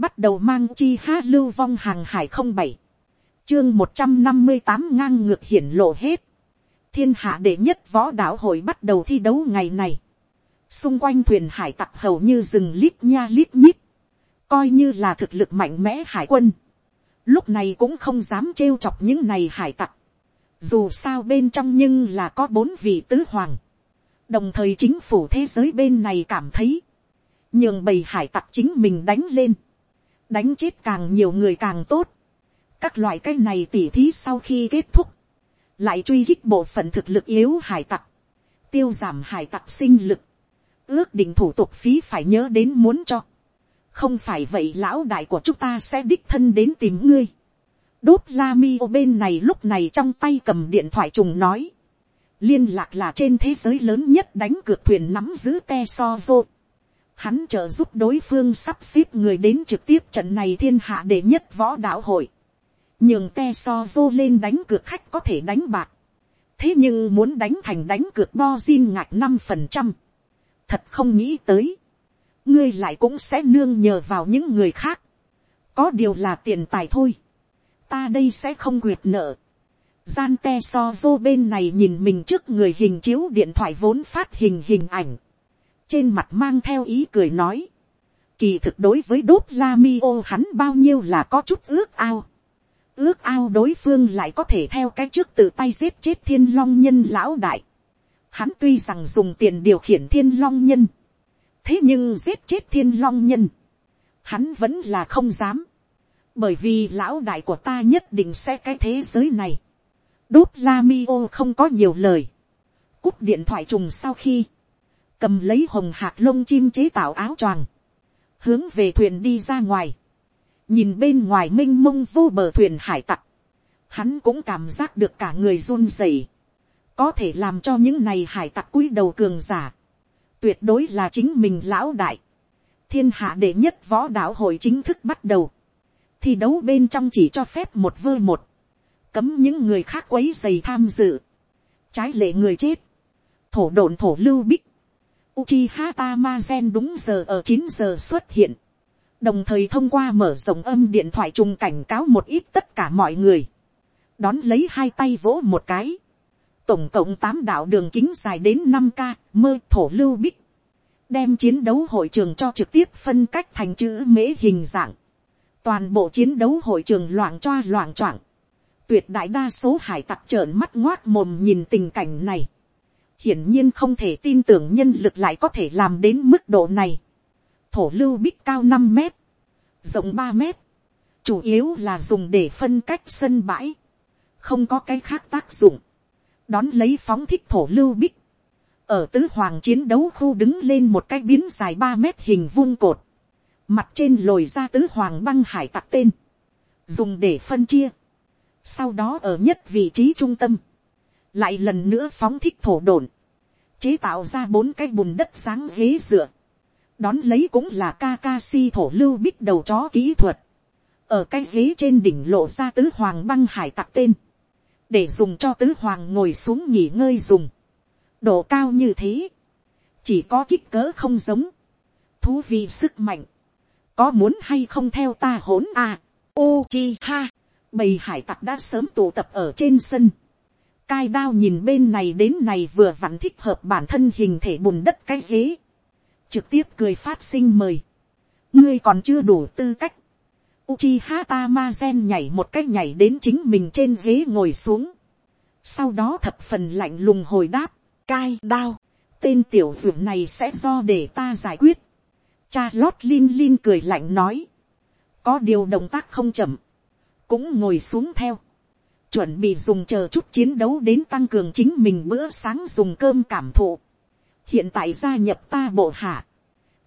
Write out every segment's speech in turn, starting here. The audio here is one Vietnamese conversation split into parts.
bắt đầu mang chi ha lưu vong hàng hải không bảy, chương một trăm năm mươi tám ngang ngược hiển lộ hết, thiên hạ đệ nhất võ đạo hội bắt đầu thi đấu ngày này, xung quanh thuyền hải tặc hầu như rừng lít nha lít nhít, coi như là thực lực mạnh mẽ hải quân, lúc này cũng không dám trêu chọc những này hải tặc, dù sao bên trong nhưng là có bốn vị tứ hoàng, đồng thời chính phủ thế giới bên này cảm thấy, nhường bầy hải tặc chính mình đánh lên, đánh chết càng nhiều người càng tốt, các loại cái này tỉ thí sau khi kết thúc, lại truy hích bộ phận thực lực yếu hải tặc, tiêu giảm hải tặc sinh lực, ước định thủ tục phí phải nhớ đến muốn cho, không phải vậy lão đại của chúng ta sẽ đích thân đến tìm ngươi. đốt la mi ô bên này lúc này trong tay cầm điện thoại trùng nói, liên lạc là trên thế giới lớn nhất đánh cược thuyền nắm giữ te so vô. Hắn trợ giúp đối phương sắp xếp người đến trực tiếp trận này thiên hạ đệ nhất võ đạo hội. nhường te so vô lên đánh cược khách có thể đánh bạc. thế nhưng muốn đánh thành đánh cược bo zin ngạch năm phần trăm. thật không nghĩ tới. ngươi lại cũng sẽ nương nhờ vào những người khác. có điều là tiền tài thôi. ta đây sẽ không quyệt nợ gian te so vô bên này nhìn mình trước người hình chiếu điện thoại vốn phát hình hình ảnh. Trên mặt mang theo ý cười nói. Kỳ thực đối với đốt la mi ô hắn bao nhiêu là có chút ước ao. Ước ao đối phương lại có thể theo cái trước tự tay giết chết thiên long nhân lão đại. Hắn tuy rằng dùng tiền điều khiển thiên long nhân. Thế nhưng giết chết thiên long nhân. Hắn vẫn là không dám. Bởi vì lão đại của ta nhất định sẽ cái thế giới này đốt la mi ô không có nhiều lời. cúp điện thoại trùng sau khi, cầm lấy hồng hạt lông chim chế tạo áo choàng, hướng về thuyền đi ra ngoài, nhìn bên ngoài m i n h mông vô bờ thuyền hải tặc, hắn cũng cảm giác được cả người run rẩy, có thể làm cho những này hải tặc cúi đầu cường giả, tuyệt đối là chính mình lão đại, thiên hạ đệ nhất võ đạo hội chính thức bắt đầu, thi đấu bên trong chỉ cho phép một vơ một, cấm những người khác quấy dày tham dự, trái lệ người chết, thổ đồn thổ lưu bích, Uchiha Tamazen đúng giờ ở chín giờ xuất hiện. Đồng thời thông qua mở rộng âm điện thoại trùng cảnh cáo một ít tất cả mọi người. Đón lấy hai tay vỗ một cái. Tổng cộng tám đạo đường kính dài đến năm k mơ, thổ lưu bích. Đem chiến đấu hội trường cho trực tiếp phân cách thành chữ mễ hình dạng. Toàn bộ chiến đấu hội trường loạn choa loạn choạng tuyệt đại đa số hải tặc trợn mắt ngoác mồm nhìn tình cảnh này hiển nhiên không thể tin tưởng nhân lực lại có thể làm đến mức độ này. thổ lưu bích cao năm mét, rộng ba mét, chủ yếu là dùng để phân cách sân bãi, không có cái khác tác dụng. đón lấy phóng thích thổ lưu bích, ở tứ hoàng chiến đấu khu đứng lên một cái biến dài ba mét hình vuông cột, mặt trên lồi ra tứ hoàng băng hải tặc tên, dùng để phân chia, sau đó ở nhất vị trí trung tâm, lại lần nữa phóng thích thổ đồn, chế tạo ra bốn cái bùn đất sáng ghế dựa, đón lấy cũng là Kakashi thổ lưu bích đầu chó kỹ thuật, ở cái ghế trên đỉnh lộ ra tứ hoàng băng hải tặc tên, để dùng cho tứ hoàng ngồi xuống nghỉ ngơi dùng, độ cao như thế, chỉ có kích cỡ không giống, thú vị sức mạnh, có muốn hay không theo ta hỗn à, Uchi ha, bầy hải tặc đã sớm tụ tập ở trên sân. Cai đao nhìn bên này đến này vừa vặn thích hợp bản thân hình thể bùn đất cái ghế. Trực tiếp cười phát sinh mời. Ngươi còn chưa đủ tư cách. Uchiha Tamazen nhảy một cách nhảy đến chính mình trên ghế ngồi xuống. Sau đó thập phần lạnh lùng hồi đáp. Cai đao. Tên tiểu dưỡng này sẽ do để ta giải quyết. Cha lót Lin Lin cười lạnh nói. Có điều động tác không chậm cũng ngồi xuống theo, chuẩn bị dùng chờ chút chiến đấu đến tăng cường chính mình bữa sáng dùng cơm cảm thụ. hiện tại gia nhập ta bộ hạ,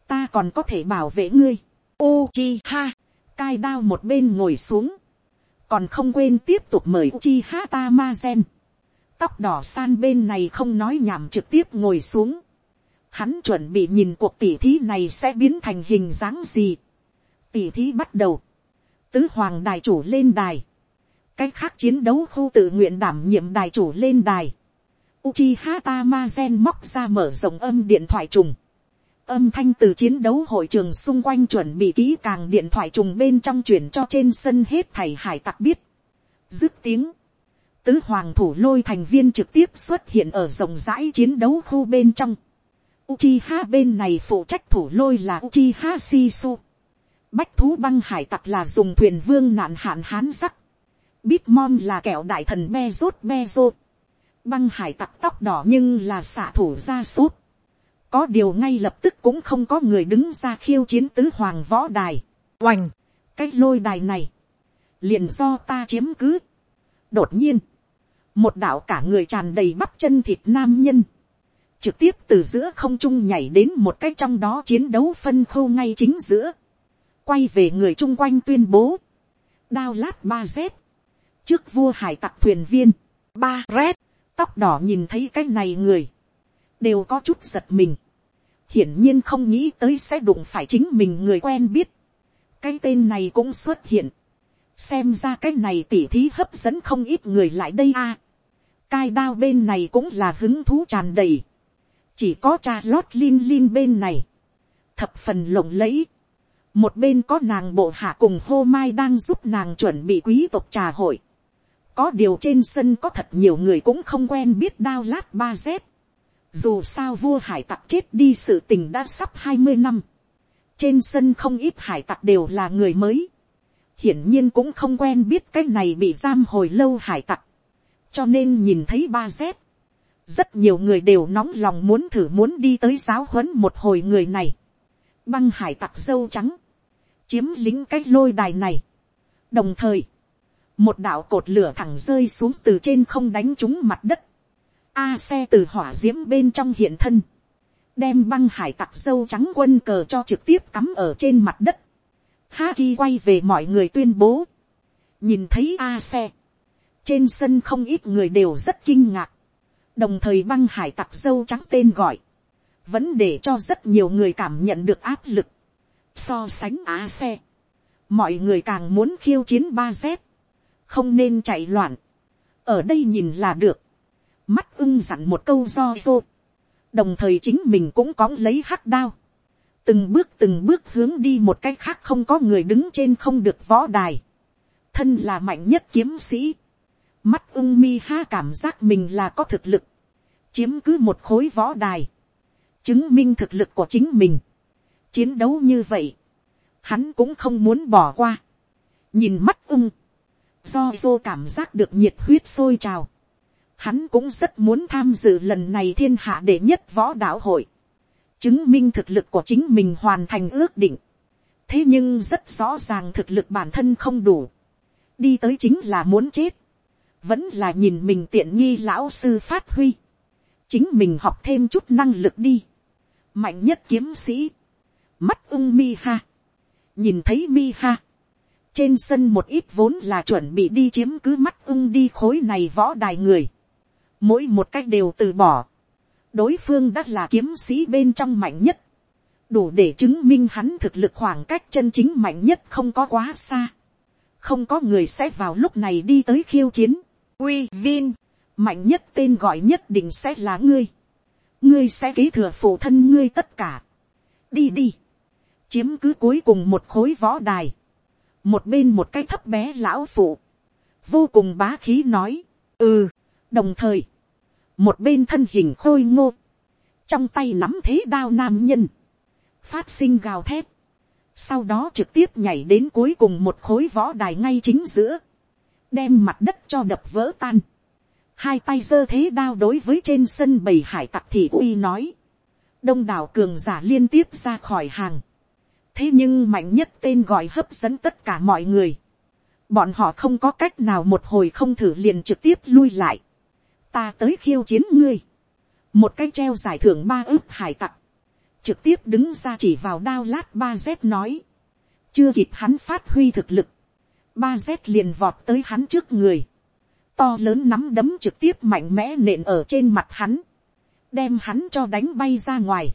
ta còn có thể bảo vệ ngươi. Uchiha, cai đao một bên ngồi xuống, còn không quên tiếp tục mời Uchiha Tamazen. Tóc đỏ san bên này không nói nhảm trực tiếp ngồi xuống. Hắn chuẩn bị nhìn cuộc tỉ thí này sẽ biến thành hình dáng gì. Tỉ thí bắt đầu tứ hoàng đài chủ lên đài, cái khác chiến đấu khu tự nguyện đảm nhiệm đài chủ lên đài, Uchiha Tamazen móc ra mở rộng âm điện thoại trùng, âm thanh từ chiến đấu hội trường xung quanh chuẩn bị kỹ càng điện thoại trùng bên trong chuyển cho trên sân hết thầy hải tặc biết. dứt tiếng, tứ hoàng thủ lôi thành viên trực tiếp xuất hiện ở rộng rãi chiến đấu khu bên trong. Uchiha bên này phụ trách thủ lôi là Uchiha Shisu. Bách thú băng hải tặc là dùng thuyền vương nạn hạn hán sắc. Bitmon là kẹo đại thần be rốt be rốt. Băng hải tặc tóc đỏ nhưng là xạ thủ ra sút. Có điều ngay lập tức cũng không có người đứng ra khiêu chiến tứ hoàng võ đài. Oành! Cái lôi đài này. Liền do ta chiếm cứ. Đột nhiên. Một đạo cả người tràn đầy bắp chân thịt nam nhân. Trực tiếp từ giữa không trung nhảy đến một cái trong đó chiến đấu phân khâu ngay chính giữa. Quay về người chung quanh tuyên bố. Đao lát ba dép trước vua hải tặc thuyền viên, ba red, tóc đỏ nhìn thấy cái này người, đều có chút giật mình, hiển nhiên không nghĩ tới sẽ đụng phải chính mình người quen biết, cái tên này cũng xuất hiện, xem ra cái này tỉ thí hấp dẫn không ít người lại đây a, à, cai đao bên này cũng là hứng thú tràn đầy, chỉ có cha lót lin lin bên này, thập phần lộng lẫy, một bên có nàng bộ hạ cùng hô mai đang giúp nàng chuẩn bị quý tộc trà hội, có điều trên sân có thật nhiều người cũng không quen biết đao lát ba z. Dù sao vua hải tặc chết đi sự tình đã sắp hai mươi năm. Trên sân không ít hải tặc đều là người mới. Hiển nhiên cũng không quen biết cái này bị giam hồi lâu hải tặc. Cho nên nhìn thấy ba z. Rất nhiều người đều nóng lòng muốn thử muốn đi tới giáo huấn một hồi người này. Băng hải tặc dâu trắng. Chiếm lính cái lôi đài này. Đồng thời một đạo cột lửa thẳng rơi xuống từ trên không đánh trúng mặt đất, a xe từ hỏa d i ễ m bên trong hiện thân, đem băng hải tặc sâu trắng quân cờ cho trực tiếp cắm ở trên mặt đất, ha ki quay về mọi người tuyên bố, nhìn thấy a xe, trên sân không ít người đều rất kinh ngạc, đồng thời băng hải tặc sâu trắng tên gọi, vẫn để cho rất nhiều người cảm nhận được áp lực, so sánh á xe, mọi người càng muốn khiêu chiến ba z, không nên chạy loạn, ở đây nhìn là được, mắt ưng dặn một câu do dô, đồng thời chính mình cũng cóng lấy hắc đao, từng bước từng bước hướng đi một cách khác không có người đứng trên không được võ đài, thân là mạnh nhất kiếm sĩ, mắt ưng mi ha cảm giác mình là có thực lực, chiếm cứ một khối võ đài, chứng minh thực lực của chính mình, chiến đấu như vậy, hắn cũng không muốn bỏ qua, nhìn mắt ưng, do vô cảm giác được nhiệt huyết sôi trào. Hắn cũng rất muốn tham dự lần này thiên hạ đệ nhất võ đạo hội. Chứng minh thực lực của chính mình hoàn thành ước định. Thế nhưng rất rõ ràng thực lực bản thân không đủ. Đi tới chính là muốn chết. Vẫn là nhìn mình tiện nghi lão sư phát huy. Chính mình học thêm chút năng lực đi. Mạnh nhất kiếm sĩ. Mắt ung mi ha. Nhìn thấy mi ha trên sân một ít vốn là chuẩn bị đi chiếm cứ mắt ưng đi khối này võ đài người. Mỗi một cách đều từ bỏ. Đối phương đã là kiếm sĩ bên trong mạnh nhất. Đủ để chứng minh hắn thực lực khoảng cách chân chính mạnh nhất không có quá xa. Không có người sẽ vào lúc này đi tới khiêu chiến. Uy Vin, mạnh nhất tên gọi nhất định sẽ là ngươi. Ngươi sẽ kế thừa phụ thân ngươi tất cả. Đi đi. Chiếm cứ cuối cùng một khối võ đài một bên một cái thấp bé lão phụ, vô cùng bá khí nói, ừ, đồng thời, một bên thân hình khôi ngô, trong tay nắm thế đao nam nhân, phát sinh gào thét, sau đó trực tiếp nhảy đến cuối cùng một khối võ đài ngay chính giữa, đem mặt đất cho đập vỡ tan, hai tay giơ thế đao đối với trên sân bầy hải tặc thị uy nói, đông đảo cường giả liên tiếp ra khỏi hàng, thế nhưng mạnh nhất tên gọi hấp dẫn tất cả mọi người. bọn họ không có cách nào một hồi không thử liền trực tiếp lui lại. ta tới khiêu chiến ngươi. một cái treo giải thưởng ba ước hải tặc. trực tiếp đứng ra chỉ vào đao lát ba z nói. chưa kịp hắn phát huy thực lực. ba z liền vọt tới hắn trước người. to lớn nắm đấm trực tiếp mạnh mẽ nện ở trên mặt hắn. đem hắn cho đánh bay ra ngoài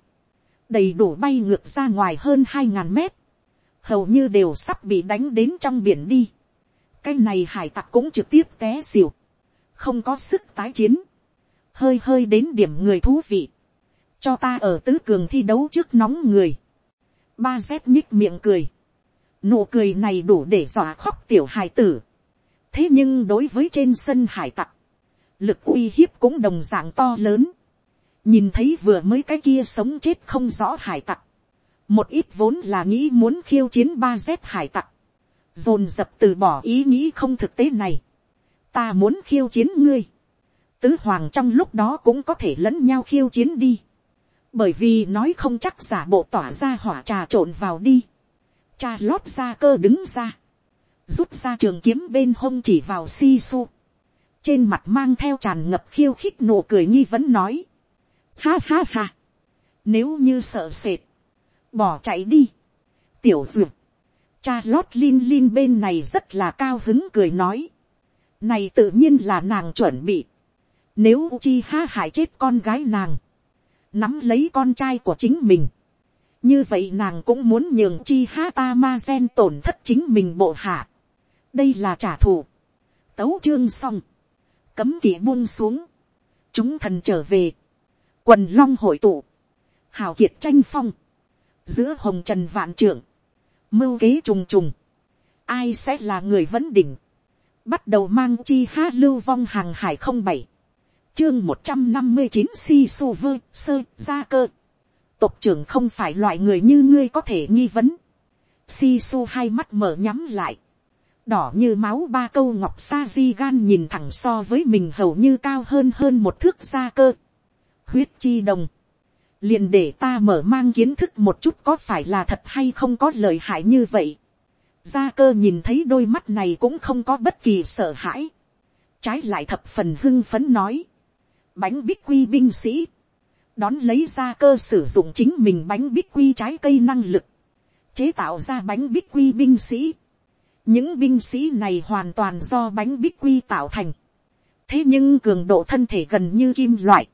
đầy đủ bay ngược ra ngoài hơn hai ngàn mét, hầu như đều sắp bị đánh đến trong biển đi. cái này hải tặc cũng trực tiếp té xỉu, không có sức tái chiến, hơi hơi đến điểm người thú vị, cho ta ở tứ cường thi đấu trước nóng người, ba dép nhích miệng cười, nụ cười này đủ để dọa khóc tiểu Hải tử, thế nhưng đối với trên sân hải tặc, lực uy hiếp cũng đồng d ạ n g to lớn, nhìn thấy vừa mới cái kia sống chết không rõ hải tặc, một ít vốn là nghĩ muốn khiêu chiến ba z hải tặc, dồn dập từ bỏ ý nghĩ không thực tế này, ta muốn khiêu chiến ngươi, tứ hoàng trong lúc đó cũng có thể lẫn nhau khiêu chiến đi, bởi vì nói không chắc giả bộ tỏa ra hỏa trà trộn vào đi, cha lót ra cơ đứng ra, rút ra trường kiếm bên hông chỉ vào si su, trên mặt mang theo tràn ngập khiêu khích nụ cười nghi vẫn nói, ha ha ha, nếu như sợ sệt, bỏ chạy đi, tiểu dược. cha lót lin lin bên này rất là cao hứng cười nói, này tự nhiên là nàng chuẩn bị, nếu chi ha hại chết con gái nàng, nắm lấy con trai của chính mình, như vậy nàng cũng muốn nhường chi ha ta ma gen tổn thất chính mình bộ hạ. Đây là trả thù. tấu chương xong, cấm kỵ buông xuống, chúng thần trở về, quần long hội tụ, hào kiệt tranh phong, giữa hồng trần vạn trưởng, mưu kế trùng trùng, ai sẽ là người vấn đỉnh, bắt đầu mang chi ha lưu vong hàng hải không bảy, chương một trăm năm mươi chín si su vơ sơ gia cơ, tộc trưởng không phải loại người như ngươi có thể nghi vấn, si su hai mắt mở nhắm lại, đỏ như máu ba câu ngọc sa di gan nhìn thẳng so với mình hầu như cao hơn hơn một thước gia cơ huyết chi đồng. liền để ta mở mang kiến thức một chút có phải là thật hay không có lời hại như vậy. gia cơ nhìn thấy đôi mắt này cũng không có bất kỳ sợ hãi. trái lại thập phần hưng phấn nói. bánh bích quy binh sĩ. đón lấy gia cơ sử dụng chính mình bánh bích quy trái cây năng lực. chế tạo ra bánh bích quy binh sĩ những binh sĩ này hoàn toàn do bánh bích quy tạo thành. thế nhưng cường độ thân thể gần như kim loại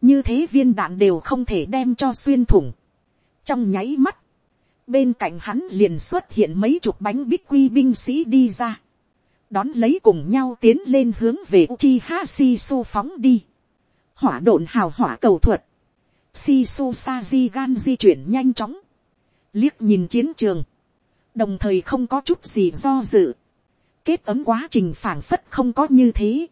như thế viên đạn đều không thể đem cho xuyên thủng. trong nháy mắt, bên cạnh hắn liền xuất hiện mấy chục bánh bích quy binh sĩ đi ra. đón lấy cùng nhau tiến lên hướng về Uchiha su phóng đi. hỏa độn hào hỏa cầu thuật. Shisu Saji gan di chuyển nhanh chóng. liếc nhìn chiến trường đồng thời không có chút gì do dự, kết ấm quá trình phảng phất không có như thế,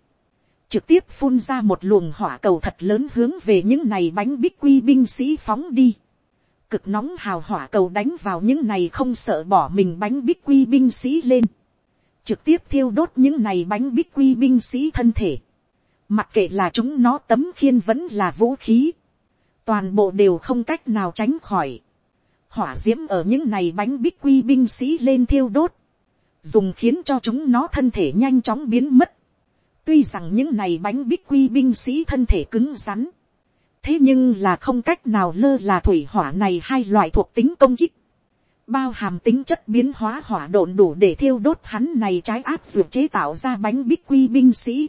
trực tiếp phun ra một luồng hỏa cầu thật lớn hướng về những này bánh bích quy binh sĩ phóng đi, cực nóng hào hỏa cầu đánh vào những này không sợ bỏ mình bánh bích quy binh sĩ lên, trực tiếp thiêu đốt những này bánh bích quy binh sĩ thân thể, mặc kệ là chúng nó tấm khiên vẫn là vũ khí, toàn bộ đều không cách nào tránh khỏi, hỏa diễm ở những này bánh bích quy binh sĩ lên thiêu đốt, dùng khiến cho chúng nó thân thể nhanh chóng biến mất tuy rằng những này bánh bích quy binh sĩ thân thể cứng rắn, thế nhưng là không cách nào lơ là thủy hỏa này hai loại thuộc tính công kích, bao hàm tính chất biến hóa hỏa độn đủ để thiêu đốt hắn này trái áp dược chế tạo ra bánh bích quy binh sĩ.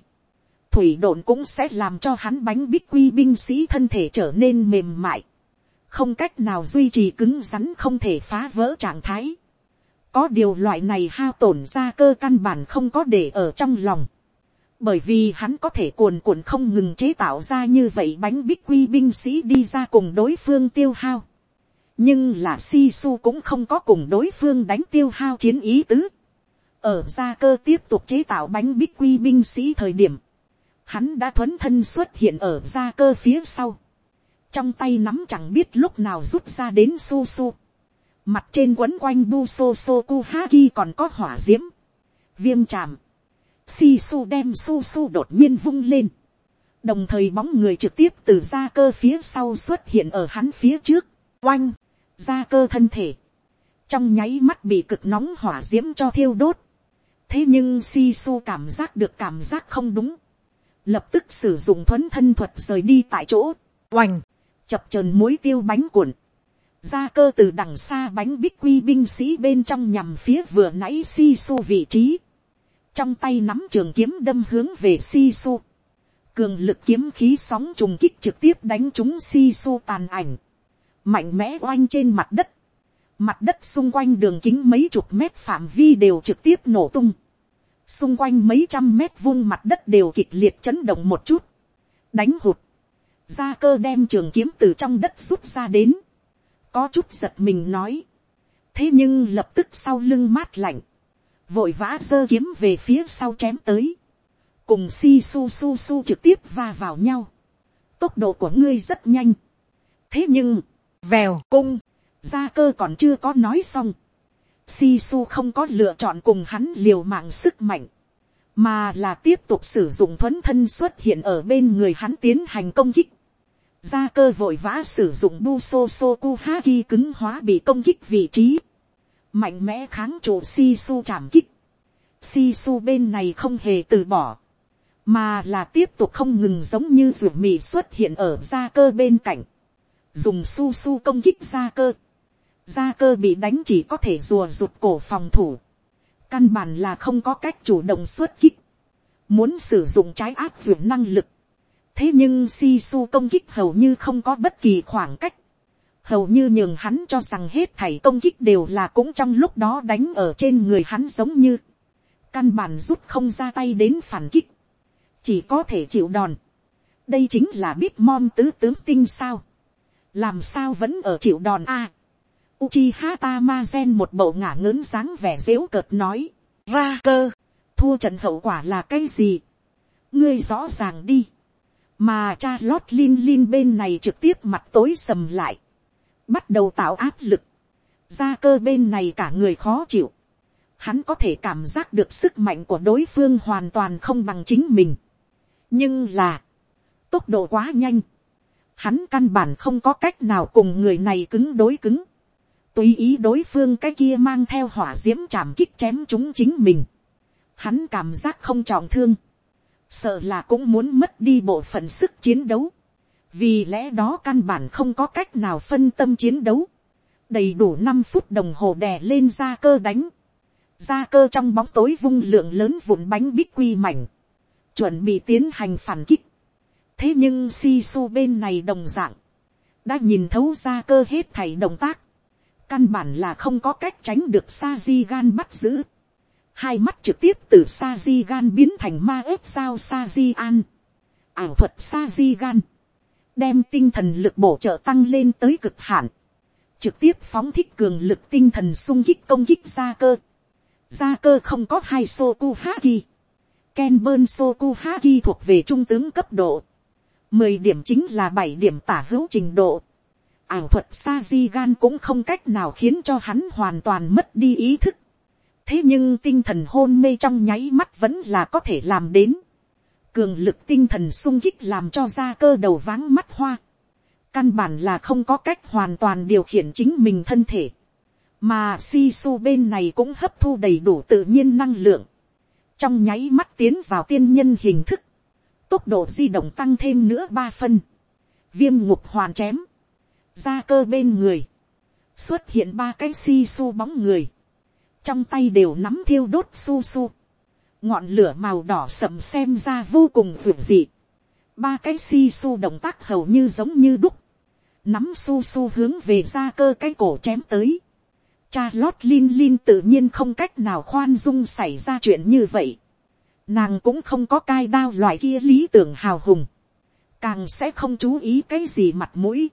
Thủy độn cũng sẽ làm cho hắn bánh bích quy binh sĩ thân thể trở nên mềm mại không cách nào duy trì cứng rắn không thể phá vỡ trạng thái. có điều loại này hao tổn ra cơ căn bản không có để ở trong lòng bởi vì hắn có thể cuồn cuộn không ngừng chế tạo ra như vậy bánh bích quy binh sĩ đi ra cùng đối phương tiêu hao. nhưng là si su cũng không có cùng đối phương đánh tiêu hao chiến ý tứ. ở gia cơ tiếp tục chế tạo bánh bích quy binh sĩ thời điểm, hắn đã thuấn thân xuất hiện ở gia cơ phía sau trong tay nắm chẳng biết lúc nào rút ra đến su su. mặt trên quấn quanh bu so so ku ha ki còn có hỏa d i ễ m viêm tràm si su đem su su đột nhiên vung lên, đồng thời bóng người trực tiếp từ ra cơ phía sau xuất hiện ở hắn phía trước, oanh, ra cơ thân thể, trong nháy mắt bị cực nóng hỏa d i ễ m cho thiêu đốt, thế nhưng si su cảm giác được cảm giác không đúng, lập tức sử dụng thuấn thân thuật rời đi tại chỗ, oanh, chập chờn muối tiêu bánh cuộn, ra cơ từ đằng xa bánh bích quy binh sĩ bên trong nhằm phía vừa nãy si su vị trí, trong tay nắm trường kiếm đâm hướng về si su, cường lực kiếm khí sóng trùng kích trực tiếp đánh trúng si su tàn ảnh, mạnh mẽ oanh trên mặt đất, mặt đất xung quanh đường kính mấy chục mét phạm vi đều trực tiếp nổ tung, xung quanh mấy trăm mét vuông mặt đất đều kịch liệt chấn động một chút, đánh hụt, gia cơ đem trường kiếm từ trong đất rút ra đến, có chút giật mình nói, thế nhưng lập tức sau lưng mát lạnh, vội vã giơ kiếm về phía sau chém tới, cùng si su su su trực tiếp va vào nhau, tốc độ của ngươi rất nhanh, thế nhưng, vèo cung, gia cơ còn chưa có nói xong, si su không có lựa chọn cùng hắn liều mạng sức mạnh, mà là tiếp tục sử dụng thuấn thân xuất hiện ở bên người hắn tiến hành công kích. Gia cơ vội vã sử dụng bu so so ku ha ki cứng hóa bị công kích vị trí. Mạnh mẽ kháng trụ si su chạm kích. Si su bên này không hề từ bỏ. Mà là tiếp tục không ngừng giống như ruột mì xuất hiện ở gia cơ bên cạnh. Dùng su su công kích gia cơ. Gia cơ bị đánh chỉ có thể rùa rụt cổ phòng thủ căn bản là không có cách chủ động xuất kích, muốn sử dụng trái áp dụng năng lực, thế nhưng si su công kích hầu như không có bất kỳ khoảng cách, hầu như nhường hắn cho rằng hết thảy công kích đều là cũng trong lúc đó đánh ở trên người hắn giống như, căn bản rút không ra tay đến phản kích, chỉ có thể chịu đòn, đây chính là biết mom tứ tướng tinh sao, làm sao vẫn ở chịu đòn a, Uchiha Tamazen một bộ ngả ngớn dáng vẻ dễu cợt nói. Ra cơ. Thua trận hậu quả là cái gì? Ngươi rõ ràng đi. Mà cha lót Lin Lin bên này trực tiếp mặt tối sầm lại. Bắt đầu tạo áp lực. gia cơ bên này cả người khó chịu. Hắn có thể cảm giác được sức mạnh của đối phương hoàn toàn không bằng chính mình. Nhưng là. Tốc độ quá nhanh. Hắn căn bản không có cách nào cùng người này cứng đối cứng tùy ý đối phương cái kia mang theo hỏa diễm chạm kích chém chúng chính mình. Hắn cảm giác không trọng thương. Sợ là cũng muốn mất đi bộ phận sức chiến đấu. Vì lẽ đó căn bản không có cách nào phân tâm chiến đấu. Đầy đủ năm phút đồng hồ đè lên ra cơ đánh. Ra cơ trong bóng tối vung lượng lớn vụn bánh bích quy mảnh. Chuẩn bị tiến hành phản kích. Thế nhưng si su bên này đồng dạng. Đã nhìn thấu ra cơ hết thảy động tác căn bản là không có cách tránh được sa di gan bắt giữ. hai mắt trực tiếp từ sa di gan biến thành ma ếp sao sa di an. ảo thuật sa di gan đem tinh thần lực bổ trợ tăng lên tới cực hạn. trực tiếp phóng thích cường lực tinh thần sung kích công kích gia cơ. gia cơ không có hai soku haki. Ken bơn soku haki thuộc về trung tướng cấp độ. mười điểm chính là bảy điểm tả hữu trình độ ảo thuật sa di gan cũng không cách nào khiến cho hắn hoàn toàn mất đi ý thức. thế nhưng tinh thần hôn mê trong nháy mắt vẫn là có thể làm đến cường lực tinh thần sung kích làm cho da cơ đầu váng mắt hoa. căn bản là không có cách hoàn toàn điều khiển chính mình thân thể. mà si su bên này cũng hấp thu đầy đủ tự nhiên năng lượng. trong nháy mắt tiến vào tiên nhân hình thức. tốc độ di động tăng thêm nữa ba phân. viêm ngục hoàn chém ra cơ bên người, xuất hiện ba cái si su bóng người, trong tay đều nắm thiêu đốt su su, ngọn lửa màu đỏ sậm xem ra vô cùng ruột dị, ba cái si su động tác hầu như giống như đúc, nắm su su hướng về ra cơ cái cổ chém tới, cha lót lin lin tự nhiên không cách nào khoan dung xảy ra chuyện như vậy, nàng cũng không có cai đao loại kia lý tưởng hào hùng, càng sẽ không chú ý cái gì mặt mũi,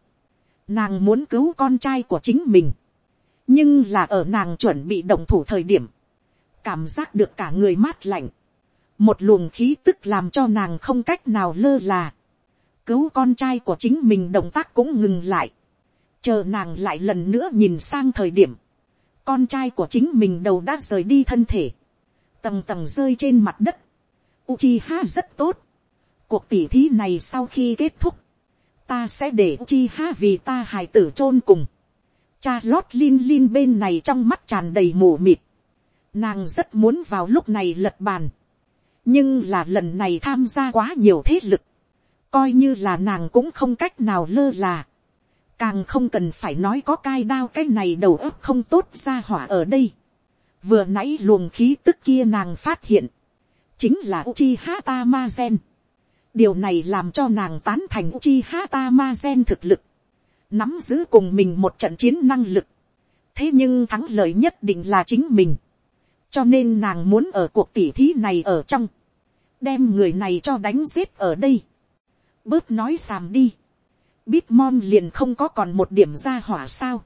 Nàng muốn cứu con trai của chính mình. Nhưng là ở nàng chuẩn bị động thủ thời điểm. Cảm giác được cả người mát lạnh. Một luồng khí tức làm cho nàng không cách nào lơ là. Cứu con trai của chính mình động tác cũng ngừng lại. Chờ nàng lại lần nữa nhìn sang thời điểm. Con trai của chính mình đầu đã rời đi thân thể. Tầng tầng rơi trên mặt đất. Uchiha rất tốt. Cuộc tỉ thí này sau khi kết thúc, ta sẽ để uchiha vì ta hài tử chôn cùng. Cha lót lin lin bên này trong mắt tràn đầy mù mịt. Nàng rất muốn vào lúc này lật bàn. Nhưng là lần này tham gia quá nhiều thế lực. Coi như là nàng cũng không cách nào lơ là. Càng không cần phải nói có cai đao cái này đầu óc không tốt ra hỏa ở đây. Vừa nãy luồng khí tức kia nàng phát hiện. Chính là Uchiha Tamazen điều này làm cho nàng tán thành Uchiha Tamazen thực lực, nắm giữ cùng mình một trận chiến năng lực, thế nhưng thắng lợi nhất định là chính mình, cho nên nàng muốn ở cuộc tỉ thí này ở trong, đem người này cho đánh giết ở đây, bớt nói xàm đi, Bitmon liền không có còn một điểm ra hỏa sao.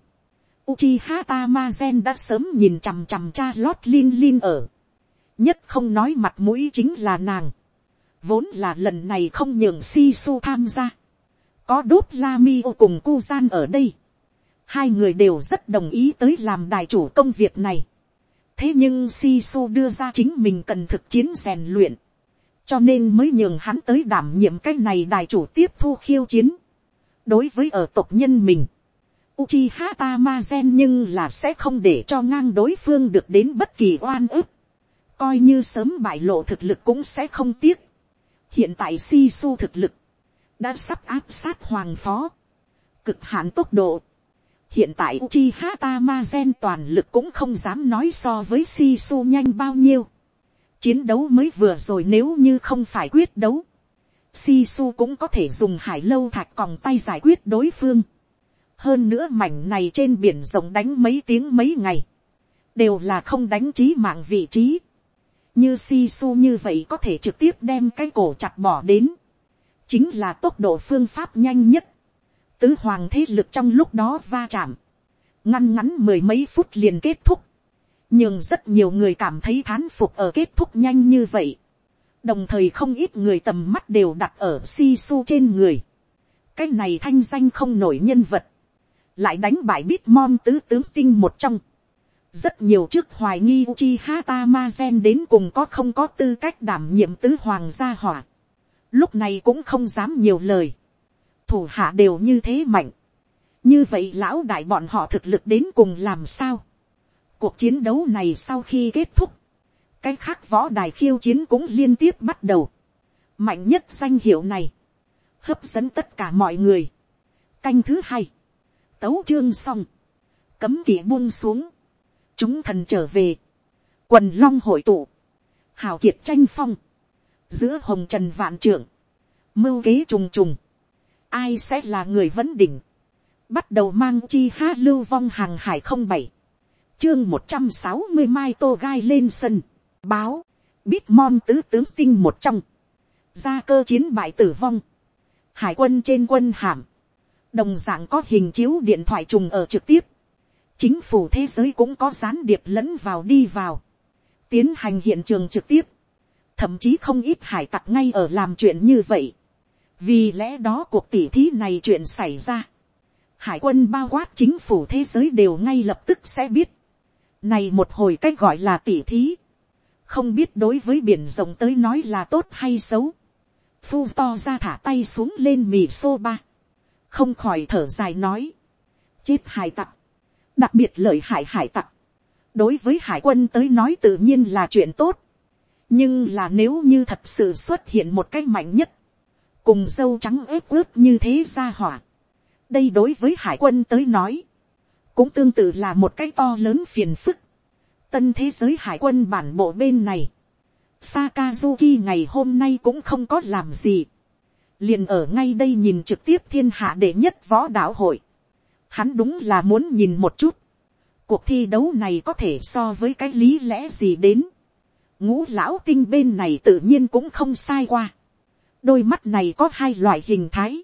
Uchiha Tamazen đã sớm nhìn chằm chằm cha lót Lin Lin ở. Nhất không nói mặt mũi chính là nàng. Vốn là lần này không nhường si su tham gia. Có đốt la mi ô cùng ku gian ở đây. Hai người đều rất đồng ý tới làm đài chủ công việc này. Thế nhưng si su đưa ra chính mình cần thực chiến rèn luyện. Cho nên mới nhường hắn tới đảm nhiệm cái này đài chủ tiếp thu khiêu chiến. Đối với ở tộc nhân mình. Uchiha Tamazen nhưng là sẽ không để cho ngang đối phương được đến bất kỳ oan ức. Coi như sớm bại lộ thực lực cũng sẽ không tiếc. Hiện tại Sisu thực lực đã sắp áp sát hoàng phó. Cực hạn tốc độ. Hiện tại Uchiha Tamazen toàn lực cũng không dám nói so với sisu nhanh bao nhiêu. Chiến đấu mới vừa rồi nếu như không phải quyết đấu. sisu cũng có thể dùng hải lâu thạch còng tay giải quyết đối phương. Hơn nữa mảnh này trên biển rộng đánh mấy tiếng mấy ngày. Đều là không đánh trí mạng vị trí. Như sisu như vậy có thể trực tiếp đem cái cổ chặt bỏ đến, chính là tốc độ phương pháp nhanh nhất. Tứ hoàng thế lực trong lúc đó va chạm, ngăn ngắn mười mấy phút liền kết thúc, nhưng rất nhiều người cảm thấy thán phục ở kết thúc nhanh như vậy. đồng thời không ít người tầm mắt đều đặt ở si su trên người. cái này thanh danh không nổi nhân vật, lại đánh bại bít mom tứ tướng tinh một trong. rất nhiều trước hoài nghi chi hata ma gen đến cùng có không có tư cách đảm nhiệm tứ hoàng gia hỏa lúc này cũng không dám nhiều lời, thủ hạ đều như thế mạnh, như vậy lão đại bọn họ thực lực đến cùng làm sao, cuộc chiến đấu này sau khi kết thúc, cái khác võ đài khiêu chiến cũng liên tiếp bắt đầu, mạnh nhất danh hiệu này, hấp dẫn tất cả mọi người, canh thứ hai, tấu chương xong, cấm kỵ buông xuống, chúng thần trở về, quần long hội tụ, hào kiệt tranh phong, giữa hồng trần vạn trưởng, mưu kế trùng trùng, ai sẽ là người vấn đỉnh, bắt đầu mang chi ha lưu vong hàng hải không bảy, chương một trăm sáu mươi mai tô gai lên sân, báo, bít mon tứ tướng tinh một trong, ra cơ chiến bại tử vong, hải quân trên quân hàm, đồng d ạ n g có hình chiếu điện thoại trùng ở trực tiếp, chính phủ thế giới cũng có gián điệp lẫn vào đi vào, tiến hành hiện trường trực tiếp, thậm chí không ít hải tặc ngay ở làm chuyện như vậy vì lẽ đó cuộc tỉ thí này chuyện xảy ra. hải quân bao quát chính phủ thế giới đều ngay lập tức sẽ biết. này một hồi cách gọi là tỉ thí. không biết đối với biển rộng tới nói là tốt hay xấu. phu to ra thả tay xuống lên mì xô ba. không khỏi thở dài nói. chết hải tặc. đặc biệt lợi hại hải tặc. đối với hải quân tới nói tự nhiên là chuyện tốt nhưng là nếu như thật sự xuất hiện một cái mạnh nhất, cùng dâu trắng ếp ướp như thế ra hỏa, đây đối với hải quân tới nói, cũng tương tự là một cái to lớn phiền phức. Tân thế giới hải quân bản bộ bên này, Sakazuki ngày hôm nay cũng không có làm gì. Liền ở ngay đây nhìn trực tiếp thiên hạ đệ nhất võ đạo hội. Hắn đúng là muốn nhìn một chút. Cuộc thi đấu này có thể so với cái lý lẽ gì đến ngũ lão tinh bên này tự nhiên cũng không sai qua đôi mắt này có hai loại hình thái.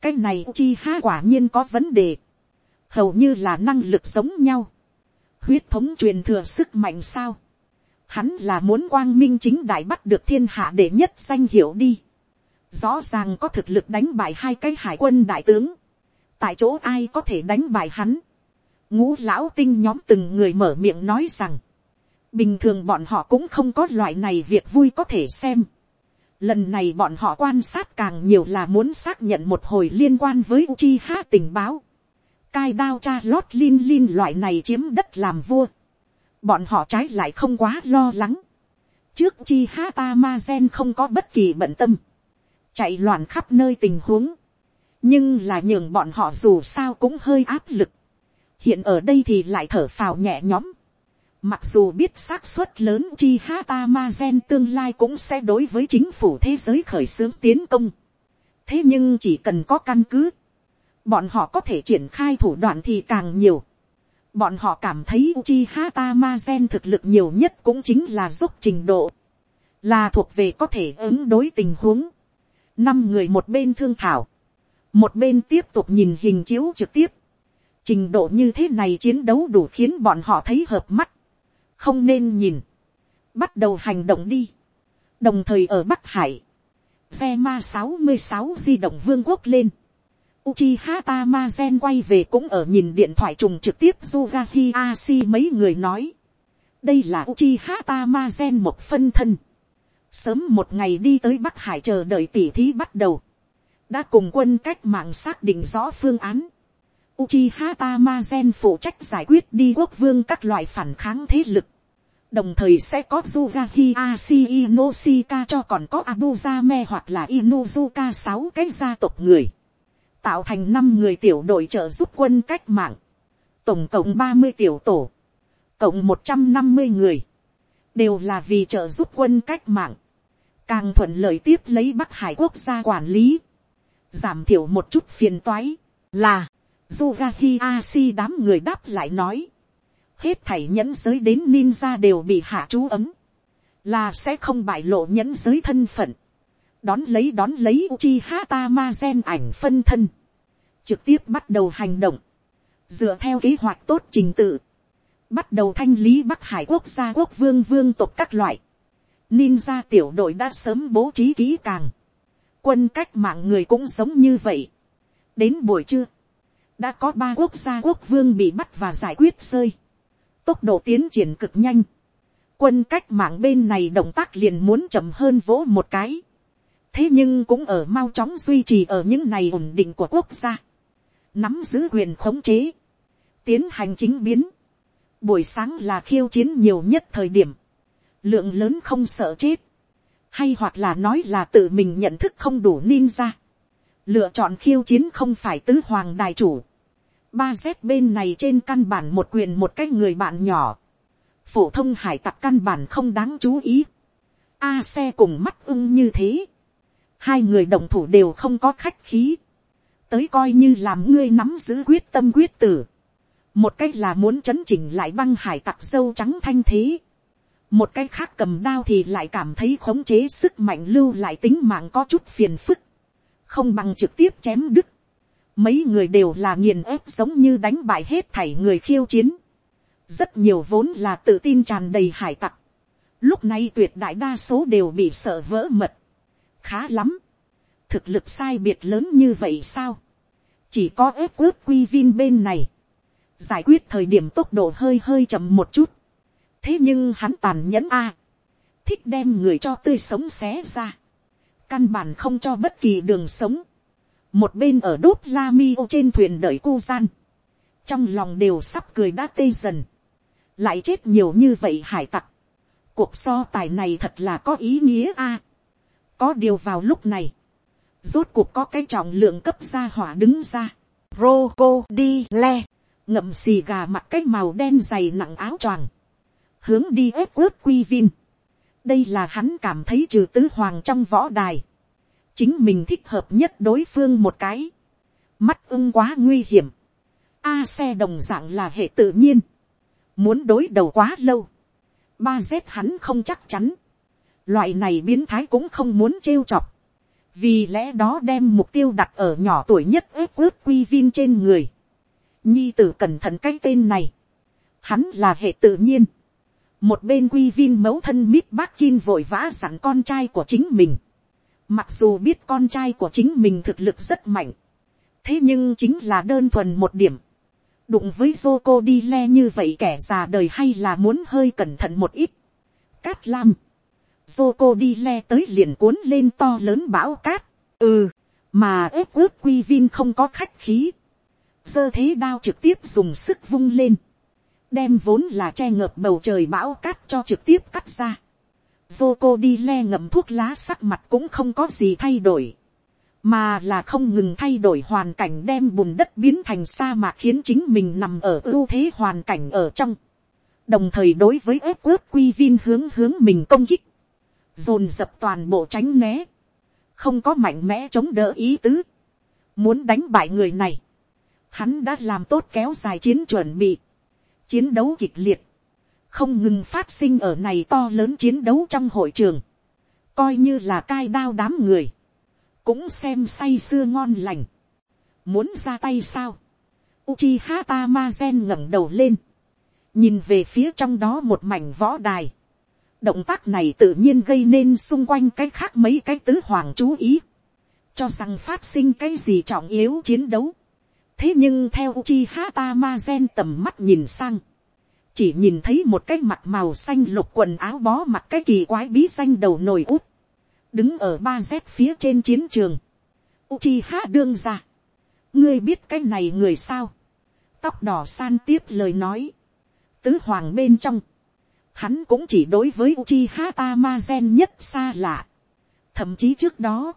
cái này chi ha quả nhiên có vấn đề. hầu như là năng lực giống nhau. huyết thống truyền thừa sức mạnh sao. hắn là muốn quang minh chính đại bắt được thiên hạ để nhất danh hiệu đi. rõ ràng có thực lực đánh bại hai cái hải quân đại tướng. tại chỗ ai có thể đánh bại hắn. ngũ lão tinh nhóm từng người mở miệng nói rằng, bình thường bọn họ cũng không có loại này việc vui có thể xem. Lần này bọn họ quan sát càng nhiều là muốn xác nhận một hồi liên quan với Uchiha tình báo. Cai đao cha lót lin lin loại này chiếm đất làm vua. Bọn họ trái lại không quá lo lắng. Trước Uchiha Tamazen không có bất kỳ bận tâm. Chạy loạn khắp nơi tình huống. Nhưng là nhường bọn họ dù sao cũng hơi áp lực. Hiện ở đây thì lại thở phào nhẹ nhõm Mặc dù biết xác suất lớn chi hata ma gen tương lai cũng sẽ đối với chính phủ thế giới khởi xướng tiến công. Thế nhưng chỉ cần có căn cứ, bọn họ có thể triển khai thủ đoạn thì càng nhiều. Bọn họ cảm thấy Uchiha Tamazen thực lực nhiều nhất cũng chính là giúp trình độ. Là thuộc về có thể ứng đối tình huống. Năm người một bên thương thảo. một bên tiếp tục nhìn hình chiếu trực tiếp, trình độ như thế này chiến đấu đủ khiến bọn họ thấy hợp mắt, không nên nhìn, bắt đầu hành động đi, đồng thời ở bắc hải, xe ma sáu mươi sáu di động vương quốc lên, Uchiha Tamazen quay về cũng ở nhìn điện thoại trùng trực tiếp Yugahi Ashi mấy người nói. Đây là Uchiha Tamazen một phân thân. Sớm một ngày đi tới Bắc Hải chờ đợi tỉ thí bắt đầu. Đã cùng quân cách mạng xác định rõ phương án. Uchiha Tamazen phụ trách giải quyết đi quốc vương các loại phản kháng thế lực. Đồng thời sẽ có Zugahi Ashi Inoshika cho còn có Abuzame hoặc là Inuzuka sáu cái gia tộc người. Tạo thành năm người tiểu đội trợ giúp quân cách mạng, tổng cộng ba mươi tiểu tổ, cộng một trăm năm mươi người, đều là vì trợ giúp quân cách mạng, càng thuận lợi tiếp lấy bắc hải quốc gia quản lý, giảm thiểu một chút phiền toái, là, Zugahi Asi đám người đáp lại nói, hết thảy nhẫn giới đến ninja đều bị hạ chú ấm, là sẽ không bại lộ nhẫn giới thân phận, đón lấy đón lấy Uchiha Tamazen ảnh phân thân, trực tiếp bắt đầu hành động, dựa theo kế hoạch tốt trình tự, bắt đầu thanh lý bắc hải quốc gia quốc vương vương tộc các loại, ninja tiểu đội đã sớm bố trí kỹ càng, quân cách mạng người cũng giống như vậy. đến buổi trưa, đã có ba quốc gia quốc vương bị bắt và giải quyết rơi, tốc độ tiến triển cực nhanh, quân cách mạng bên này động tác liền muốn chậm hơn vỗ một cái, thế nhưng cũng ở mau chóng duy trì ở những này ổn định của quốc gia, nắm giữ quyền khống chế, tiến hành chính biến, buổi sáng là khiêu chiến nhiều nhất thời điểm, lượng lớn không sợ chết, hay hoặc là nói là tự mình nhận thức không đủ ninja, lựa chọn khiêu chiến không phải tứ hoàng đài chủ, ba z bên này trên căn bản một quyền một cái người bạn nhỏ, phổ thông hải tặc căn bản không đáng chú ý, a xe cùng mắt ưng như thế, hai người đồng thủ đều không có khách khí, tới coi như làm ngươi nắm giữ quyết tâm quyết tử. một cách là muốn chấn chỉnh lại băng hải tặc sâu trắng thanh thế. một cách khác cầm đao thì lại cảm thấy khống chế sức mạnh lưu lại tính mạng có chút phiền phức không bằng trực tiếp chém đứt. mấy người đều là nghiền ép giống như đánh bại hết thảy người khiêu chiến. rất nhiều vốn là tự tin tràn đầy hải tặc. lúc này tuyệt đại đa số đều bị sợ vỡ mật. khá lắm thực lực sai biệt lớn như vậy sao, chỉ có ép ướp quy vin bên này, giải quyết thời điểm tốc độ hơi hơi chậm một chút, thế nhưng hắn tàn nhẫn a, thích đem người cho tươi sống xé ra, căn bản không cho bất kỳ đường sống, một bên ở đốt la mi ô trên thuyền đợi cu gian, trong lòng đều sắp cười đã tê dần, lại chết nhiều như vậy hải tặc, cuộc so tài này thật là có ý nghĩa a, có điều vào lúc này, rốt cuộc có cái trọng lượng cấp ra hỏa đứng ra. Rô đi le, ngậm xì gà mặc cái màu đen dày nặng áo choàng, hướng đi ép ướp quy vin đây là hắn cảm thấy trừ tứ hoàng trong võ đài, chính mình thích hợp nhất đối phương một cái, mắt ưng quá nguy hiểm, a xe đồng dạng là hệ tự nhiên, muốn đối đầu quá lâu, ba z hắn không chắc chắn, loại này biến thái cũng không muốn trêu chọc, vì lẽ đó đem mục tiêu đặt ở nhỏ tuổi nhất ướp ướp quy vin trên người. nhi tử cẩn thận cái tên này. hắn là hệ tự nhiên một bên quy vin mẫu thân mít bác kin vội vã sẵn con trai của chính mình. mặc dù biết con trai của chính mình thực lực rất mạnh. thế nhưng chính là đơn thuần một điểm. đụng với Joko đi le như vậy kẻ già đời hay là muốn hơi cẩn thận một ít. cát lam Dô đi le tới liền cuốn lên to lớn bão cát. Ừ, mà ép ướp quy vin không có khách khí. giơ thế đao trực tiếp dùng sức vung lên. Đem vốn là che ngợp bầu trời bão cát cho trực tiếp cắt ra. vô cô đi le ngậm thuốc lá sắc mặt cũng không có gì thay đổi. Mà là không ngừng thay đổi hoàn cảnh đem bùn đất biến thành sa mạc khiến chính mình nằm ở ưu thế hoàn cảnh ở trong đồng thời đối với ép ướp quy vin hướng hướng mình công kích, dồn dập toàn bộ tránh né, không có mạnh mẽ chống đỡ ý tứ, muốn đánh bại người này, hắn đã làm tốt kéo dài chiến chuẩn bị, chiến đấu kịch liệt, không ngừng phát sinh ở này to lớn chiến đấu trong hội trường, coi như là cai đao đám người, cũng xem say sưa ngon lành, muốn ra tay sao, Uchiha Tamazen ngẩng đầu lên, nhìn về phía trong đó một mảnh võ đài, động tác này tự nhiên gây nên xung quanh cái khác mấy cái tứ hoàng chú ý, cho rằng phát sinh cái gì trọng yếu chiến đấu thế nhưng theo Uchiha Tamazen tầm mắt nhìn sang, chỉ nhìn thấy một cái mặt màu xanh lục quần áo bó mặt cái kỳ quái bí xanh đầu nồi út, đứng ở ba z phía trên chiến trường, Uchiha đương ra, ngươi biết cái này người sao, tóc đỏ san tiếp lời nói, tứ hoàng bên trong, hắn cũng chỉ đối với Uchiha Tamazen nhất xa lạ, thậm chí trước đó,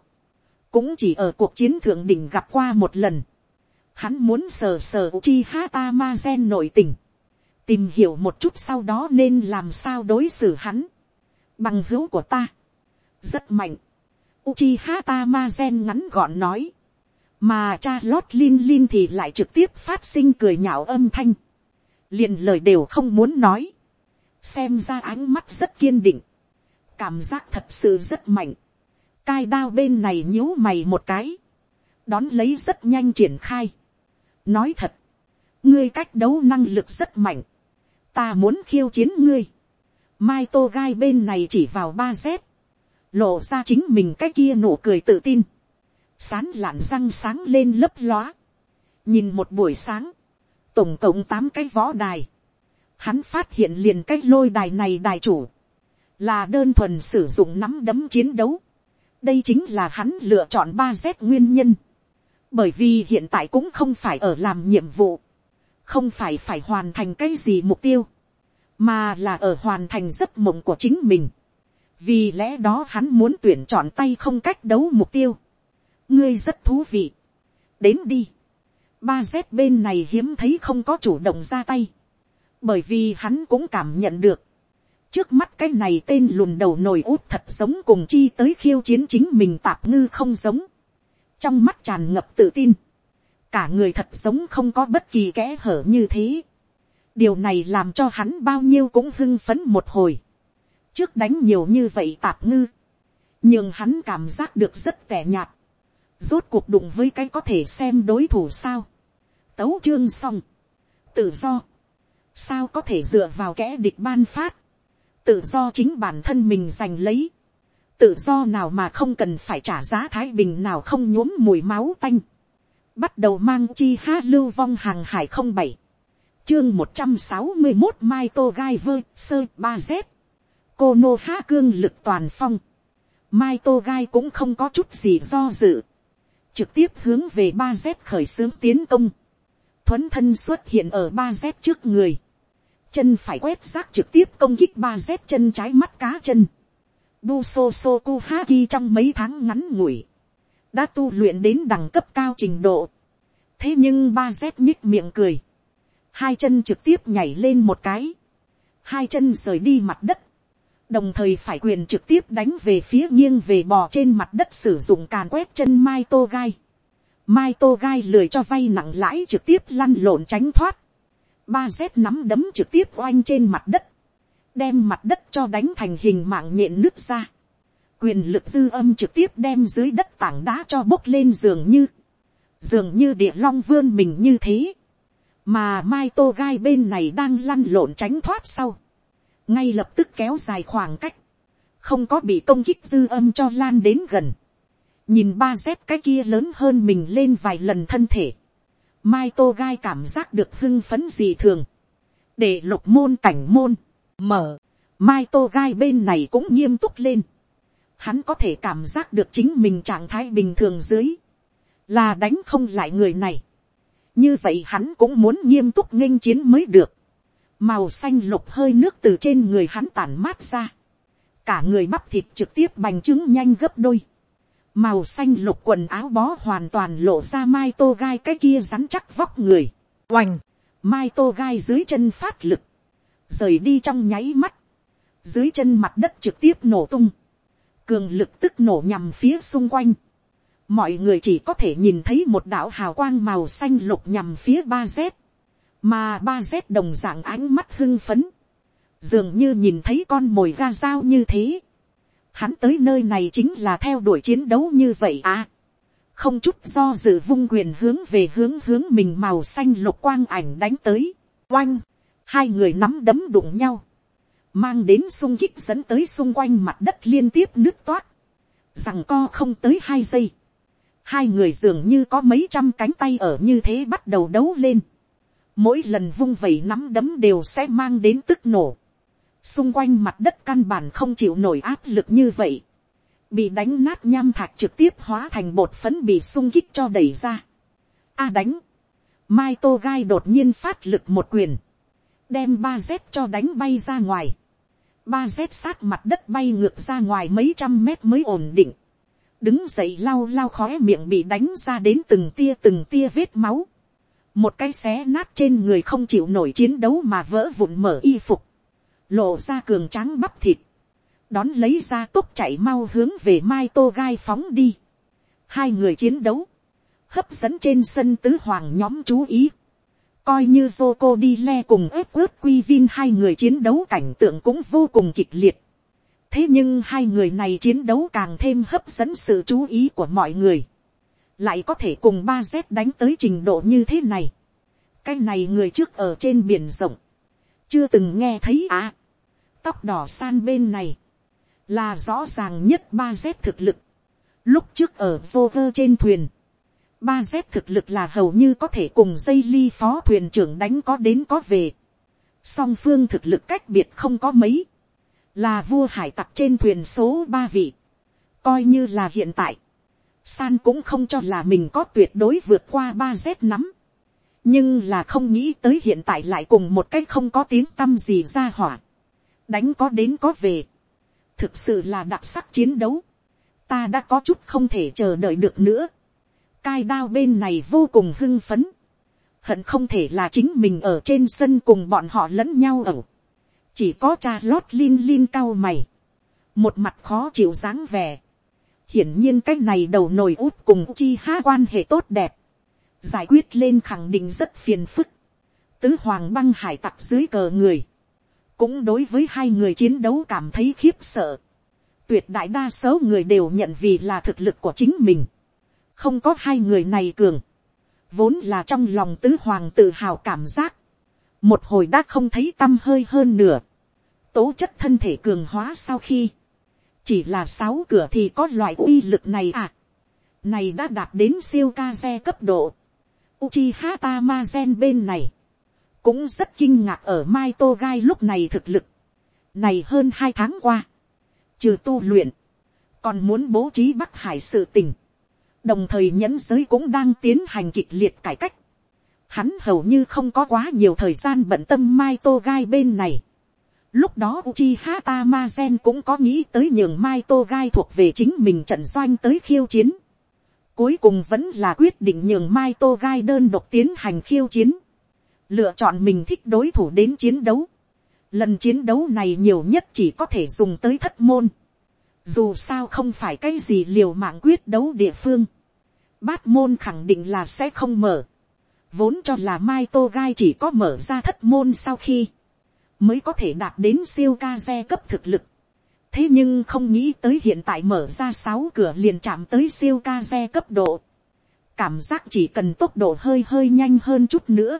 cũng chỉ ở cuộc chiến thượng đỉnh gặp qua một lần, hắn muốn sờ sờ Uchiha Tamazen nội tình, tìm hiểu một chút sau đó nên làm sao đối xử hắn, bằng hữu của ta, rất mạnh, Uchiha Tamazen ngắn gọn nói, mà cha lót lin lin thì lại trực tiếp phát sinh cười nhạo âm thanh, liền lời đều không muốn nói, xem ra ánh mắt rất kiên định, cảm giác thật sự rất mạnh, cai đao bên này nhíu mày một cái, đón lấy rất nhanh triển khai nói thật, ngươi cách đấu năng lực rất mạnh, ta muốn khiêu chiến ngươi, mai tô gai bên này chỉ vào ba z, lộ ra chính mình cái kia nụ cười tự tin, sán lạn răng sáng lên lấp lóa, nhìn một buổi sáng, tổng cộng tám cái võ đài, hắn phát hiện liền cái lôi đài này đài chủ, là đơn thuần sử dụng nắm đấm chiến đấu, đây chính là hắn lựa chọn ba z nguyên nhân, bởi vì hiện tại cũng không phải ở làm nhiệm vụ, không phải phải hoàn thành cái gì mục tiêu, mà là ở hoàn thành giấc mộng của chính mình. vì lẽ đó hắn muốn tuyển chọn tay không cách đấu mục tiêu. ngươi rất thú vị. đến đi. ba z bên này hiếm thấy không có chủ động ra tay. bởi vì hắn cũng cảm nhận được. trước mắt cái này tên lùn đầu nồi út thật giống cùng chi tới khiêu chiến chính mình tạp ngư không giống trong mắt tràn ngập tự tin cả người thật giống không có bất kỳ kẽ hở như thế. điều này làm cho hắn bao nhiêu cũng hưng phấn một hồi. trước đánh nhiều như vậy tạp ngư, nhưng hắn cảm giác được rất tẻ nhạt. rốt cuộc đụng với cái có thể xem đối thủ sao. tấu chương xong, tự do, sao có thể dựa vào kẽ địch ban phát, tự do chính bản thân mình giành lấy, tự do nào mà không cần phải trả giá thái bình nào không nhuốm mùi máu tanh. Bắt đầu mang chi ha lưu vong hàng hải không bảy. Chương một trăm sáu mươi một mai tô gai vơ, sơ ba z cô nô há cương lực toàn phong. Mai tô gai cũng không có chút gì do dự. Trực tiếp hướng về ba z khởi xướng tiến công. Thuấn thân xuất hiện ở ba z trước người. Chân phải quét rác trực tiếp công kích ba z chân trái mắt cá chân bu so so ku ha ki trong mấy tháng ngắn ngủi đã tu luyện đến đẳng cấp cao trình độ. thế nhưng ba z nhích miệng cười, hai chân trực tiếp nhảy lên một cái, hai chân rời đi mặt đất, đồng thời phải quyền trực tiếp đánh về phía nghiêng về bò trên mặt đất sử dụng càn quét chân mai tô gai. mai tô gai lười cho vay nặng lãi trực tiếp lăn lộn tránh thoát, ba z nắm đấm trực tiếp oanh trên mặt đất, đem mặt đất cho đánh thành hình mạng nhện nước ra. Quyền lực dư âm trực tiếp đem dưới đất tảng đá cho bốc lên dường như, dường như địa long vươn mình như thế, mà mai tô gai bên này đang lăn lộn tránh thoát sau, ngay lập tức kéo dài khoảng cách, không có bị công kích dư âm cho lan đến gần, nhìn ba dép cái kia lớn hơn mình lên vài lần thân thể, mai tô gai cảm giác được hưng phấn gì thường, để lục môn cảnh môn, mở, mai tô gai bên này cũng nghiêm túc lên, hắn có thể cảm giác được chính mình trạng thái bình thường dưới, là đánh không lại người này. như vậy hắn cũng muốn nghiêm túc nghênh chiến mới được. màu xanh lục hơi nước từ trên người hắn tản mát ra. cả người bắp thịt trực tiếp bành trứng nhanh gấp đôi. màu xanh lục quần áo bó hoàn toàn lộ ra mai tô gai cái kia rắn chắc vóc người. oành, mai tô gai dưới chân phát lực, rời đi trong nháy mắt, dưới chân mặt đất trực tiếp nổ tung cường lực tức nổ nhằm phía xung quanh. mọi người chỉ có thể nhìn thấy một đạo hào quang màu xanh lục nhằm phía ba z, mà ba z đồng d ạ n g ánh mắt hưng phấn, dường như nhìn thấy con mồi ga dao như thế. hắn tới nơi này chính là theo đuổi chiến đấu như vậy à. không chút do dự vung quyền hướng về hướng hướng mình màu xanh lục quang ảnh đánh tới, oanh, hai người nắm đấm đụng nhau, mang đến sung kích dẫn tới xung quanh mặt đất liên tiếp nước toát, rằng co không tới hai giây, hai người dường như có mấy trăm cánh tay ở như thế bắt đầu đấu lên, mỗi lần vung vẩy nắm đấm đều sẽ mang đến tức nổ, xung quanh mặt đất căn bản không chịu nổi áp lực như vậy, bị đánh nát nham thạch trực tiếp hóa thành bột phấn bị sung kích cho đẩy ra. A à đánh, mai tô gai đột nhiên phát lực một quyền, đem ba z cho đánh bay ra ngoài, ba z sát mặt đất bay ngược ra ngoài mấy trăm mét mới ổn định, đứng dậy lau lau khóe miệng bị đánh ra đến từng tia từng tia vết máu, một cái xé nát trên người không chịu nổi chiến đấu mà vỡ vụn mở y phục, lộ ra cường tráng bắp thịt, đón lấy ra tốc chạy mau hướng về mai tô gai phóng đi. hai người chiến đấu, hấp dẫn trên sân tứ hoàng nhóm chú ý coi như Joko đi le cùng ép ướp quy vin hai người chiến đấu cảnh tượng cũng vô cùng kịch liệt. thế nhưng hai người này chiến đấu càng thêm hấp dẫn sự chú ý của mọi người. lại có thể cùng ba z đánh tới trình độ như thế này. cái này người trước ở trên biển rộng, chưa từng nghe thấy à. tóc đỏ san bên này, là rõ ràng nhất ba z thực lực. Lúc trước ở vô vơ trên thuyền, ba z thực lực là hầu như có thể cùng dây ly phó thuyền trưởng đánh có đến có về. Song phương thực lực cách biệt không có mấy, là vua hải tặc trên thuyền số ba vị. Coi như là hiện tại, san cũng không cho là mình có tuyệt đối vượt qua ba z nắm. nhưng là không nghĩ tới hiện tại lại cùng một cách không có tiếng t â m gì ra hỏa. đánh có đến có về thực sự là đặc sắc chiến đấu, ta đã có chút không thể chờ đợi được nữa. Cai đao bên này vô cùng hưng phấn, hận không thể là chính mình ở trên sân cùng bọn họ lẫn nhau ở. chỉ có cha lót lin lin cao mày, một mặt khó chịu dáng vẻ. hiển nhiên cái này đầu nồi út cùng chi ha quan hệ tốt đẹp, giải quyết lên khẳng định rất phiền phức. tứ hoàng băng hải tặc dưới cờ người, cũng đối với hai người chiến đấu cảm thấy khiếp sợ. tuyệt đại đa số người đều nhận vì là thực lực của chính mình không có hai người này cường. vốn là trong lòng tứ hoàng tự hào cảm giác. một hồi đã không thấy t â m hơi hơn nửa. tố chất thân thể cường hóa sau khi. chỉ là sáu cửa thì có loại uy lực này à. này đã đạt đến siêu ca xe cấp độ. Uchiha gen bên này cũng rất kinh ngạc ở mai tô gai lúc này thực lực, này hơn hai tháng qua, trừ tu luyện, còn muốn bố trí bắc hải sự tình, đồng thời nhẫn giới cũng đang tiến hành kịch liệt cải cách, hắn hầu như không có quá nhiều thời gian bận tâm mai tô gai bên này. Lúc đó Uchiha Tamazen cũng có nghĩ tới nhường Mai Tô Gai thuộc về chính mình trận doanh tới khiêu chiến. Cuối cùng vẫn là quyết định nhường Mai Tô Gai đơn độc tiến hành khiêu chiến lựa chọn mình thích đối thủ đến chiến đấu. Lần chiến đấu này nhiều nhất chỉ có thể dùng tới thất môn. Dù sao không phải cái gì liều mạng quyết đấu địa phương. Bát môn khẳng định là sẽ không mở. Vốn cho là Mai Tô Gai chỉ có mở ra thất môn sau khi. Mới có thể đạt đến siêu ca xe cấp thực lực. Thế nhưng không nghĩ tới hiện tại mở ra sáu cửa liền chạm tới siêu ca xe cấp độ. Cảm giác chỉ cần tốc độ hơi hơi nhanh hơn chút nữa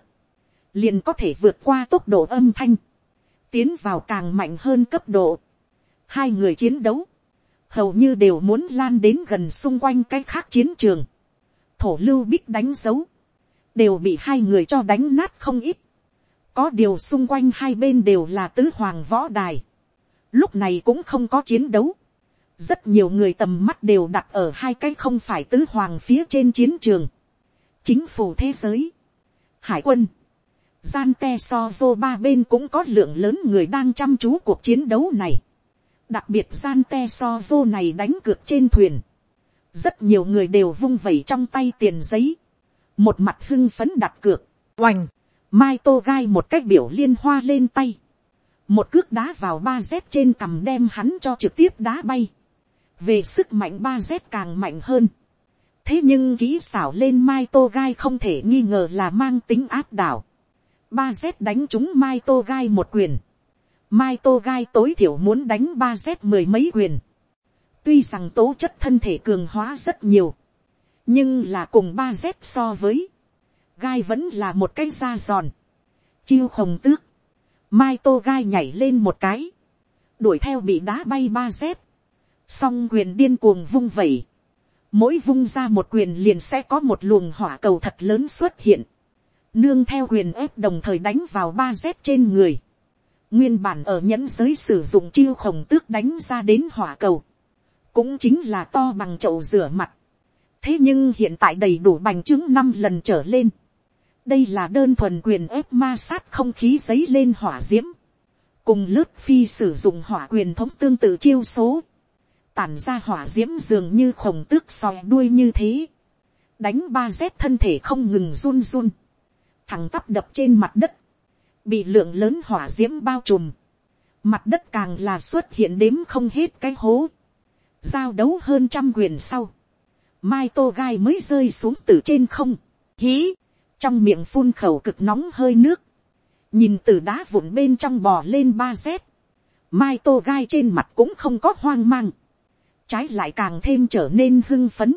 liền có thể vượt qua tốc độ âm thanh, tiến vào càng mạnh hơn cấp độ. Hai người chiến đấu, hầu như đều muốn lan đến gần xung quanh cái khác chiến trường. Thổ lưu bích đánh dấu, đều bị hai người cho đánh nát không ít. Có điều xung quanh hai bên đều là tứ hoàng võ đài. Lúc này cũng không có chiến đấu. Rất nhiều người tầm mắt đều đặt ở hai cái không phải tứ hoàng phía trên chiến trường. Chính phủ thế giới. Hải quân gian te so vô ba bên cũng có lượng lớn người đang chăm chú cuộc chiến đấu này đặc biệt gian te so vô này đánh cược trên thuyền. rất nhiều người đều vung vẩy trong tay tiền giấy. một mặt hưng phấn đặt cược, oành, mai tô gai một cách biểu liên hoa lên tay. một cước đá vào ba dép trên cằm đem hắn cho trực tiếp đá bay. về sức mạnh ba dép càng mạnh hơn. thế nhưng kỹ xảo lên mai tô gai không thể nghi ngờ là mang tính áp đảo ba z đánh chúng mai tô gai một quyền, mai tô gai tối thiểu muốn đánh ba z mười mấy quyền, tuy rằng tố chất thân thể cường hóa rất nhiều, nhưng là cùng ba z so với, gai vẫn là một cái da giòn, chiêu khổng tước, mai tô gai nhảy lên một cái, đuổi theo bị đá bay ba z, song quyền điên cuồng vung vẩy, mỗi vung ra một quyền liền sẽ có một luồng hỏa cầu thật lớn xuất hiện, nương theo quyền ép đồng thời đánh vào ba z trên người, nguyên bản ở nhẫn giới sử dụng chiêu khổng tước đánh ra đến hỏa cầu, cũng chính là to bằng chậu rửa mặt, thế nhưng hiện tại đầy đủ bành trướng năm lần trở lên, đây là đơn thuần quyền ép ma sát không khí giấy lên hỏa diễm cùng lướt phi sử dụng hỏa quyền thống tương tự chiêu số, tản ra hỏa diễm dường như khổng tước sòi đuôi như thế, đánh ba dép thân thể không ngừng run run, thằng tắp đập trên mặt đất, bị lượng lớn hỏa d i ễ m bao trùm, mặt đất càng là xuất hiện đếm không hết cái hố, giao đấu hơn trăm quyền sau, mai tô gai mới rơi xuống từ trên không, hí, trong miệng phun khẩu cực nóng hơi nước, nhìn từ đá vụn bên trong bò lên ba dép, mai tô gai trên mặt cũng không có hoang mang, trái lại càng thêm trở nên hưng phấn,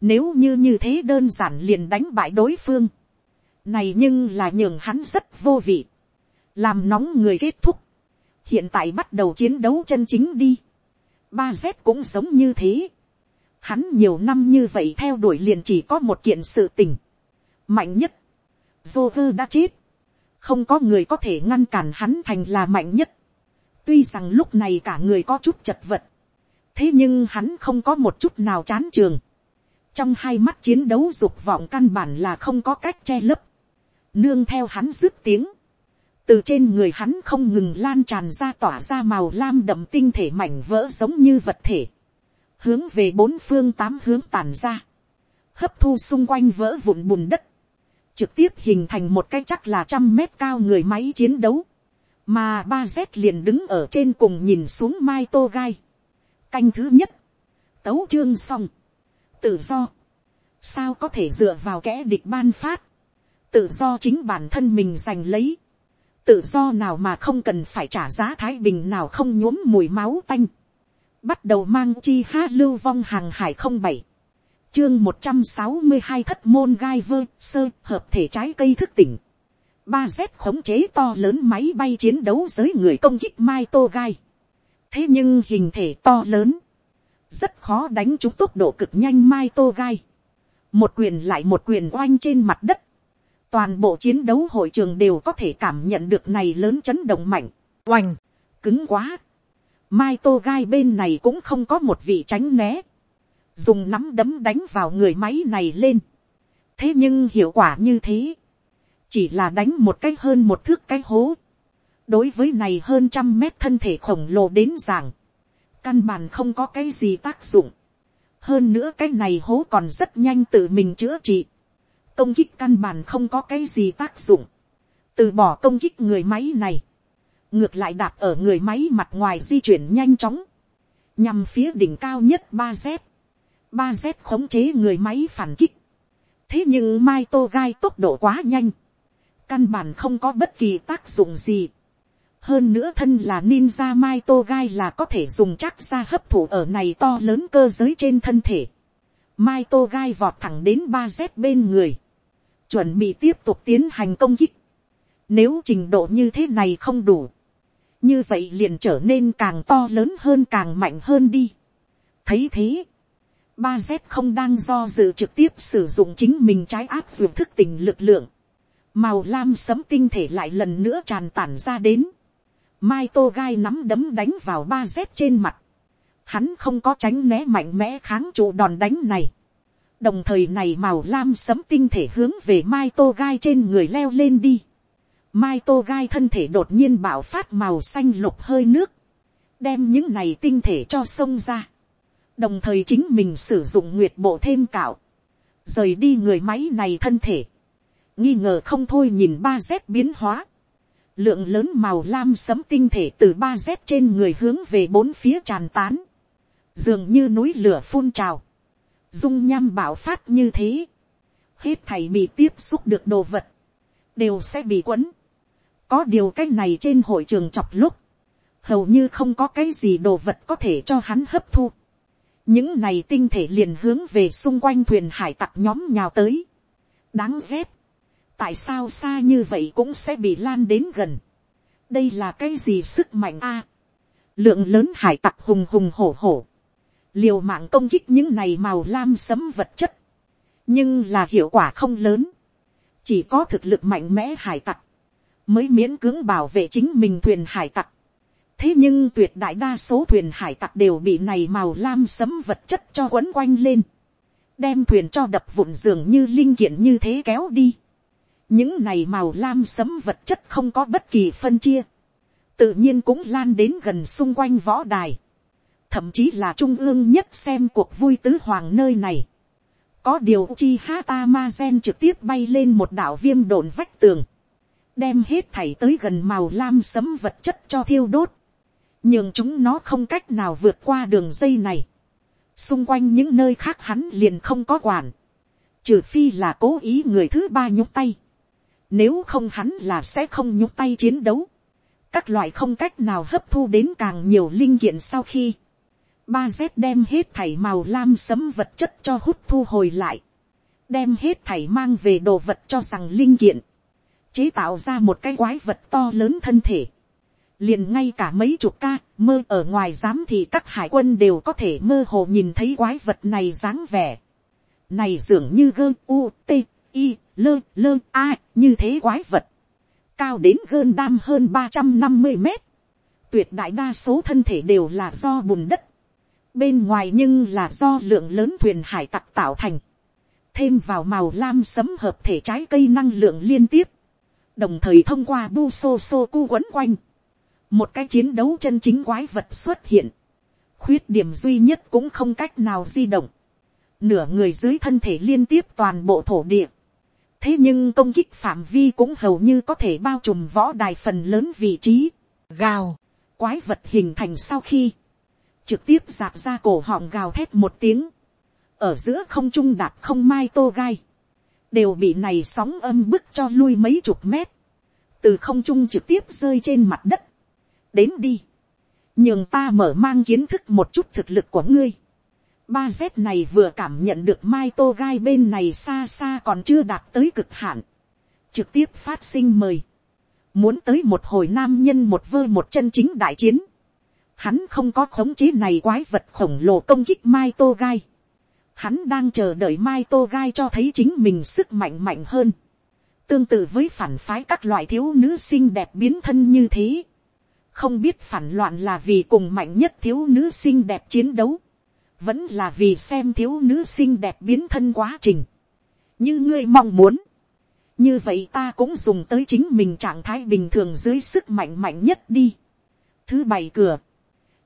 nếu như như thế đơn giản liền đánh bại đối phương, này nhưng là nhường hắn rất vô vị, làm nóng người kết thúc, hiện tại bắt đầu chiến đấu chân chính đi, ba z cũng sống như thế, hắn nhiều năm như vậy theo đuổi liền chỉ có một kiện sự tình, mạnh nhất, vô vơ đã chết, không có người có thể ngăn cản hắn thành là mạnh nhất. tuy rằng lúc này cả người có chút chật vật, thế nhưng hắn không có một chút nào chán trường. trong hai mắt chiến đấu dục vọng căn bản là không có cách che lấp, nương theo hắn dứt tiếng, từ trên người hắn không ngừng lan tràn ra tỏa ra màu lam đậm tinh thể mảnh vỡ giống như vật thể, hướng về bốn phương tám hướng tàn ra, hấp thu xung quanh vỡ vụn bùn đất, trực tiếp hình thành một cái chắc là trăm mét cao người máy chiến đấu, mà ba z liền đứng ở trên cùng nhìn xuống mai tô gai. canh thứ nhất, tấu chương xong, tự do, sao có thể dựa vào kẽ địch ban phát, tự do chính bản thân mình giành lấy, tự do nào mà không cần phải trả giá thái bình nào không nhuốm mùi máu tanh, bắt đầu mang chi ha lưu vong hàng hải không bảy, chương một trăm sáu mươi hai thất môn gai vơ sơ hợp thể trái cây thức tỉnh. ba z khống chế to lớn máy bay chiến đấu giới người công kích mai tô gai. thế nhưng hình thể to lớn, rất khó đánh chúng tốc độ cực nhanh mai tô gai. một quyền lại một quyền oanh trên mặt đất toàn bộ chiến đấu hội trường đều có thể cảm nhận được này lớn chấn động mạnh, oanh, cứng quá. mai tô gai bên này cũng không có một vị tránh né dùng nắm đấm đánh vào người máy này lên. thế nhưng hiệu quả như thế, chỉ là đánh một cái hơn một thước cái hố. đối với này hơn trăm mét thân thể khổng lồ đến giảng, căn bản không có cái gì tác dụng. hơn nữa cái này hố còn rất nhanh tự mình chữa trị công kích căn bản không có cái gì tác dụng. từ bỏ công kích người máy này. ngược lại đạp ở người máy mặt ngoài di chuyển nhanh chóng. nhằm phía đỉnh cao nhất ba z, ba z khống chế người máy phản kích. thế nhưng mai tô gai tốc độ quá nhanh, căn bản không có bất kỳ tác dụng gì. hơn nữa thân là ninja mai tô gai là có thể dùng chắc ra hấp thụ ở này to lớn cơ giới trên thân thể. mai tô gai vọt thẳng đến ba z bên người, chuẩn bị tiếp tục tiến hành công kích. nếu trình độ như thế này không đủ, như vậy liền trở nên càng to lớn hơn càng mạnh hơn đi. thấy thế, ba z không đang do dự trực tiếp sử dụng chính mình trái áp dụng thức tình lực lượng. Màu lam sấm tinh thể lại lần nữa tràn tản ra đến. Mai tô gai nắm đấm đánh vào ba z trên mặt. Hắn không có tránh né mạnh mẽ kháng trụ đòn đánh này. Đồng thời này màu lam sấm tinh thể hướng về mai tô gai trên người leo lên đi. Mai tô gai thân thể đột nhiên bạo phát màu xanh lục hơi nước. Đem những này tinh thể cho sông ra. Đồng thời chính mình sử dụng nguyệt bộ thêm cạo, rời đi người máy này thân thể, nghi ngờ không thôi nhìn ba z biến hóa, lượng lớn màu lam sấm tinh thể từ ba z trên người hướng về bốn phía tràn tán, dường như núi lửa phun trào, dung nham bảo phát như thế, hết thầy bị tiếp xúc được đồ vật, đều sẽ bị quấn, có điều cái này trên hội trường chọc lúc, hầu như không có cái gì đồ vật có thể cho hắn hấp thu, những này tinh thể liền hướng về xung quanh thuyền hải tặc nhóm nhào tới. đáng ghét. tại sao xa như vậy cũng sẽ bị lan đến gần. đây là cái gì sức mạnh a. lượng lớn hải tặc hùng hùng hổ hổ liều mạng công kích những này màu lam sấm vật chất. nhưng là hiệu quả không lớn. chỉ có thực lực mạnh mẽ hải tặc mới miễn cưỡng bảo vệ chính mình thuyền hải tặc thế nhưng tuyệt đại đa số thuyền hải tặc đều bị này màu lam sấm vật chất cho quấn quanh lên, đem thuyền cho đập vụn dường như linh kiện như thế kéo đi. những này màu lam sấm vật chất không có bất kỳ phân chia, tự nhiên cũng lan đến gần xung quanh võ đài, thậm chí là trung ương nhất xem cuộc vui tứ hoàng nơi này. có điều chi hata ma gen trực tiếp bay lên một đảo viêm đồn vách tường, đem hết thảy tới gần màu lam sấm vật chất cho thiêu đốt nhưng chúng nó không cách nào vượt qua đường dây này. xung quanh những nơi khác hắn liền không có quản, trừ phi là cố ý người thứ ba nhúc tay. nếu không hắn là sẽ không nhúc tay chiến đấu. các loại không cách nào hấp thu đến càng nhiều linh kiện sau khi, ba z đem hết thảy màu lam sấm vật chất cho hút thu hồi lại, đem hết thảy mang về đồ vật cho rằng linh kiện, chế tạo ra một cái quái vật to lớn thân thể liền ngay cả mấy chục ca mơ ở ngoài giám thì các hải quân đều có thể mơ hồ nhìn thấy quái vật này dáng vẻ. này dường như gơ u t i lơ lơ a như thế quái vật. cao đến gơn đam hơn ba trăm năm mươi mét. tuyệt đại đa số thân thể đều là do bùn đất bên ngoài nhưng là do lượng lớn thuyền hải tặc tạo thành. thêm vào màu lam sấm hợp thể trái cây năng lượng liên tiếp. đồng thời thông qua bu sô sô cu quấn quanh. Một cái chiến đấu chân chính quái vật xuất hiện, khuyết điểm duy nhất cũng không cách nào di động, nửa người dưới thân thể liên tiếp toàn bộ thổ địa, thế nhưng công kích phạm vi cũng hầu như có thể bao trùm võ đài phần lớn vị trí, gào, quái vật hình thành sau khi, trực tiếp giạt ra cổ họng gào thét một tiếng, ở giữa không trung đạp không mai tô gai, đều bị này sóng âm bức cho lui mấy chục mét, từ không trung trực tiếp rơi trên mặt đất, đến đi, nhường ta mở mang kiến thức một chút thực lực của ngươi. ba z này vừa cảm nhận được mai tô gai bên này xa xa còn chưa đạt tới cực hạn, trực tiếp phát sinh mời, muốn tới một hồi nam nhân một vơ một chân chính đại chiến, hắn không có khống chế này quái vật khổng lồ công kích mai tô gai, hắn đang chờ đợi mai tô gai cho thấy chính mình sức mạnh mạnh hơn, tương tự với phản phái các loại thiếu nữ xinh đẹp biến thân như thế, không biết phản loạn là vì cùng mạnh nhất thiếu nữ xinh đẹp chiến đấu, vẫn là vì xem thiếu nữ xinh đẹp biến thân quá trình, như ngươi mong muốn, như vậy ta cũng dùng tới chính mình trạng thái bình thường dưới sức mạnh mạnh nhất đi. thứ bảy cửa,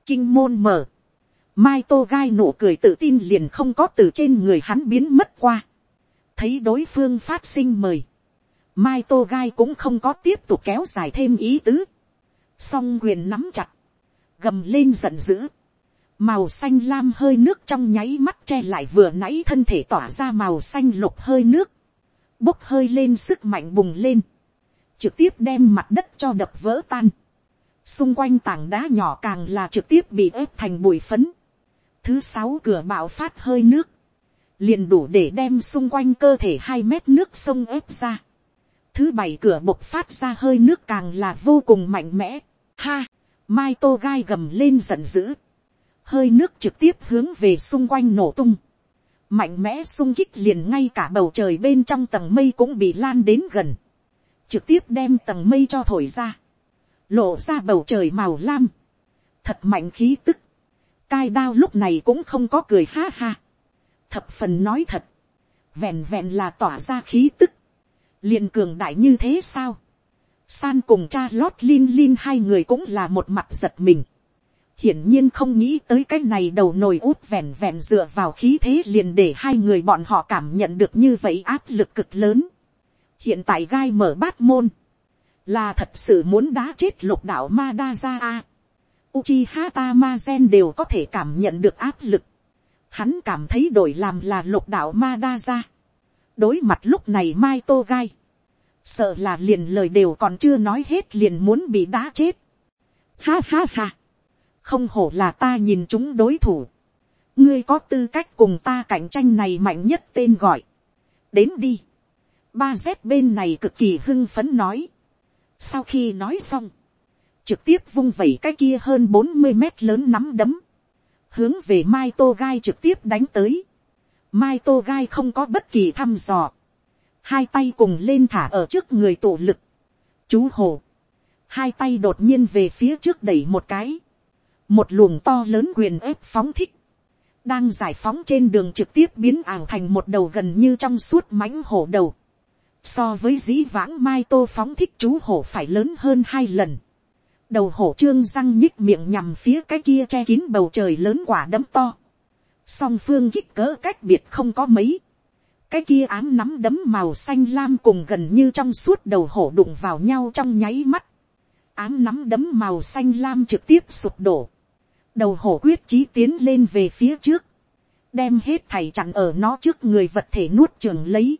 kinh môn mở, mai tô gai nụ cười tự tin liền không có từ trên người hắn biến mất qua, thấy đối phương phát sinh mời, mai tô gai cũng không có tiếp tục kéo dài thêm ý tứ, song quyền nắm chặt, gầm lên giận dữ, màu xanh lam hơi nước trong nháy mắt che lại vừa nãy thân thể tỏa ra màu xanh lục hơi nước, bốc hơi lên sức mạnh bùng lên, trực tiếp đem mặt đất cho đập vỡ tan, xung quanh tảng đá nhỏ càng là trực tiếp bị ép thành bụi phấn, thứ sáu cửa bạo phát hơi nước, liền đủ để đem xung quanh cơ thể hai mét nước sông ép ra, thứ bảy cửa bộc phát ra hơi nước càng là vô cùng mạnh mẽ. Ha, mai tô gai gầm lên giận dữ. hơi nước trực tiếp hướng về xung quanh nổ tung. mạnh mẽ sung kích liền ngay cả bầu trời bên trong tầng mây cũng bị lan đến gần. trực tiếp đem tầng mây cho thổi ra lộ ra bầu trời màu lam. thật mạnh khí tức. cai đao lúc này cũng không có cười ha ha. thập phần nói thật. vẹn vẹn là tỏa ra khí tức liền cường đại như thế sao. San cùng cha lót Lin Lin hai người cũng là một mặt giật mình. Hiển nhiên không nghĩ tới cái này đầu nồi út vẹn vẹn dựa vào khí thế liền để hai người bọn họ cảm nhận được như vậy áp lực cực lớn. Hiện tại gai mở bát môn. Là thật sự muốn đá chết lục đạo Madara. Uchiha Tamazen đều có thể cảm nhận được áp lực. Hắn cảm thấy đổi làm là lục đạo Madara đối mặt lúc này mai tô gai, sợ là liền lời đều còn chưa nói hết liền muốn bị đá chết. Ha ha ha, không hổ là ta nhìn chúng đối thủ, ngươi có tư cách cùng ta cạnh tranh này mạnh nhất tên gọi, đến đi, ba z bên này cực kỳ hưng phấn nói, sau khi nói xong, trực tiếp vung vẩy cái kia hơn bốn mươi mét lớn nắm đấm, hướng về mai tô gai trực tiếp đánh tới, mai tô gai không có bất kỳ thăm dò, hai tay cùng lên thả ở trước người tổ lực, chú hồ, hai tay đột nhiên về phía trước đẩy một cái, một luồng to lớn quyền ép phóng thích, đang giải phóng trên đường trực tiếp biến ảo thành một đầu gần như trong suốt mãnh hổ đầu, so với dĩ vãng mai tô phóng thích chú hổ phải lớn hơn hai lần, đầu hổ trương răng nhích miệng nhằm phía cái kia che kín bầu trời lớn quả đấm to, song phương kích cỡ cách biệt không có mấy, cái kia ám nắm đấm màu xanh lam cùng gần như trong suốt đầu hổ đụng vào nhau trong nháy mắt, ám nắm đấm màu xanh lam trực tiếp sụp đổ, đầu hổ quyết chí tiến lên về phía trước, đem hết thầy chặn ở nó trước người vật thể nuốt trường lấy,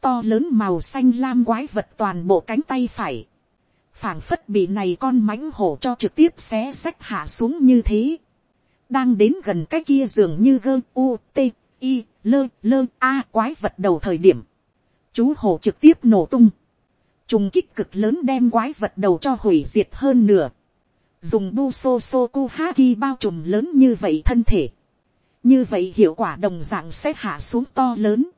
to lớn màu xanh lam quái vật toàn bộ cánh tay phải, phảng phất bị này con mãnh hổ cho trực tiếp xé xách hạ xuống như thế, đang đến gần cái kia dường như gơ u t i lơ lơ a quái vật đầu thời điểm, chú hổ trực tiếp nổ tung, trùng kích cực lớn đem quái vật đầu cho hủy diệt hơn nửa, dùng bu so so ku ha ki bao trùm lớn như vậy thân thể, như vậy hiệu quả đồng dạng sẽ hạ xuống to lớn,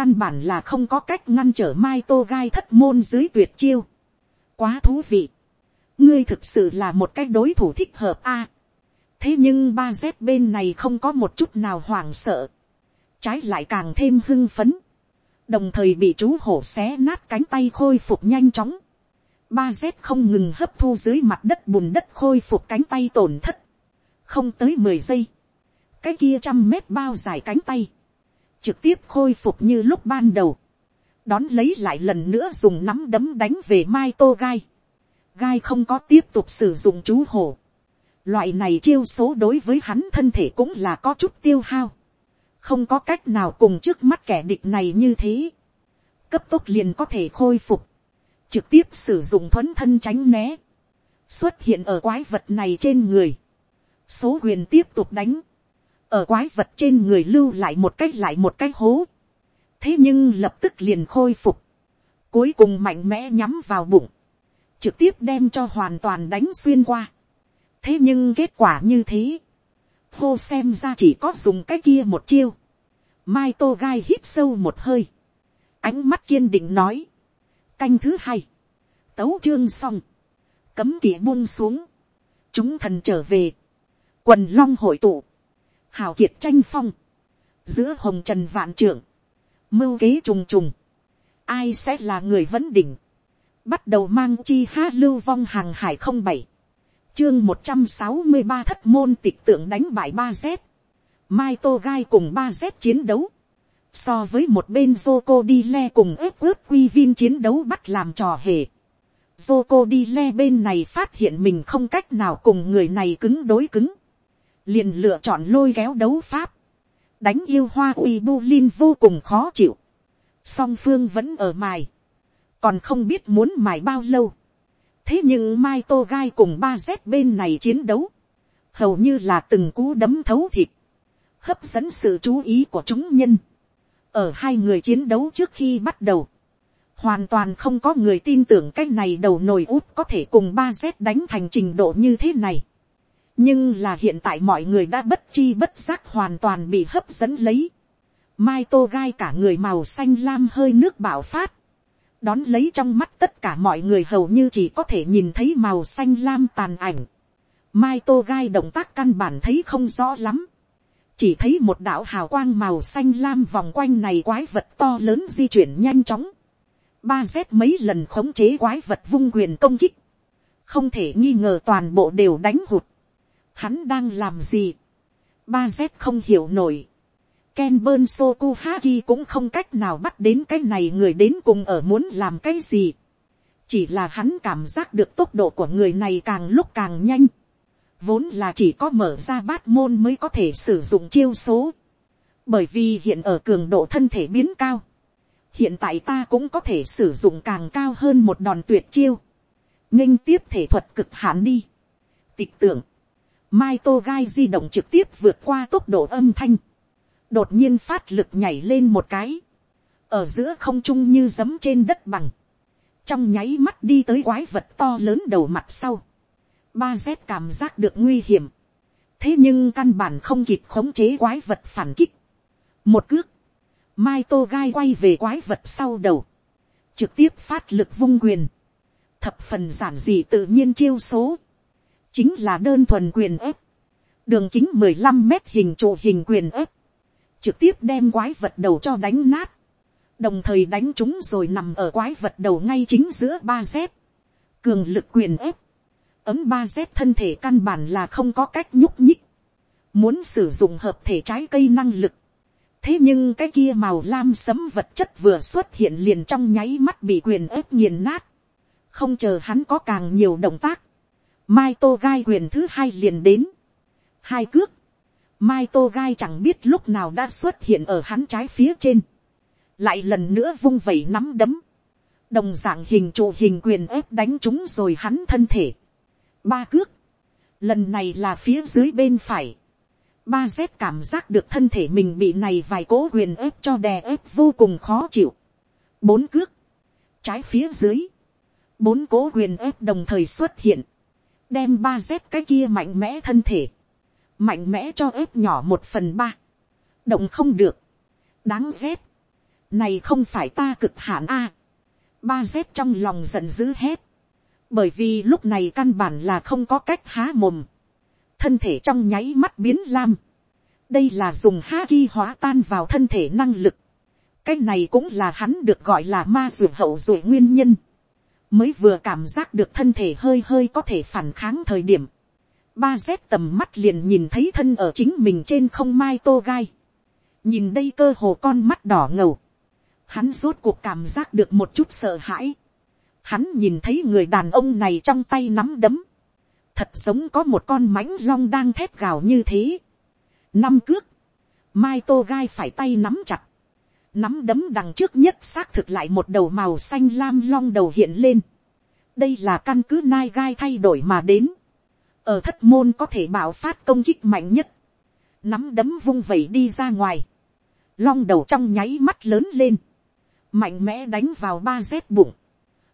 căn bản là không có cách ngăn trở mai tô gai thất môn dưới tuyệt chiêu, quá thú vị, ngươi thực sự là một cái đối thủ thích hợp a, thế nhưng ba z bên này không có một chút nào hoảng sợ, trái lại càng thêm hưng phấn, đồng thời bị chú hổ xé nát cánh tay khôi phục nhanh chóng, ba z không ngừng hấp thu dưới mặt đất bùn đất khôi phục cánh tay tổn thất, không tới mười giây, cái kia trăm mét bao dài cánh tay, trực tiếp khôi phục như lúc ban đầu, đón lấy lại lần nữa dùng nắm đấm đánh về mai tô gai, gai không có tiếp tục sử dụng chú hổ, loại này chiêu số đối với hắn thân thể cũng là có chút tiêu hao, không có cách nào cùng trước mắt kẻ địch này như thế, cấp tốc liền có thể khôi phục, trực tiếp sử dụng thuấn thân tránh né, xuất hiện ở quái vật này trên người, số quyền tiếp tục đánh, ở quái vật trên người lưu lại một cách lại một cái hố, thế nhưng lập tức liền khôi phục, cuối cùng mạnh mẽ nhắm vào bụng, trực tiếp đem cho hoàn toàn đánh xuyên qua, thế nhưng kết quả như thế, hô xem ra chỉ có dùng cái kia một chiêu, mai tô gai hít sâu một hơi, ánh mắt kiên định nói, canh thứ hai, tấu chương xong, cấm kỵ buông xuống, chúng thần trở về, quần long hội tụ, hào kiệt tranh phong, giữa hồng trần vạn trưởng, mưu kế trùng trùng, ai sẽ là người vấn đỉnh, bắt đầu mang chi ha lưu vong hàng hải không bảy, chương một trăm sáu mươi ba thất môn tịch tượng đánh bại ba z, mai tô gai cùng ba z chiến đấu, so với một bên Joko đi le cùng ướp ướp quy vin chiến đấu bắt làm trò hề. Joko đi le bên này phát hiện mình không cách nào cùng người này cứng đối cứng. Liền lựa chọn lôi kéo đấu pháp. Đánh yêu hoa uy bu linh vô cùng khó chịu. Song phương vẫn ở mài. Còn không biết muốn mài bao lâu. Thế nhưng Mai Tô Gai cùng ba z bên này chiến đấu. Hầu như là từng cú đấm thấu thịt. Hấp dẫn sự chú ý của chúng nhân ở hai người chiến đấu trước khi bắt đầu, hoàn toàn không có người tin tưởng cái này đầu nồi út có thể cùng ba z đánh thành trình độ như thế này nhưng là hiện tại mọi người đã bất chi bất giác hoàn toàn bị hấp dẫn lấy. mai tô gai cả người màu xanh lam hơi nước bạo phát. đón lấy trong mắt tất cả mọi người hầu như chỉ có thể nhìn thấy màu xanh lam tàn ảnh. mai tô gai động tác căn bản thấy không rõ lắm chỉ thấy một đạo hào quang màu xanh lam vòng quanh này quái vật to lớn di chuyển nhanh chóng. ba z mấy lần khống chế quái vật vung quyền công kích. không thể nghi ngờ toàn bộ đều đánh hụt hắn đang làm gì. ba z không hiểu nổi. Ken Bơn Soku Haki cũng không cách nào bắt đến cái này người đến cùng ở muốn làm cái gì. Chỉ là hắn cảm giác được tốc độ của người này càng lúc càng nhanh vốn là chỉ có mở ra bát môn mới có thể sử dụng chiêu số, bởi vì hiện ở cường độ thân thể biến cao, hiện tại ta cũng có thể sử dụng càng cao hơn một đòn tuyệt chiêu, nghênh tiếp thể thuật cực hạn đi, tịch tưởng, mai tô gai di động trực tiếp vượt qua tốc độ âm thanh, đột nhiên phát lực nhảy lên một cái, ở giữa không trung như giấm trên đất bằng, trong nháy mắt đi tới quái vật to lớn đầu mặt sau, ba z cảm giác được nguy hiểm, thế nhưng căn bản không kịp khống chế quái vật phản kích, một cước, mai tô gai quay về quái vật sau đầu, trực tiếp phát lực vung quyền, thập phần giản dị tự nhiên chiêu số, chính là đơn thuần quyền ép, đường kính mười lăm mét hình trụ hình quyền ép, trực tiếp đem quái vật đầu cho đánh nát, đồng thời đánh chúng rồi nằm ở quái vật đầu ngay chính giữa ba dép, cường lực quyền ép, ấm ba dép thân thể căn bản là không có cách nhúc nhích, muốn sử dụng hợp thể trái cây năng lực, thế nhưng cái kia màu lam sấm vật chất vừa xuất hiện liền trong nháy mắt bị quyền ép nghiền nát, không chờ hắn có càng nhiều động tác, mai tô gai quyền thứ hai liền đến, hai cước, mai tô gai chẳng biết lúc nào đã xuất hiện ở hắn trái phía trên, lại lần nữa vung vẩy nắm đấm, đồng d ạ n g hình trụ hình quyền ép đánh chúng rồi hắn thân thể, ba cước, lần này là phía dưới bên phải, ba z cảm giác được thân thể mình bị này vài cố quyền ép cho đè ép vô cùng khó chịu, bốn cước, trái phía dưới, bốn cố quyền ép đồng thời xuất hiện, đem ba z cái kia mạnh mẽ thân thể, mạnh mẽ cho ép nhỏ một phần ba, động không được, đáng ghét, này không phải ta cực hạn a. ba z trong lòng giận dữ hết. bởi vì lúc này căn bản là không có cách há mồm. thân thể trong nháy mắt biến lam. đây là dùng ha ki hóa tan vào thân thể năng lực. cái này cũng là hắn được gọi là ma ruột hậu ruột nguyên nhân mới vừa cảm giác được thân thể hơi hơi có thể phản kháng thời điểm. ba z tầm mắt liền nhìn thấy thân ở chính mình trên không mai tô gai. nhìn đây cơ hồ con mắt đỏ ngầu hắn rốt cuộc cảm giác được một chút sợ hãi. Hắn nhìn thấy người đàn ông này trong tay nắm đấm. Thật giống có một con mãnh long đang thép gào như thế. Năm cước. Mai tô gai phải tay nắm chặt. Nắm đấm đằng trước nhất xác thực lại một đầu màu xanh lam long đầu hiện lên. Đây là căn cứ nai gai thay đổi mà đến. Ở thất môn có thể bảo phát công kích mạnh nhất. Nắm đấm vung vẩy đi ra ngoài. Long đầu trong nháy mắt lớn lên mạnh mẽ đánh vào ba dép bụng,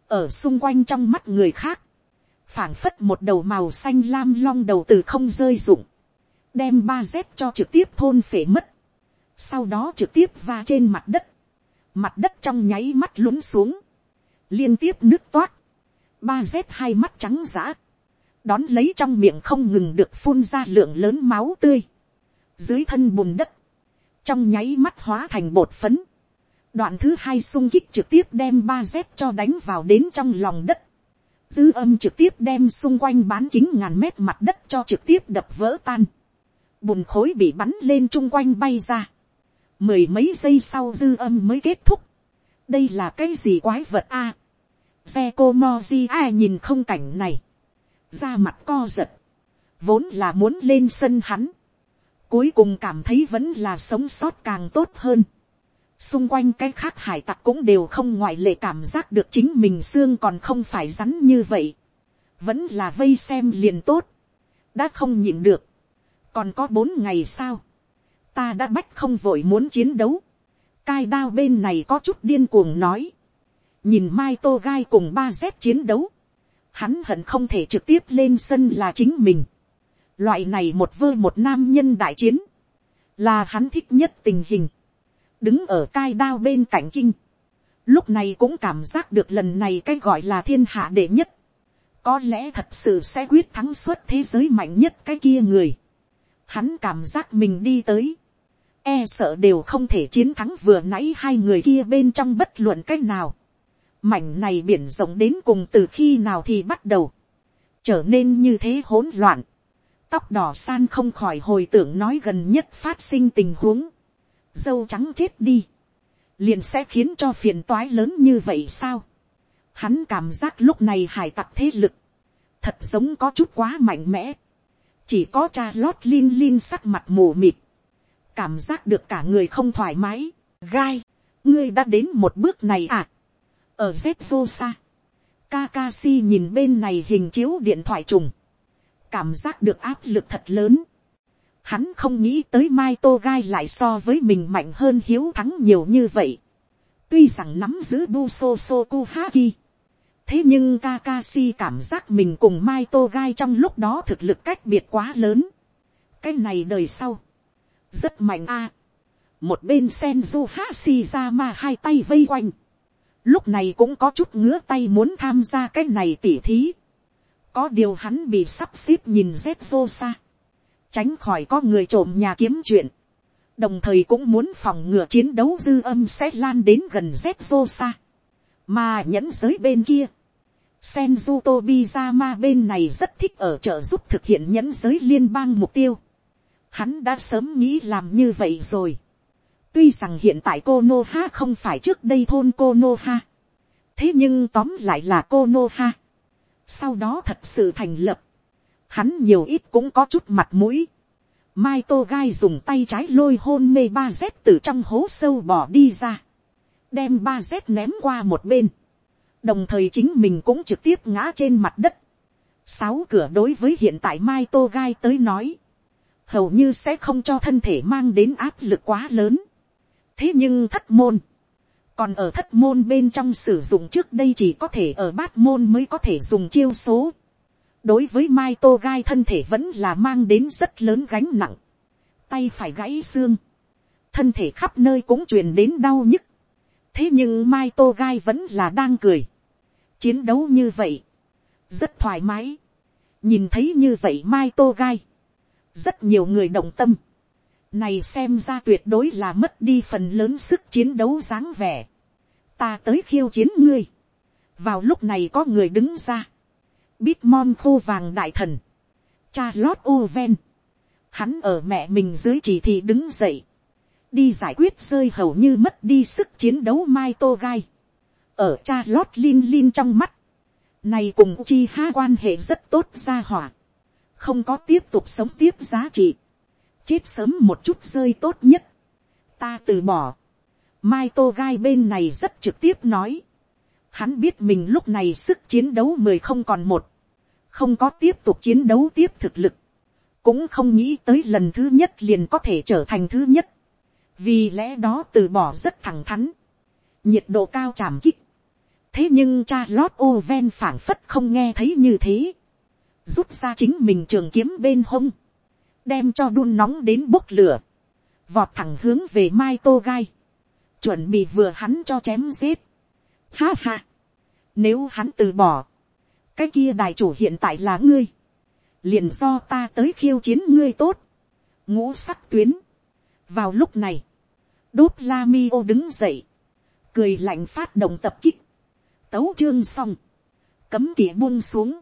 ở xung quanh trong mắt người khác, phảng phất một đầu màu xanh lam long đầu từ không rơi rụng, đem ba dép cho trực tiếp thôn phể mất, sau đó trực tiếp va trên mặt đất, mặt đất trong nháy mắt lún xuống, liên tiếp nước toát, ba dép hai mắt trắng giã, đón lấy trong miệng không ngừng được phun ra lượng lớn máu tươi, dưới thân bùn đất, trong nháy mắt hóa thành bột phấn, đoạn thứ hai sung kích trực tiếp đem ba z cho đánh vào đến trong lòng đất. dư âm trực tiếp đem xung quanh bán kính ngàn mét mặt đất cho trực tiếp đập vỡ tan. bùn khối bị bắn lên chung quanh bay ra mười mấy giây sau dư âm mới kết thúc. đây là cái gì quái vật a. xe cô moji ai nhìn không cảnh này. ra mặt co giật. vốn là muốn lên sân hắn. cuối cùng cảm thấy vẫn là sống sót càng tốt hơn xung quanh cái khác hải tặc cũng đều không ngoại lệ cảm giác được chính mình xương còn không phải rắn như vậy, vẫn là vây xem liền tốt, đã không nhịn được, còn có bốn ngày sao, ta đã bách không vội muốn chiến đấu, cai đao bên này có chút điên cuồng nói, nhìn mai tô gai cùng ba dép chiến đấu, hắn hận không thể trực tiếp lên sân là chính mình, loại này một vơ một nam nhân đại chiến, là hắn thích nhất tình hình, đứng ở cai đao bên cạnh kinh, lúc này cũng cảm giác được lần này cái gọi là thiên hạ đệ nhất, có lẽ thật sự sẽ quyết thắng suốt thế giới mạnh nhất cái kia người. Hắn cảm giác mình đi tới, e sợ đều không thể chiến thắng vừa nãy hai người kia bên trong bất luận cách nào. Mảnh này biển rộng đến cùng từ khi nào thì bắt đầu, trở nên như thế hỗn loạn. Tóc đỏ san không khỏi hồi tưởng nói gần nhất phát sinh tình huống dâu trắng chết đi, liền sẽ khiến cho phiền toái lớn như vậy sao. Hắn cảm giác lúc này hải tặc thế lực, thật giống có chút quá mạnh mẽ. chỉ có cha lót lin lin sắc mặt mù mịt, cảm giác được cả người không thoải mái. gai, ngươi đã đến một bước này à. ở z vô xa, Kakashi nhìn bên này hình chiếu điện thoại trùng, cảm giác được áp lực thật lớn. Hắn không nghĩ tới Mai Tô Gai lại so với mình mạnh hơn hiếu thắng nhiều như vậy. Tuy rằng nắm giữ Buso Sokuhaki. Thế nhưng Kakashi cảm giác mình cùng Mai Tô Gai trong lúc đó thực lực cách biệt quá lớn. Cái này đời sau. Rất mạnh a Một bên Senju Hashirama hai tay vây quanh. Lúc này cũng có chút ngứa tay muốn tham gia cái này tỉ thí. Có điều hắn bị sắp xếp nhìn rét vô xa tránh khỏi có người trộm nhà kiếm chuyện, đồng thời cũng muốn phòng ngừa chiến đấu dư âm sẽ lan đến gần z vô xa, mà nhẫn giới bên kia, Senju Tobizama bên này rất thích ở trợ giúp thực hiện nhẫn giới liên bang mục tiêu. Hắn đã sớm nghĩ làm như vậy rồi. Tuy rằng hiện tại cô nô ha không phải trước đây thôn ha, Thế nhưng tóm lại là cô nô ha. Sau đó thật sự thành lập hắn nhiều ít cũng có chút mặt mũi. Mai tô gai dùng tay trái lôi hôn mê ba z từ trong hố sâu bỏ đi ra. đem ba z ném qua một bên. đồng thời chính mình cũng trực tiếp ngã trên mặt đất. sáu cửa đối với hiện tại mai tô gai tới nói hầu như sẽ không cho thân thể mang đến áp lực quá lớn. thế nhưng thất môn. còn ở thất môn bên trong sử dụng trước đây chỉ có thể ở bát môn mới có thể dùng chiêu số đối với mai tô gai thân thể vẫn là mang đến rất lớn gánh nặng, tay phải gãy xương, thân thể khắp nơi cũng truyền đến đau nhức, thế nhưng mai tô gai vẫn là đang cười, chiến đấu như vậy, rất thoải mái, nhìn thấy như vậy mai tô gai, rất nhiều người động tâm, này xem ra tuyệt đối là mất đi phần lớn sức chiến đấu dáng vẻ, ta tới khiêu chiến ngươi, vào lúc này có người đứng ra, Bitmon khô vàng đại thần. Charlotte Oven. Hắn ở mẹ mình dưới chỉ thị đứng dậy. Đi giải quyết rơi hầu như mất đi sức chiến đấu Mai Tô Gai. Ở Charlotte Lin Lin trong mắt. Này cùng chi ha quan hệ rất tốt ra hỏa. Không có tiếp tục sống tiếp giá trị. Chết sớm một chút rơi tốt nhất. Ta từ bỏ. Mai Tô Gai bên này rất trực tiếp nói Hắn biết mình lúc này sức chiến đấu mười không còn một. Không có tiếp tục chiến đấu tiếp thực lực. Cũng không nghĩ tới lần thứ nhất liền có thể trở thành thứ nhất. Vì lẽ đó từ bỏ rất thẳng thắn. Nhiệt độ cao chạm kích. Thế nhưng cha lót ô ven phảng phất không nghe thấy như thế. Rút ra chính mình trường kiếm bên hông. Đem cho đun nóng đến bốc lửa. Vọt thẳng hướng về Mai Tô Gai. Chuẩn bị vừa hắn cho chém giết Ha ha. Nếu hắn từ bỏ. Cái kia đại chủ hiện tại là ngươi. Liền do ta tới khiêu chiến ngươi tốt. Ngũ sắc tuyến. Vào lúc này. Đốt la mi ô đứng dậy. Cười lạnh phát động tập kích. Tấu chương xong. Cấm kỵ buông xuống.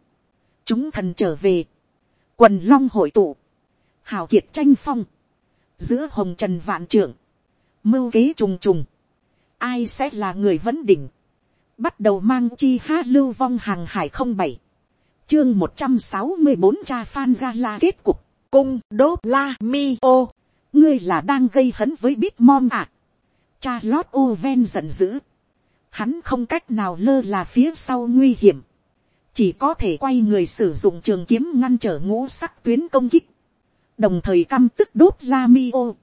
Chúng thần trở về. Quần long hội tụ. Hào kiệt tranh phong. Giữa hồng trần vạn trưởng. Mưu kế trùng trùng. Ai sẽ là người vấn đỉnh bắt đầu mang chi ha lưu vong hàng hải không bảy chương một trăm sáu mươi bốn cha phan gala kết cục cung đô la mi ô ngươi là đang gây hấn với bít mom à. cha lót ô ven giận dữ hắn không cách nào lơ là phía sau nguy hiểm chỉ có thể quay người sử dụng trường kiếm ngăn trở ngũ sắc tuyến công kích, đồng thời căm tức đốt la mi ô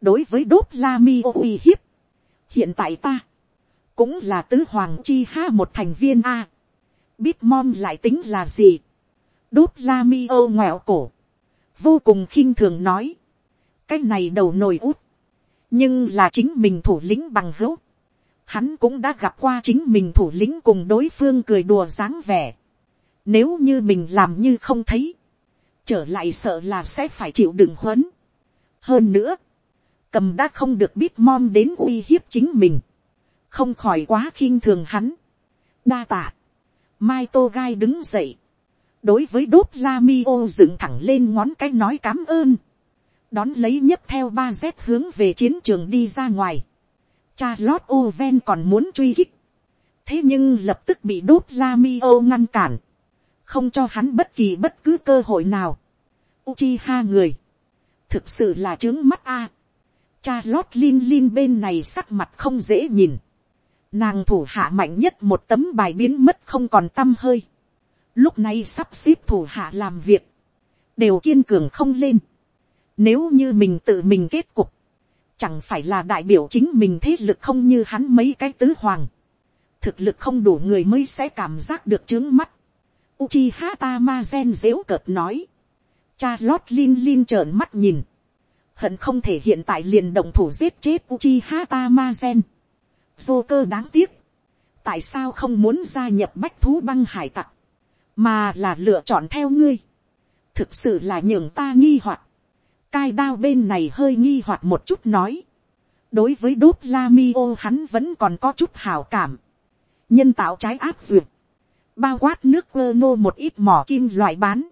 đối với đốt la mi ô uy hiếp, hiện tại ta cũng là tứ hoàng chi ha một thành viên a. Bitmom lại tính là gì. đốt la mi ô ngoẹo cổ. vô cùng khinh thường nói. cái này đầu nồi út. nhưng là chính mình thủ lĩnh bằng hữu. hắn cũng đã gặp qua chính mình thủ lĩnh cùng đối phương cười đùa dáng vẻ nếu như mình làm như không thấy. trở lại sợ là sẽ phải chịu đựng huấn. hơn nữa, cầm đã không được biết mom đến uy hiếp chính mình không khỏi quá khinh thường hắn. đa tạ, mai tô gai đứng dậy, đối với đốt la mi ô dựng thẳng lên ngón cái nói cám ơn, đón lấy nhấp theo ba z hướng về chiến trường đi ra ngoài, cha lót ô ven còn muốn truy kích, thế nhưng lập tức bị đốt la mi ô ngăn cản, không cho hắn bất kỳ bất cứ cơ hội nào. Uchiha người, thực sự là trướng mắt a. Cha lót lin lin bên này sắc mặt không dễ nhìn nàng thủ hạ mạnh nhất một tấm bài biến mất không còn tâm hơi, lúc này sắp xếp thủ hạ làm việc, đều kiên cường không lên. Nếu như mình tự mình kết cục, chẳng phải là đại biểu chính mình thế lực không như hắn mấy cái tứ hoàng. Thực lực không đủ người mới sẽ cảm giác được trướng mắt. Uchiha Tamazen dễu cợt nói. Cha lót Lin Lin trợn mắt nhìn. Hận không thể hiện tại liền động thủ giết chết Uchiha Tamazen. Vô cơ đáng tiếc. Tại sao không muốn gia nhập bách thú băng hải tặc. Mà là lựa chọn theo ngươi. Thực sự là nhường ta nghi hoặc Cai đao bên này hơi nghi hoặc một chút nói. Đối với đốt la mi ô hắn vẫn còn có chút hào cảm. Nhân tạo trái áp duyệt. Bao quát nước quơ nô một ít mỏ kim loại bán.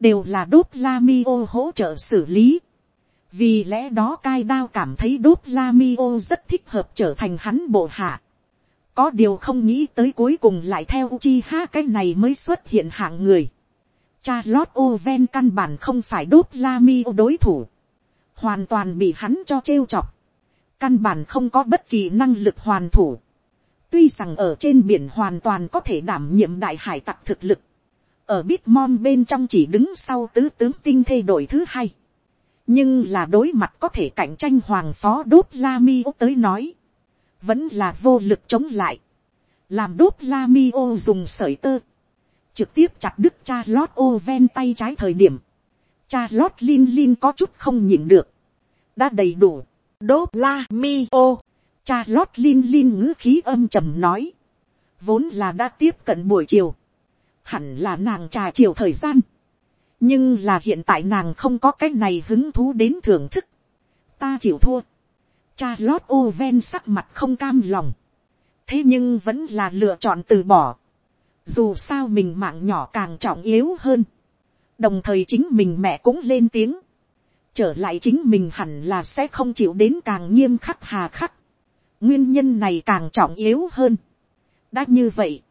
Đều là đốt la mi ô hỗ trợ xử lý. Vì lẽ đó cai đao cảm thấy đốt la mi ô rất thích hợp trở thành hắn bộ hạ. Có điều không nghĩ tới cuối cùng lại theo Uchiha cái này mới xuất hiện hạng người Cha lót ô ven căn bản không phải đốt la mi đối thủ. Hoàn toàn bị hắn cho trêu chọc. Căn bản không có bất kỳ năng lực hoàn thủ. Tuy rằng ở trên biển hoàn toàn có thể đảm nhiệm đại hải tặc thực lực. Ở Bitmon bên trong chỉ đứng sau tứ tướng tinh thay đổi thứ hai. Nhưng là đối mặt có thể cạnh tranh hoàng phó đốt la mi ô tới nói. Vẫn là vô lực chống lại. Làm đốt la mi ô dùng sởi tơ trực tiếp chặt đứt cha lót ô ven tay trái thời điểm, cha lót lin lin có chút không nhịn được, đã đầy đủ, đốt la mi ô, cha lót lin lin ngữ khí âm trầm nói, vốn là đã tiếp cận buổi chiều, hẳn là nàng trà chiều thời gian, nhưng là hiện tại nàng không có cái này hứng thú đến thưởng thức, ta chịu thua, cha lót ô ven sắc mặt không cam lòng, thế nhưng vẫn là lựa chọn từ bỏ, dù sao mình mạng nhỏ càng trọng yếu hơn, đồng thời chính mình mẹ cũng lên tiếng, trở lại chính mình hẳn là sẽ không chịu đến càng nghiêm khắc hà khắc, nguyên nhân này càng trọng yếu hơn. đã như vậy,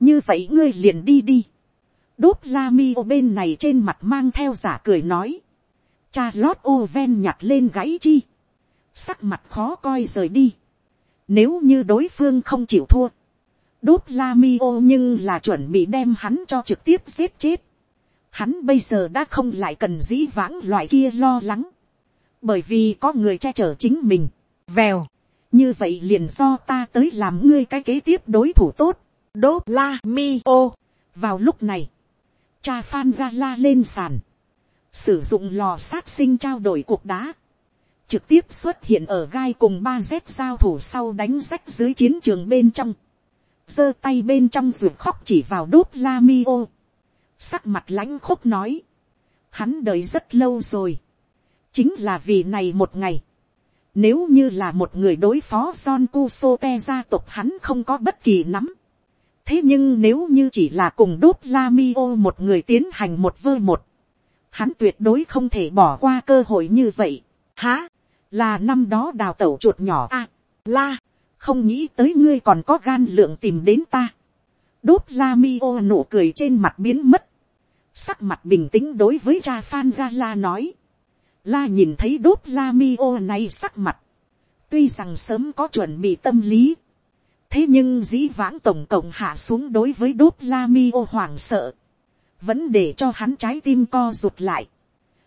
như vậy ngươi liền đi đi, đốt la mi ô bên này trên mặt mang theo giả cười nói, cha lót ô ven nhặt lên gãy chi, sắc mặt khó coi rời đi, nếu như đối phương không chịu thua, đốt la mi ô nhưng là chuẩn bị đem hắn cho trực tiếp giết chết. Hắn bây giờ đã không lại cần dĩ vãng loại kia lo lắng. Bởi vì có người che chở chính mình. Vèo. Như vậy liền do ta tới làm ngươi cái kế tiếp đối thủ tốt. Đô la mi ô. Vào lúc này. Cha Phan ra la lên sàn. Sử dụng lò sát sinh trao đổi cuộc đá. Trực tiếp xuất hiện ở gai cùng ba z giao thủ sau đánh rách dưới chiến trường bên trong giơ tay bên trong ruột khóc chỉ vào đốt la mi ô. Sắc mặt lãnh khúc nói. Hắn đợi rất lâu rồi. Chính là vì này một ngày. Nếu như là một người đối phó John Kusote gia tộc hắn không có bất kỳ nắm. Thế nhưng nếu như chỉ là cùng đốt lamio một người tiến hành một vơ một. Hắn tuyệt đối không thể bỏ qua cơ hội như vậy. Hả? Là năm đó đào tẩu chuột nhỏ a La, không nghĩ tới ngươi còn có gan lượng tìm đến ta. đốt lamio nụ cười trên mặt biến mất. sắc mặt bình tĩnh đối với cha phan Gala nói la nhìn thấy đốt la mi ô này sắc mặt. tuy rằng sớm có chuẩn bị tâm lý. thế nhưng dĩ vãng tổng cộng hạ xuống đối với đốt la mi ô hoảng sợ. vẫn để cho hắn trái tim co rụt lại.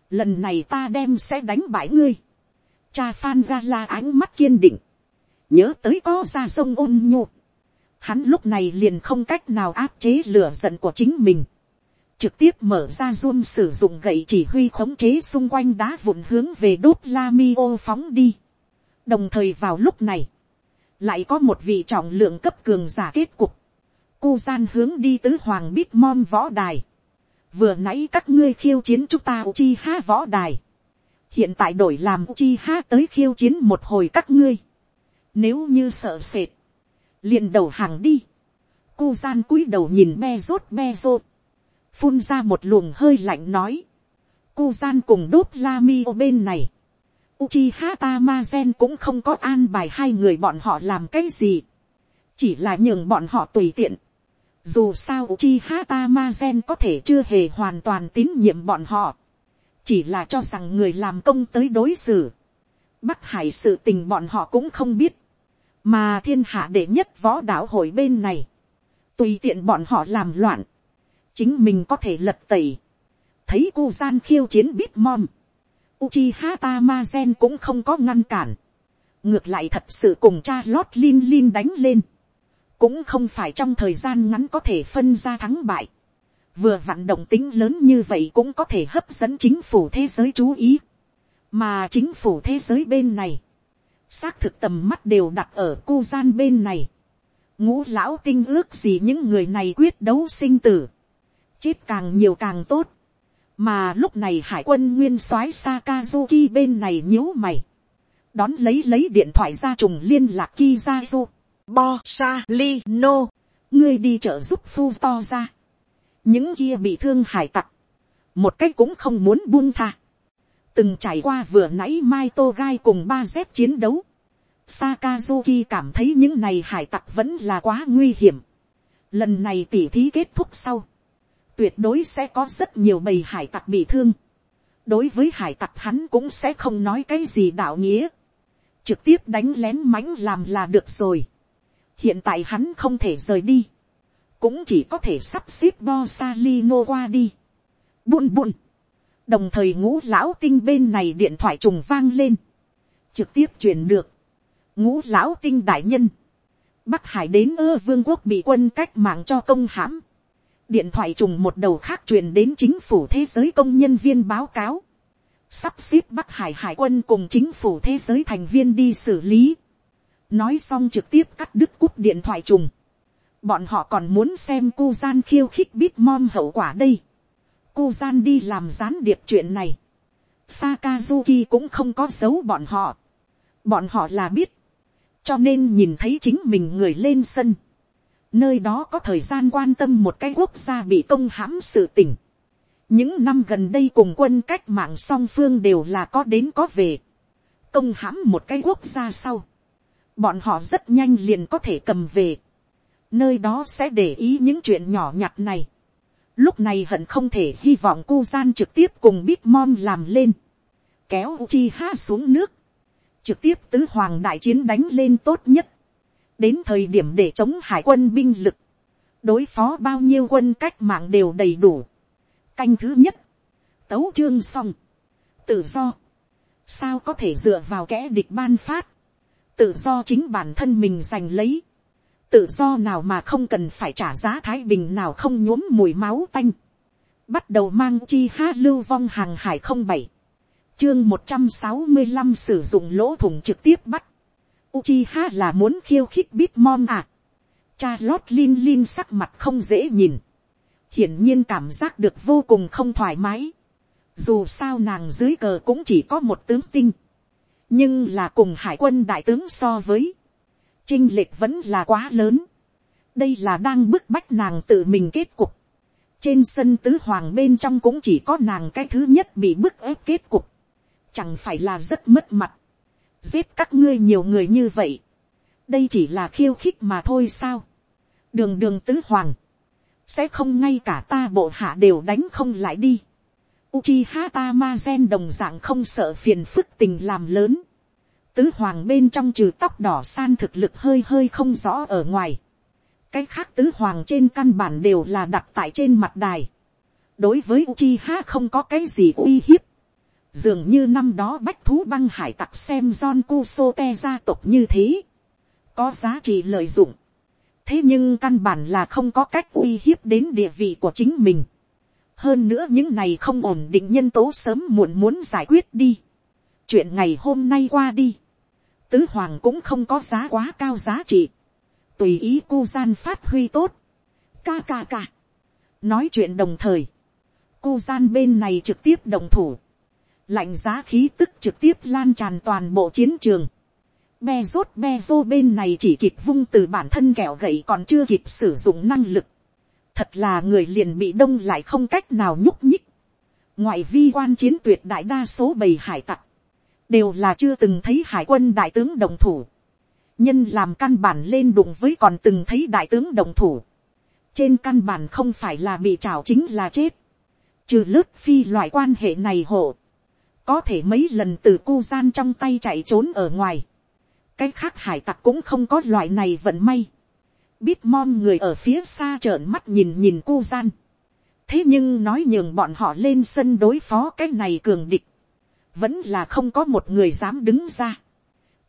lần này ta đem sẽ đánh bại ngươi. cha phan ra la ánh mắt kiên định nhớ tới có ra sông ôn nhu, hắn lúc này liền không cách nào áp chế lửa giận của chính mình, trực tiếp mở ra zoom sử dụng gậy chỉ huy khống chế xung quanh đá vụn hướng về đốt la mi ô phóng đi. đồng thời vào lúc này, lại có một vị trọng lượng cấp cường giả kết cục, cu gian hướng đi tứ hoàng bít mom võ đài, vừa nãy các ngươi khiêu chiến chúng ta chi ha võ đài, hiện tại đổi làm chi ha tới khiêu chiến một hồi các ngươi, nếu như sợ sệt. liền đầu hàng đi. Cu gian cúi đầu nhìn be rốt be rốt. Phun ra một luồng hơi lạnh nói. Cu gian cùng đốt la mi ở bên này. Uchiha Tamazen cũng không có an bài hai người bọn họ làm cái gì. Chỉ là nhường bọn họ tùy tiện. Dù sao Uchiha Tamazen có thể chưa hề hoàn toàn tín nhiệm bọn họ. Chỉ là cho rằng người làm công tới đối xử. Bắc Hải sự tình bọn họ cũng không biết mà thiên hạ đệ nhất võ đạo hội bên này, tùy tiện bọn họ làm loạn, chính mình có thể lật tẩy, thấy cô gian khiêu chiến bít mom, Uchiha Tamazen cũng không có ngăn cản. Ngược lại thật sự cùng cha lót Lin Lin đánh lên. Cũng không phải trong thời gian ngắn có thể phân ra thắng bại. Vừa vặn động tính lớn như vậy cũng có thể hấp dẫn chính phủ thế giới chú ý. Mà chính phủ thế giới bên này. Xác thực tầm mắt đều đặt ở cu gian bên này. Ngũ lão tinh ước gì những người này quyết đấu sinh tử. Chết càng nhiều càng tốt. Mà lúc này hải quân nguyên soái Sakazuki bên này nhíu mày, đón lấy lấy điện thoại ra trùng liên lạc kizazu. Bo Sa Li No, ngươi đi trợ giúp phu to ra, những kia bị thương hải tặc, một cách cũng không muốn buông tha, từng trải qua vừa nãy mai tô gai cùng ba dép chiến đấu, Sakazuki cảm thấy những này hải tặc vẫn là quá nguy hiểm. Lần này tỉ thí kết thúc sau tuyệt đối sẽ có rất nhiều bầy hải tặc bị thương. đối với hải tặc hắn cũng sẽ không nói cái gì đạo nghĩa. trực tiếp đánh lén mánh làm là được rồi. hiện tại hắn không thể rời đi. cũng chỉ có thể sắp xếp bo salino qua đi. buồn buồn. đồng thời ngũ lão tinh bên này điện thoại trùng vang lên. trực tiếp truyền được. ngũ lão tinh đại nhân. bắc hải đến ơ vương quốc bị quân cách mạng cho công hãm điện thoại trùng một đầu khác truyền đến chính phủ thế giới công nhân viên báo cáo, sắp xếp bắc hải hải quân cùng chính phủ thế giới thành viên đi xử lý, nói xong trực tiếp cắt đứt cúp điện thoại trùng, bọn họ còn muốn xem cu gian khiêu khích bít mom hậu quả đây, cô gian đi làm gián điệp chuyện này, Sakazuki cũng không có giấu bọn họ, bọn họ là biết, cho nên nhìn thấy chính mình người lên sân, nơi đó có thời gian quan tâm một cái quốc gia bị công hãm sự tình. những năm gần đây cùng quân cách mạng song phương đều là có đến có về. công hãm một cái quốc gia sau. bọn họ rất nhanh liền có thể cầm về. nơi đó sẽ để ý những chuyện nhỏ nhặt này. lúc này hận không thể hy vọng cu gian trực tiếp cùng big mom làm lên. kéo chi ha xuống nước. trực tiếp tứ hoàng đại chiến đánh lên tốt nhất đến thời điểm để chống hải quân binh lực, đối phó bao nhiêu quân cách mạng đều đầy đủ. canh thứ nhất, tấu chương xong, tự do, sao có thể dựa vào kẻ địch ban phát, tự do chính bản thân mình giành lấy, tự do nào mà không cần phải trả giá thái bình nào không nhuốm mùi máu tanh, bắt đầu mang chi ha lưu vong hàng hải không bảy, chương một trăm sáu mươi năm sử dụng lỗ thủng trực tiếp bắt, Uchiha là muốn khiêu khích Bitmon à. Cha lót Lin Lin sắc mặt không dễ nhìn. Hiển nhiên cảm giác được vô cùng không thoải mái. Dù sao nàng dưới cờ cũng chỉ có một tướng tinh. Nhưng là cùng hải quân đại tướng so với. Trinh lệch vẫn là quá lớn. Đây là đang bức bách nàng tự mình kết cục. Trên sân tứ hoàng bên trong cũng chỉ có nàng cái thứ nhất bị bức ép kết cục. Chẳng phải là rất mất mặt giết các ngươi nhiều người như vậy, đây chỉ là khiêu khích mà thôi sao, đường đường tứ hoàng, sẽ không ngay cả ta bộ hạ đều đánh không lại đi. Uchiha Tamazen đồng dạng không sợ phiền phức tình làm lớn. Tứ hoàng bên trong trừ tóc đỏ san thực lực hơi hơi không rõ ở ngoài. Cái khác tứ hoàng trên căn bản đều là đặt tại trên mặt đài. Đối với Uchiha không có cái gì uy hiếp dường như năm đó bách thú băng hải tặc xem John Cusote gia tộc như thế, có giá trị lợi dụng. thế nhưng căn bản là không có cách uy hiếp đến địa vị của chính mình. hơn nữa những này không ổn định nhân tố sớm muộn muốn giải quyết đi. chuyện ngày hôm nay qua đi, tứ hoàng cũng không có giá quá cao giá trị. tùy ý cu gian phát huy tốt. ca ca ca. nói chuyện đồng thời, cu gian bên này trực tiếp đồng thủ lạnh giá khí tức trực tiếp lan tràn toàn bộ chiến trường. Be rốt be vô bên này chỉ kịp vung từ bản thân kẹo gậy còn chưa kịp sử dụng năng lực. Thật là người liền bị đông lại không cách nào nhúc nhích. Ngoại vi quan chiến tuyệt đại đa số bầy hải tặc. Đều là chưa từng thấy hải quân đại tướng đồng thủ. Nhân làm căn bản lên đụng với còn từng thấy đại tướng đồng thủ. Trên căn bản không phải là bị trào chính là chết. Trừ lớp phi loại quan hệ này hộ có thể mấy lần từ cu gian trong tay chạy trốn ở ngoài, cái khác hải tặc cũng không có loại này vận may, biết mom người ở phía xa trợn mắt nhìn nhìn cu gian, thế nhưng nói nhường bọn họ lên sân đối phó cái này cường địch, vẫn là không có một người dám đứng ra.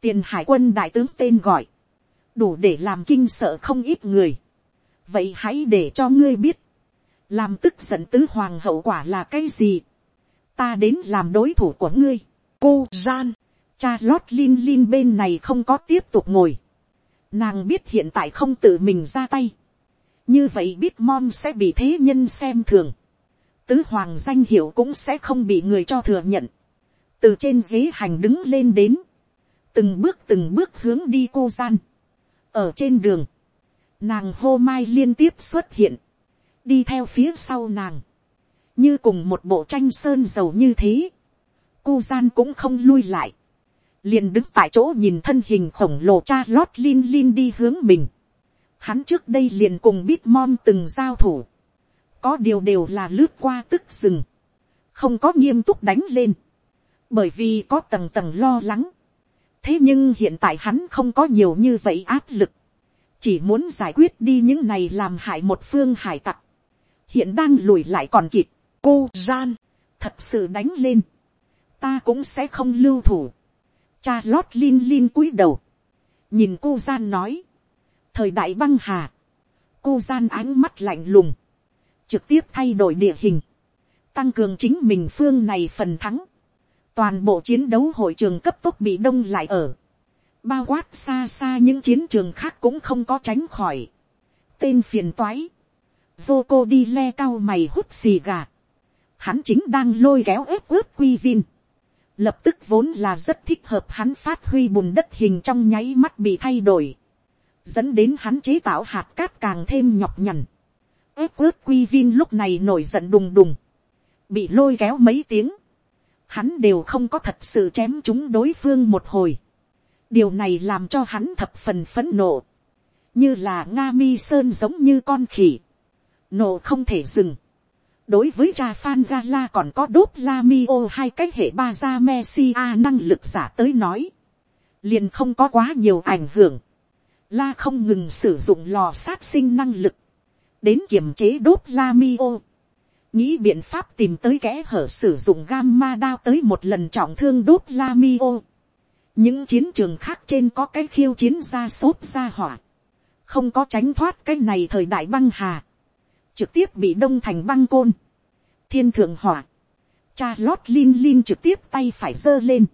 tiền hải quân đại tướng tên gọi, đủ để làm kinh sợ không ít người. vậy hãy để cho ngươi biết, làm tức giận tứ hoàng hậu quả là cái gì ta đến làm đối thủ của ngươi. cô gian, cha lót lin lin bên này không có tiếp tục ngồi. nàng biết hiện tại không tự mình ra tay. như vậy biết mom sẽ bị thế nhân xem thường. tứ hoàng danh hiệu cũng sẽ không bị người cho thừa nhận. từ trên ghế hành đứng lên đến. từng bước từng bước hướng đi cô gian. ở trên đường, nàng hô mai liên tiếp xuất hiện đi theo phía sau nàng, như cùng một bộ tranh sơn dầu như thế, Cu gian cũng không lui lại, liền đứng tại chỗ nhìn thân hình khổng lồ cha lót lin lin đi hướng mình, hắn trước đây liền cùng bít mom từng giao thủ, có điều đều là lướt qua tức rừng, không có nghiêm túc đánh lên, bởi vì có tầng tầng lo lắng, thế nhưng hiện tại hắn không có nhiều như vậy áp lực, chỉ muốn giải quyết đi những này làm hại một phương hải tặc, hiện đang lùi lại còn kịp, cô gian, thật sự đánh lên, ta cũng sẽ không lưu thủ, cha lót lin lin cúi đầu, nhìn cô gian nói, thời đại băng hà, cô gian ánh mắt lạnh lùng, trực tiếp thay đổi địa hình, tăng cường chính mình phương này phần thắng, toàn bộ chiến đấu hội trường cấp tốc bị đông lại ở, bao quát xa xa những chiến trường khác cũng không có tránh khỏi, tên phiền toái, vô cô đi le cao mày hút xì gà. Hắn chính đang lôi kéo ép ướp quy vin. Lập tức vốn là rất thích hợp hắn phát huy bùn đất hình trong nháy mắt bị thay đổi. Dẫn đến hắn chế tạo hạt cát càng thêm nhọc nhằn. Ép ướp quy vin lúc này nổi giận đùng đùng. Bị lôi kéo mấy tiếng. Hắn đều không có thật sự chém chúng đối phương một hồi. Điều này làm cho hắn thập phần phấn nộ. Như là Nga mi sơn giống như con khỉ nộ không thể dừng đối với cha phan gala còn có đốt la Mio hai cái hệ ba gia messi a năng lực giả tới nói, liền không có quá nhiều ảnh hưởng. La không ngừng sử dụng lò sát sinh năng lực, đến kiềm chế đốt la Mio. nghĩ biện pháp tìm tới kẽ hở sử dụng gamma đao tới một lần trọng thương đốt la Mio. những chiến trường khác trên có cái khiêu chiến ra sốt ra hỏa, không có tránh thoát cái này thời đại băng hà trực tiếp bị đông thành băng côn, thiên thượng hỏa, cha lót lin lin trực tiếp tay phải giơ lên,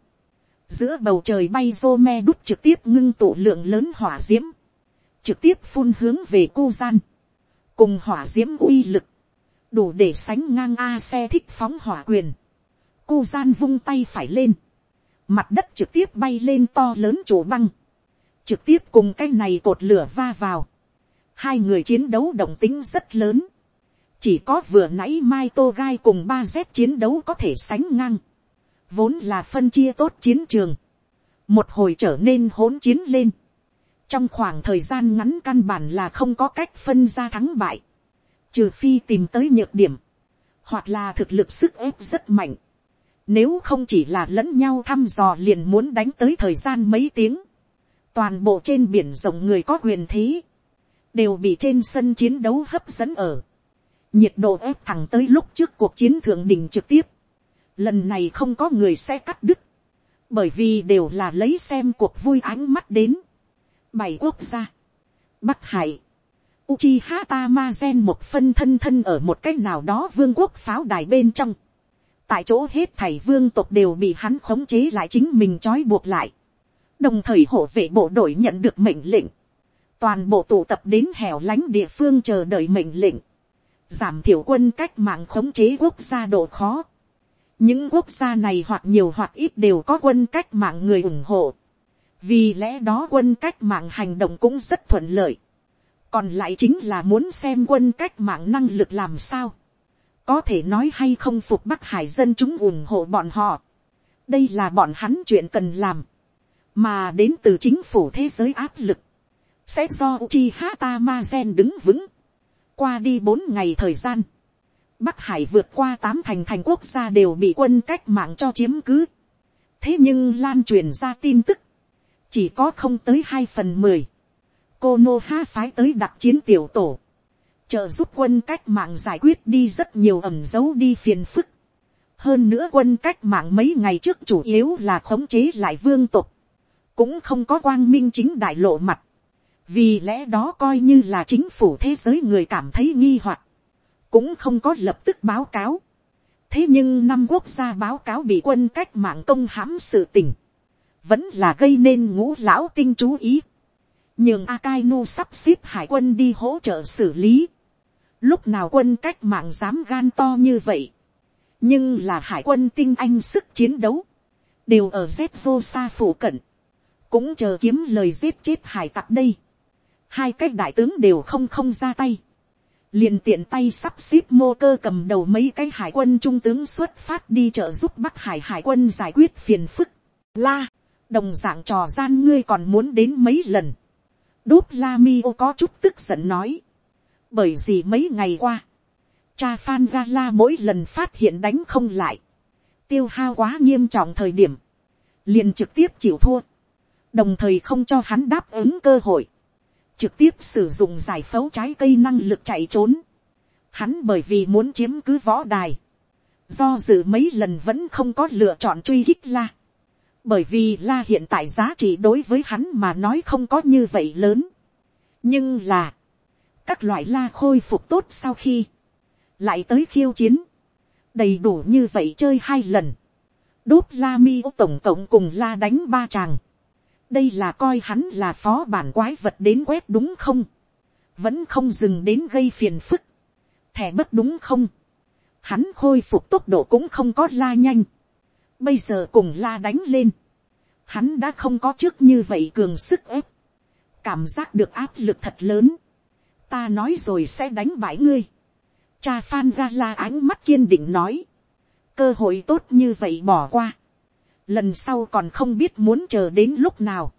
giữa bầu trời bay vô me đút trực tiếp ngưng tụ lượng lớn hỏa d i ễ m trực tiếp phun hướng về cô gian, cùng hỏa d i ễ m uy lực, đủ để sánh ngang a xe thích phóng hỏa quyền, cô gian vung tay phải lên, mặt đất trực tiếp bay lên to lớn chỗ băng, trực tiếp cùng cái này cột lửa va vào, hai người chiến đấu đồng tính rất lớn. chỉ có vừa nãy mai tô gai cùng ba z chiến đấu có thể sánh ngang. vốn là phân chia tốt chiến trường. một hồi trở nên hỗn chiến lên. trong khoảng thời gian ngắn căn bản là không có cách phân ra thắng bại. trừ phi tìm tới nhược điểm. hoặc là thực lực sức ép rất mạnh. Nếu không chỉ là lẫn nhau thăm dò liền muốn đánh tới thời gian mấy tiếng. Toàn bộ trên biển rộng người có quyền thế đều bị trên sân chiến đấu hấp dẫn ở. nhiệt độ ép thẳng tới lúc trước cuộc chiến thượng đỉnh trực tiếp. lần này không có người sẽ cắt đứt, bởi vì đều là lấy xem cuộc vui ánh mắt đến. bảy quốc gia, bắc hải, Uchiha Tamazen một phân thân thân ở một cách nào đó vương quốc pháo đài bên trong. Tại chỗ hết thảy vương tộc đều bị hắn khống chế lại chính mình trói buộc lại. Đồng thời hộ vệ bộ đội nhận được mệnh lệnh toàn bộ tụ tập đến hẻo lánh địa phương chờ đợi mệnh lệnh, giảm thiểu quân cách mạng khống chế quốc gia độ khó. những quốc gia này hoặc nhiều hoặc ít đều có quân cách mạng người ủng hộ, vì lẽ đó quân cách mạng hành động cũng rất thuận lợi. còn lại chính là muốn xem quân cách mạng năng lực làm sao. có thể nói hay không phục bắc hải dân chúng ủng hộ bọn họ. đây là bọn hắn chuyện cần làm, mà đến từ chính phủ thế giới áp lực sẽ do Uchiha Tamazen đứng vững. Qua đi bốn ngày thời gian, Bắc Hải vượt qua tám thành thành quốc gia đều bị quân cách mạng cho chiếm cứ. Thế nhưng lan truyền ra tin tức, chỉ có không tới hai phần mười. Cô Nô Ha phái tới đặc chiến tiểu tổ. trợ giúp quân cách mạng giải quyết đi rất nhiều ẩm dấu đi phiền phức. hơn nữa quân cách mạng mấy ngày trước chủ yếu là khống chế lại vương tục, cũng không có quang minh chính đại lộ mặt, vì lẽ đó coi như là chính phủ thế giới người cảm thấy nghi hoặc, cũng không có lập tức báo cáo. thế nhưng năm quốc gia báo cáo bị quân cách mạng công hãm sự tình, vẫn là gây nên ngũ lão tinh chú ý, nhường Akainu sắp xếp hải quân đi hỗ trợ xử lý. Lúc nào quân cách mạng dám gan to như vậy. Nhưng là hải quân tinh anh sức chiến đấu. Đều ở Zepho xa phủ cận. Cũng chờ kiếm lời giết chết hải tặc đây. Hai cách đại tướng đều không không ra tay. liền tiện tay sắp xếp mô cơ cầm đầu mấy cái hải quân trung tướng xuất phát đi trợ giúp bắc hải hải quân giải quyết phiền phức. La, đồng dạng trò gian ngươi còn muốn đến mấy lần Đốt la mi ô có chút tức giận nói. Bởi vì mấy ngày qua. Cha Phan Gala mỗi lần phát hiện đánh không lại. Tiêu hao quá nghiêm trọng thời điểm. Liền trực tiếp chịu thua. Đồng thời không cho hắn đáp ứng cơ hội. Trực tiếp sử dụng giải phẫu trái cây năng lực chạy trốn. Hắn bởi vì muốn chiếm cứ võ đài. Do dự mấy lần vẫn không có lựa chọn truy hích la bởi vì la hiện tại giá trị đối với hắn mà nói không có như vậy lớn. nhưng là, các loại la khôi phục tốt sau khi, lại tới khiêu chiến, đầy đủ như vậy chơi hai lần, đốt la mi tổng cộng cùng la đánh ba chàng, đây là coi hắn là phó bản quái vật đến quét đúng không, vẫn không dừng đến gây phiền phức, thẻ bất đúng không, hắn khôi phục tốc độ cũng không có la nhanh, Bây giờ cùng la đánh lên. Hắn đã không có trước như vậy cường sức ép. Cảm giác được áp lực thật lớn. Ta nói rồi sẽ đánh bãi ngươi. Cha Phan ra la ánh mắt kiên định nói. Cơ hội tốt như vậy bỏ qua. Lần sau còn không biết muốn chờ đến lúc nào.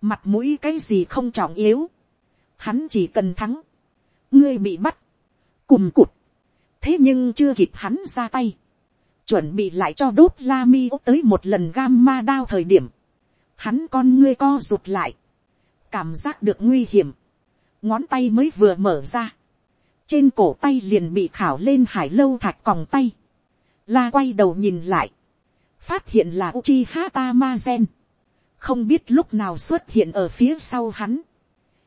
Mặt mũi cái gì không trọng yếu. Hắn chỉ cần thắng. Ngươi bị bắt. Cùng cụt. Thế nhưng chưa kịp hắn ra tay chuẩn bị lại cho đốt la mi tới một lần gamma đao thời điểm, hắn con ngươi co rụt lại, cảm giác được nguy hiểm, ngón tay mới vừa mở ra, trên cổ tay liền bị khảo lên hải lâu thạch còng tay, la quay đầu nhìn lại, phát hiện là Uchiha Tamazen không biết lúc nào xuất hiện ở phía sau hắn,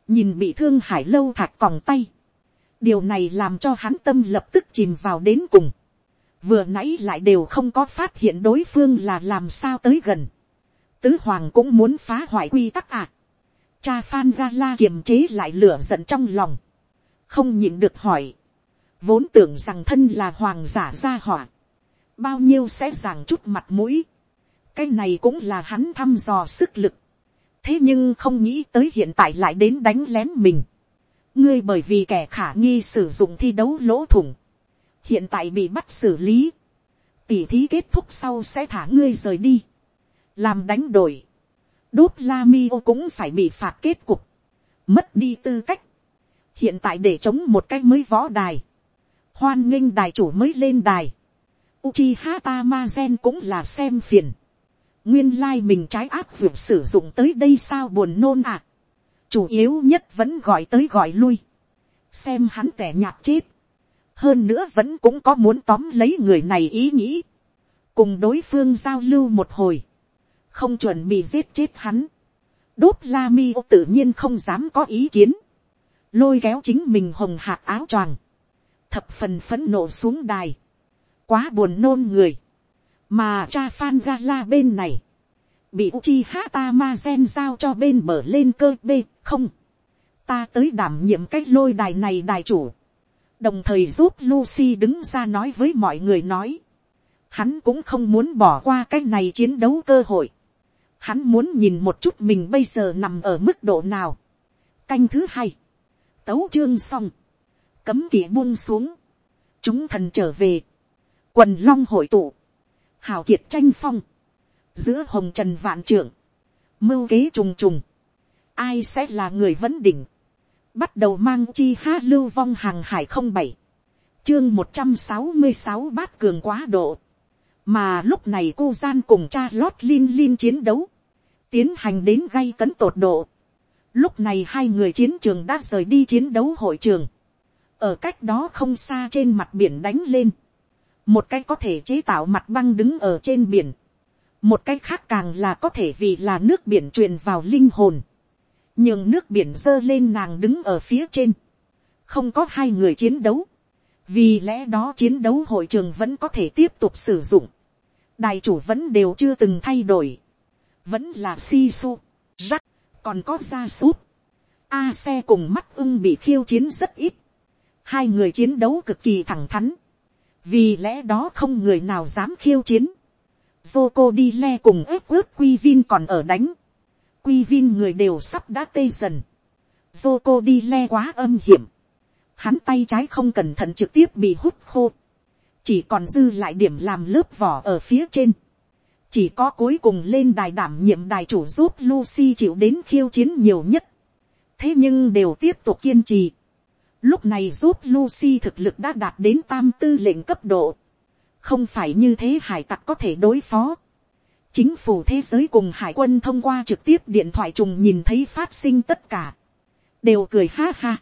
nhìn bị thương hải lâu thạch còng tay, điều này làm cho hắn tâm lập tức chìm vào đến cùng, vừa nãy lại đều không có phát hiện đối phương là làm sao tới gần. tứ hoàng cũng muốn phá hoại quy tắc à. cha phan ga la kiềm chế lại lửa giận trong lòng. không nhịn được hỏi. vốn tưởng rằng thân là hoàng giả gia hỏa bao nhiêu sẽ giảng chút mặt mũi. cái này cũng là hắn thăm dò sức lực. thế nhưng không nghĩ tới hiện tại lại đến đánh lén mình. ngươi bởi vì kẻ khả nghi sử dụng thi đấu lỗ thủng. Hiện tại bị bắt xử lý, tỉ thí kết thúc sau sẽ thả ngươi rời đi, làm đánh đổi, đốt la mi ô cũng phải bị phạt kết cục, mất đi tư cách, hiện tại để chống một cái mới võ đài, hoan nghênh đài chủ mới lên đài, Uchiha Tamazen cũng là xem phiền. Nguyên lai like mình trái áp việc sử dụng tới đây sao buồn nôn à. Chủ yếu nhất vẫn gọi tới gọi lui. Xem hắn tẻ nhạt chết. Hơn nữa vẫn cũng có muốn tóm lấy người này ý nghĩ, cùng đối phương giao lưu một hồi, không chuẩn bị giết chết hắn, đốt la mi tự nhiên không dám có ý kiến, lôi kéo chính mình hồng hạt áo choàng, thập phần phấn nộ xuống đài, quá buồn nôn người, mà cha phan ga la bên này, bị uchi hata ma gen giao cho bên mở lên cơ b không, ta tới đảm nhiệm cái lôi đài này đài chủ, đồng thời giúp Lucy đứng ra nói với mọi người nói, hắn cũng không muốn bỏ qua cái này chiến đấu cơ hội, hắn muốn nhìn một chút mình bây giờ nằm ở mức độ nào. canh thứ hai, tấu chương xong, cấm kỵ buông xuống, chúng thần trở về, quần long hội tụ, hào kiệt tranh phong, giữa hồng trần vạn trưởng, mưu kế trùng trùng, ai sẽ là người vấn đỉnh, bắt đầu mang chi ha lưu vong hàng hải không bảy, chương một trăm sáu mươi sáu bát cường quá độ, mà lúc này cô gian cùng cha lót lin lin chiến đấu, tiến hành đến gay cấn tột độ. Lúc này hai người chiến trường đã rời đi chiến đấu hội trường, ở cách đó không xa trên mặt biển đánh lên, một cái có thể chế tạo mặt băng đứng ở trên biển, một cái khác càng là có thể vì là nước biển truyền vào linh hồn, nhưng nước biển dơ lên nàng đứng ở phía trên, không có hai người chiến đấu, vì lẽ đó chiến đấu hội trường vẫn có thể tiếp tục sử dụng, đài chủ vẫn đều chưa từng thay đổi, vẫn là si su, rắc, còn có gia súp, a xe cùng mắt ưng bị khiêu chiến rất ít, hai người chiến đấu cực kỳ thẳng thắn, vì lẽ đó không người nào dám khiêu chiến, Joko đi le cùng ép ướp Quy Vin còn ở đánh. Quy Vin người đều sắp đã tê dần. Joko đi le quá âm hiểm. Hắn tay trái không cẩn thận trực tiếp bị hút khô. Chỉ còn dư lại điểm làm lớp vỏ ở phía trên. Chỉ có cuối cùng lên đài đảm nhiệm đài chủ giúp Lucy chịu đến khiêu chiến nhiều nhất. Thế nhưng đều tiếp tục kiên trì. Lúc này giúp Lucy thực lực đã đạt đến tam tư lệnh cấp độ không phải như thế hải tặc có thể đối phó. chính phủ thế giới cùng hải quân thông qua trực tiếp điện thoại trùng nhìn thấy phát sinh tất cả, đều cười ha ha.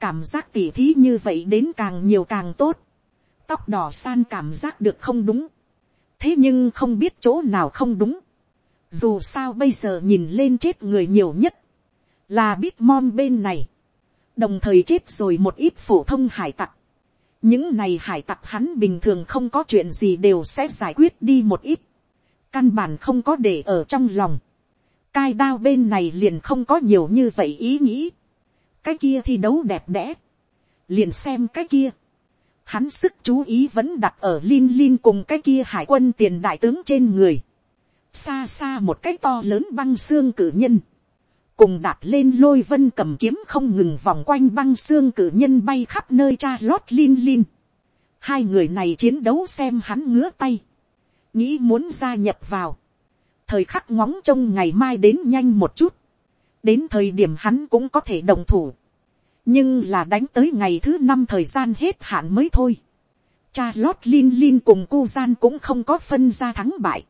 cảm giác tỉ thí như vậy đến càng nhiều càng tốt. tóc đỏ san cảm giác được không đúng. thế nhưng không biết chỗ nào không đúng. dù sao bây giờ nhìn lên chết người nhiều nhất, là bitmom bên này đồng thời chết rồi một ít phổ thông hải tặc. Những này hải tặc hắn bình thường không có chuyện gì đều sẽ giải quyết đi một ít, căn bản không có để ở trong lòng, cai đao bên này liền không có nhiều như vậy ý nghĩ, cái kia thi đấu đẹp đẽ, liền xem cái kia, hắn sức chú ý vẫn đặt ở Lin Lin cùng cái kia hải quân tiền đại tướng trên người. Xa xa một cái to lớn băng xương cử nhân cùng đạp lên lôi vân cầm kiếm không ngừng vòng quanh băng xương cử nhân bay khắp nơi cha lót lin lin. Hai người này chiến đấu xem hắn ngứa tay. Nghĩ muốn gia nhập vào. Thời khắc ngóng trông ngày mai đến nhanh một chút. Đến thời điểm hắn cũng có thể đồng thủ. Nhưng là đánh tới ngày thứ năm thời gian hết hạn mới thôi. Cha lót lin lin cùng cu gian cũng không có phân ra thắng bại.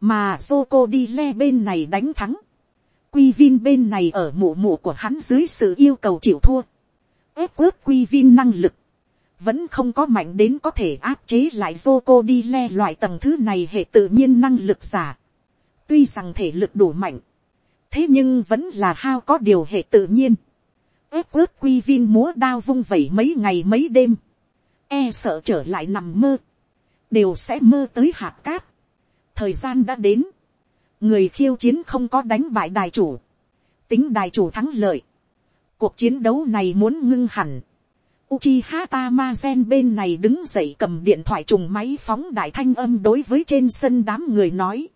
Mà Joko đi le bên này đánh thắng Quy Vin bên này ở mụ mụ của hắn dưới sự yêu cầu chịu thua. ép ướp Quy Vin năng lực. Vẫn không có mạnh đến có thể áp chế lại Joko đi le loại tầng thứ này hệ tự nhiên năng lực giả. Tuy rằng thể lực đủ mạnh. Thế nhưng vẫn là hao có điều hệ tự nhiên. ép ướp Quy Vin múa đao vung vẩy mấy ngày mấy đêm. E sợ trở lại nằm mơ. Đều sẽ mơ tới hạt cát. Thời gian đã đến người khiêu chiến không có đánh bại đài chủ, tính đài chủ thắng lợi, cuộc chiến đấu này muốn ngưng hẳn, Uchiha Tamazen bên này đứng dậy cầm điện thoại trùng máy phóng đại thanh âm đối với trên sân đám người nói.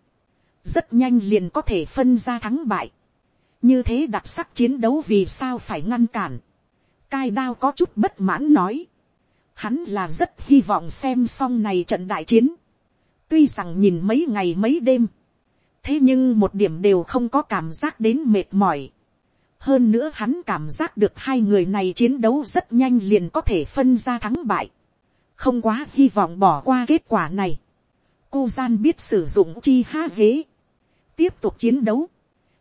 Rất nhanh liền có thể phân ra thắng bại. Như thế đặc sắc chiến đấu vì sao phải ngăn cản. Cai đao có chút bất mãn nói. Hắn là rất hy vọng xem xong này trận đại chiến. Tuy rằng nhìn mấy ngày mấy đêm thế nhưng một điểm đều không có cảm giác đến mệt mỏi. hơn nữa hắn cảm giác được hai người này chiến đấu rất nhanh liền có thể phân ra thắng bại. không quá hy vọng bỏ qua kết quả này. cô gian biết sử dụng chi ha ghế. tiếp tục chiến đấu.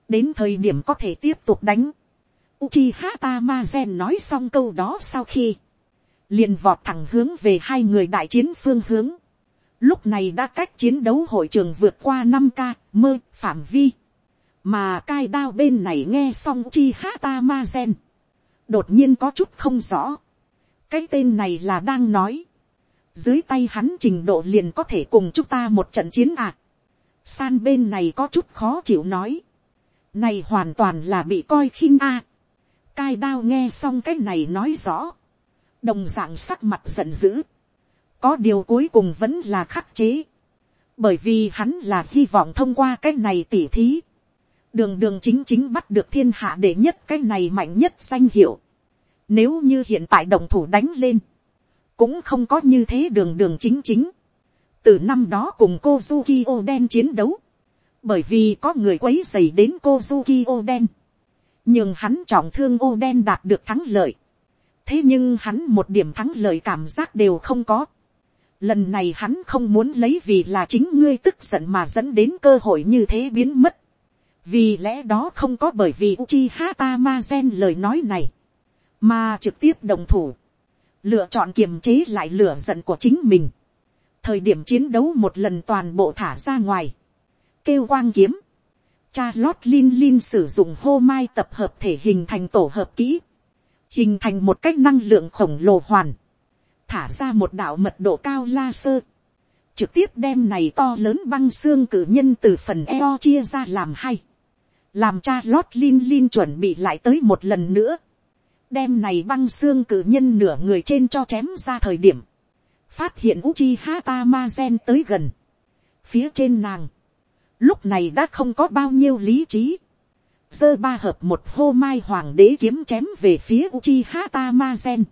đến thời điểm có thể tiếp tục đánh. Uchiha Tamazen nói xong câu đó sau khi liền vọt thẳng hướng về hai người đại chiến phương hướng lúc này đã cách chiến đấu hội trường vượt qua năm ca, mơ, phạm vi. Mà cai đao bên này nghe xong chi hata ma gen. Đột nhiên có chút không rõ. Cái tên này là đang nói. Dưới tay hắn trình độ liền có thể cùng chúng ta một trận chiến à. san bên này có chút khó chịu nói. Này hoàn toàn là bị coi khinh a. cai đao nghe xong cái này nói rõ. Đồng dạng sắc mặt giận dữ có điều cuối cùng vẫn là khắc chế, bởi vì hắn là hy vọng thông qua cái này tỉ thí, đường đường chính chính bắt được thiên hạ để nhất cái này mạnh nhất danh hiệu. Nếu như hiện tại đồng thủ đánh lên, cũng không có như thế đường đường chính chính. Từ năm đó cùng cô Kozuki Oden chiến đấu, bởi vì có người quấy dày đến cô Kozuki Oden, nhưng hắn trọng thương Oden đạt được thắng lợi. Thế nhưng hắn một điểm thắng lợi cảm giác đều không có lần này hắn không muốn lấy vì là chính ngươi tức giận mà dẫn đến cơ hội như thế biến mất. vì lẽ đó không có bởi vì uchi hata ma gen lời nói này, mà trực tiếp đồng thủ. lựa chọn kiềm chế lại lửa giận của chính mình, thời điểm chiến đấu một lần toàn bộ thả ra ngoài, kêu quang kiếm, cha lót lin lin sử dụng hô mai tập hợp thể hình thành tổ hợp kỹ, hình thành một cách năng lượng khổng lồ hoàn, thả ra một đạo mật độ cao la sơ, trực tiếp đem này to lớn băng xương cử nhân từ phần eo chia ra làm hay, làm cha lót lin lin chuẩn bị lại tới một lần nữa, đem này băng xương cử nhân nửa người trên cho chém ra thời điểm, phát hiện Uchi Hata Ma Gen tới gần, phía trên nàng, lúc này đã không có bao nhiêu lý trí, dơ ba hợp một hô mai hoàng đế kiếm chém về phía Uchi Hata Ma Gen,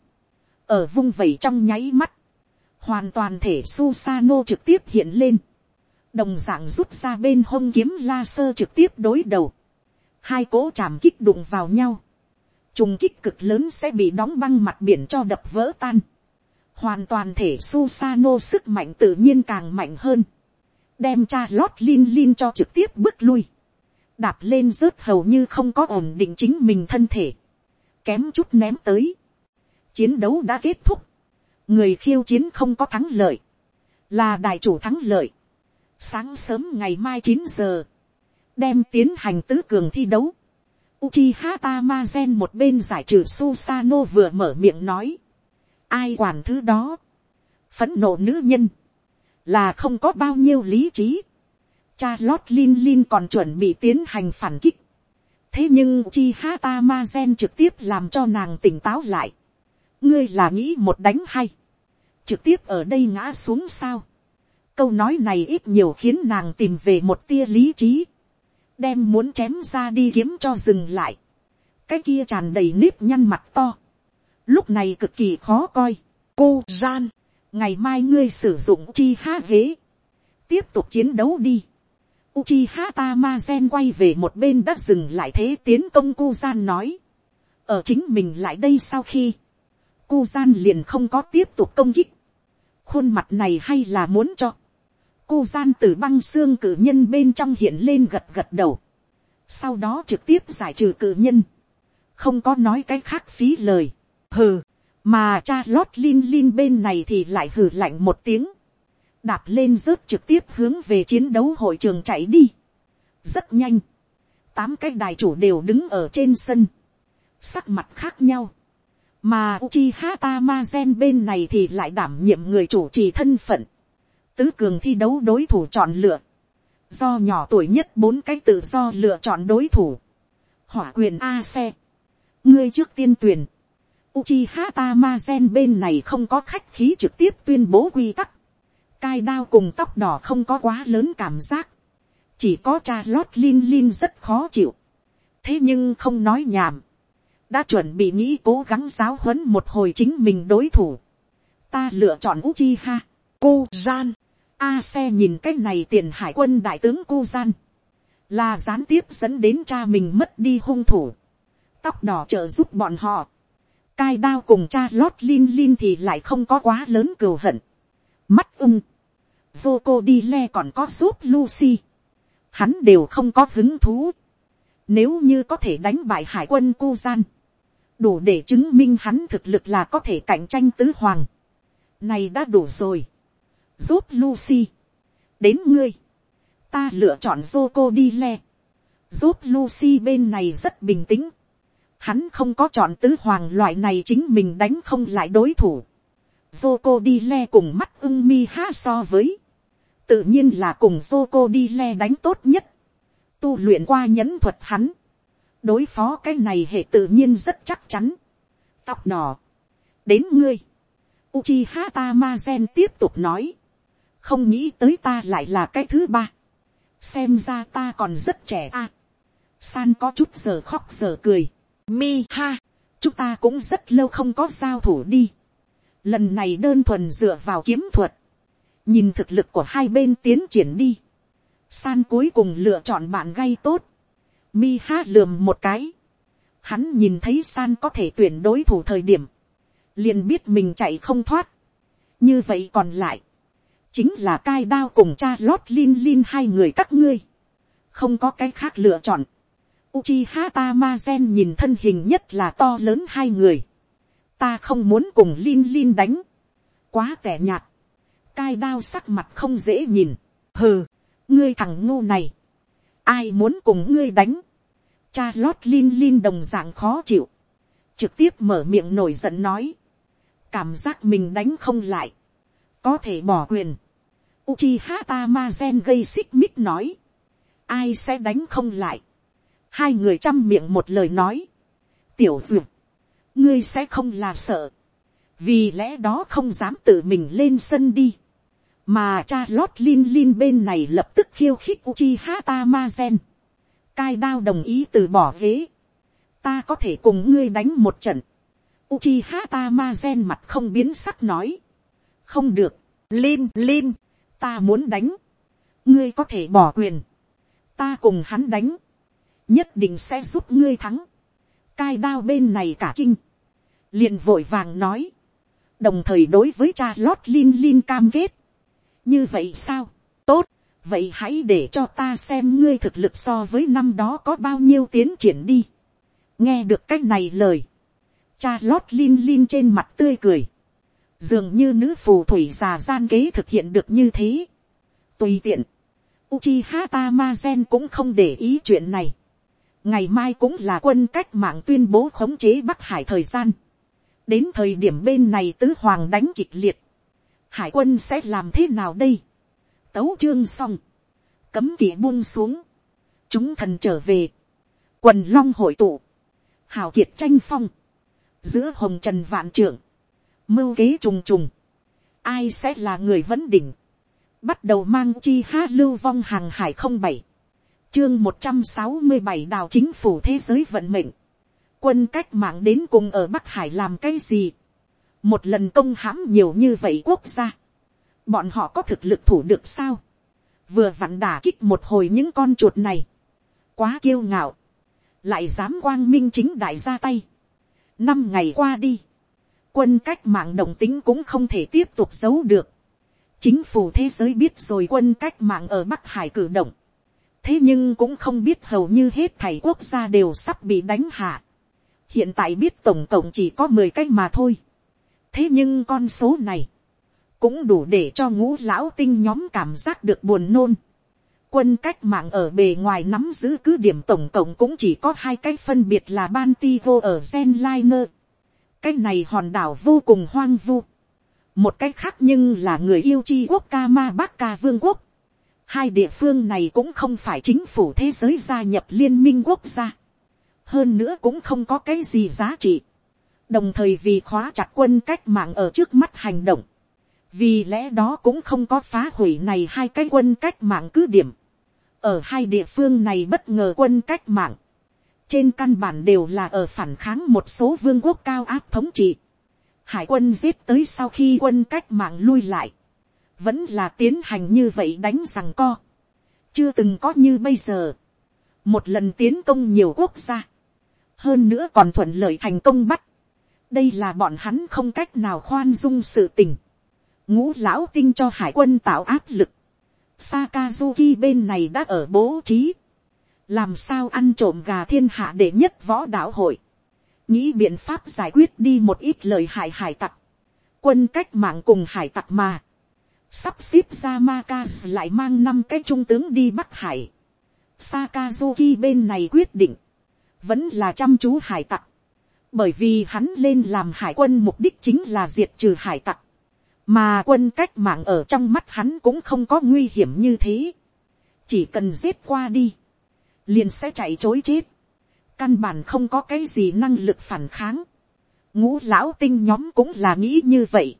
ở vung vẩy trong nháy mắt, hoàn toàn thể Susano trực tiếp hiện lên, đồng dạng rút ra bên hông kiếm la sơ trực tiếp đối đầu, hai cỗ chạm kích đụng vào nhau, trùng kích cực lớn sẽ bị đóng băng mặt biển cho đập vỡ tan, hoàn toàn thể Susano sức mạnh tự nhiên càng mạnh hơn, đem cha lót lin lin cho trực tiếp bước lui, đạp lên rớt hầu như không có ổn định chính mình thân thể, kém chút ném tới, chiến đấu đã kết thúc, người khiêu chiến không có thắng lợi, là đại chủ thắng lợi. Sáng sớm ngày mai chín giờ, đem tiến hành tứ cường thi đấu. Uchiha Tamazen một bên giải trừ Susano vừa mở miệng nói. Ai quản thứ đó? Phẫn nộ nữ nhân. Là không có bao nhiêu lý trí. Cha lót Lin Lin còn chuẩn bị tiến hành phản kích. Thế nhưng Uchiha Tamazen trực tiếp làm cho nàng tỉnh táo lại ngươi là nghĩ một đánh hay, trực tiếp ở đây ngã xuống sao. câu nói này ít nhiều khiến nàng tìm về một tia lý trí, đem muốn chém ra đi kiếm cho dừng lại, cái kia tràn đầy nếp nhăn mặt to, lúc này cực kỳ khó coi, cô gian, ngày mai ngươi sử dụng chi ha ghế, tiếp tục chiến đấu đi. Uchiha Tamazen quay về một bên đất dừng lại thế tiến công cô gian nói. Ở chính mình lại đây sau khi. Cu gian liền không có tiếp tục công kích. Khuôn mặt này hay là muốn cho. Cu gian từ băng xương cử nhân bên trong hiện lên gật gật đầu. Sau đó trực tiếp giải trừ cử nhân. Không có nói cái khác phí lời. Hừ. Mà cha lót lin lin bên này thì lại hừ lạnh một tiếng. Đạp lên rớt trực tiếp hướng về chiến đấu hội trường chạy đi. Rất nhanh. Tám cái đài chủ đều đứng ở trên sân. Sắc mặt khác nhau mà Uchiha Tamazen bên này thì lại đảm nhiệm người chủ trì thân phận. Tứ cường thi đấu đối thủ chọn lựa. Do nhỏ tuổi nhất bốn cái tự do lựa chọn đối thủ. Hỏa quyền A xe. Ngươi trước tiên tuyển. Uchiha Tamazen bên này không có khách khí trực tiếp tuyên bố quy tắc. Cai đao cùng tóc đỏ không có quá lớn cảm giác. Chỉ có cha lót lin lin rất khó chịu. Thế nhưng không nói nhảm đã chuẩn bị nghĩ cố gắng giáo huấn một hồi chính mình đối thủ. ta lựa chọn Uchiha, cô gian, a xe nhìn cái này tiền hải quân đại tướng cô gian, là gián tiếp dẫn đến cha mình mất đi hung thủ, tóc đỏ trợ giúp bọn họ, cai đao cùng cha lót lin lin thì lại không có quá lớn cừu hận, mắt ưng, vô cô đi le còn có giúp Lucy, hắn đều không có hứng thú, nếu như có thể đánh bại hải quân cô gian, đủ để chứng minh hắn thực lực là có thể cạnh tranh tứ hoàng. Này đã đủ rồi. Giúp Lucy. Đến ngươi. Ta lựa chọn Zoco đi le. Giúp Lucy bên này rất bình tĩnh. Hắn không có chọn tứ hoàng loại này chính mình đánh không lại đối thủ. Zoco đi le cùng mắt ưng mi ha so với. Tự nhiên là cùng Zoco đi le đánh tốt nhất. Tu luyện qua nhẫn thuật hắn đối phó cái này hệ tự nhiên rất chắc chắn. Tóc đỏ. Đến ngươi. Uchiha Tamazen tiếp tục nói. Không nghĩ tới ta lại là cái thứ ba. Xem ra ta còn rất trẻ a. San có chút giờ khóc giờ cười. Mi ha. Chúng ta cũng rất lâu không có giao thủ đi. Lần này đơn thuần dựa vào kiếm thuật. Nhìn thực lực của hai bên tiến triển đi. San cuối cùng lựa chọn bạn gây tốt Mi ha lườm một cái. Hắn nhìn thấy san có thể tuyển đối thủ thời điểm. Liền biết mình chạy không thoát. Như vậy còn lại. Chính là cai đao cùng cha lót lin lin hai người các ngươi. Không có cái khác lựa chọn. Uchiha Tamazen nhìn thân hình nhất là to lớn hai người. ta không muốn cùng Lin Lin đánh, quá tẻ nhạt, cai đao sắc mặt không dễ nhìn, hừ, ngươi thằng ngu này, ai muốn cùng ngươi đánh, cha lót Lin Lin đồng dạng khó chịu, trực tiếp mở miệng nổi giận nói, cảm giác mình đánh không lại, có thể bỏ quyền, Uchiha Tamazen gây xích mích nói, ai sẽ đánh không lại, hai người chăm miệng một lời nói, tiểu duyệt, ngươi sẽ không là sợ, vì lẽ đó không dám tự mình lên sân đi, mà cha lót lin lin bên này lập tức khiêu khích ma sen cai đao đồng ý từ bỏ ghế, ta có thể cùng ngươi đánh một trận, uchi hata ma gen mặt không biến sắc nói, không được, lin lin, ta muốn đánh, ngươi có thể bỏ quyền, ta cùng hắn đánh, nhất định sẽ giúp ngươi thắng, cai đao bên này cả kinh, liền vội vàng nói, đồng thời đối với cha lót lin lin cam kết, như vậy sao, tốt, vậy hãy để cho ta xem ngươi thực lực so với năm đó có bao nhiêu tiến triển đi, nghe được cái này lời, cha lót lin lin trên mặt tươi cười, dường như nữ phù thủy già gian kế thực hiện được như thế. Tùy tiện, Uchiha Tamazen cũng không để ý chuyện này. Ngày mai cũng là quân cách mạng tuyên bố khống chế Bắc Hải thời gian. Đến thời điểm bên này tứ hoàng đánh kịch liệt. Hải quân sẽ làm thế nào đây? Tấu chương xong. Cấm kỵ buông xuống. Chúng thần trở về. Quần long hội tụ. Hào kiệt tranh phong. Giữa hồng trần vạn trưởng mưu kế trùng trùng, ai sẽ là người vấn đỉnh, bắt đầu mang chi ha lưu vong hàng hải không bảy, chương một trăm sáu mươi bảy đào chính phủ thế giới vận mệnh, quân cách mạng đến cùng ở bắc hải làm cái gì, một lần công hãm nhiều như vậy quốc gia, bọn họ có thực lực thủ được sao, vừa vặn đả kích một hồi những con chuột này, quá kiêu ngạo, lại dám quang minh chính đại ra tay, năm ngày qua đi, quân cách mạng đồng tính cũng không thể tiếp tục giấu được. chính phủ thế giới biết rồi quân cách mạng ở bắc hải cử động. thế nhưng cũng không biết hầu như hết thảy quốc gia đều sắp bị đánh hạ. hiện tại biết tổng cộng chỉ có mười cách mà thôi thế nhưng con số này, cũng đủ để cho ngũ lão tinh nhóm cảm giác được buồn nôn. Quân cách mạng ở bề ngoài nắm giữ cứ điểm tổng cộng cũng chỉ có hai cách phân biệt là ban ti vô ở Zenliner cái này hòn đảo vô cùng hoang vu. một cái khác nhưng là người yêu chi quốc ca ma bắc ca vương quốc. hai địa phương này cũng không phải chính phủ thế giới gia nhập liên minh quốc gia. hơn nữa cũng không có cái gì giá trị đồng thời vì khóa chặt quân cách mạng ở trước mắt hành động. vì lẽ đó cũng không có phá hủy này hai cái quân cách mạng cứ điểm. ở hai địa phương này bất ngờ quân cách mạng trên căn bản đều là ở phản kháng một số vương quốc cao áp thống trị. Hải quân giết tới sau khi quân cách mạng lui lại, vẫn là tiến hành như vậy đánh rằng co. Chưa từng có như bây giờ. Một lần tiến công nhiều quốc gia. Hơn nữa còn thuận lợi thành công bắt. Đây là bọn hắn không cách nào khoan dung sự tình. Ngũ lão tinh cho hải quân tạo áp lực. Sakazuki bên này đã ở bố trí. Làm sao ăn trộm gà thiên hạ để nhất võ đạo hội, nghĩ biện pháp giải quyết đi một ít lời hại hải tặc, quân cách mạng cùng hải tặc mà, sắp xếp ra Makas lại mang năm cái trung tướng đi bắc hải, Sakazuki bên này quyết định, vẫn là chăm chú hải tặc, bởi vì hắn lên làm hải quân mục đích chính là diệt trừ hải tặc, mà quân cách mạng ở trong mắt hắn cũng không có nguy hiểm như thế, chỉ cần giết qua đi, liền sẽ chạy chối chết, căn bản không có cái gì năng lực phản kháng, ngũ lão tinh nhóm cũng là nghĩ như vậy,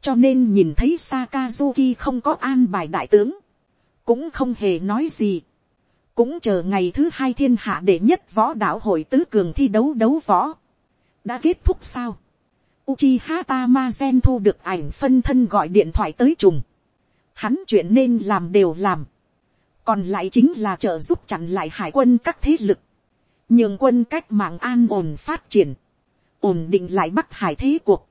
cho nên nhìn thấy Sakazuki không có an bài đại tướng, cũng không hề nói gì, cũng chờ ngày thứ hai thiên hạ để nhất võ đạo hội tứ cường thi đấu đấu võ, đã kết thúc sao, Uchiha Tamazen thu được ảnh phân thân gọi điện thoại tới trùng. Hắn chuyện nên làm đều làm. Còn lại chính là trợ giúp chặn lại hải quân các thế lực, nhường quân cách mạng an ổn phát triển, ổn định lại bắc hải thế cuộc.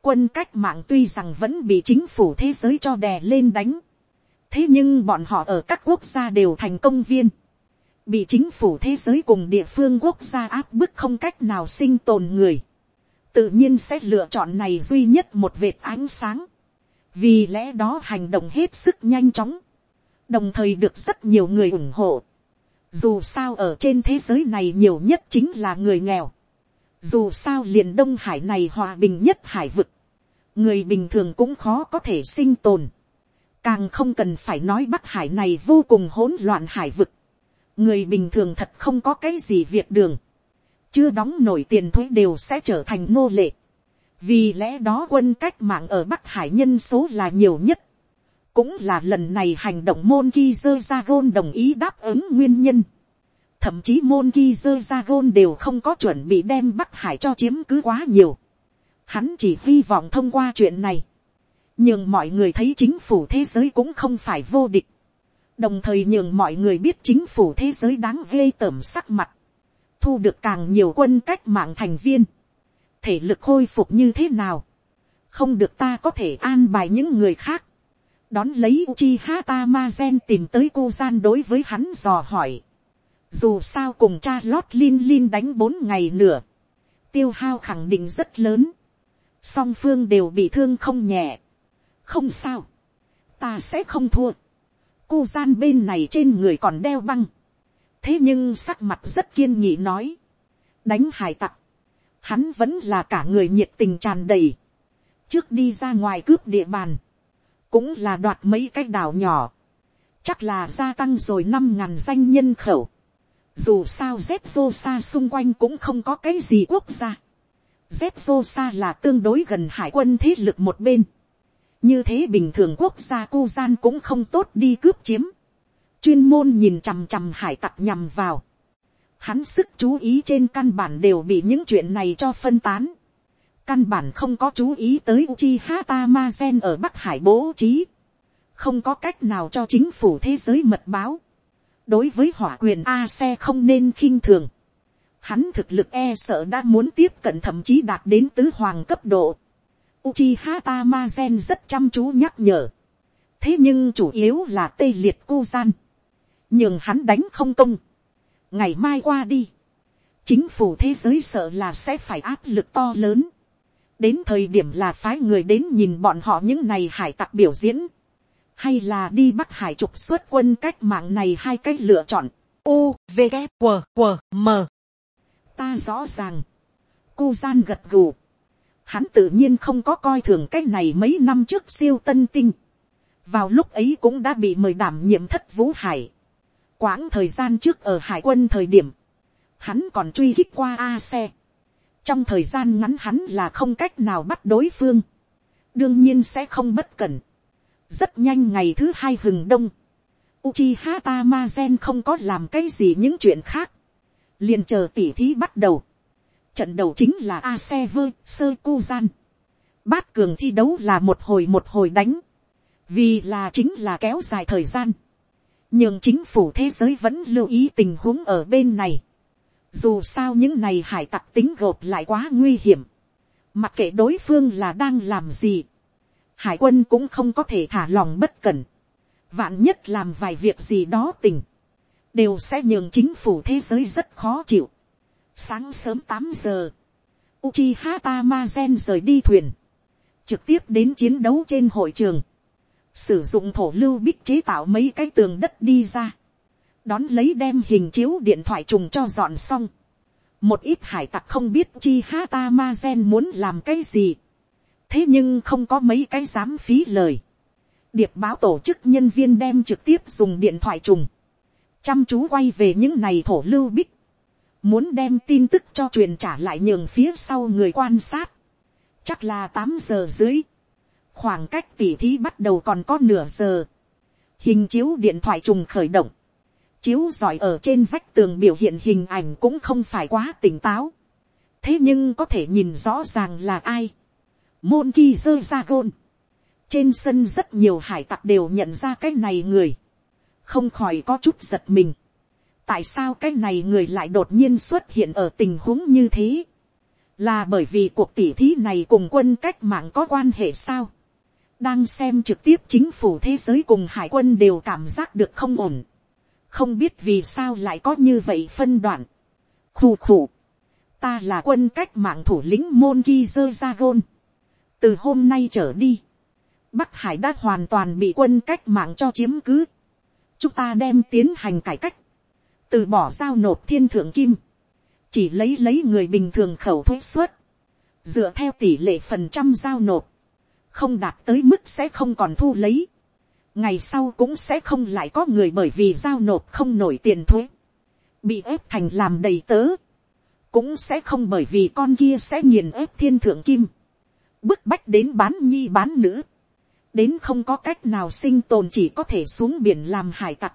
Quân cách mạng tuy rằng vẫn bị chính phủ thế giới cho đè lên đánh, thế nhưng bọn họ ở các quốc gia đều thành công viên, bị chính phủ thế giới cùng địa phương quốc gia áp bức không cách nào sinh tồn người, tự nhiên sẽ lựa chọn này duy nhất một vệt ánh sáng, vì lẽ đó hành động hết sức nhanh chóng, đồng thời được rất nhiều người ủng hộ. Dù sao ở trên thế giới này nhiều nhất chính là người nghèo. Dù sao liền Đông Hải này hòa bình nhất hải vực. Người bình thường cũng khó có thể sinh tồn. Càng không cần phải nói Bắc Hải này vô cùng hỗn loạn hải vực. Người bình thường thật không có cái gì việc đường. Chưa đóng nổi tiền thuế đều sẽ trở thành nô lệ. Vì lẽ đó quân cách mạng ở Bắc Hải nhân số là nhiều nhất. Cũng là lần này hành động môn ki dơ ra gôn đồng ý đáp ứng nguyên nhân. Thậm chí môn ki dơ ra gôn đều không có chuẩn bị đem Bắc Hải cho chiếm cứ quá nhiều. Hắn chỉ hy vọng thông qua chuyện này nhưng mọi người thấy chính phủ thế giới cũng không phải vô địch, đồng thời nhường mọi người biết chính phủ thế giới đáng ghê tởm sắc mặt, thu được càng nhiều quân cách mạng thành viên, thể lực khôi phục như thế nào, không được ta có thể an bài những người khác, đón lấy Uchi Hata Mazen tìm tới cô gian đối với hắn dò hỏi, dù sao cùng cha lót lin lin đánh bốn ngày nữa, tiêu hao khẳng định rất lớn, song phương đều bị thương không nhẹ, không sao, ta sẽ không thua. Cô gian bên này trên người còn đeo băng. thế nhưng sắc mặt rất kiên nghị nói, đánh hải tặc, hắn vẫn là cả người nhiệt tình tràn đầy. trước đi ra ngoài cướp địa bàn, cũng là đoạt mấy cái đảo nhỏ, chắc là gia tăng rồi năm ngàn danh nhân khẩu. Dù sao Zepho xa xung quanh cũng không có cái gì quốc gia. Zepho xa là tương đối gần hải quân thế lực một bên như thế bình thường quốc gia cô gian cũng không tốt đi cướp chiếm, chuyên môn nhìn chằm chằm hải tặc nhằm vào, hắn sức chú ý trên căn bản đều bị những chuyện này cho phân tán, căn bản không có chú ý tới Uchi Hata Mazen ở Bắc Hải bố trí, không có cách nào cho chính phủ thế giới mật báo, đối với hỏa quyền a xe không nên khinh thường, hắn thực lực e sợ đã muốn tiếp cận thậm chí đạt đến tứ hoàng cấp độ, Uchiha Tamazen rất chăm chú nhắc nhở. Thế nhưng chủ yếu là tê liệt cô gian. Nhưng hắn đánh không công. Ngày mai qua đi. Chính phủ thế giới sợ là sẽ phải áp lực to lớn. Đến thời điểm là phái người đến nhìn bọn họ những này hải tặc biểu diễn. Hay là đi bắt hải trục xuất quân cách mạng này hai cách lựa chọn. U, V, K, W, W, M. Ta rõ ràng. Cô gian gật gù hắn tự nhiên không có coi thường cái này mấy năm trước siêu tân tinh. vào lúc ấy cũng đã bị mời đảm nhiệm thất vũ hải. quãng thời gian trước ở hải quân thời điểm, hắn còn truy hích qua a xe. trong thời gian ngắn hắn là không cách nào bắt đối phương. đương nhiên sẽ không bất cẩn. rất nhanh ngày thứ hai hừng đông. Uchiha Tamazen không có làm cái gì những chuyện khác. liền chờ tỉ thí bắt đầu Trận đầu chính là A xe vơ sơ cu gian. Bát cường thi đấu là một hồi một hồi đánh. Vì là chính là kéo dài thời gian. Nhưng chính phủ thế giới vẫn lưu ý tình huống ở bên này. Dù sao những này hải tặc tính gộp lại quá nguy hiểm. Mặc kệ đối phương là đang làm gì. Hải quân cũng không có thể thả lòng bất cần. Vạn nhất làm vài việc gì đó tình. Đều sẽ nhường chính phủ thế giới rất khó chịu Sáng sớm tám giờ, Uchiha Tamazen rời đi thuyền, trực tiếp đến chiến đấu trên hội trường, sử dụng thổ lưu bích chế tạo mấy cái tường đất đi ra, đón lấy đem hình chiếu điện thoại trùng cho dọn xong. Một ít hải tặc không biết Uchiha Tamazen muốn làm cái gì, thế nhưng không có mấy cái dám phí lời. Điệp báo tổ chức nhân viên đem trực tiếp dùng điện thoại trùng, chăm chú quay về những này thổ lưu bích muốn đem tin tức cho truyền trả lại nhường phía sau người quan sát, chắc là tám giờ dưới, khoảng cách tỉ thí bắt đầu còn có nửa giờ, hình chiếu điện thoại trùng khởi động, chiếu giỏi ở trên vách tường biểu hiện hình ảnh cũng không phải quá tỉnh táo, thế nhưng có thể nhìn rõ ràng là ai, môn ki dơ ra gôn, trên sân rất nhiều hải tặc đều nhận ra cái này người, không khỏi có chút giật mình, tại sao cái này người lại đột nhiên xuất hiện ở tình huống như thế, là bởi vì cuộc tỉ thí này cùng quân cách mạng có quan hệ sao, đang xem trực tiếp chính phủ thế giới cùng hải quân đều cảm giác được không ổn, không biết vì sao lại có như vậy phân đoạn, khù khù, ta là quân cách mạng thủ lĩnh môn ki dơ ra gôn, từ hôm nay trở đi, bắc hải đã hoàn toàn bị quân cách mạng cho chiếm cứ, chúng ta đem tiến hành cải cách, từ bỏ giao nộp thiên thượng kim, chỉ lấy lấy người bình thường khẩu thuế suất, dựa theo tỷ lệ phần trăm giao nộp, không đạt tới mức sẽ không còn thu lấy, ngày sau cũng sẽ không lại có người bởi vì giao nộp không nổi tiền thuế, bị ép thành làm đầy tớ, cũng sẽ không bởi vì con kia sẽ nghiền ép thiên thượng kim, bức bách đến bán nhi bán nữ, đến không có cách nào sinh tồn chỉ có thể xuống biển làm hải tặc.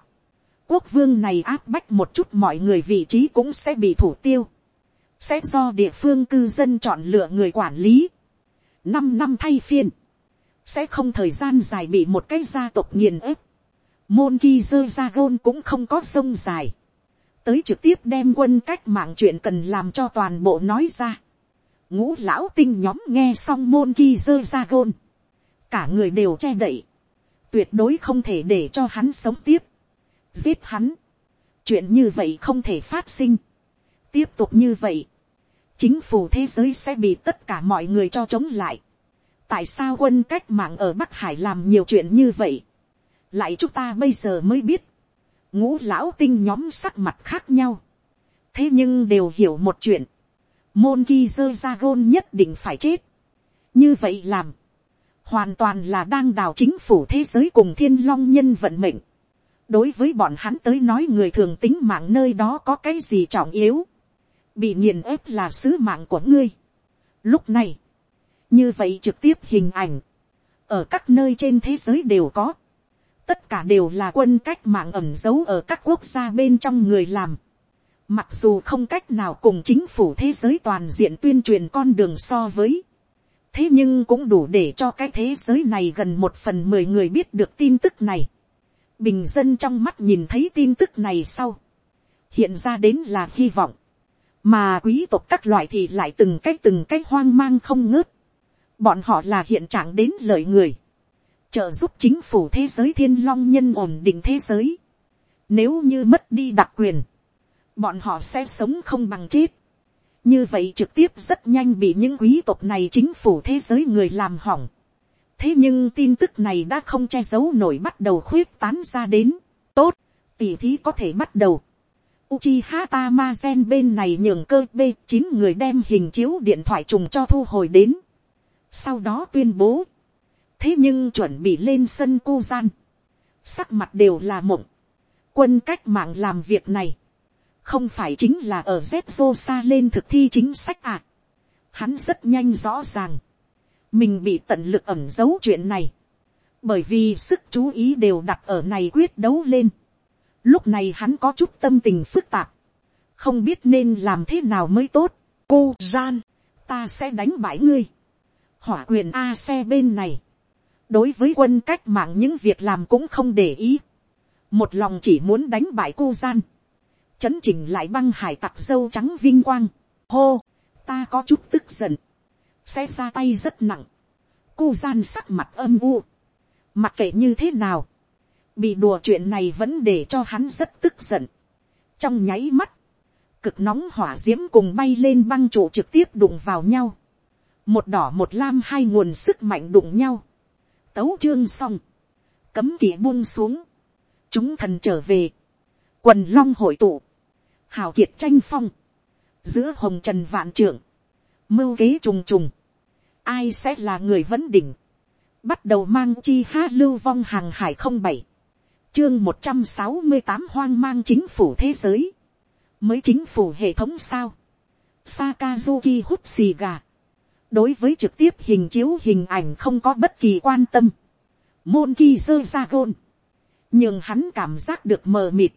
Quốc vương này áp bách một chút mọi người vị trí cũng sẽ bị thủ tiêu. Sẽ do địa phương cư dân chọn lựa người quản lý. Năm năm thay phiên. Sẽ không thời gian dài bị một cái gia tộc nghiền ép. Môn ki dơ ra gôn cũng không có sông dài. Tới trực tiếp đem quân cách mạng chuyện cần làm cho toàn bộ nói ra. Ngũ lão tinh nhóm nghe xong môn ki dơ ra gôn cả người đều che đậy, tuyệt đối không thể để cho hắn sống tiếp, giết hắn, chuyện như vậy không thể phát sinh, tiếp tục như vậy, chính phủ thế giới sẽ bị tất cả mọi người cho chống lại, tại sao quân cách mạng ở bắc hải làm nhiều chuyện như vậy, lại chúng ta bây giờ mới biết, ngũ lão tinh nhóm sắc mặt khác nhau, thế nhưng đều hiểu một chuyện, môn ki dơ ra gôn nhất định phải chết, như vậy làm, hoàn toàn là đang đào chính phủ thế giới cùng thiên long nhân vận mệnh đối với bọn hắn tới nói người thường tính mạng nơi đó có cái gì trọng yếu, bị nghiền ép là sứ mạng của ngươi. lúc này, như vậy trực tiếp hình ảnh, ở các nơi trên thế giới đều có, tất cả đều là quân cách mạng ẩm giấu ở các quốc gia bên trong người làm. Mặc dù không cách nào cùng chính phủ thế giới toàn diện tuyên truyền con đường so với, thế nhưng cũng đủ để cho cái thế giới này gần một phần mười người biết được tin tức này bình dân trong mắt nhìn thấy tin tức này sau, hiện ra đến là hy vọng, mà quý tộc các loại thì lại từng cái từng cái hoang mang không ngớt. bọn họ là hiện trạng đến lợi người, trợ giúp chính phủ thế giới thiên long nhân ổn định thế giới. nếu như mất đi đặc quyền, bọn họ sẽ sống không bằng chết như vậy trực tiếp rất nhanh bị những quý tộc này chính phủ thế giới người làm hỏng thế nhưng tin tức này đã không che giấu nổi bắt đầu khuyết tán ra đến. tốt, tỉ thí có thể bắt đầu. Uchiha Tamazen bên này nhường cơ b chín người đem hình chiếu điện thoại trùng cho thu hồi đến. Sau đó tuyên bố. Thế nhưng chuẩn bị lên sân cu gian. Sắc mặt đều là mộng. Quân cách mạng làm việc này không phải chính là ở z lên thực thi chính sách à. hắn rất nhanh rõ ràng, mình bị tận lực ẩm giấu chuyện này, bởi vì sức chú ý đều đặt ở này quyết đấu lên. lúc này hắn có chút tâm tình phức tạp, không biết nên làm thế nào mới tốt. cô gian, ta sẽ đánh bãi ngươi. hỏa quyền a xe bên này, đối với quân cách mạng những việc làm cũng không để ý, một lòng chỉ muốn đánh bại cô gian chấn chỉnh lại băng hải tặc dâu trắng vinh quang. hô, ta có chút tức giận, sẽ ra tay rất nặng, cu gian sắc mặt âm u, mặc kệ như thế nào, bị đùa chuyện này vẫn để cho hắn rất tức giận. trong nháy mắt, cực nóng hỏa d i ễ m cùng bay lên băng trụ trực tiếp đụng vào nhau, một đỏ một lam hai nguồn sức mạnh đụng nhau, tấu chương xong, cấm kỵ buông xuống, chúng thần trở về, quần long hội tụ, hào kiệt tranh phong, giữa hồng trần vạn trưởng, mưu kế trùng trùng, ai sẽ là người vấn đỉnh, bắt đầu mang chi ha lưu vong hàng hải không bảy, chương một trăm sáu mươi tám hoang mang chính phủ thế giới, mới chính phủ hệ thống sao, Sakazuki hút xì gà, đối với trực tiếp hình chiếu hình ảnh không có bất kỳ quan tâm, môn ki dơ ra gôn, nhưng hắn cảm giác được mờ mịt,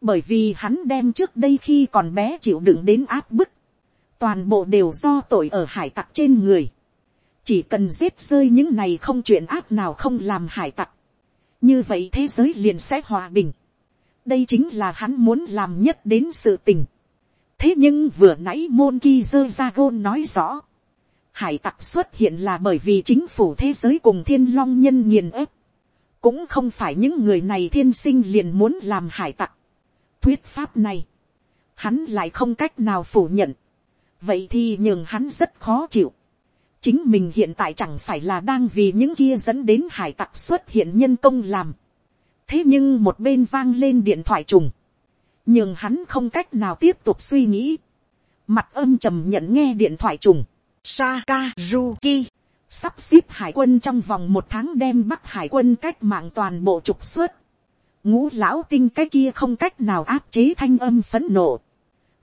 bởi vì hắn đem trước đây khi còn bé chịu đựng đến áp bức, toàn bộ đều do tội ở hải tặc trên người, chỉ cần giết rơi những này không chuyện ác nào không làm hải tặc, như vậy thế giới liền sẽ hòa bình, đây chính là hắn muốn làm nhất đến sự tình. thế nhưng vừa nãy môn ki dơ ra gôn nói rõ, hải tặc xuất hiện là bởi vì chính phủ thế giới cùng thiên long nhân nghiền ép, cũng không phải những người này thiên sinh liền muốn làm hải tặc thuyết pháp này, hắn lại không cách nào phủ nhận. vậy thì nhường hắn rất khó chịu chính mình hiện tại chẳng phải là đang vì những kia dẫn đến hải tặc xuất hiện nhân công làm. thế nhưng một bên vang lên điện thoại trùng, nhưng hắn không cách nào tiếp tục suy nghĩ. mặt âm trầm nhận nghe điện thoại trùng. Sakazuki sắp xếp hải quân trong vòng một tháng đem bắc hải quân cách mạng toàn bộ trục xuất. ngũ lão tinh cái kia không cách nào áp chế thanh âm phấn nộ.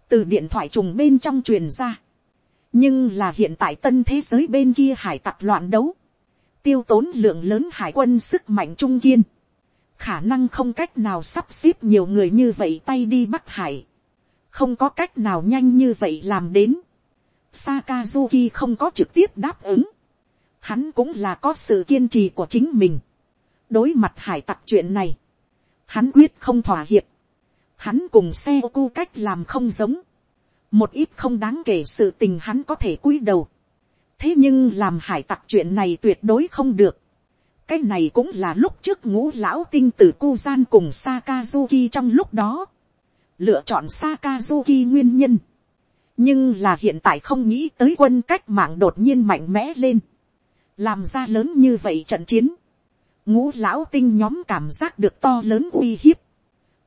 từ điện thoại trùng bên trong truyền ra nhưng là hiện tại tân thế giới bên kia hải tặc loạn đấu. tiêu tốn lượng lớn hải quân sức mạnh trung kiên. khả năng không cách nào sắp xếp nhiều người như vậy tay đi bắc hải. không có cách nào nhanh như vậy làm đến. Sakazuki không có trực tiếp đáp ứng hắn cũng là có sự kiên trì của chính mình. đối mặt hải tặc chuyện này, hắn quyết không thỏa hiệp. hắn cùng xe ô cu cách làm không giống một ít không đáng kể sự tình hắn có thể cúi đầu. thế nhưng làm hải tặc chuyện này tuyệt đối không được. cái này cũng là lúc trước ngũ lão tinh tử cu gian cùng Sakazuki trong lúc đó. lựa chọn Sakazuki nguyên nhân. nhưng là hiện tại không nghĩ tới quân cách mạng đột nhiên mạnh mẽ lên làm ra lớn như vậy trận chiến, ngũ lão tinh nhóm cảm giác được to lớn uy hiếp,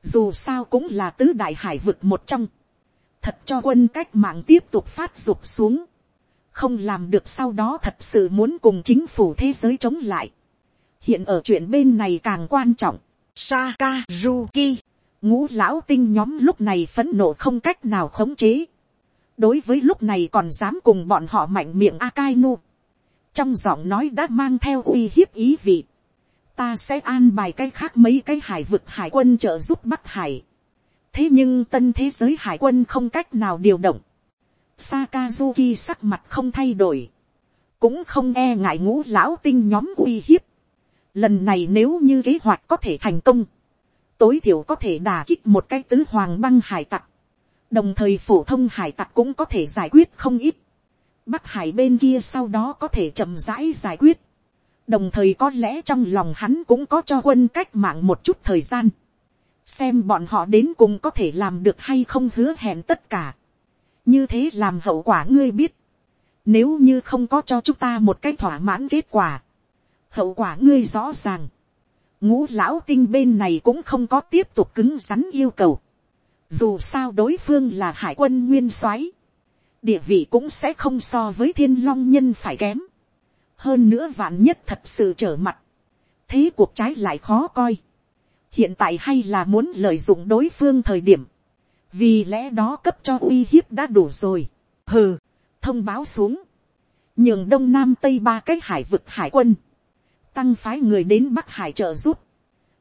dù sao cũng là tứ đại hải vực một trong, thật cho quân cách mạng tiếp tục phát dục xuống, không làm được sau đó thật sự muốn cùng chính phủ thế giới chống lại. hiện ở chuyện bên này càng quan trọng, Sakazuki, ngũ lão tinh nhóm lúc này phấn nộ không cách nào khống chế. đối với lúc này còn dám cùng bọn họ mạnh miệng Akainu trong giọng nói đã mang theo uy hiếp ý vị, ta sẽ an bài cái khác mấy cái hải vực hải quân trợ giúp bắc hải thế nhưng tân thế giới hải quân không cách nào điều động. Sakazuki sắc mặt không thay đổi, cũng không e ngại ngũ lão tinh nhóm uy hiếp. lần này nếu như kế hoạch có thể thành công, tối thiểu có thể đà kích một cái tứ hoàng băng hải tặc, đồng thời phổ thông hải tặc cũng có thể giải quyết không ít. Bắc Hải bên kia sau đó có thể chậm rãi giải quyết. Đồng thời có lẽ trong lòng hắn cũng có cho quân cách mạng một chút thời gian. Xem bọn họ đến cùng có thể làm được hay không hứa hẹn tất cả. Như thế làm hậu quả ngươi biết. Nếu như không có cho chúng ta một cái thỏa mãn kết quả. Hậu quả ngươi rõ ràng. Ngũ lão tinh bên này cũng không có tiếp tục cứng rắn yêu cầu. Dù sao đối phương là hải quân nguyên soái địa vị cũng sẽ không so với thiên long nhân phải kém. hơn nữa vạn nhất thật sự trở mặt, thế cuộc trái lại khó coi hiện tại hay là muốn lợi dụng đối phương thời điểm, vì lẽ đó cấp cho uy hiếp đã đủ rồi. hừ, thông báo xuống, nhường đông nam tây ba cái hải vực hải quân, tăng phái người đến bắc hải trợ giúp.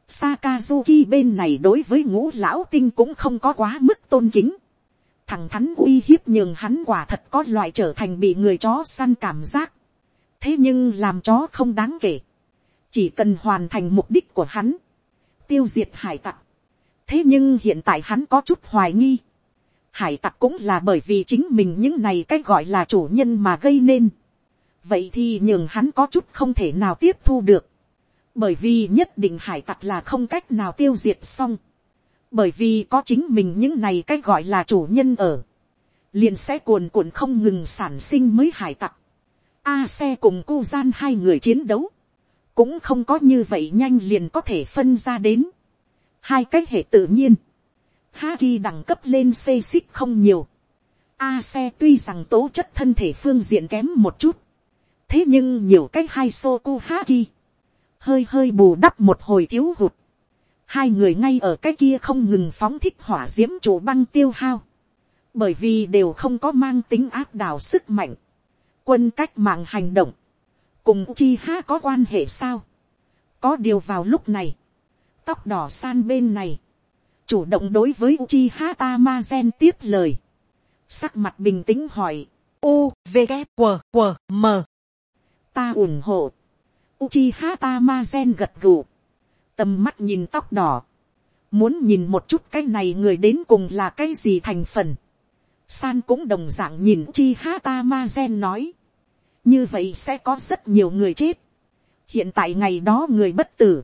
Sakazuki bên này đối với ngũ lão tinh cũng không có quá mức tôn kính thằng thắn uy hiếp nhường hắn quả thật có loại trở thành bị người chó săn cảm giác. thế nhưng làm chó không đáng kể. chỉ cần hoàn thành mục đích của hắn tiêu diệt hải tặc. thế nhưng hiện tại hắn có chút hoài nghi. hải tặc cũng là bởi vì chính mình những này cái gọi là chủ nhân mà gây nên. vậy thì nhường hắn có chút không thể nào tiếp thu được. bởi vì nhất định hải tặc là không cách nào tiêu diệt xong bởi vì có chính mình những này cái gọi là chủ nhân ở, liền sẽ cuồn cuộn không ngừng sản sinh mới hải tặc. A xe cùng cu gian hai người chiến đấu, cũng không có như vậy nhanh liền có thể phân ra đến. hai cái hệ tự nhiên, Haki đẳng cấp lên xê xích không nhiều. A xe tuy rằng tố chất thân thể phương diện kém một chút, thế nhưng nhiều cái hai sô cu Haki, hơi hơi bù đắp một hồi thiếu hụt. Hai người ngay ở cái kia không ngừng phóng thích hỏa diễm chủ băng tiêu hao, bởi vì đều không có mang tính áp đảo sức mạnh, quân cách mạng hành động, cùng chi ha có quan hệ sao, có điều vào lúc này, tóc đỏ san bên này, chủ động đối với Uchiha Tamazen tiếp lời, sắc mặt bình tĩnh hỏi, u v g q q m. Ta ủng hộ, Uchiha Tamazen gật gù, tầm mắt nhìn tóc đỏ, muốn nhìn một chút cái này người đến cùng là cái gì thành phần. San cũng đồng dạng nhìn chi hata ma gen nói, như vậy sẽ có rất nhiều người chết. hiện tại ngày đó người bất tử,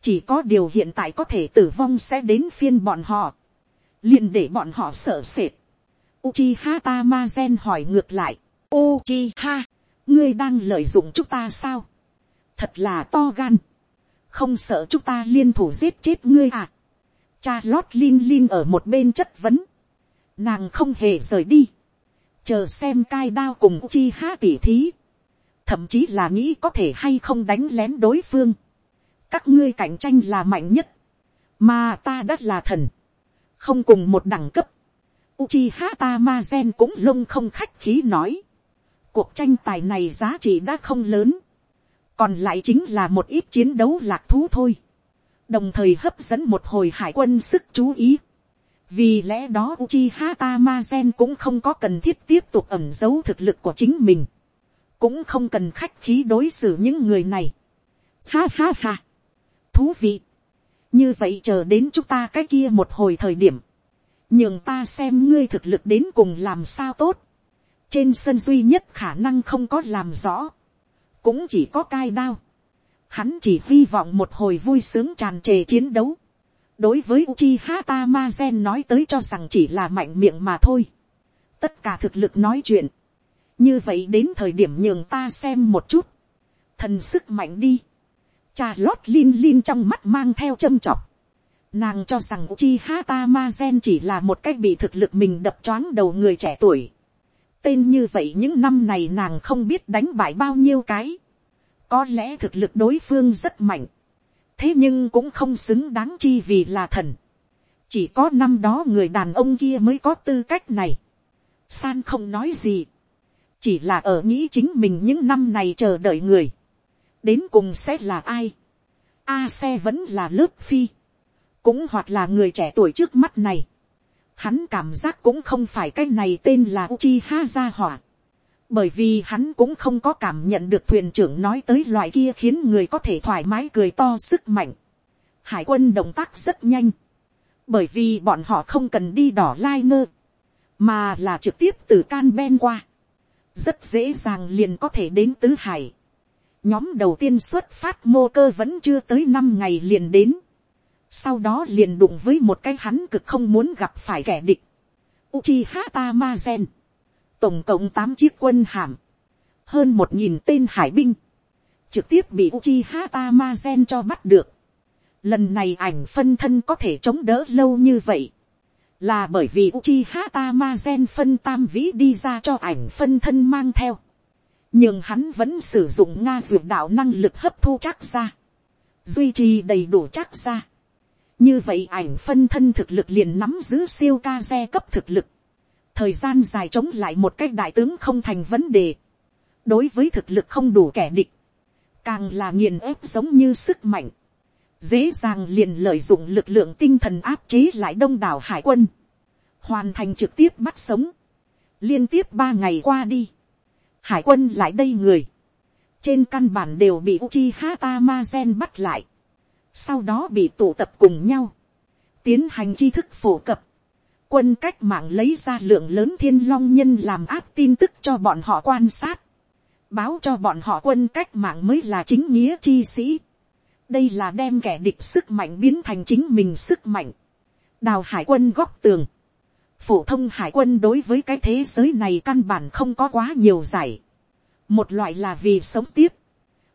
chỉ có điều hiện tại có thể tử vong sẽ đến phiên bọn họ, liền để bọn họ sợ sệt. Uchiha Tamazen hỏi ngược lại. Uchiha, ngươi đang lợi dụng chúng ta sao? Thật là to gan. Không sợ chúng ta liên thủ giết chết ngươi à? Cha lót Lin Lin ở một bên chất vấn. Nàng không hề rời đi. Chờ xem cai đao cùng Uchiha tỉ thí. Thậm chí là nghĩ có thể hay không đánh lén đối phương. Các ngươi cạnh tranh là mạnh nhất. Mà ta đã là thần. Không cùng một đẳng cấp Uchiha Tamazen cũng lông không khách khí nói. Cuộc tranh tài này giá trị đã không lớn. Còn lại chính là một ít chiến đấu lạc thú thôi. Đồng thời hấp dẫn một hồi hải quân sức chú ý. Vì lẽ đó Uchiha Tamazen cũng không có cần thiết tiếp tục ẩn giấu thực lực của chính mình. Cũng không cần khách khí đối xử những người này. Ha ha ha. Thú vị. Như vậy chờ đến chúng ta cái kia một hồi thời điểm nhường ta xem ngươi thực lực đến cùng làm sao tốt. trên sân duy nhất khả năng không có làm rõ, cũng chỉ có cai đao. hắn chỉ hy vọng một hồi vui sướng tràn trề chiến đấu đối với Uchiha Tamazen nói tới cho rằng chỉ là mạnh miệng mà thôi. tất cả thực lực nói chuyện. như vậy đến thời điểm nhường ta xem một chút. thần sức mạnh đi. cha lót lin lin trong mắt mang theo châm chọc Nàng cho rằng Uchiha Tamazen chỉ là một cách bị thực lực mình đập choáng đầu người trẻ tuổi. Tên như vậy những năm này nàng không biết đánh bại bao nhiêu cái. Có lẽ thực lực đối phương rất mạnh. Thế nhưng cũng không xứng đáng chi vì là thần. Chỉ có năm đó người đàn ông kia mới có tư cách này. San không nói gì. Chỉ là ở nghĩ chính mình những năm này chờ đợi người. Đến cùng sẽ là ai? A xe vẫn là lớp phi cũng hoặc là người trẻ tuổi trước mắt này, hắn cảm giác cũng không phải cái này tên là Uchiha ra hỏa, bởi vì hắn cũng không có cảm nhận được thuyền trưởng nói tới loại kia khiến người có thể thoải mái cười to sức mạnh. Hải quân động tác rất nhanh, bởi vì bọn họ không cần đi đỏ lai nơ, mà là trực tiếp từ can ben qua, rất dễ dàng liền có thể đến tứ hải. nhóm đầu tiên xuất phát mô cơ vẫn chưa tới năm ngày liền đến, sau đó liền đụng với một cái hắn cực không muốn gặp phải kẻ địch. Uchiha Tamazen, tổng cộng tám chiếc quân hàm, hơn một nghìn tên hải binh, trực tiếp bị Uchiha Tamazen cho bắt được. Lần này ảnh phân thân có thể chống đỡ lâu như vậy, là bởi vì Uchiha Tamazen phân tam vĩ đi ra cho ảnh phân thân mang theo. nhưng hắn vẫn sử dụng nga dược đạo năng lực hấp thu chắc ra, duy trì đầy đủ chắc ra như vậy ảnh phân thân thực lực liền nắm giữ siêu ca xe cấp thực lực, thời gian dài chống lại một cách đại tướng không thành vấn đề, đối với thực lực không đủ kẻ địch, càng là nghiền ép giống như sức mạnh, dễ dàng liền lợi dụng lực lượng tinh thần áp chế lại đông đảo hải quân, hoàn thành trực tiếp bắt sống, liên tiếp ba ngày qua đi, hải quân lại đây người, trên căn bản đều bị Uchiha Tamazen bắt lại, sau đó bị tụ tập cùng nhau, tiến hành tri thức phổ cập, quân cách mạng lấy ra lượng lớn thiên long nhân làm áp tin tức cho bọn họ quan sát, báo cho bọn họ quân cách mạng mới là chính nghĩa chi sĩ, đây là đem kẻ địch sức mạnh biến thành chính mình sức mạnh, đào hải quân góc tường, phổ thông hải quân đối với cái thế giới này căn bản không có quá nhiều giải, một loại là vì sống tiếp,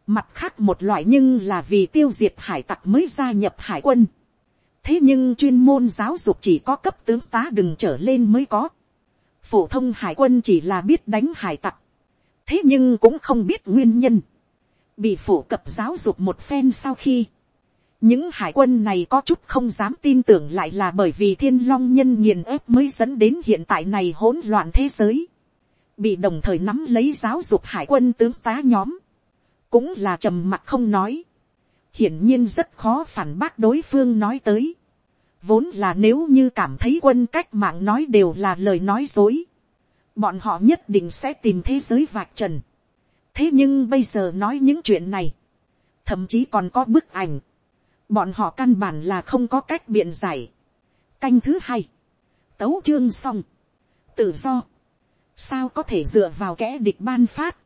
Mặt khác một loại nhưng là vì tiêu diệt hải tặc mới gia nhập hải quân. Thế nhưng chuyên môn giáo dục chỉ có cấp tướng tá đừng trở lên mới có. Phổ thông hải quân chỉ là biết đánh hải tặc. Thế nhưng cũng không biết nguyên nhân. Bị phổ cập giáo dục một phen sau khi. Những hải quân này có chút không dám tin tưởng lại là bởi vì thiên long nhân nghiền ép mới dẫn đến hiện tại này hỗn loạn thế giới. Bị đồng thời nắm lấy giáo dục hải quân tướng tá nhóm cũng là trầm mặc không nói, hiển nhiên rất khó phản bác đối phương nói tới, vốn là nếu như cảm thấy quân cách mạng nói đều là lời nói dối, bọn họ nhất định sẽ tìm thế giới vạch trần. thế nhưng bây giờ nói những chuyện này, thậm chí còn có bức ảnh, bọn họ căn bản là không có cách biện giải. canh thứ hai, tấu chương xong, tự do, sao có thể dựa vào kẻ địch ban phát,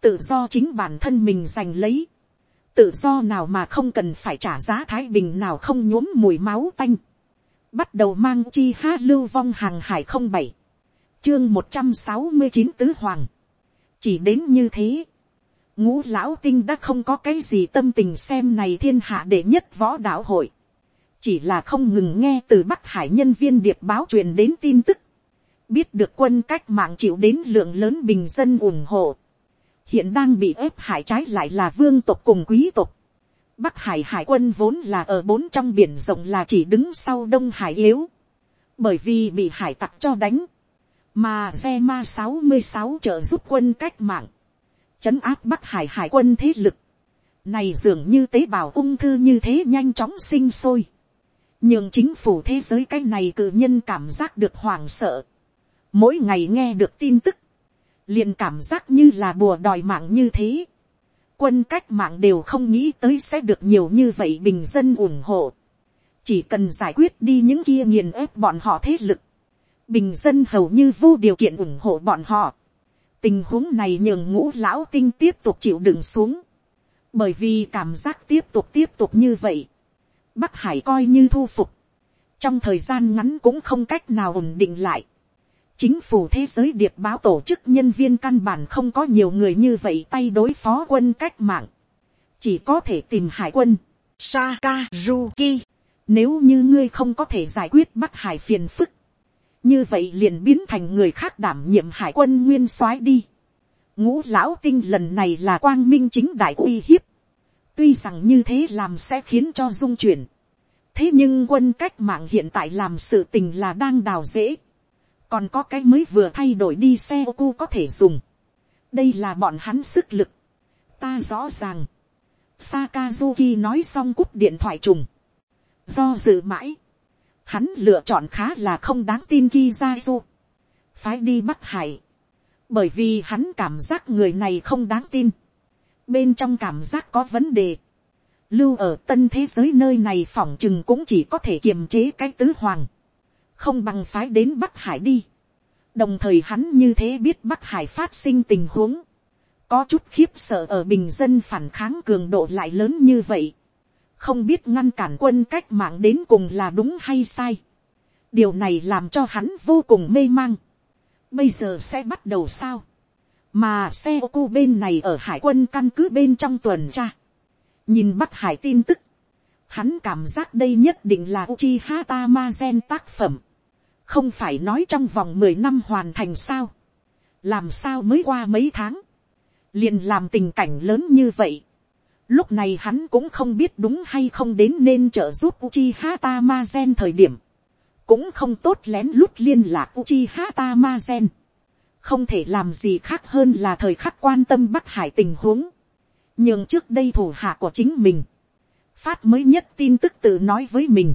tự do chính bản thân mình giành lấy, tự do nào mà không cần phải trả giá thái bình nào không nhuốm mùi máu tanh, bắt đầu mang chi ha lưu vong hàng hải không bảy, chương một trăm sáu mươi chín tứ hoàng, chỉ đến như thế, ngũ lão tinh đã không có cái gì tâm tình xem này thiên hạ đệ nhất võ đạo hội, chỉ là không ngừng nghe từ bắc hải nhân viên điệp báo truyền đến tin tức, biết được quân cách mạng chịu đến lượng lớn bình dân ủng hộ, hiện đang bị ép hải trái lại là vương tộc cùng quý tộc. Bắc hải hải quân vốn là ở bốn trong biển rộng là chỉ đứng sau đông hải yếu, bởi vì bị hải tặc cho đánh, mà xe ma sáu mươi sáu trợ giúp quân cách mạng, chấn áp bắc hải hải quân thế lực, này dường như tế bào ung thư như thế nhanh chóng sinh sôi, nhưng chính phủ thế giới cái này cự nhân cảm giác được hoảng sợ, mỗi ngày nghe được tin tức, liền cảm giác như là bùa đòi mạng như thế. Quân cách mạng đều không nghĩ tới sẽ được nhiều như vậy bình dân ủng hộ. Chỉ cần giải quyết đi những kia nghiền ép bọn họ thế lực. Bình dân hầu như vô điều kiện ủng hộ bọn họ. Tình huống này nhường ngũ lão tinh tiếp tục chịu đựng xuống. Bởi vì cảm giác tiếp tục tiếp tục như vậy. Bắc Hải coi như thu phục. Trong thời gian ngắn cũng không cách nào ổn định lại chính phủ thế giới điệp báo tổ chức nhân viên căn bản không có nhiều người như vậy tay đối phó quân cách mạng. Chỉ có thể tìm hải quân. Sakazuki. Nếu như ngươi không có thể giải quyết bắc hải phiền phức. Như vậy liền biến thành người khác đảm nhiệm hải quân nguyên soái đi. Ngũ lão tinh lần này là quang minh chính đại uy hiếp. Tuy rằng như thế làm sẽ khiến cho dung chuyển. Thế nhưng quân cách mạng hiện tại làm sự tình là đang đào dễ còn có cái mới vừa thay đổi đi xe ô cu có thể dùng. đây là bọn hắn sức lực. ta rõ ràng. Sakazuki nói xong cúp điện thoại trùng. do dự mãi, hắn lựa chọn khá là không đáng tin Kizaru. phái đi bắt hải. bởi vì hắn cảm giác người này không đáng tin. bên trong cảm giác có vấn đề. lưu ở tân thế giới nơi này phỏng chừng cũng chỉ có thể kiềm chế cái tứ hoàng không bằng phái đến bắc hải đi. đồng thời hắn như thế biết bắc hải phát sinh tình huống, có chút khiếp sợ ở bình dân phản kháng cường độ lại lớn như vậy, không biết ngăn cản quân cách mạng đến cùng là đúng hay sai. điều này làm cho hắn vô cùng mê mang. bây giờ sẽ bắt đầu sao, mà xe ô cu bên này ở hải quân căn cứ bên trong tuần tra, nhìn bắc hải tin tức, hắn cảm giác đây nhất định là Uchiha Tamazen tác phẩm không phải nói trong vòng mười năm hoàn thành sao, làm sao mới qua mấy tháng, liền làm tình cảnh lớn như vậy. Lúc này hắn cũng không biết đúng hay không đến nên trợ giúp Uchiha Tamazen thời điểm. Cũng không tốt lén lút liên lạc Uchiha Tamazen. Không thể làm gì khác hơn là thời khắc quan tâm Bắc Hải tình huống. Nhưng trước đây thủ hạ của chính mình. Phát mới nhất tin tức tự nói với mình.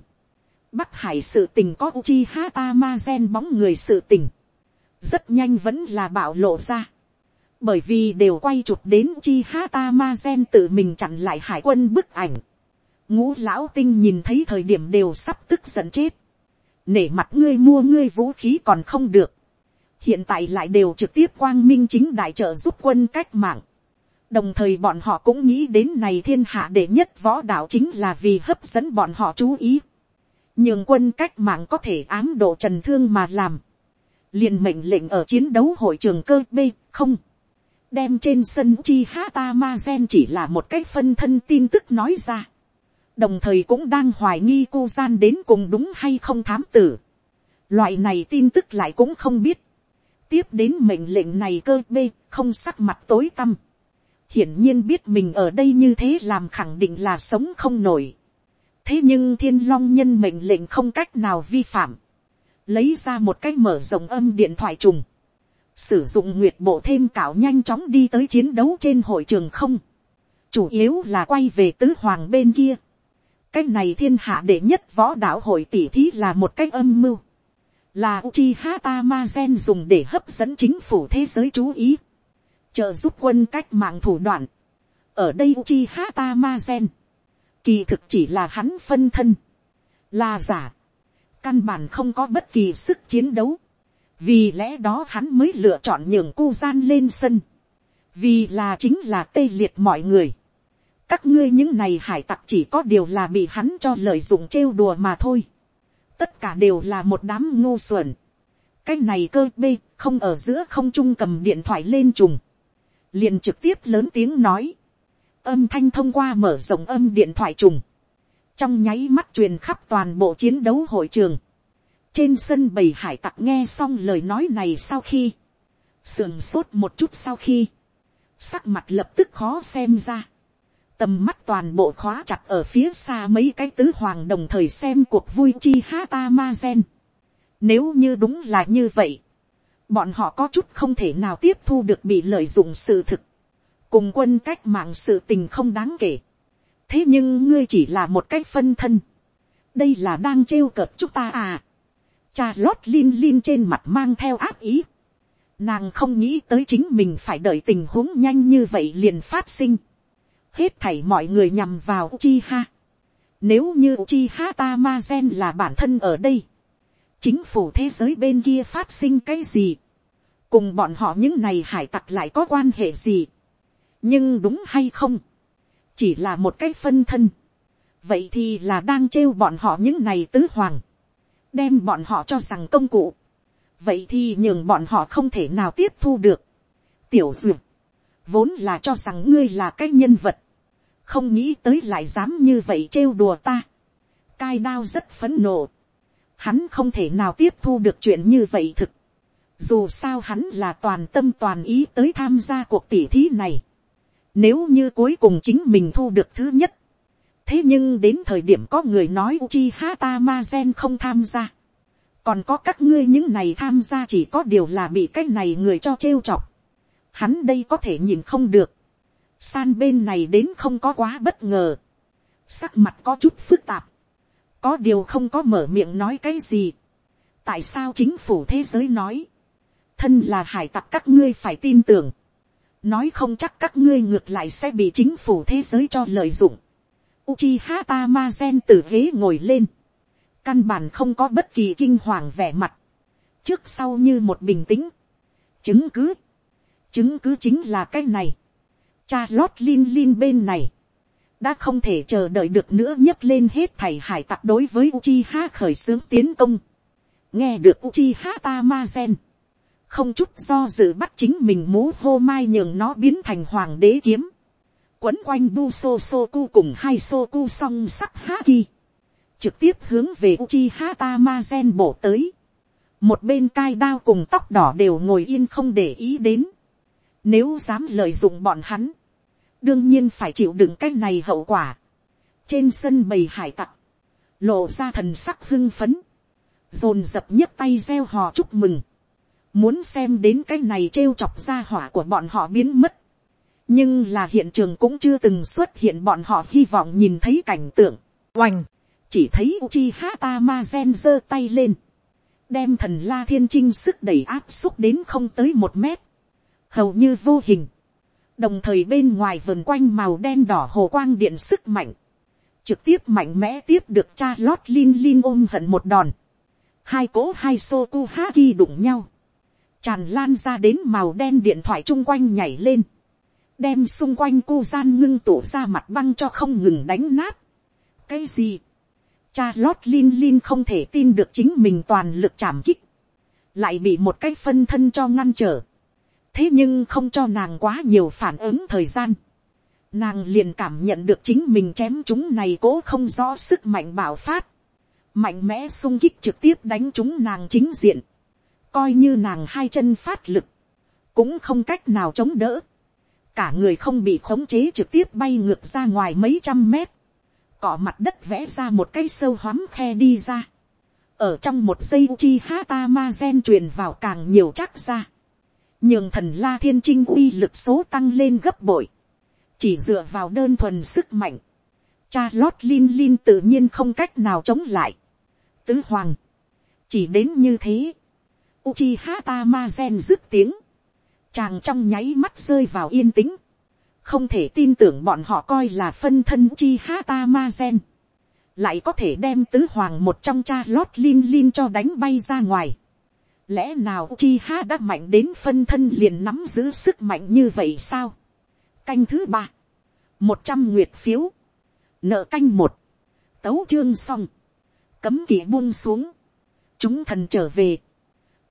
Bắc Hải sự tình có Uchiha Tamazen bóng người sự tình. Rất nhanh vẫn là bạo lộ ra. Bởi vì đều quay chụp đến Uchiha Tamazen tự mình chặn lại hải quân bức ảnh. Ngũ lão tinh nhìn thấy thời điểm đều sắp tức giận chết. Nể mặt ngươi mua ngươi vũ khí còn không được. Hiện tại lại đều trực tiếp quang minh chính đại trợ giúp quân cách mạng. Đồng thời bọn họ cũng nghĩ đến này thiên hạ đệ nhất võ đạo chính là vì hấp dẫn bọn họ chú ý nhường quân cách mạng có thể ám độ trần thương mà làm, liền mệnh lệnh ở chiến đấu hội trường cơ b không, đem trên sân chi hata ma gen chỉ là một cái phân thân tin tức nói ra, đồng thời cũng đang hoài nghi cô gian đến cùng đúng hay không thám tử, loại này tin tức lại cũng không biết, tiếp đến mệnh lệnh này cơ b không sắc mặt tối tăm, hiển nhiên biết mình ở đây như thế làm khẳng định là sống không nổi thế nhưng thiên long nhân mệnh lệnh không cách nào vi phạm, lấy ra một cách mở rộng âm điện thoại trùng, sử dụng nguyệt bộ thêm cảo nhanh chóng đi tới chiến đấu trên hội trường không, chủ yếu là quay về tứ hoàng bên kia, cách này thiên hạ đệ nhất võ đạo hội tỷ thí là một cách âm mưu, là Uchiha Gen dùng để hấp dẫn chính phủ thế giới chú ý, trợ giúp quân cách mạng thủ đoạn. ở đây Uchiha Gen kỳ thực chỉ là hắn phân thân, là giả, căn bản không có bất kỳ sức chiến đấu, vì lẽ đó hắn mới lựa chọn nhường cu gian lên sân, vì là chính là tê liệt mọi người. các ngươi những này hải tặc chỉ có điều là bị hắn cho lợi dụng trêu đùa mà thôi. tất cả đều là một đám ngu xuẩn. cái này cơ b không ở giữa không trung cầm điện thoại lên trùng, liền trực tiếp lớn tiếng nói, âm thanh thông qua mở rộng âm điện thoại trùng, trong nháy mắt truyền khắp toàn bộ chiến đấu hội trường, trên sân bầy hải tặc nghe xong lời nói này sau khi, sườn sốt một chút sau khi, sắc mặt lập tức khó xem ra, tầm mắt toàn bộ khóa chặt ở phía xa mấy cái tứ hoàng đồng thời xem cuộc vui chi ha ta ma gen. Nếu như đúng là như vậy, bọn họ có chút không thể nào tiếp thu được bị lợi dụng sự thực, cùng quân cách mạng sự tình không đáng kể. thế nhưng ngươi chỉ là một cái phân thân, đây là đang trêu cợt chúng ta à. cha lót lin lin trên mặt mang theo áp ý. nàng không nghĩ tới chính mình phải đợi tình huống nhanh như vậy liền phát sinh. hết thảy mọi người nhằm vào Uchiha. nếu như Uchiha Tamazen là bản thân ở đây, chính phủ thế giới bên kia phát sinh cái gì, cùng bọn họ những này hải tặc lại có quan hệ gì, nhưng đúng hay không, chỉ là một cái phân thân, vậy thì là đang trêu bọn họ những này tứ hoàng, đem bọn họ cho rằng công cụ, vậy thì nhường bọn họ không thể nào tiếp thu được. tiểu duyệt, vốn là cho rằng ngươi là cái nhân vật, không nghĩ tới lại dám như vậy trêu đùa ta. cai đao rất phấn nộ, hắn không thể nào tiếp thu được chuyện như vậy thực, dù sao hắn là toàn tâm toàn ý tới tham gia cuộc tỉ thí này. Nếu như cuối cùng chính mình thu được thứ nhất. Thế nhưng đến thời điểm có người nói Uchiha Tamazen không tham gia. Còn có các ngươi những này tham gia chỉ có điều là bị cái này người cho trêu chọc. Hắn đây có thể nhìn không được. San bên này đến không có quá bất ngờ. Sắc mặt có chút phức tạp. Có điều không có mở miệng nói cái gì. Tại sao chính phủ thế giới nói thân là hải tặc các ngươi phải tin tưởng, nói không chắc các ngươi ngược lại sẽ bị chính phủ thế giới cho lợi dụng. Uchiha Tamazen từ ghế ngồi lên, căn bản không có bất kỳ kinh hoàng vẻ mặt, trước sau như một bình tĩnh, chứng cứ, chứng cứ chính là cái này, cha lót lin lin bên này, đã không thể chờ đợi được nữa nhấc lên hết thầy hải tặc đối với Uchiha khởi xướng tiến công. nghe được Uchiha Tamazen, không chút do dự bắt chính mình mú hô mai nhường nó biến thành hoàng đế kiếm, quấn quanh bu so so cu cùng hai so cu song sắc ha ki, trực tiếp hướng về uchi hata ma gen bổ tới, một bên cai đao cùng tóc đỏ đều ngồi yên không để ý đến, nếu dám lợi dụng bọn hắn, đương nhiên phải chịu đựng cái này hậu quả, trên sân bầy hải tặc, lộ ra thần sắc hưng phấn, dồn dập nhấc tay reo hò chúc mừng, muốn xem đến cái này trêu chọc ra hỏa của bọn họ biến mất. nhưng là hiện trường cũng chưa từng xuất hiện bọn họ hy vọng nhìn thấy cảnh tượng. oành, chỉ thấy uchi hata ma gen giơ tay lên, đem thần la thiên trinh sức đẩy áp xúc đến không tới một mét, hầu như vô hình, đồng thời bên ngoài vườn quanh màu đen đỏ hồ quang điện sức mạnh, trực tiếp mạnh mẽ tiếp được cha lót lin lin ôm hận một đòn, hai cỗ hai sô ku ha ki đụng nhau, tràn lan ra đến màu đen điện thoại chung quanh nhảy lên, đem xung quanh cu gian ngưng tủ ra mặt băng cho không ngừng đánh nát. cái gì, cha lót lin lin không thể tin được chính mình toàn lực chảm kích, lại bị một cái phân thân cho ngăn trở, thế nhưng không cho nàng quá nhiều phản ứng thời gian, nàng liền cảm nhận được chính mình chém chúng này cố không rõ sức mạnh bạo phát, mạnh mẽ sung kích trực tiếp đánh chúng nàng chính diện, coi như nàng hai chân phát lực, cũng không cách nào chống đỡ, cả người không bị khống chế trực tiếp bay ngược ra ngoài mấy trăm mét, cỏ mặt đất vẽ ra một cái sâu hoắm khe đi ra, ở trong một giây chi hata ma gen truyền vào càng nhiều chắc ra, nhường thần la thiên trinh uy lực số tăng lên gấp bội, chỉ dựa vào đơn thuần sức mạnh, cha lót lin lin tự nhiên không cách nào chống lại, tứ hoàng, chỉ đến như thế, Uchiha Tamazen dứt tiếng. Chàng trong nháy mắt rơi vào yên tĩnh. Không thể tin tưởng bọn họ coi là phân thân Uchiha Tamazen. Lại có thể đem tứ hoàng một trong cha lót lin lin cho đánh bay ra ngoài. Lẽ nào Uchiha đã mạnh đến phân thân liền nắm giữ sức mạnh như vậy sao? Canh thứ ba. Một trăm nguyệt phiếu. Nợ canh một. Tấu chương xong. Cấm kỵ buông xuống. Chúng thần trở về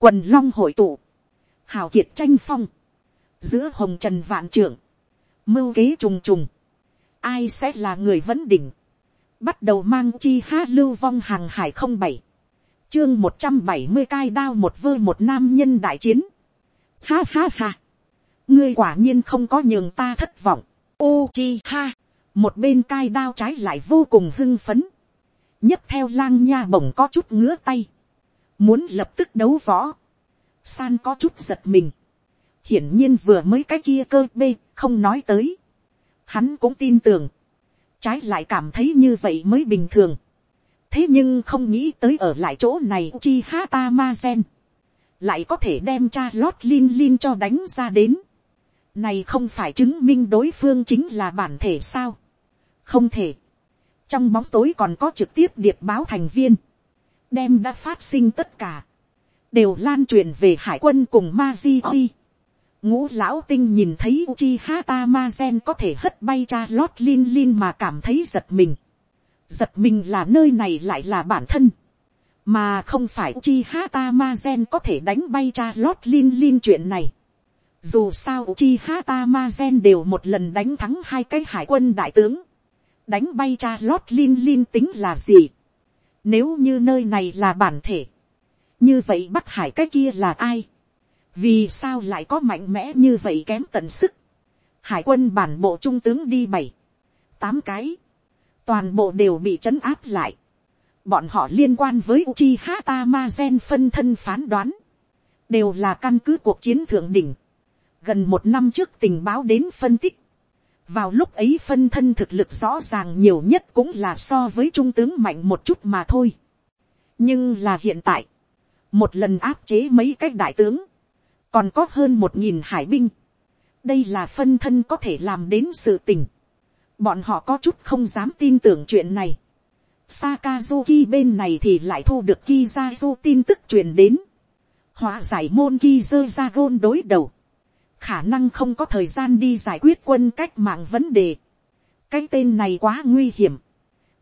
quần long hội tụ, hào kiệt tranh phong, giữa hồng trần vạn trưởng, mưu kế trùng trùng, ai sẽ là người vấn đỉnh, bắt đầu mang chi ha lưu vong hàng hải không bảy, chương một trăm bảy mươi cai đao một vơ một nam nhân đại chiến, ha ha ha, ngươi quả nhiên không có nhường ta thất vọng, u chi ha, một bên cai đao trái lại vô cùng hưng phấn, nhất theo lang nha bổng có chút ngứa tay, muốn lập tức đấu võ, san có chút giật mình, hiển nhiên vừa mới cái kia cơ bê không nói tới, hắn cũng tin tưởng, trái lại cảm thấy như vậy mới bình thường, thế nhưng không nghĩ tới ở lại chỗ này chi ha ta ma gen, lại có thể đem cha lót lin lin cho đánh ra đến, này không phải chứng minh đối phương chính là bản thể sao, không thể, trong bóng tối còn có trực tiếp điệp báo thành viên, đem đã phát sinh tất cả, đều lan truyền về hải quân cùng ma di oi. ngũ lão tinh nhìn thấy uchi hata ma gen có thể hất bay cha lót lin lin mà cảm thấy giật mình. giật mình là nơi này lại là bản thân, mà không phải uchi hata ma gen có thể đánh bay cha lót lin lin chuyện này. dù sao uchi hata ma gen đều một lần đánh thắng hai cái hải quân đại tướng, đánh bay cha lót lin lin tính là gì nếu như nơi này là bản thể. Như vậy Bắc Hải cái kia là ai? Vì sao lại có mạnh mẽ như vậy kém tận sức? Hải quân bản bộ trung tướng đi bảy, tám cái. Toàn bộ đều bị trấn áp lại. Bọn họ liên quan với Uchiha Tamazen phân thân phán đoán. Đều là căn cứ cuộc chiến thượng đỉnh. Gần một năm trước tình báo đến phân tích vào lúc ấy phân thân thực lực rõ ràng nhiều nhất cũng là so với trung tướng mạnh một chút mà thôi. nhưng là hiện tại, một lần áp chế mấy cái đại tướng, còn có hơn một nghìn hải binh. đây là phân thân có thể làm đến sự tình. bọn họ có chút không dám tin tưởng chuyện này. Sakazuki bên này thì lại thu được Kizazu tin tức truyền đến. Hóa giải môn Kizazagon đối đầu khả năng không có thời gian đi giải quyết quân cách mạng vấn đề. cái tên này quá nguy hiểm.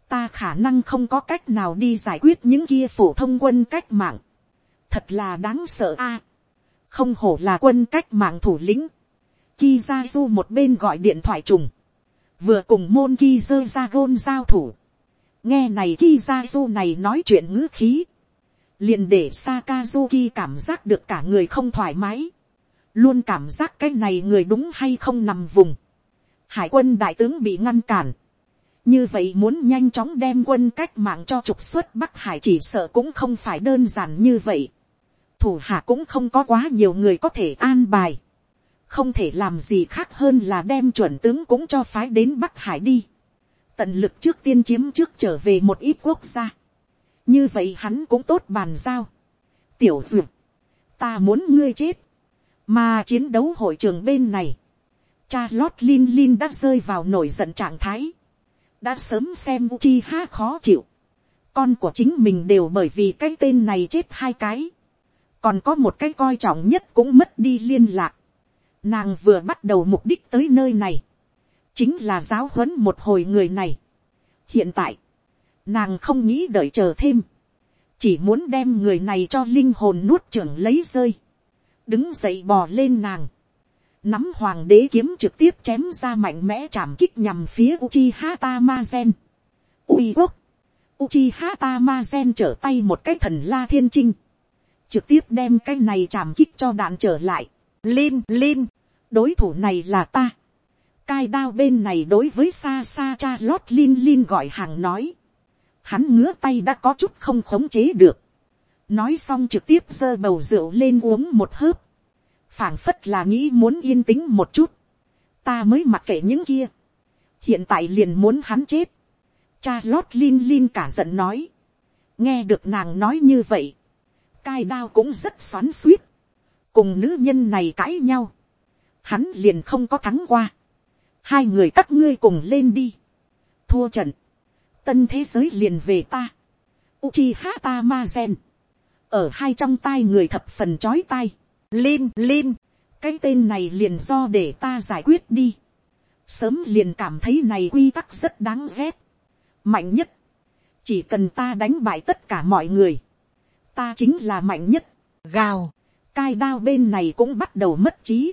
ta khả năng không có cách nào đi giải quyết những kia phổ thông quân cách mạng. thật là đáng sợ a. không hổ là quân cách mạng thủ lĩnh. Kizaru một bên gọi điện thoại trùng. vừa cùng môn Kizagon giao thủ. nghe này Kizaru này nói chuyện ngữ khí. liền để Sakazuki cảm giác được cả người không thoải mái luôn cảm giác cái này người đúng hay không nằm vùng. hải quân đại tướng bị ngăn cản. như vậy muốn nhanh chóng đem quân cách mạng cho trục xuất bắc hải chỉ sợ cũng không phải đơn giản như vậy. thủ hạ cũng không có quá nhiều người có thể an bài. không thể làm gì khác hơn là đem chuẩn tướng cũng cho phái đến bắc hải đi. tận lực trước tiên chiếm trước trở về một ít quốc gia. như vậy hắn cũng tốt bàn giao. tiểu duyệt, ta muốn ngươi chết mà chiến đấu hội trường bên này, cha lót lin lin đã rơi vào nổi giận trạng thái. Đã sớm xem Uchi ha khó chịu. Con của chính mình đều bởi vì cái tên này chết hai cái. Còn có một cái coi trọng nhất cũng mất đi liên lạc. Nàng vừa bắt đầu mục đích tới nơi này. Chính là giáo huấn một hồi người này. Hiện tại, nàng không nghĩ đợi chờ thêm. Chỉ muốn đem người này cho linh hồn nuốt trưởng lấy rơi đứng dậy bò lên nàng, nắm hoàng đế kiếm trực tiếp chém ra mạnh mẽ chạm kích nhằm phía Uchiha Tamazen. Uy quốc, Uchiha Tamazen trở tay một cái thần la thiên trinh, trực tiếp đem cái này chạm kích cho đạn trở lại. Lin, Lin, đối thủ này là ta. Cai đao bên này đối với xa xa cha lót Lin Lin gọi hàng nói. Hắn ngứa tay đã có chút không khống chế được nói xong trực tiếp giơ bầu rượu lên uống một hớp, phảng phất là nghĩ muốn yên tĩnh một chút, ta mới mặc kệ những kia, hiện tại liền muốn hắn chết, cha lót lin lin cả giận nói, nghe được nàng nói như vậy, cai đao cũng rất xoắn suýt, cùng nữ nhân này cãi nhau, hắn liền không có thắng qua, hai người các ngươi cùng lên đi, thua trận, tân thế giới liền về ta, Uchiha Tamazen ở hai trong tai người thập phần chói tai. Lin, Lin, cái tên này liền do để ta giải quyết đi. Sớm liền cảm thấy này quy tắc rất đáng ghét. Mạnh nhất. Chỉ cần ta đánh bại tất cả mọi người. Ta chính là mạnh nhất. gào, cai đao bên này cũng bắt đầu mất trí.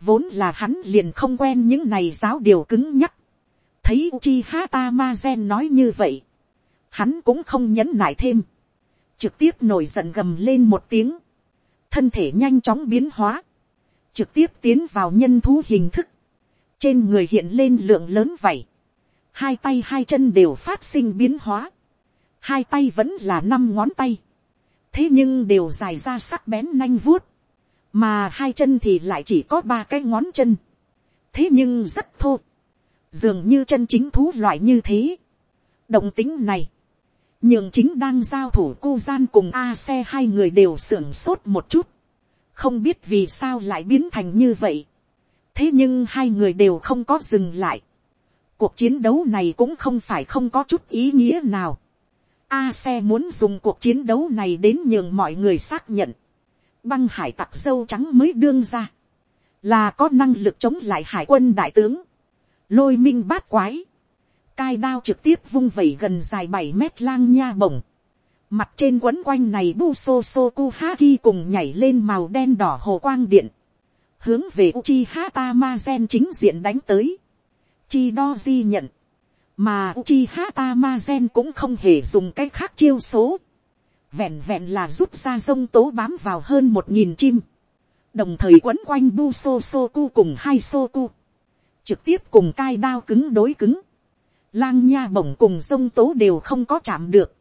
Vốn là hắn liền không quen những này giáo điều cứng nhắc. Thấy Uchiha Tamazen nói như vậy. Hắn cũng không nhẫn nại thêm. Trực tiếp nổi giận gầm lên một tiếng. Thân thể nhanh chóng biến hóa. Trực tiếp tiến vào nhân thú hình thức. Trên người hiện lên lượng lớn vảy. Hai tay hai chân đều phát sinh biến hóa. Hai tay vẫn là năm ngón tay. Thế nhưng đều dài ra sắc bén nanh vuốt. Mà hai chân thì lại chỉ có ba cái ngón chân. Thế nhưng rất thô. Dường như chân chính thú loại như thế. Động tính này. Nhưng chính đang giao thủ cu gian cùng A xe hai người đều sưởng sốt một chút. Không biết vì sao lại biến thành như vậy. Thế nhưng hai người đều không có dừng lại. Cuộc chiến đấu này cũng không phải không có chút ý nghĩa nào. A xe muốn dùng cuộc chiến đấu này đến nhường mọi người xác nhận. Băng hải tặc dâu trắng mới đương ra. Là có năng lực chống lại hải quân đại tướng. Lôi minh bát quái. Cai đao trực tiếp vung vẩy gần dài bảy mét lang nha bổng. Mặt trên quấn quanh này bu so so ku haki cùng nhảy lên màu đen đỏ hồ quang điện. Hướng về Uchiha Tamazen chính diện đánh tới. Chi đo di nhận. Mà Uchiha Tamazen cũng không hề dùng cách khác chiêu số. Vẹn vẹn là rút ra sông tố bám vào hơn một nghìn chim. Đồng thời quấn quanh bu so so ku cùng hai so ku. Trực tiếp cùng cai đao cứng đối cứng lang nha bổng cùng sông tố đều không có chạm được,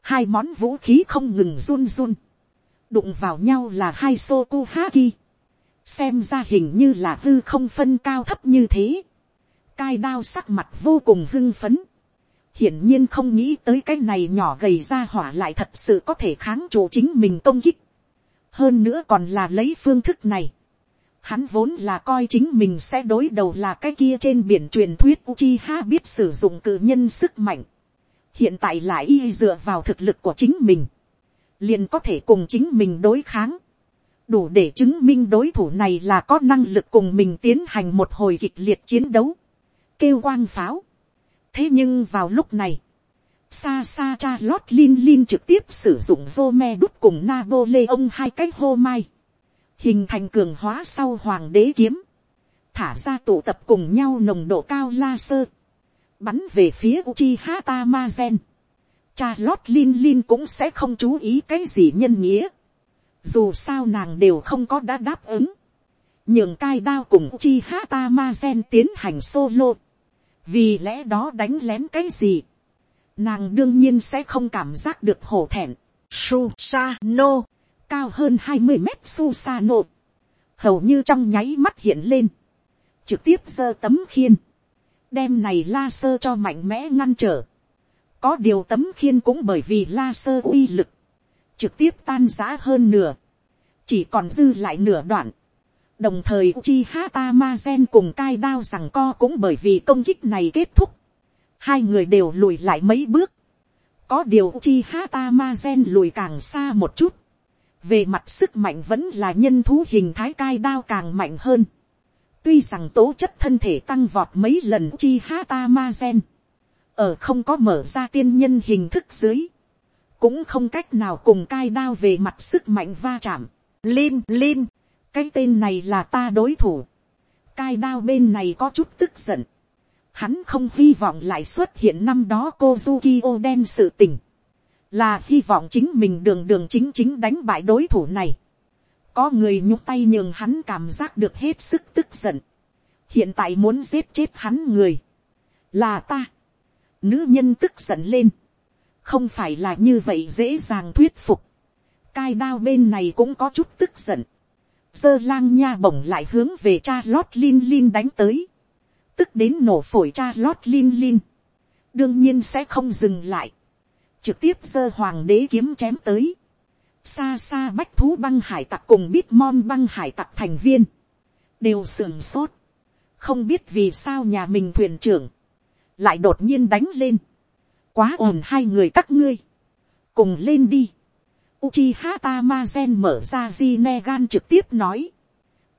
hai món vũ khí không ngừng run run, đụng vào nhau là hai sô ha ki, xem ra hình như là hư không phân cao thấp như thế, cai đao sắc mặt vô cùng hưng phấn, hiển nhiên không nghĩ tới cái này nhỏ gầy ra hỏa lại thật sự có thể kháng chủ chính mình công kích, hơn nữa còn là lấy phương thức này, Hắn vốn là coi chính mình sẽ đối đầu là cái kia trên biển truyền thuyết Uchiha biết sử dụng cử nhân sức mạnh. Hiện tại lại y dựa vào thực lực của chính mình. Liền có thể cùng chính mình đối kháng. Đủ để chứng minh đối thủ này là có năng lực cùng mình tiến hành một hồi kịch liệt chiến đấu. Kêu quang pháo. Thế nhưng vào lúc này. Xa xa cha lót Lin Lin trực tiếp sử dụng vô me đút cùng Napoleon hai cách hô mai hình thành cường hóa sau hoàng đế kiếm, thả ra tụ tập cùng nhau nồng độ cao la sơ, bắn về phía Uchiha Tamazen. Cha lót Lin Lin cũng sẽ không chú ý cái gì nhân nghĩa. Dù sao nàng đều không có đã đáp ứng. Nhường cai đao cùng Uchiha Tamazen tiến hành solo. Vì lẽ đó đánh lén cái gì. Nàng đương nhiên sẽ không cảm giác được hổ thẹn. Susano cao hơn hai mươi mét Susano, hầu như trong nháy mắt hiện lên, trực tiếp giơ tấm khiên, đem này la sơ cho mạnh mẽ ngăn trở. Có điều tấm khiên cũng bởi vì la sơ uy lực, trực tiếp tan giã hơn nửa, chỉ còn dư lại nửa đoạn. đồng thời chi hata ma gen cùng cai đao rằng co cũng bởi vì công kích này kết thúc, hai người đều lùi lại mấy bước. có điều chi hata ma gen lùi càng xa một chút, về mặt sức mạnh vẫn là nhân thú hình thái cai đao càng mạnh hơn. tuy rằng tố chất thân thể tăng vọt mấy lần chi hata ma gen, ở không có mở ra tiên nhân hình thức dưới, cũng không cách nào cùng cai đao về mặt sức mạnh va chạm. Lin Lin, cái tên này là ta đối thủ. Cai đao bên này có chút tức giận. Hắn không hy vọng lại xuất hiện năm đó Kozuki Oden sự tình là hy vọng chính mình đường đường chính chính đánh bại đối thủ này. có người nhúc tay nhường hắn cảm giác được hết sức tức giận. hiện tại muốn giết chết hắn người, là ta. nữ nhân tức giận lên, không phải là như vậy dễ dàng thuyết phục. cai đao bên này cũng có chút tức giận. dơ lang nha bổng lại hướng về cha lót lin lin đánh tới. tức đến nổ phổi cha lót lin lin. đương nhiên sẽ không dừng lại trực tiếp giơ hoàng đế kiếm chém tới. xa xa bách thú băng hải tặc cùng bít mon băng hải tặc thành viên, đều sườn sốt, không biết vì sao nhà mình thuyền trưởng, lại đột nhiên đánh lên, quá ồn hai người các ngươi, cùng lên đi. Uchiha Tamazen mở ra Jinegan trực tiếp nói.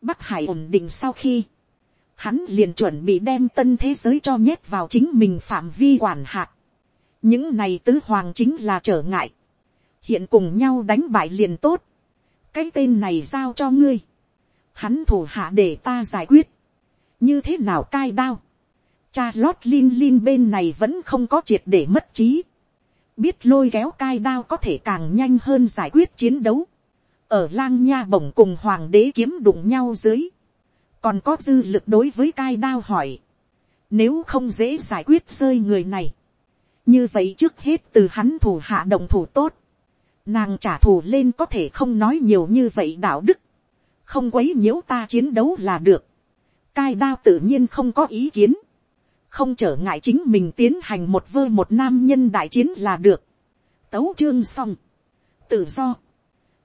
Bắc Hải ổn định sau khi. Hắn liền chuẩn bị đem tân thế giới cho nhét vào chính mình phạm vi quản hạt những này tứ hoàng chính là trở ngại, hiện cùng nhau đánh bại liền tốt, cái tên này giao cho ngươi, hắn thủ hạ để ta giải quyết, như thế nào cai đao, cha lót lin lin bên này vẫn không có triệt để mất trí, biết lôi kéo cai đao có thể càng nhanh hơn giải quyết chiến đấu, ở lang nha bổng cùng hoàng đế kiếm đụng nhau dưới, còn có dư lực đối với cai đao hỏi, nếu không dễ giải quyết rơi người này, như vậy trước hết từ hắn thủ hạ đồng thủ tốt, nàng trả thù lên có thể không nói nhiều như vậy đạo đức, không quấy nhiễu ta chiến đấu là được, cai đao tự nhiên không có ý kiến, không trở ngại chính mình tiến hành một vơ một nam nhân đại chiến là được, tấu chương xong, tự do,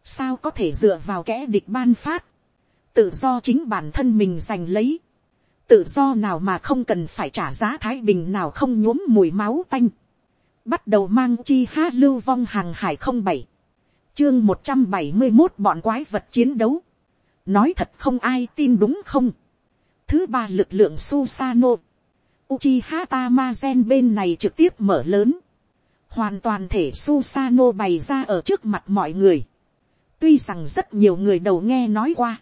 sao có thể dựa vào kẻ địch ban phát, tự do chính bản thân mình giành lấy, tự do nào mà không cần phải trả giá thái bình nào không nhuốm mùi máu tanh, bắt đầu mang chi ha lưu vong hàng hải không bảy, chương một trăm bảy mươi một bọn quái vật chiến đấu, nói thật không ai tin đúng không, thứ ba lực lượng Susano, Uchiha Tamazen bên này trực tiếp mở lớn, hoàn toàn thể Susano bày ra ở trước mặt mọi người, tuy rằng rất nhiều người đầu nghe nói qua,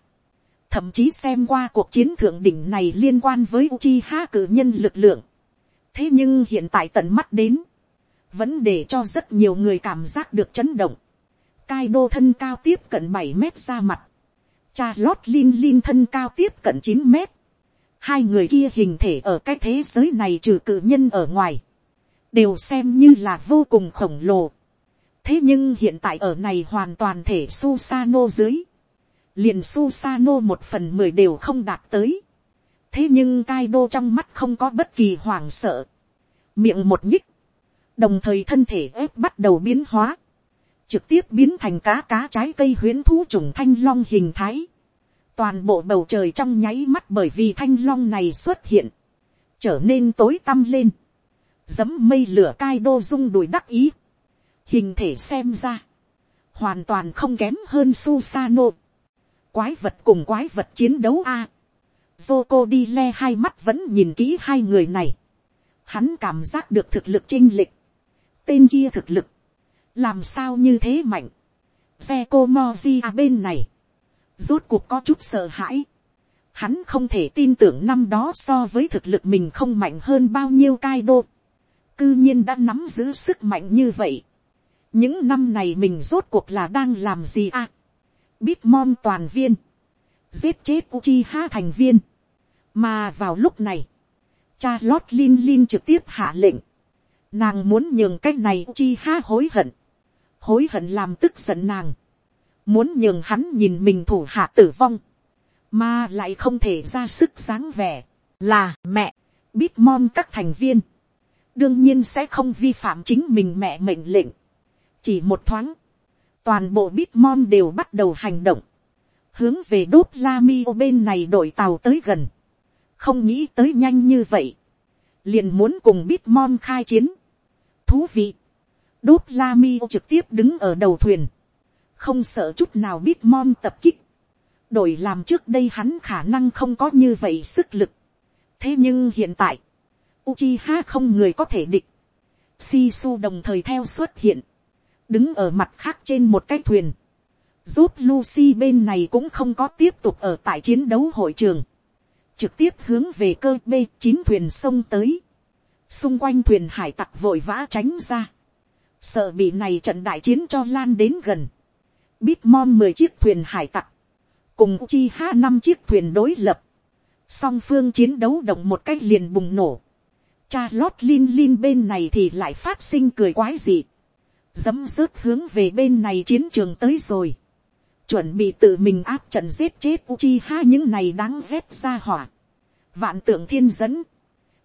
thậm chí xem qua cuộc chiến thượng đỉnh này liên quan với Uchiha cử nhân lực lượng. thế nhưng hiện tại tận mắt đến, vẫn để cho rất nhiều người cảm giác được chấn động. Cai đô thân cao tiếp cận bảy mét ra mặt, cha lót lin lin thân cao tiếp cận chín mét. hai người kia hình thể ở cái thế giới này trừ cử nhân ở ngoài, đều xem như là vô cùng khổng lồ. thế nhưng hiện tại ở này hoàn toàn thể Susano dưới, liền Susano một phần mười đều không đạt tới. thế nhưng Kaido trong mắt không có bất kỳ hoảng sợ. miệng một nhích, đồng thời thân thể ép bắt đầu biến hóa, trực tiếp biến thành cá cá trái cây huyến thú trùng thanh long hình thái. toàn bộ bầu trời trong nháy mắt bởi vì thanh long này xuất hiện, trở nên tối tăm lên, dấm mây lửa cai đô dung đùi đắc ý, hình thể xem ra, hoàn toàn không kém hơn Susano quái vật cùng quái vật chiến đấu a. À. Đi le hai mắt vẫn nhìn kỹ hai người này. Hắn cảm giác được thực lực chinh lịch. Tên kia thực lực. Làm sao như thế mạnh. Xe cô Moji à, bên này. Rốt cuộc có chút sợ hãi. Hắn không thể tin tưởng năm đó so với thực lực mình không mạnh hơn bao nhiêu cai đô. Cư nhiên đã nắm giữ sức mạnh như vậy. Những năm này mình rốt cuộc là đang làm gì à? Bitmon toàn viên, giết chết Uchiha thành viên. Mà vào lúc này, cha lót Lin Lin trực tiếp hạ lệnh. Nàng muốn nhường cách này Uchiha hối hận. Hối hận làm tức giận nàng. Muốn nhường hắn nhìn mình thủ hạ tử vong. Mà lại không thể ra sức dáng vẻ. Là mẹ, Bitmon các thành viên. Đương nhiên sẽ không vi phạm chính mình mẹ mệnh lệnh. Chỉ một thoáng toàn bộ Bitmon đều bắt đầu hành động, hướng về đốt la mi bên này đội tàu tới gần, không nghĩ tới nhanh như vậy, liền muốn cùng Bitmon khai chiến. Thú vị, đốt la mi trực tiếp đứng ở đầu thuyền, không sợ chút nào biết Bitmon tập kích, đổi làm trước đây hắn khả năng không có như vậy sức lực. thế nhưng hiện tại, Uchiha không người có thể địch, Sisu đồng thời theo xuất hiện, đứng ở mặt khác trên một cái thuyền, giúp Lucy bên này cũng không có tiếp tục ở tại chiến đấu hội trường, trực tiếp hướng về cơ b chín thuyền sông tới, xung quanh thuyền hải tặc vội vã tránh ra, sợ bị này trận đại chiến cho lan đến gần, Bitmon mười chiếc thuyền hải tặc, cùng chi ha năm chiếc thuyền đối lập, song phương chiến đấu động một cách liền bùng nổ, cha lót lin lin bên này thì lại phát sinh cười quái dị, dấm rớt hướng về bên này chiến trường tới rồi. Chuẩn bị tự mình áp trận giết chết Uchiha những này đáng ghét ra hỏa. Vạn tượng thiên dẫn.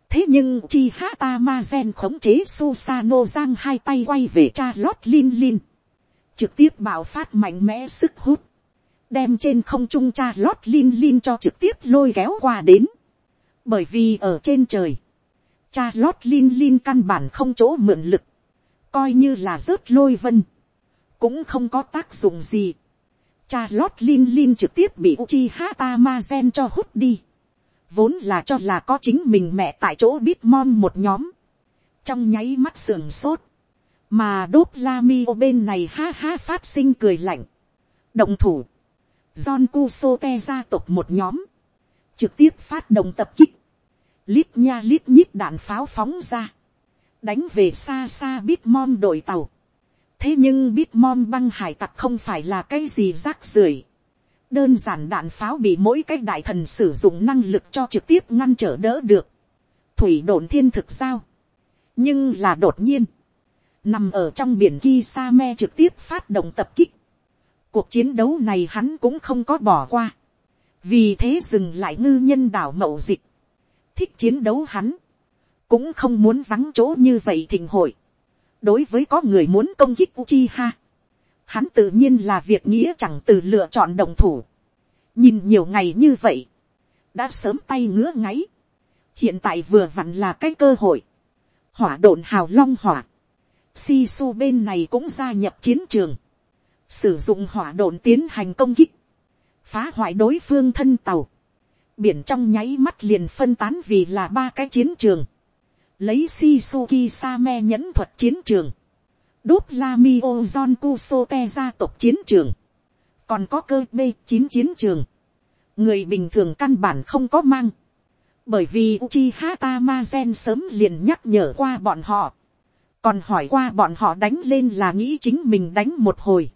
Thế nhưng chi hata ma gen khống chế Susano giang hai tay quay về cha lót lin lin. Trực tiếp bạo phát mạnh mẽ sức hút. Đem trên không trung cha lót lin lin cho trực tiếp lôi kéo qua đến. Bởi vì ở trên trời. Cha lót lin lin căn bản không chỗ mượn lực coi như là rớt lôi vân, cũng không có tác dụng gì. Cha lót lin lin trực tiếp bị Uchiha Tamazen cho hút đi. Vốn là cho là có chính mình mẹ tại chỗ Bitmon một nhóm. Trong nháy mắt sườn sốt. Mà đốt la mi bên này ha ha phát sinh cười lạnh. động thủ, John Kusote gia tộc một nhóm, trực tiếp phát động tập kích, lít nha lít nhít đạn pháo phóng ra, đánh về xa xa Bitmom đội tàu. thế nhưng Bitmom băng hải tặc không phải là cái gì rác rưởi đơn giản đạn pháo bị mỗi cái đại thần sử dụng năng lực cho trực tiếp ngăn trở đỡ được. thủy đồn thiên thực sao. nhưng là đột nhiên, nằm ở trong biển Kisame trực tiếp phát động tập kích. cuộc chiến đấu này hắn cũng không có bỏ qua. vì thế dừng lại ngư nhân đảo mậu dịch. thích chiến đấu hắn cũng không muốn vắng chỗ như vậy thịnh hội. đối với có người muốn công kích Uchiha, hắn tự nhiên là việc nghĩa chẳng từ lựa chọn đồng thủ. nhìn nhiều ngày như vậy, đã sớm tay ngứa ngáy. hiện tại vừa vặn là cái cơ hội. hỏa độn hào long hỏa. si su bên này cũng gia nhập chiến trường. sử dụng hỏa độn tiến hành công kích. phá hoại đối phương thân tàu. biển trong nháy mắt liền phân tán vì là ba cái chiến trường lấy Shizuki Same nhẫn thuật chiến trường, đốt Lami Ozon Kusote gia tộc chiến trường, còn có cơ b chín chiến trường, người bình thường căn bản không có mang, bởi vì Uchiha Tamazen sớm liền nhắc nhở qua bọn họ, còn hỏi qua bọn họ đánh lên là nghĩ chính mình đánh một hồi,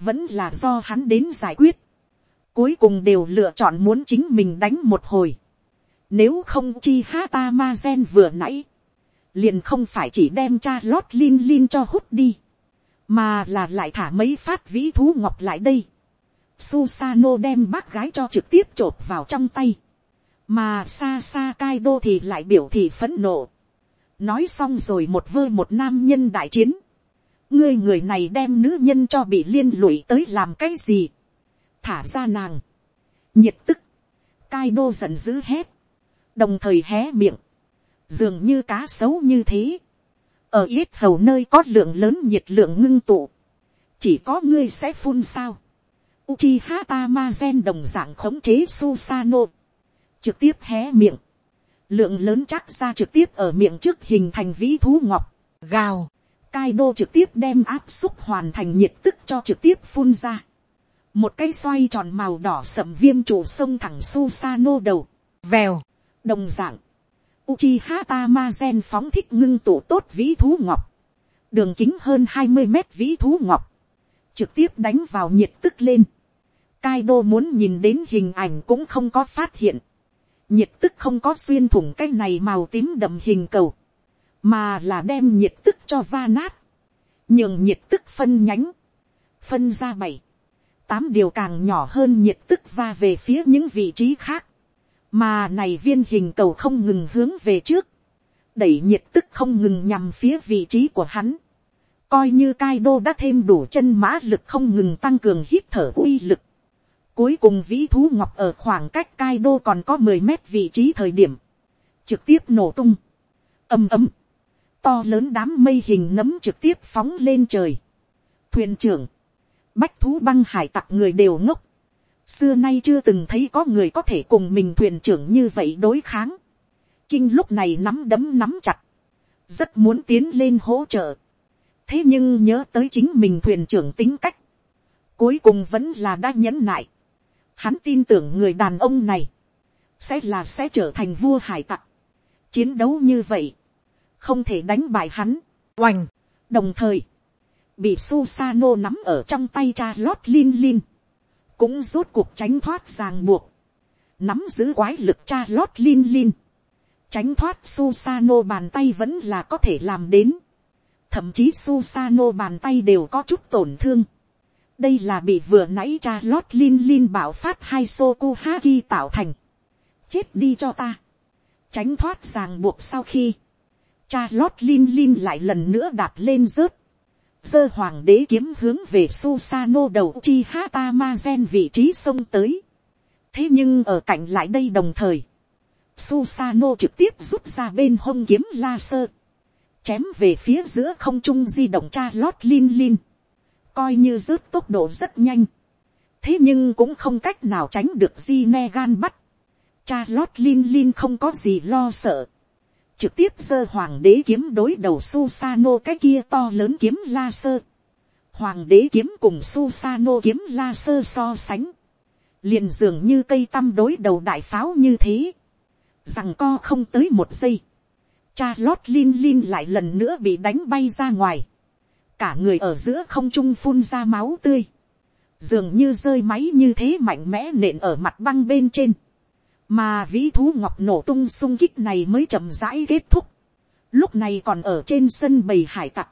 vẫn là do hắn đến giải quyết, cuối cùng đều lựa chọn muốn chính mình đánh một hồi, nếu không chi hata ma gen vừa nãy. Liền không phải chỉ đem cha lót lin lin cho hút đi. Mà là lại thả mấy phát vĩ thú ngọc lại đây. Susano đem bác gái cho trực tiếp chộp vào trong tay. Mà xa xa đô thì lại biểu thị phẫn nộ. Nói xong rồi một vơ một nam nhân đại chiến. Ngươi người này đem nữ nhân cho bị liên lụy tới làm cái gì. Thả ra nàng. Nhiệt tức. Cai đô giận dữ hét đồng thời hé miệng, dường như cá sấu như thế, ở yết hầu nơi có lượng lớn nhiệt lượng ngưng tụ, chỉ có ngươi sẽ phun sao. Uchiha Tamazen đồng dạng khống chế Susano, trực tiếp hé miệng, lượng lớn chắc ra trực tiếp ở miệng trước hình thành vĩ thú ngọc, gào, Kaido trực tiếp đem áp xúc hoàn thành nhiệt tức cho trực tiếp phun ra. Một cái xoay tròn màu đỏ sậm viêm trụ sông thẳng Susano đầu. Vèo. Đồng dạng, Uchiha Tamazen phóng thích ngưng tụ tốt vĩ thú ngọc, đường kính hơn hai mươi mét vĩ thú ngọc, trực tiếp đánh vào nhiệt tức lên. Kaido muốn nhìn đến hình ảnh cũng không có phát hiện, nhiệt tức không có xuyên thủng cái này màu tím đậm hình cầu, mà là đem nhiệt tức cho va nát, nhường nhiệt tức phân nhánh, phân ra bảy, tám điều càng nhỏ hơn nhiệt tức va về phía những vị trí khác, mà này viên hình cầu không ngừng hướng về trước, đẩy nhiệt tức không ngừng nhằm phía vị trí của hắn, coi như cai đô đã thêm đủ chân mã lực không ngừng tăng cường hít thở uy lực. Cuối cùng vĩ thú ngọc ở khoảng cách cai đô còn có mười mét vị trí thời điểm, trực tiếp nổ tung, ầm ầm, to lớn đám mây hình nấm trực tiếp phóng lên trời. Thuyền trưởng, bách thú băng hải tặc người đều ngốc, xưa nay chưa từng thấy có người có thể cùng mình thuyền trưởng như vậy đối kháng. kinh lúc này nắm đấm nắm chặt, rất muốn tiến lên hỗ trợ. thế nhưng nhớ tới chính mình thuyền trưởng tính cách, cuối cùng vẫn là đã nhẫn nại. hắn tin tưởng người đàn ông này, sẽ là sẽ trở thành vua hải tặc. chiến đấu như vậy, không thể đánh bại hắn, oành, đồng thời, bị Susano nắm ở trong tay cha lót lin lin cũng rốt cuộc tránh thoát ràng buộc, nắm giữ quái lực cha lót lin lin, tránh thoát Susano bàn tay vẫn là có thể làm đến, thậm chí Susano bàn tay đều có chút tổn thương. đây là bị vừa nãy cha lót lin lin bảo phát hai Soku Haki tạo thành, chết đi cho ta, tránh thoát ràng buộc sau khi, cha lót lin lin lại lần nữa đạp lên rớt, Sơ hoàng đế kiếm hướng về Susano đầu chi hata ma gen vị trí sông tới. Thế nhưng ở cạnh lại đây đồng thời. Susano trực tiếp rút ra bên hông kiếm La Sơ Chém về phía giữa không trung di động cha lót lin lin. Coi như rớt tốc độ rất nhanh. Thế nhưng cũng không cách nào tránh được di ne gan bắt. Cha lót lin lin không có gì lo sợ trực tiếp giơ hoàng đế kiếm đối đầu Susano, cái kia to lớn kiếm la sơ. Hoàng đế kiếm cùng Susano kiếm la sơ so sánh. Liền dường như cây tăm đối đầu đại pháo như thế. Rằng co không tới một giây. Cha lót lin lin lại lần nữa bị đánh bay ra ngoài. Cả người ở giữa không trung phun ra máu tươi. Dường như rơi máy như thế mạnh mẽ nện ở mặt băng bên trên. Mà vĩ thú ngọc nổ tung sung kích này mới chậm rãi kết thúc. Lúc này còn ở trên sân bầy hải tặc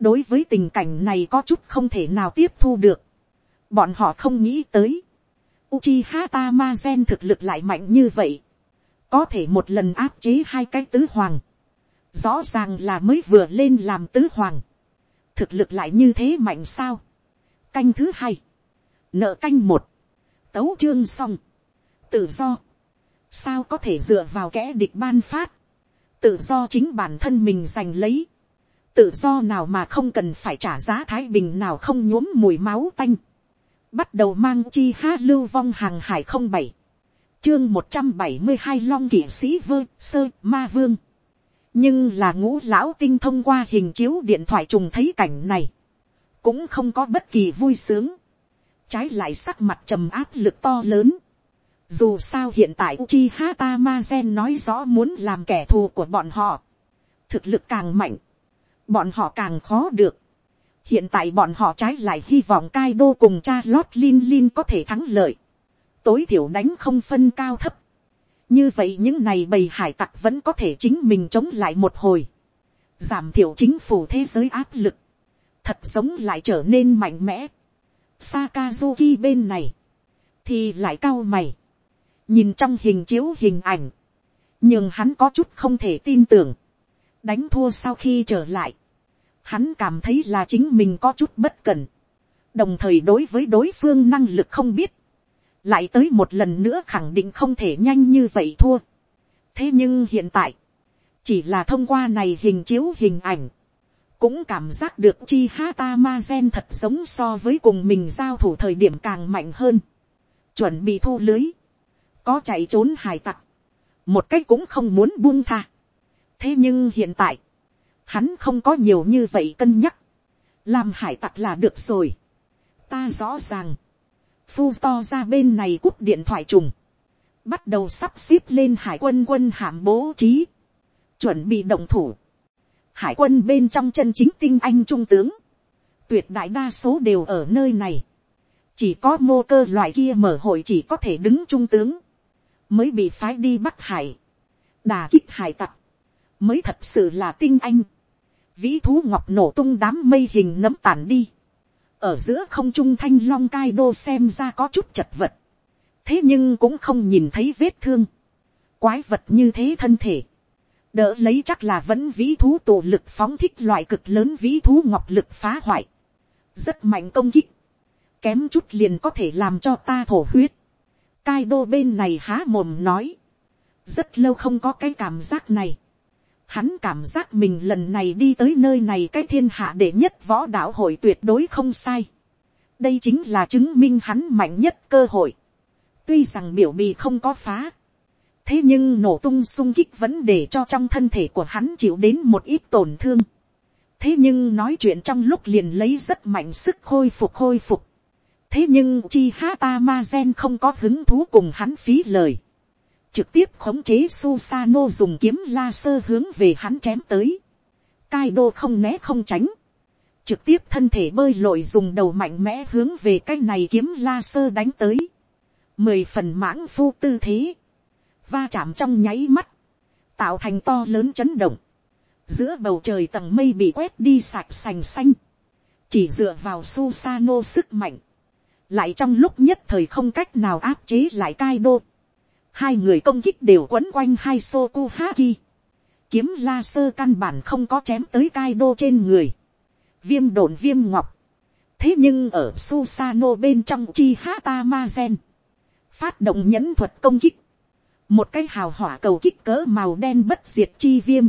đối với tình cảnh này có chút không thể nào tiếp thu được. bọn họ không nghĩ tới. Uchiha Tamazen thực lực lại mạnh như vậy. có thể một lần áp chế hai cái tứ hoàng. rõ ràng là mới vừa lên làm tứ hoàng. thực lực lại như thế mạnh sao. canh thứ hai. nợ canh một. tấu chương xong. tự do sao có thể dựa vào kẻ địch ban phát. tự do chính bản thân mình giành lấy. Tự do nào mà không cần phải trả giá thái bình nào không nhuốm mùi máu tanh, bắt đầu mang chi ha lưu vong hàng hải không bảy, chương một trăm bảy mươi hai long kỵ sĩ vơ sơ ma vương, nhưng là ngũ lão tinh thông qua hình chiếu điện thoại trùng thấy cảnh này, cũng không có bất kỳ vui sướng, trái lại sắc mặt trầm áp lực to lớn, dù sao hiện tại Uchiha Tamazen nói rõ muốn làm kẻ thù của bọn họ. Thực lực càng mạnh bọn họ càng khó được. hiện tại bọn họ trái lại hy vọng cai đô cùng cha lót lin lin có thể thắng lợi. tối thiểu đánh không phân cao thấp. như vậy những này bầy hải tặc vẫn có thể chính mình chống lại một hồi. giảm thiểu chính phủ thế giới áp lực. thật sống lại trở nên mạnh mẽ. Sakazuki bên này, thì lại cao mày nhìn trong hình chiếu hình ảnh, nhưng hắn có chút không thể tin tưởng. đánh thua sau khi trở lại, hắn cảm thấy là chính mình có chút bất cần, đồng thời đối với đối phương năng lực không biết, lại tới một lần nữa khẳng định không thể nhanh như vậy thua. thế nhưng hiện tại, chỉ là thông qua này hình chiếu hình ảnh, cũng cảm giác được chi hata ma gen thật sống so với cùng mình giao thủ thời điểm càng mạnh hơn, chuẩn bị thu lưới, có chạy trốn hải tặc, một cách cũng không muốn buông tha. thế nhưng hiện tại, hắn không có nhiều như vậy cân nhắc, làm hải tặc là được rồi. ta rõ ràng, phu to ra bên này cúp điện thoại trùng, bắt đầu sắp xếp lên hải quân quân hàm bố trí, chuẩn bị động thủ. hải quân bên trong chân chính tinh anh trung tướng, tuyệt đại đa số đều ở nơi này, chỉ có mô cơ loại kia mở hội chỉ có thể đứng trung tướng, mới bị phái đi bắt hải, đà kích hải tặc, mới thật sự là tinh anh vĩ thú ngọc nổ tung đám mây hình nấm tàn đi. ở giữa không trung thanh long cai đô xem ra có chút chật vật. thế nhưng cũng không nhìn thấy vết thương. quái vật như thế thân thể. đỡ lấy chắc là vẫn vĩ thú tổ lực phóng thích loại cực lớn vĩ thú ngọc lực phá hoại. rất mạnh công kích. kém chút liền có thể làm cho ta thổ huyết cai đô bên này há mồm nói. rất lâu không có cái cảm giác này Hắn cảm giác mình lần này đi tới nơi này cái thiên hạ đệ nhất võ đạo hội tuyệt đối không sai. Đây chính là chứng minh hắn mạnh nhất cơ hội. Tuy rằng biểu bì không có phá. Thế nhưng nổ tung sung kích vẫn để cho trong thân thể của hắn chịu đến một ít tổn thương. Thế nhưng nói chuyện trong lúc liền lấy rất mạnh sức khôi phục khôi phục. Thế nhưng chi hata ma gen không có hứng thú cùng hắn phí lời trực tiếp khống chế Susano dùng kiếm laser hướng về hắn chém tới. cai đô không né không tránh. Trực tiếp thân thể bơi lội dùng đầu mạnh mẽ hướng về cái này kiếm laser đánh tới. Mười phần mãng phu tư thế. Va chạm trong nháy mắt. Tạo thành to lớn chấn động. Giữa bầu trời tầng mây bị quét đi sạch sành xanh. Chỉ dựa vào Susano sức mạnh. Lại trong lúc nhất thời không cách nào áp chế lại Cai Đô, hai người công kích đều quấn quanh hai sô haki. kiếm la sơ căn bản không có chém tới cai đô trên người. viêm đồn viêm ngọc. thế nhưng ở susano bên trong chi hata ma gen. phát động nhẫn thuật công kích. một cái hào hỏa cầu kích cỡ màu đen bất diệt chi viêm.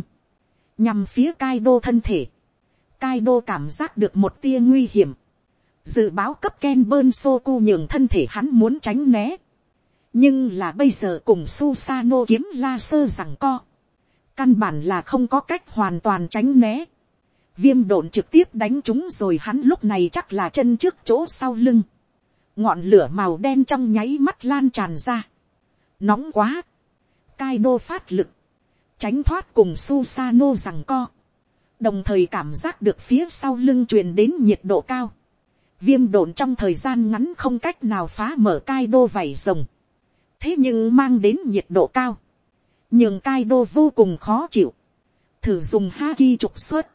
nhằm phía cai đô thân thể. cai đô cảm giác được một tia nguy hiểm dự báo cấp ken bơn sô cu nhường thân thể hắn muốn tránh né. Nhưng là bây giờ cùng Susano kiếm la sơ rằng co, căn bản là không có cách hoàn toàn tránh né, viêm độn trực tiếp đánh chúng rồi hắn lúc này chắc là chân trước chỗ sau lưng, ngọn lửa màu đen trong nháy mắt lan tràn ra, nóng quá, cai đô phát lực, tránh thoát cùng Susano rằng co, đồng thời cảm giác được phía sau lưng truyền đến nhiệt độ cao, viêm độn trong thời gian ngắn không cách nào phá mở cai đô vảy rồng, thế nhưng mang đến nhiệt độ cao, nhường cai đô vô cùng khó chịu, thử dùng ha ki trục xuất,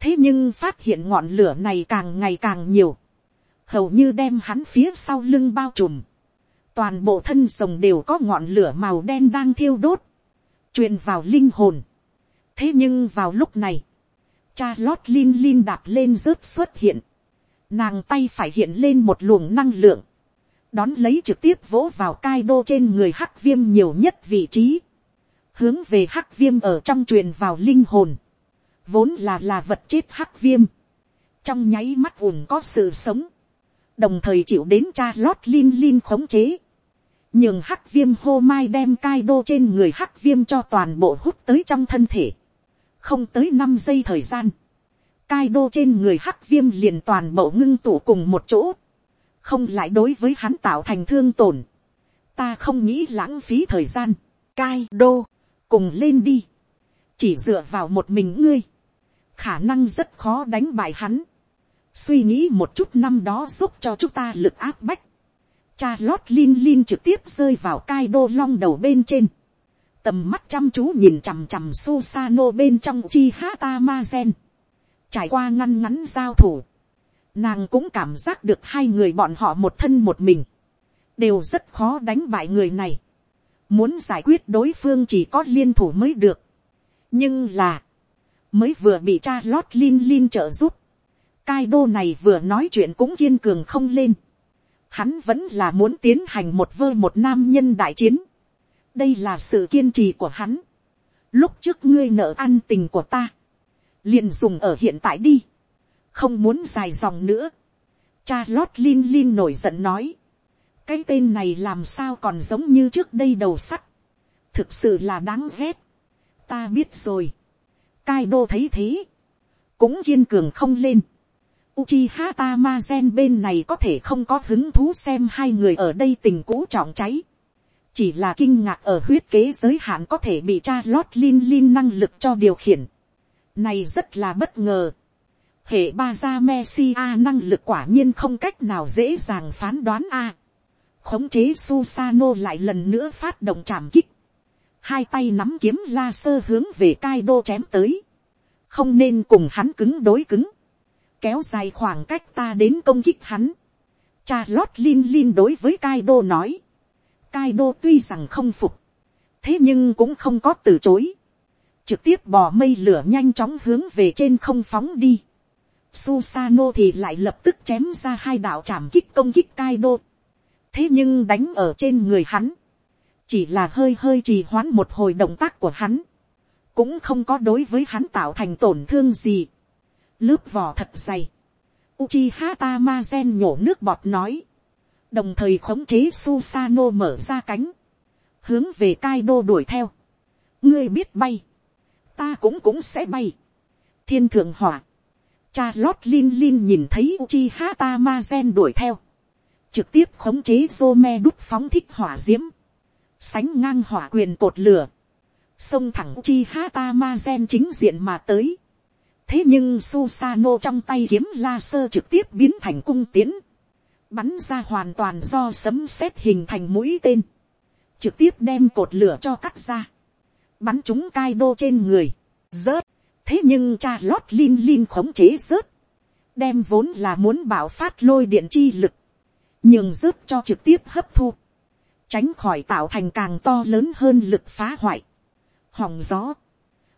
thế nhưng phát hiện ngọn lửa này càng ngày càng nhiều, hầu như đem hắn phía sau lưng bao trùm, toàn bộ thân rồng đều có ngọn lửa màu đen đang thiêu đốt, truyền vào linh hồn. thế nhưng vào lúc này, cha lót lin lin đạp lên rớt xuất hiện, nàng tay phải hiện lên một luồng năng lượng, đón lấy trực tiếp vỗ vào cai đô trên người hắc viêm nhiều nhất vị trí, hướng về hắc viêm ở trong truyền vào linh hồn, vốn là là vật chết hắc viêm, trong nháy mắt ùn có sự sống, đồng thời chịu đến cha lót lin lin khống chế, nhường hắc viêm hô mai đem cai đô trên người hắc viêm cho toàn bộ hút tới trong thân thể, không tới năm giây thời gian, cai đô trên người hắc viêm liền toàn bộ ngưng tụ cùng một chỗ, không lại đối với hắn tạo thành thương tổn, ta không nghĩ lãng phí thời gian, cai đô, cùng lên đi, chỉ dựa vào một mình ngươi, khả năng rất khó đánh bại hắn, suy nghĩ một chút năm đó giúp cho chúng ta lực áp bách, cha lót lin lin trực tiếp rơi vào cai đô long đầu bên trên, tầm mắt chăm chú nhìn chằm chằm Susano bên trong chi hata ma gen, trải qua ngăn ngắn giao thủ, nàng cũng cảm giác được hai người bọn họ một thân một mình, đều rất khó đánh bại người này, muốn giải quyết đối phương chỉ có liên thủ mới được, nhưng là, mới vừa bị cha lót lin lin trợ giúp, cai đô này vừa nói chuyện cũng kiên cường không lên, hắn vẫn là muốn tiến hành một vơ một nam nhân đại chiến, đây là sự kiên trì của hắn, lúc trước ngươi nợ ăn tình của ta, liền dùng ở hiện tại đi, không muốn dài dòng nữa, cha lót lin lin nổi giận nói, cái tên này làm sao còn giống như trước đây đầu sắt, thực sự là đáng ghét, ta biết rồi, cai đô thấy thế, cũng kiên cường không lên, Uchiha Tamazen bên này có thể không có hứng thú xem hai người ở đây tình cũ trọng cháy. Chỉ là kinh ngạc ở huyết kế giới hạn có thể bị cha lót lin lin năng lực cho điều khiển. Này rất là bất ngờ. Hệ ba gia Messi A năng lực quả nhiên không cách nào dễ dàng phán đoán A. Khống chế Susano lại lần nữa phát động chạm kích. Hai tay nắm kiếm la sơ hướng về Kaido chém tới. Không nên cùng hắn cứng đối cứng kéo dài khoảng cách ta đến công kích hắn. Cha lót lin lin đối với Kaido nói. Kaido tuy rằng không phục. Thế nhưng cũng không có từ chối. Trực tiếp bò mây lửa nhanh chóng hướng về trên không phóng đi. Susano thì lại lập tức chém ra hai đạo trảm kích công kích Kaido. Thế nhưng đánh ở trên người hắn. Chỉ là hơi hơi trì hoãn một hồi động tác của hắn. Cũng không có đối với hắn tạo thành tổn thương gì lớp vỏ thật dày. Uchiha Tamazen nhổ nước bọt nói. Đồng thời khống chế Susano mở ra cánh. Hướng về Kaido đuổi theo. Ngươi biết bay. Ta cũng cũng sẽ bay. Thiên thượng hỏa. Cha lót Lin Lin nhìn thấy Uchiha Tamazen đuổi theo. Trực tiếp khống chế Zome đút phóng thích hỏa diễm. Sánh ngang hỏa quyền cột lửa. Xông thẳng Uchiha Tamazen chính diện mà tới thế nhưng Susano trong tay kiếm la sơ trực tiếp biến thành cung tiến, bắn ra hoàn toàn do sấm sét hình thành mũi tên, trực tiếp đem cột lửa cho cắt ra, bắn chúng cai đô trên người, rớt, thế nhưng cha lót lin lin khống chế rớt, đem vốn là muốn bảo phát lôi điện chi lực, nhường rớt cho trực tiếp hấp thu, tránh khỏi tạo thành càng to lớn hơn lực phá hoại, hỏng gió,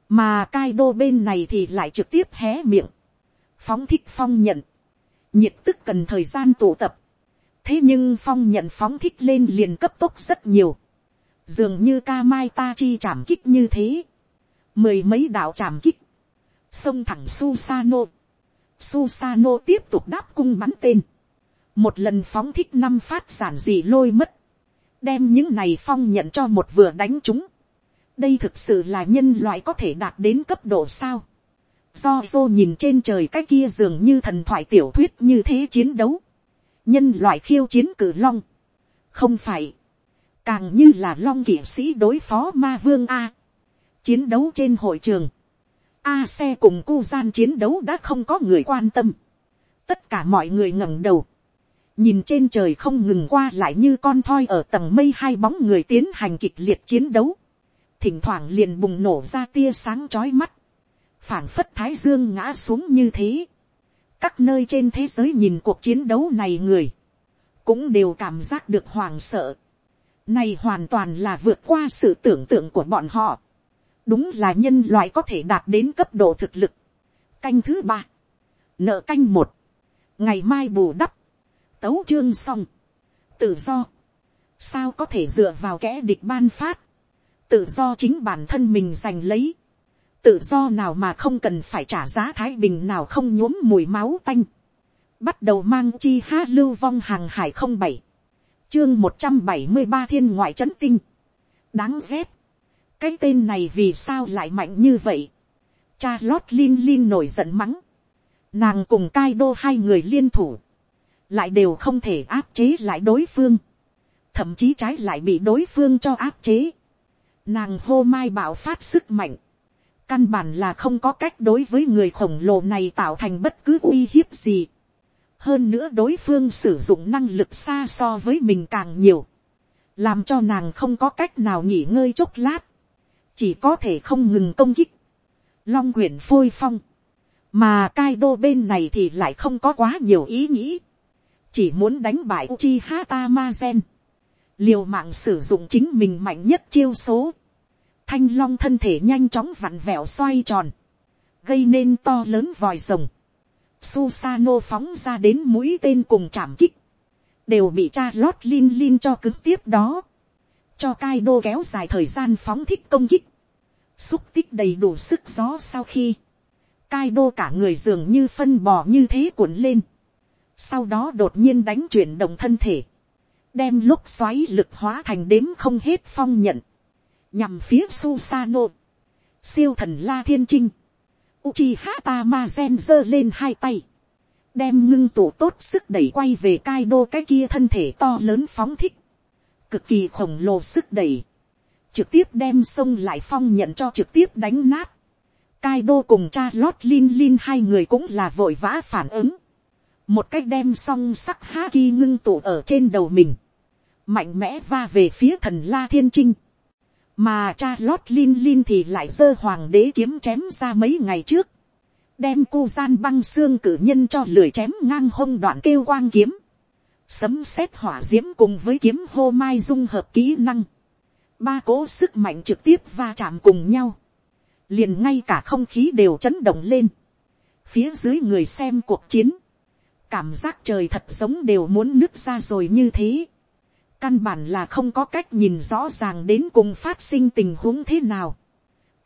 mà cai đô bên này thì lại trực tiếp hé miệng, phóng thích phong nhận, nhiệt tức cần thời gian tụ tập, thế nhưng phong nhận phóng thích lên liền cấp tốc rất nhiều, dường như ca mai ta chi chạm kích như thế, mười mấy đạo chạm kích, xông thẳng Susano, Susano tiếp tục đáp cung bắn tên, một lần phóng thích năm phát giản dị lôi mất, đem những này phong nhận cho một vừa đánh chúng, đây thực sự là nhân loại có thể đạt đến cấp độ sao. do vô nhìn trên trời cái kia dường như thần thoại tiểu thuyết như thế chiến đấu, nhân loại khiêu chiến cử long, không phải, càng như là long kỵ sĩ đối phó ma vương a, chiến đấu trên hội trường, a xe cùng cu gian chiến đấu đã không có người quan tâm, tất cả mọi người ngẩng đầu, nhìn trên trời không ngừng qua lại như con thoi ở tầng mây hai bóng người tiến hành kịch liệt chiến đấu, thỉnh thoảng liền bùng nổ ra tia sáng chói mắt, phảng phất thái dương ngã xuống như thế. các nơi trên thế giới nhìn cuộc chiến đấu này người, cũng đều cảm giác được hoàng sợ này hoàn toàn là vượt qua sự tưởng tượng của bọn họ. đúng là nhân loại có thể đạt đến cấp độ thực lực. canh thứ ba, nợ canh một, ngày mai bù đắp, tấu chương xong, tự do, sao có thể dựa vào kẻ địch ban phát, tự do chính bản thân mình giành lấy, tự do nào mà không cần phải trả giá thái bình nào không nhuốm mùi máu tanh, bắt đầu mang chi ha lưu vong hàng hải không bảy, chương một trăm bảy mươi ba thiên ngoại trấn tinh, đáng ghét, cái tên này vì sao lại mạnh như vậy, cha lót lin lin nổi giận mắng, nàng cùng cai đô hai người liên thủ, lại đều không thể áp chế lại đối phương, thậm chí trái lại bị đối phương cho áp chế. Nàng hô mai bảo phát sức mạnh, căn bản là không có cách đối với người khổng lồ này tạo thành bất cứ uy hiếp gì hơn nữa đối phương sử dụng năng lực xa so với mình càng nhiều, làm cho nàng không có cách nào nghỉ ngơi chốc lát, chỉ có thể không ngừng công kích. long quyển phôi phong, mà cai đô bên này thì lại không có quá nhiều ý nghĩ. Chỉ muốn đánh bại Uchiha Tamazen, liều mạng sử dụng chính mình mạnh nhất chiêu số, thanh long thân thể nhanh chóng vặn vẹo xoay tròn, gây nên to lớn vòi rồng, Susano phóng ra đến mũi tên cùng chạm kích, đều bị cha lót lin lin cho cứng tiếp đó, cho Kaido kéo dài thời gian phóng thích công kích, xúc tích đầy đủ sức gió sau khi, Kaido cả người dường như phân bò như thế cuộn lên, sau đó đột nhiên đánh chuyển động thân thể, đem lúc xoáy lực hóa thành đếm không hết phong nhận, nhằm phía Susano, siêu thần la thiên trinh, Uchiha Tamazen giơ lên hai tay, đem ngưng tụ tốt sức đẩy quay về cai đô cái kia thân thể to lớn phóng thích, cực kỳ khổng lồ sức đẩy, trực tiếp đem sông lại phong nhận cho trực tiếp đánh nát. Cai đô cùng cha lót lin lin hai người cũng là vội vã phản ứng. Một cách đem song sắc haki ngưng tụ ở trên đầu mình, mạnh mẽ va về phía thần la thiên trinh, mà cha lót lin lin thì lại giơ hoàng đế kiếm chém ra mấy ngày trước, đem cu gian băng xương cử nhân cho lười chém ngang hông đoạn kêu quang kiếm, sấm sét hỏa d i ễ m cùng với kiếm hô mai dung hợp kỹ năng, ba cố sức mạnh trực tiếp va chạm cùng nhau, liền ngay cả không khí đều chấn động lên, phía dưới người xem cuộc chiến, cảm giác trời thật giống đều muốn nứt ra rồi như thế căn bản là không có cách nhìn rõ ràng đến cùng phát sinh tình huống thế nào.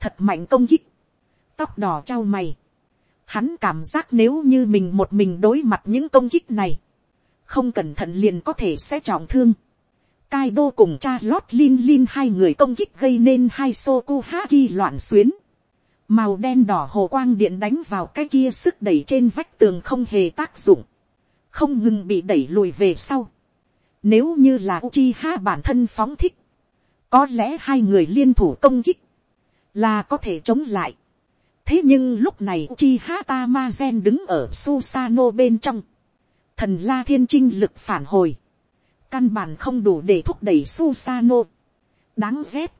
thật mạnh công kích. tóc đỏ trao mày. hắn cảm giác nếu như mình một mình đối mặt những công kích này, không cẩn thận liền có thể sẽ trọng thương. Cai đô cùng cha lót lin lin hai người công kích gây nên hai sô cu ha loạn xuyến. Màu đen đỏ hồ quang điện đánh vào cái kia sức đẩy trên vách tường không hề tác dụng không ngừng bị đẩy lùi về sau. Nếu như là Uchiha bản thân phóng thích, có lẽ hai người liên thủ công kích, là có thể chống lại. thế nhưng lúc này Uchiha Tamazen đứng ở Susano bên trong, thần la thiên trinh lực phản hồi, căn bản không đủ để thúc đẩy Susano. đáng ghét,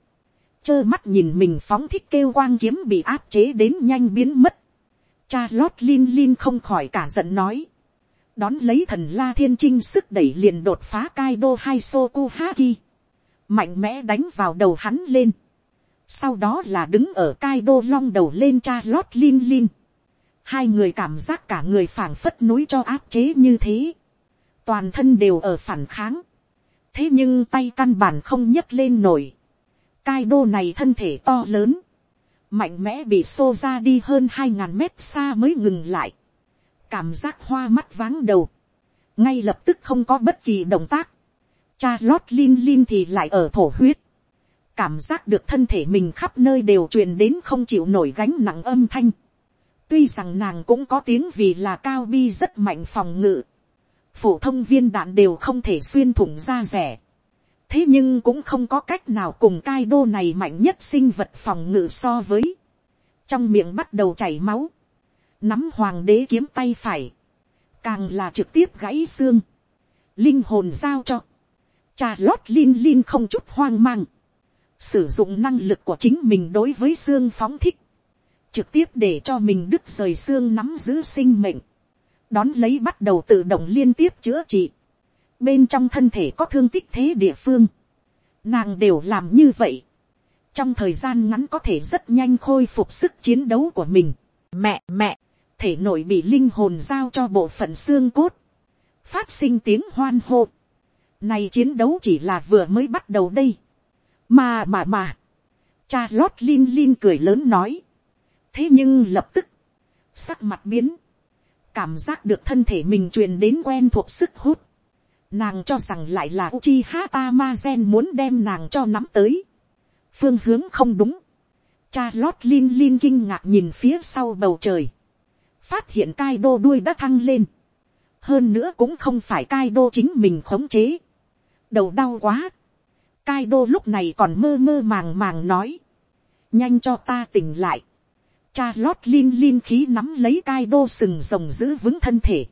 trơ mắt nhìn mình phóng thích kêu quang kiếm bị áp chế đến nhanh biến mất. Cha lót lin lin không khỏi cả giận nói đón lấy thần la thiên trinh sức đẩy liền đột phá cai đô hai soku haki, mạnh mẽ đánh vào đầu hắn lên, sau đó là đứng ở cai đô long đầu lên cha lót lin lin, hai người cảm giác cả người phảng phất núi cho áp chế như thế, toàn thân đều ở phản kháng, thế nhưng tay căn bản không nhấc lên nổi, cai đô này thân thể to lớn, mạnh mẽ bị xô ra đi hơn hai ngàn mét xa mới ngừng lại, cảm giác hoa mắt váng đầu, ngay lập tức không có bất kỳ động tác, cha lót lin lin thì lại ở thổ huyết, cảm giác được thân thể mình khắp nơi đều truyền đến không chịu nổi gánh nặng âm thanh, Tuy rằng nàng cũng có tiếng vì là cao bi rất mạnh phòng ngự. Phổ thông viên đạn đều không thể xuyên thủng ra rẻ. Thế nhưng cũng không có cách nào cùng cai đô này mạnh nhất sinh vật phòng ngự so với. Trong miệng bắt đầu chảy máu. Nắm hoàng đế kiếm tay phải. Càng là trực tiếp gãy xương. Linh hồn giao cho. Cha lót linh linh không chút hoang mang. Sử dụng năng lực của chính mình đối với xương phóng thích trực tiếp để cho mình đứt rời xương nắm giữ sinh mệnh, đón lấy bắt đầu tự động liên tiếp chữa trị, bên trong thân thể có thương tích thế địa phương, nàng đều làm như vậy, trong thời gian ngắn có thể rất nhanh khôi phục sức chiến đấu của mình. Mẹ mẹ, thể nội bị linh hồn giao cho bộ phận xương cốt, phát sinh tiếng hoan hô. Này chiến đấu chỉ là vừa mới bắt đầu đây. Mà mà mà, cha lót lin lin cười lớn nói. Thế nhưng lập tức, sắc mặt biến, cảm giác được thân thể mình truyền đến quen thuộc sức hút, nàng cho rằng lại là uchi hata ma gen muốn đem nàng cho nắm tới, phương hướng không đúng, cha lót lin lin kinh ngạc nhìn phía sau bầu trời, phát hiện cai đô đuôi đã thăng lên, hơn nữa cũng không phải cai đô chính mình khống chế, đầu đau quá, cai đô lúc này còn mơ mơ màng màng nói, nhanh cho ta tỉnh lại, cha lót lin lin khí nắm lấy cai đô sừng rồng giữ vững thân thể,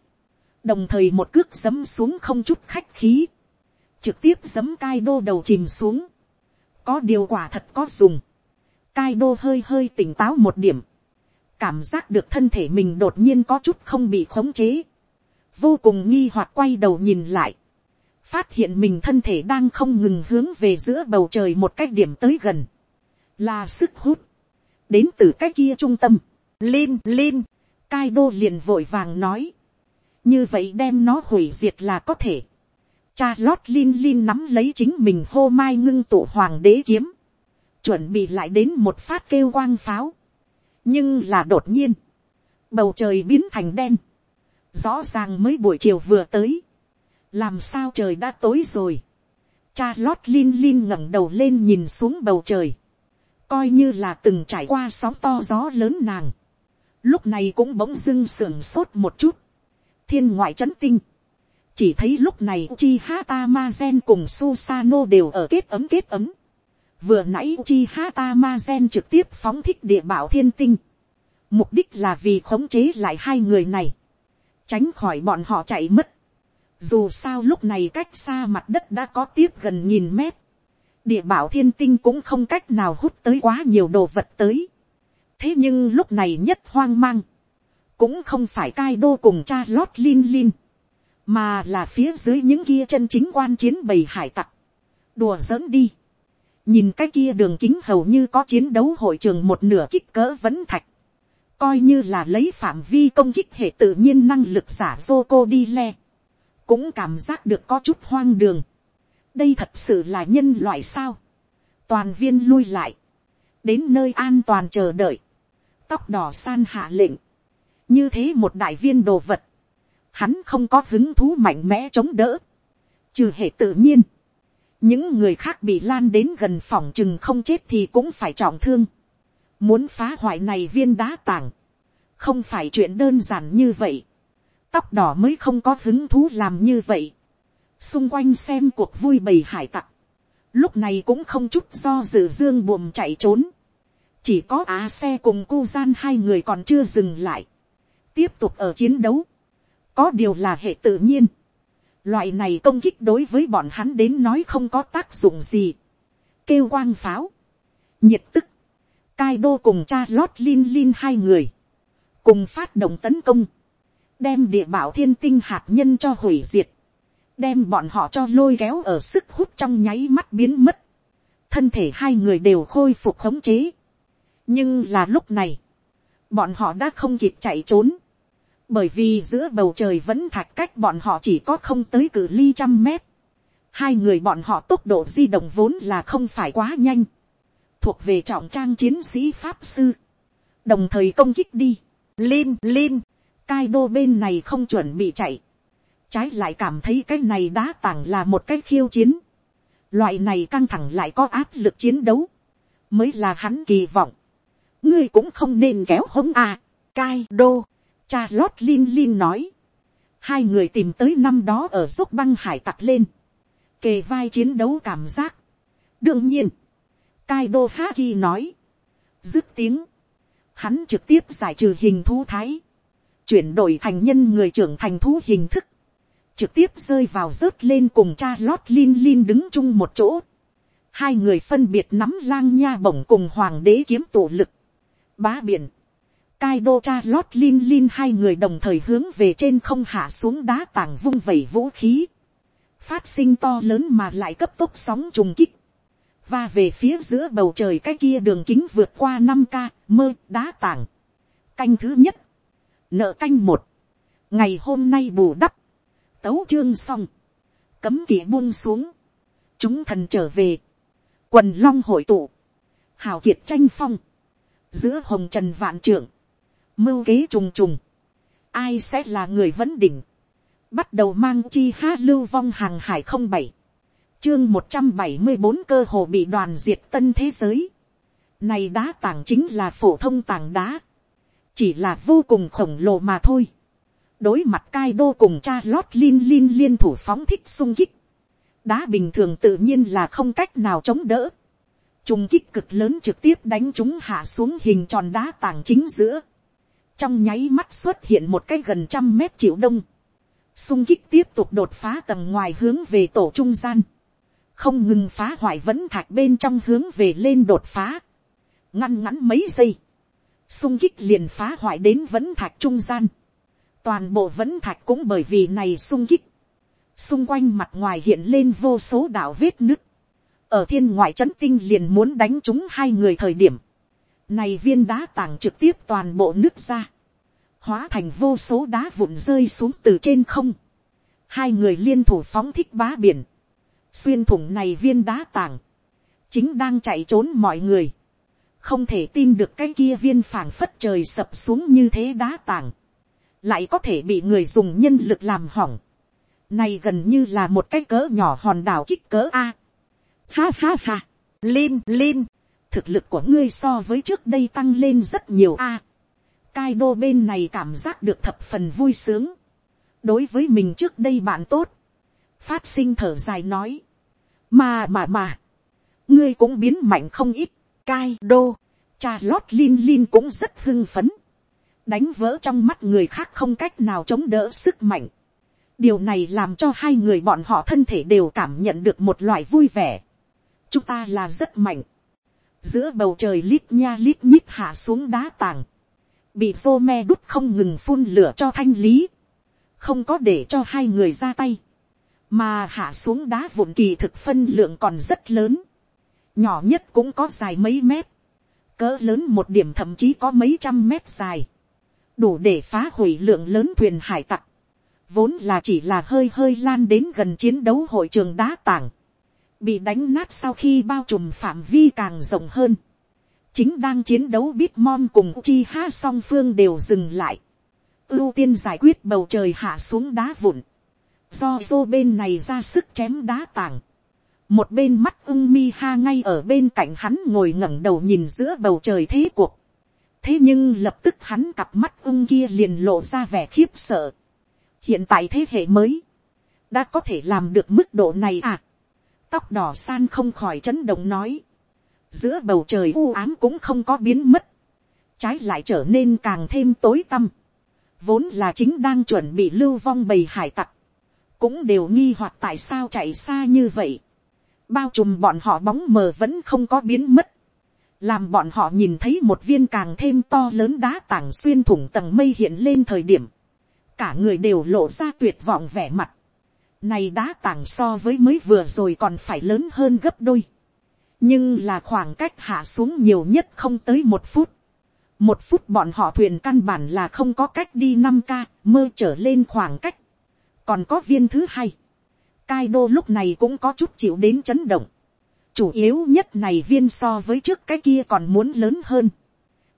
đồng thời một cước giấm xuống không chút khách khí, trực tiếp giấm cai đô đầu chìm xuống, có điều quả thật có dùng, cai đô hơi hơi tỉnh táo một điểm, cảm giác được thân thể mình đột nhiên có chút không bị khống chế, vô cùng nghi hoặc quay đầu nhìn lại, phát hiện mình thân thể đang không ngừng hướng về giữa bầu trời một cách điểm tới gần, là sức hút, đến từ cái kia trung tâm, Lin Lin, Cai đô liền vội vàng nói, như vậy đem nó hủy diệt là có thể. Cha lót Lin Lin nắm lấy chính mình hô mai ngưng tụ hoàng đế kiếm, chuẩn bị lại đến một phát kêu quang pháo, nhưng là đột nhiên, bầu trời biến thành đen, rõ ràng mới buổi chiều vừa tới, làm sao trời đã tối rồi, cha lót Lin Lin ngẩng đầu lên nhìn xuống bầu trời, coi như là từng trải qua sóng to gió lớn nàng, lúc này cũng bỗng dưng sưởng sốt một chút, thiên ngoại trấn tinh, chỉ thấy lúc này chi Hata Mazen cùng Susano đều ở kết ấm kết ấm. Vừa nãy chi Hata Mazen trực tiếp phóng thích địa bảo thiên tinh. Mục đích là vì khống chế lại hai người này. Tránh khỏi bọn họ chạy mất. Dù sao lúc này cách xa mặt đất đã có tiếp gần nghìn mét địa bảo thiên tinh cũng không cách nào hút tới quá nhiều đồ vật tới. thế nhưng lúc này nhất hoang mang, cũng không phải cai đô cùng cha lót lin lin, mà là phía dưới những kia chân chính quan chiến bầy hải tặc. đùa giỡn đi nhìn cái kia đường kính hầu như có chiến đấu hội trường một nửa kích cỡ vẫn thạch. coi như là lấy phạm vi công kích hệ tự nhiên năng lực giả dô cô đi le. cũng cảm giác được có chút hoang đường. Đây thật sự là nhân loại sao. toàn viên lui lại, đến nơi an toàn chờ đợi, tóc đỏ san hạ lệnh, như thế một đại viên đồ vật, hắn không có hứng thú mạnh mẽ chống đỡ, trừ hệ tự nhiên, những người khác bị lan đến gần phòng chừng không chết thì cũng phải trọng thương, muốn phá hoại này viên đá tảng, không phải chuyện đơn giản như vậy, tóc đỏ mới không có hứng thú làm như vậy, xung quanh xem cuộc vui bầy hải tặc, lúc này cũng không chút do dự dương buồm chạy trốn, chỉ có á xe cùng cu gian hai người còn chưa dừng lại, tiếp tục ở chiến đấu, có điều là hệ tự nhiên, loại này công kích đối với bọn hắn đến nói không có tác dụng gì, kêu quang pháo, nhiệt tức, cai đô cùng cha lót lin lin hai người, cùng phát động tấn công, đem địa bảo thiên tinh hạt nhân cho hủy diệt, đem bọn họ cho lôi kéo ở sức hút trong nháy mắt biến mất, thân thể hai người đều khôi phục khống chế. nhưng là lúc này, bọn họ đã không kịp chạy trốn, bởi vì giữa bầu trời vẫn thạch cách bọn họ chỉ có không tới cự ly trăm mét. hai người bọn họ tốc độ di động vốn là không phải quá nhanh, thuộc về trọng trang chiến sĩ pháp sư, đồng thời công kích đi, Lin Lin, cai đô bên này không chuẩn bị chạy, trái lại cảm thấy cái này đá tảng là một cái khiêu chiến. Loại này căng thẳng lại có áp lực chiến đấu. Mới là hắn kỳ vọng. Ngươi cũng không nên kéo hống à. cai đô, cha lót lin lin nói, hai người tìm tới năm đó ở dốc băng hải tặc lên, kề vai chiến đấu cảm giác. đương nhiên, cai đô nói, dứt tiếng, hắn trực tiếp giải trừ hình thú thái, chuyển đổi thành nhân người trưởng thành thú hình thức, trực tiếp rơi vào rớt lên cùng cha lót lin lin đứng chung một chỗ. Hai người phân biệt nắm lang nha bổng cùng hoàng đế kiếm tổ lực. Bá biển. Cai đô cha lót lin lin hai người đồng thời hướng về trên không hạ xuống đá tảng vung vẩy vũ khí. Phát sinh to lớn mà lại cấp tốc sóng trùng kích. Và về phía giữa bầu trời cái kia đường kính vượt qua năm k mơ đá tảng. Canh thứ nhất. Nợ canh một. Ngày hôm nay bù đắp tấu chương xong, cấm kỵ buông xuống, chúng thần trở về, quần long hội tụ, hào kiệt tranh phong, giữa hồng trần vạn trưởng, mưu kế trùng trùng, ai sẽ là người vấn đỉnh, bắt đầu mang chi ha lưu vong hàng hải không bảy, chương một trăm bảy mươi bốn cơ hồ bị đoàn diệt tân thế giới, này đá tảng chính là phổ thông tảng đá, chỉ là vô cùng khổng lồ mà thôi đối mặt cai đô cùng cha lót lin lin liên thủ phóng thích sung kích. Đá bình thường tự nhiên là không cách nào chống đỡ. Trung kích cực lớn trực tiếp đánh chúng hạ xuống hình tròn đá tảng chính giữa. Trong nháy mắt xuất hiện một cái gần trăm mét triệu đông. Xung kích tiếp tục đột phá tầng ngoài hướng về tổ trung gian. Không ngừng phá hoại vẫn thạch bên trong hướng về lên đột phá. Ngăn ngắn mấy giây. Xung kích liền phá hoại đến vẫn thạch trung gian toàn bộ vẫn thạch cũng bởi vì này sung kích, xung quanh mặt ngoài hiện lên vô số đạo vết nứt, ở thiên ngoại trấn tinh liền muốn đánh chúng hai người thời điểm, này viên đá tảng trực tiếp toàn bộ nước ra, hóa thành vô số đá vụn rơi xuống từ trên không, hai người liên thủ phóng thích bá biển, xuyên thủng này viên đá tảng, chính đang chạy trốn mọi người, không thể tin được cái kia viên phảng phất trời sập xuống như thế đá tảng, lại có thể bị người dùng nhân lực làm hỏng. Này gần như là một cái cỡ nhỏ hòn đảo kích cỡ A. Ha ha ha. Lin, Lin. Thực lực của ngươi so với trước đây tăng lên rất nhiều A. Cai đô bên này cảm giác được thập phần vui sướng. Đối với mình trước đây bạn tốt. Phát sinh thở dài nói. Mà mà mà. Ngươi cũng biến mạnh không ít. Cai đô. Cha lót Lin Lin cũng rất hưng phấn đánh vỡ trong mắt người khác không cách nào chống đỡ sức mạnh. điều này làm cho hai người bọn họ thân thể đều cảm nhận được một loại vui vẻ. chúng ta là rất mạnh giữa bầu trời lít nha lít nhít hạ xuống đá tàng. bị vô me đút không ngừng phun lửa cho thanh lý. không có để cho hai người ra tay. mà hạ xuống đá vụn kỳ thực phân lượng còn rất lớn. nhỏ nhất cũng có dài mấy mét cỡ lớn một điểm thậm chí có mấy trăm mét dài đủ để phá hủy lượng lớn thuyền hải tặc, vốn là chỉ là hơi hơi lan đến gần chiến đấu hội trường đá tảng, bị đánh nát sau khi bao trùm phạm vi càng rộng hơn, chính đang chiến đấu Bitmon cùng chi ha song phương đều dừng lại, ưu tiên giải quyết bầu trời hạ xuống đá vụn, do vô bên này ra sức chém đá tảng, một bên mắt ưng mi ha ngay ở bên cạnh hắn ngồi ngẩng đầu nhìn giữa bầu trời thế cuộc, thế nhưng lập tức hắn cặp mắt ung kia liền lộ ra vẻ khiếp sợ. hiện tại thế hệ mới, đã có thể làm được mức độ này à tóc đỏ san không khỏi chấn động nói. giữa bầu trời u ám cũng không có biến mất. trái lại trở nên càng thêm tối tăm. vốn là chính đang chuẩn bị lưu vong bầy hải tặc. cũng đều nghi hoặc tại sao chạy xa như vậy. bao trùm bọn họ bóng mờ vẫn không có biến mất làm bọn họ nhìn thấy một viên càng thêm to lớn đá tảng xuyên thủng tầng mây hiện lên thời điểm, cả người đều lộ ra tuyệt vọng vẻ mặt. Này đá tảng so với mới vừa rồi còn phải lớn hơn gấp đôi. nhưng là khoảng cách hạ xuống nhiều nhất không tới một phút. một phút bọn họ thuyền căn bản là không có cách đi năm k mơ trở lên khoảng cách. còn có viên thứ hai. Cai đô lúc này cũng có chút chịu đến chấn động chủ yếu nhất này viên so với trước cái kia còn muốn lớn hơn.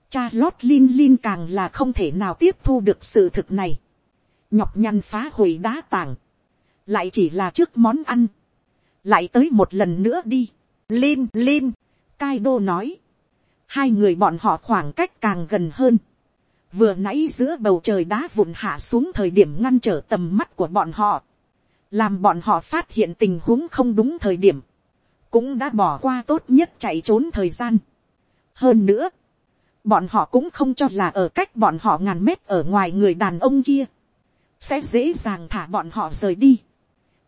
Cha lót lin lin càng là không thể nào tiếp thu được sự thực này. Nhọc nhằn phá hủy đá tảng. Lại chỉ là trước món ăn. Lại tới một lần nữa đi. Lin lin. Cai đô nói. Hai người bọn họ khoảng cách càng gần hơn. vừa nãy giữa bầu trời đá vụn hạ xuống thời điểm ngăn trở tầm mắt của bọn họ, làm bọn họ phát hiện tình huống không đúng thời điểm, cũng đã bỏ qua tốt nhất chạy trốn thời gian. hơn nữa, bọn họ cũng không cho là ở cách bọn họ ngàn mét ở ngoài người đàn ông kia, sẽ dễ dàng thả bọn họ rời đi.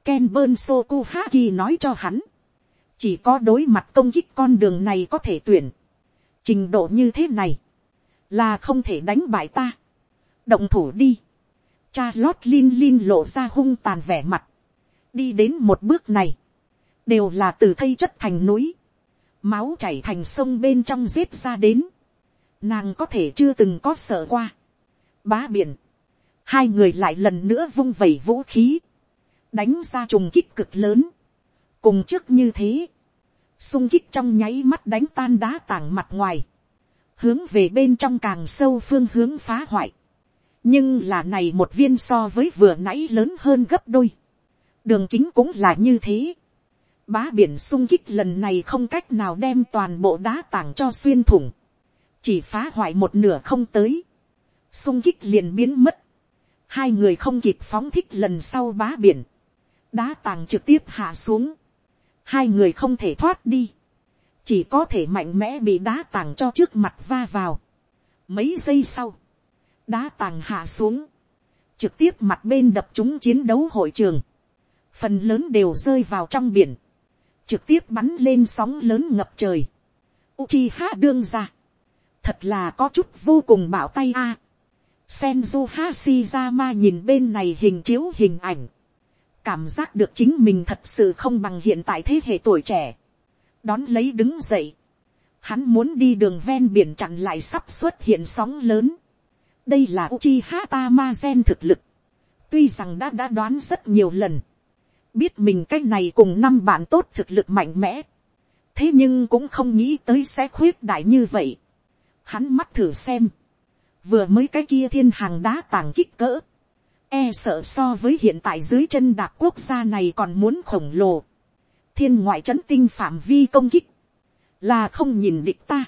Ken Bơn Soku Haki nói cho hắn, chỉ có đối mặt công kích con đường này có thể tuyển. Trình độ như thế này, là không thể đánh bại ta. Động thủ đi. Cha lót lin lin lộ ra hung tàn vẻ mặt. Đi đến một bước này, đều là từ thây chất thành núi. Máu chảy thành sông bên trong giết ra đến. Nàng có thể chưa từng có sợ qua. Bá biển. Hai người lại lần nữa vung vẩy vũ khí. Đánh ra trùng kích cực lớn. Cùng trước như thế. Xung kích trong nháy mắt đánh tan đá tảng mặt ngoài. Hướng về bên trong càng sâu phương hướng phá hoại. Nhưng là này một viên so với vừa nãy lớn hơn gấp đôi. Đường kính cũng là như thế. Bá biển xung kích lần này không cách nào đem toàn bộ đá tảng cho xuyên thủng. Chỉ phá hoại một nửa không tới. Xung kích liền biến mất. Hai người không kịp phóng thích lần sau bá biển. Đá tảng trực tiếp hạ xuống hai người không thể thoát đi, chỉ có thể mạnh mẽ bị đá tàng cho trước mặt va vào. Mấy giây sau, đá tàng hạ xuống, trực tiếp mặt bên đập chúng chiến đấu hội trường, phần lớn đều rơi vào trong biển, trực tiếp bắn lên sóng lớn ngập trời. Uchiha đương ra, thật là có chút vô cùng bảo tay a. À. Senju Hashirama nhìn bên này hình chiếu hình ảnh, cảm giác được chính mình thật sự không bằng hiện tại thế hệ tuổi trẻ, đón lấy đứng dậy, hắn muốn đi đường ven biển chặn lại sắp xuất hiện sóng lớn, đây là Uchiha Tamazen thực lực, tuy rằng đã đã đoán rất nhiều lần, biết mình cái này cùng năm bạn tốt thực lực mạnh mẽ, thế nhưng cũng không nghĩ tới sẽ khuyết đại như vậy, hắn mắt thử xem, vừa mới cái kia thiên hàng đá tàng kích cỡ, e sợ so với hiện tại dưới chân đạp quốc gia này còn muốn khổng lồ. thiên ngoại trấn tinh phạm vi công kích, là không nhìn địch ta.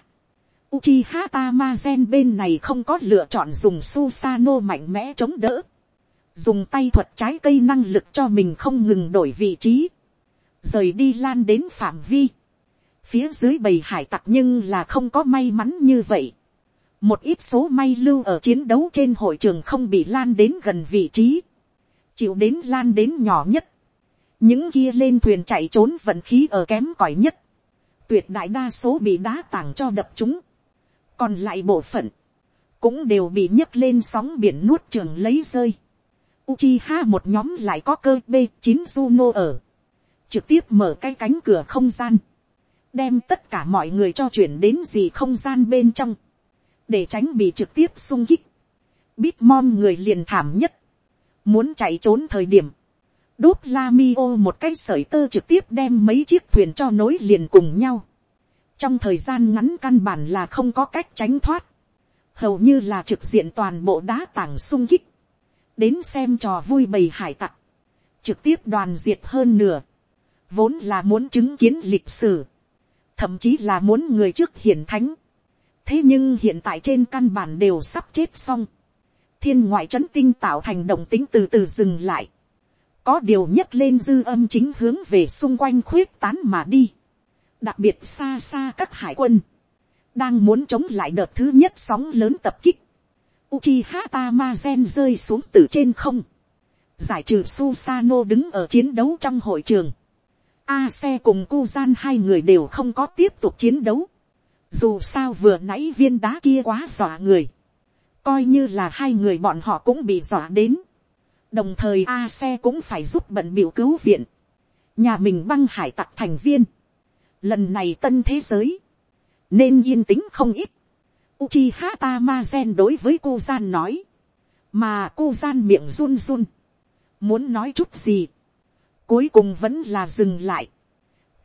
Uchiha Tamazen bên này không có lựa chọn dùng Susano mạnh mẽ chống đỡ. Dùng tay thuật trái cây năng lực cho mình không ngừng đổi vị trí. Rời đi lan đến phạm vi. Phía dưới bầy hải tặc nhưng là không có may mắn như vậy một ít số may lưu ở chiến đấu trên hội trường không bị lan đến gần vị trí, chịu đến lan đến nhỏ nhất, những kia lên thuyền chạy trốn vận khí ở kém cỏi nhất, tuyệt đại đa số bị đá tảng cho đập chúng, còn lại bộ phận, cũng đều bị nhấc lên sóng biển nuốt trường lấy rơi. Uchiha một nhóm lại có cơ b chín Juno ở, trực tiếp mở cái cánh cửa không gian, đem tất cả mọi người cho chuyển đến gì không gian bên trong để tránh bị trực tiếp sung kích, Bitmom người liền thảm nhất, muốn chạy trốn thời điểm, đốt la mi ô một cái sởi tơ trực tiếp đem mấy chiếc thuyền cho nối liền cùng nhau, trong thời gian ngắn căn bản là không có cách tránh thoát, hầu như là trực diện toàn bộ đá tảng sung kích, đến xem trò vui bầy hải tặc, trực tiếp đoàn diệt hơn nửa, vốn là muốn chứng kiến lịch sử, thậm chí là muốn người trước hiển thánh, thế nhưng hiện tại trên căn bản đều sắp chết xong, thiên ngoại trấn tinh tạo thành động tính từ từ dừng lại, có điều nhất lên dư âm chính hướng về xung quanh khuyết tán mà đi, đặc biệt xa xa các hải quân, đang muốn chống lại đợt thứ nhất sóng lớn tập kích, Uchiha Tamazen rơi xuống từ trên không, giải trừ Susano đứng ở chiến đấu trong hội trường, A xe cùng Kuzan hai người đều không có tiếp tục chiến đấu, dù sao vừa nãy viên đá kia quá dọa người. Coi như là hai người bọn họ cũng bị dọa đến. Đồng thời A xe cũng phải giúp bận biểu cứu viện. Nhà mình băng hải tặc thành viên. Lần này tân thế giới. Nên yên tĩnh không ít. Uchiha Tamazen đối với cô gian nói. Mà cô gian miệng run run. Muốn nói chút gì. Cuối cùng vẫn là dừng lại.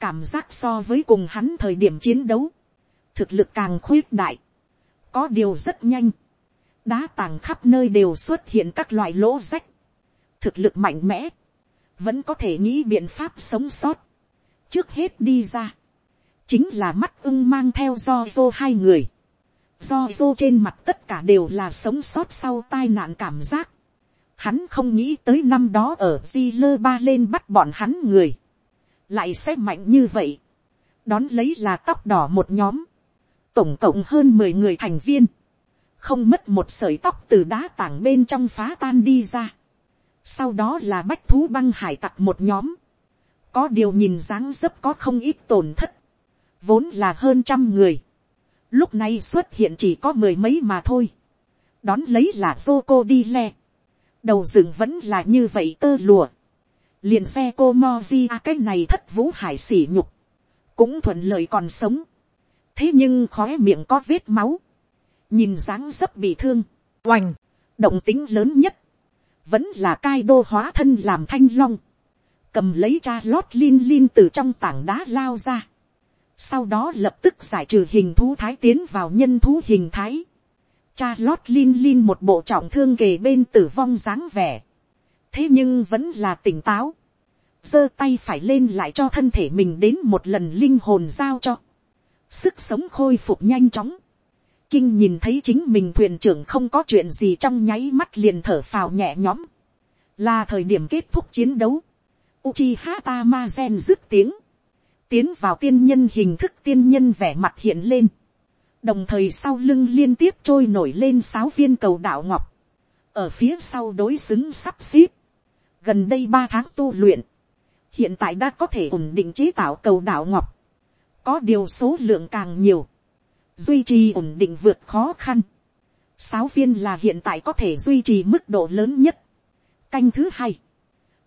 Cảm giác so với cùng hắn thời điểm chiến đấu thực lực càng khuyết đại, có điều rất nhanh, đá tàng khắp nơi đều xuất hiện các loại lỗ rách, thực lực mạnh mẽ, vẫn có thể nghĩ biện pháp sống sót, trước hết đi ra, chính là mắt ưng mang theo do dô hai người, do dô trên mặt tất cả đều là sống sót sau tai nạn cảm giác. Hắn không nghĩ tới năm đó ở di lơ ba lên bắt bọn hắn người. lại sẽ mạnh như vậy. đón lấy là tóc đỏ một nhóm tổng cộng hơn mười người thành viên. không mất một sợi tóc từ đá tảng bên trong phá tan đi ra. sau đó là bách thú băng hải tặc một nhóm. có điều nhìn dáng dấp có không ít tổn thất. vốn là hơn trăm người lúc này xuất hiện chỉ có mười mấy mà thôi. đón lấy là Joko đi le. đầu rừng vẫn là như vậy tơ lùa. liền xe cô mozi à, cái này thất vũ hải sỉ nhục. cũng thuận lợi còn sống thế nhưng khói miệng có vết máu. nhìn dáng dấp bị thương. oành, động tính lớn nhất. vẫn là cai đô hóa thân làm thanh long. cầm lấy cha lót lin lin từ trong tảng đá lao ra sau đó lập tức giải trừ hình thú thái tiến vào nhân thú hình thái. Cha lót lin lin một bộ trọng thương kề bên tử vong dáng vẻ. thế nhưng vẫn là tỉnh táo. giơ tay phải lên lại cho thân thể mình đến một lần linh hồn giao cho sức sống khôi phục nhanh chóng. kinh nhìn thấy chính mình thuyền trưởng không có chuyện gì trong nháy mắt liền thở phào nhẹ nhõm. là thời điểm kết thúc chiến đấu. Uchiha Tamazen dứt tiếng tiến vào tiên nhân hình thức tiên nhân vẻ mặt hiện lên, đồng thời sau lưng liên tiếp trôi nổi lên sáu viên cầu đạo ngọc, ở phía sau đối xứng sắp xếp, gần đây ba tháng tu luyện, hiện tại đã có thể ổn định chế tạo cầu đạo ngọc, có điều số lượng càng nhiều, duy trì ổn định vượt khó khăn, sáu viên là hiện tại có thể duy trì mức độ lớn nhất, canh thứ hai,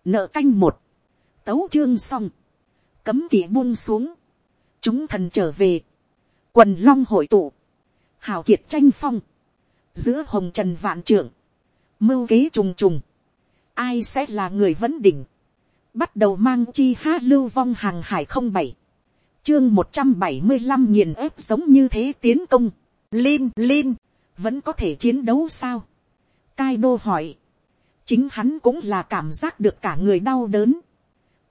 nợ canh một, tấu chương xong, cấm kỵ buông xuống, chúng thần trở về, quần long hội tụ, hào kiệt tranh phong, giữa hồng trần vạn trưởng, mưu kế trùng trùng, ai sẽ là người vấn đỉnh, bắt đầu mang chi ha lưu vong hàng hải không bảy, chương một trăm bảy mươi năm nghiền ép giống như thế tiến công, Lin Lin, vẫn có thể chiến đấu sao? Cai đô hỏi, chính hắn cũng là cảm giác được cả người đau đớn,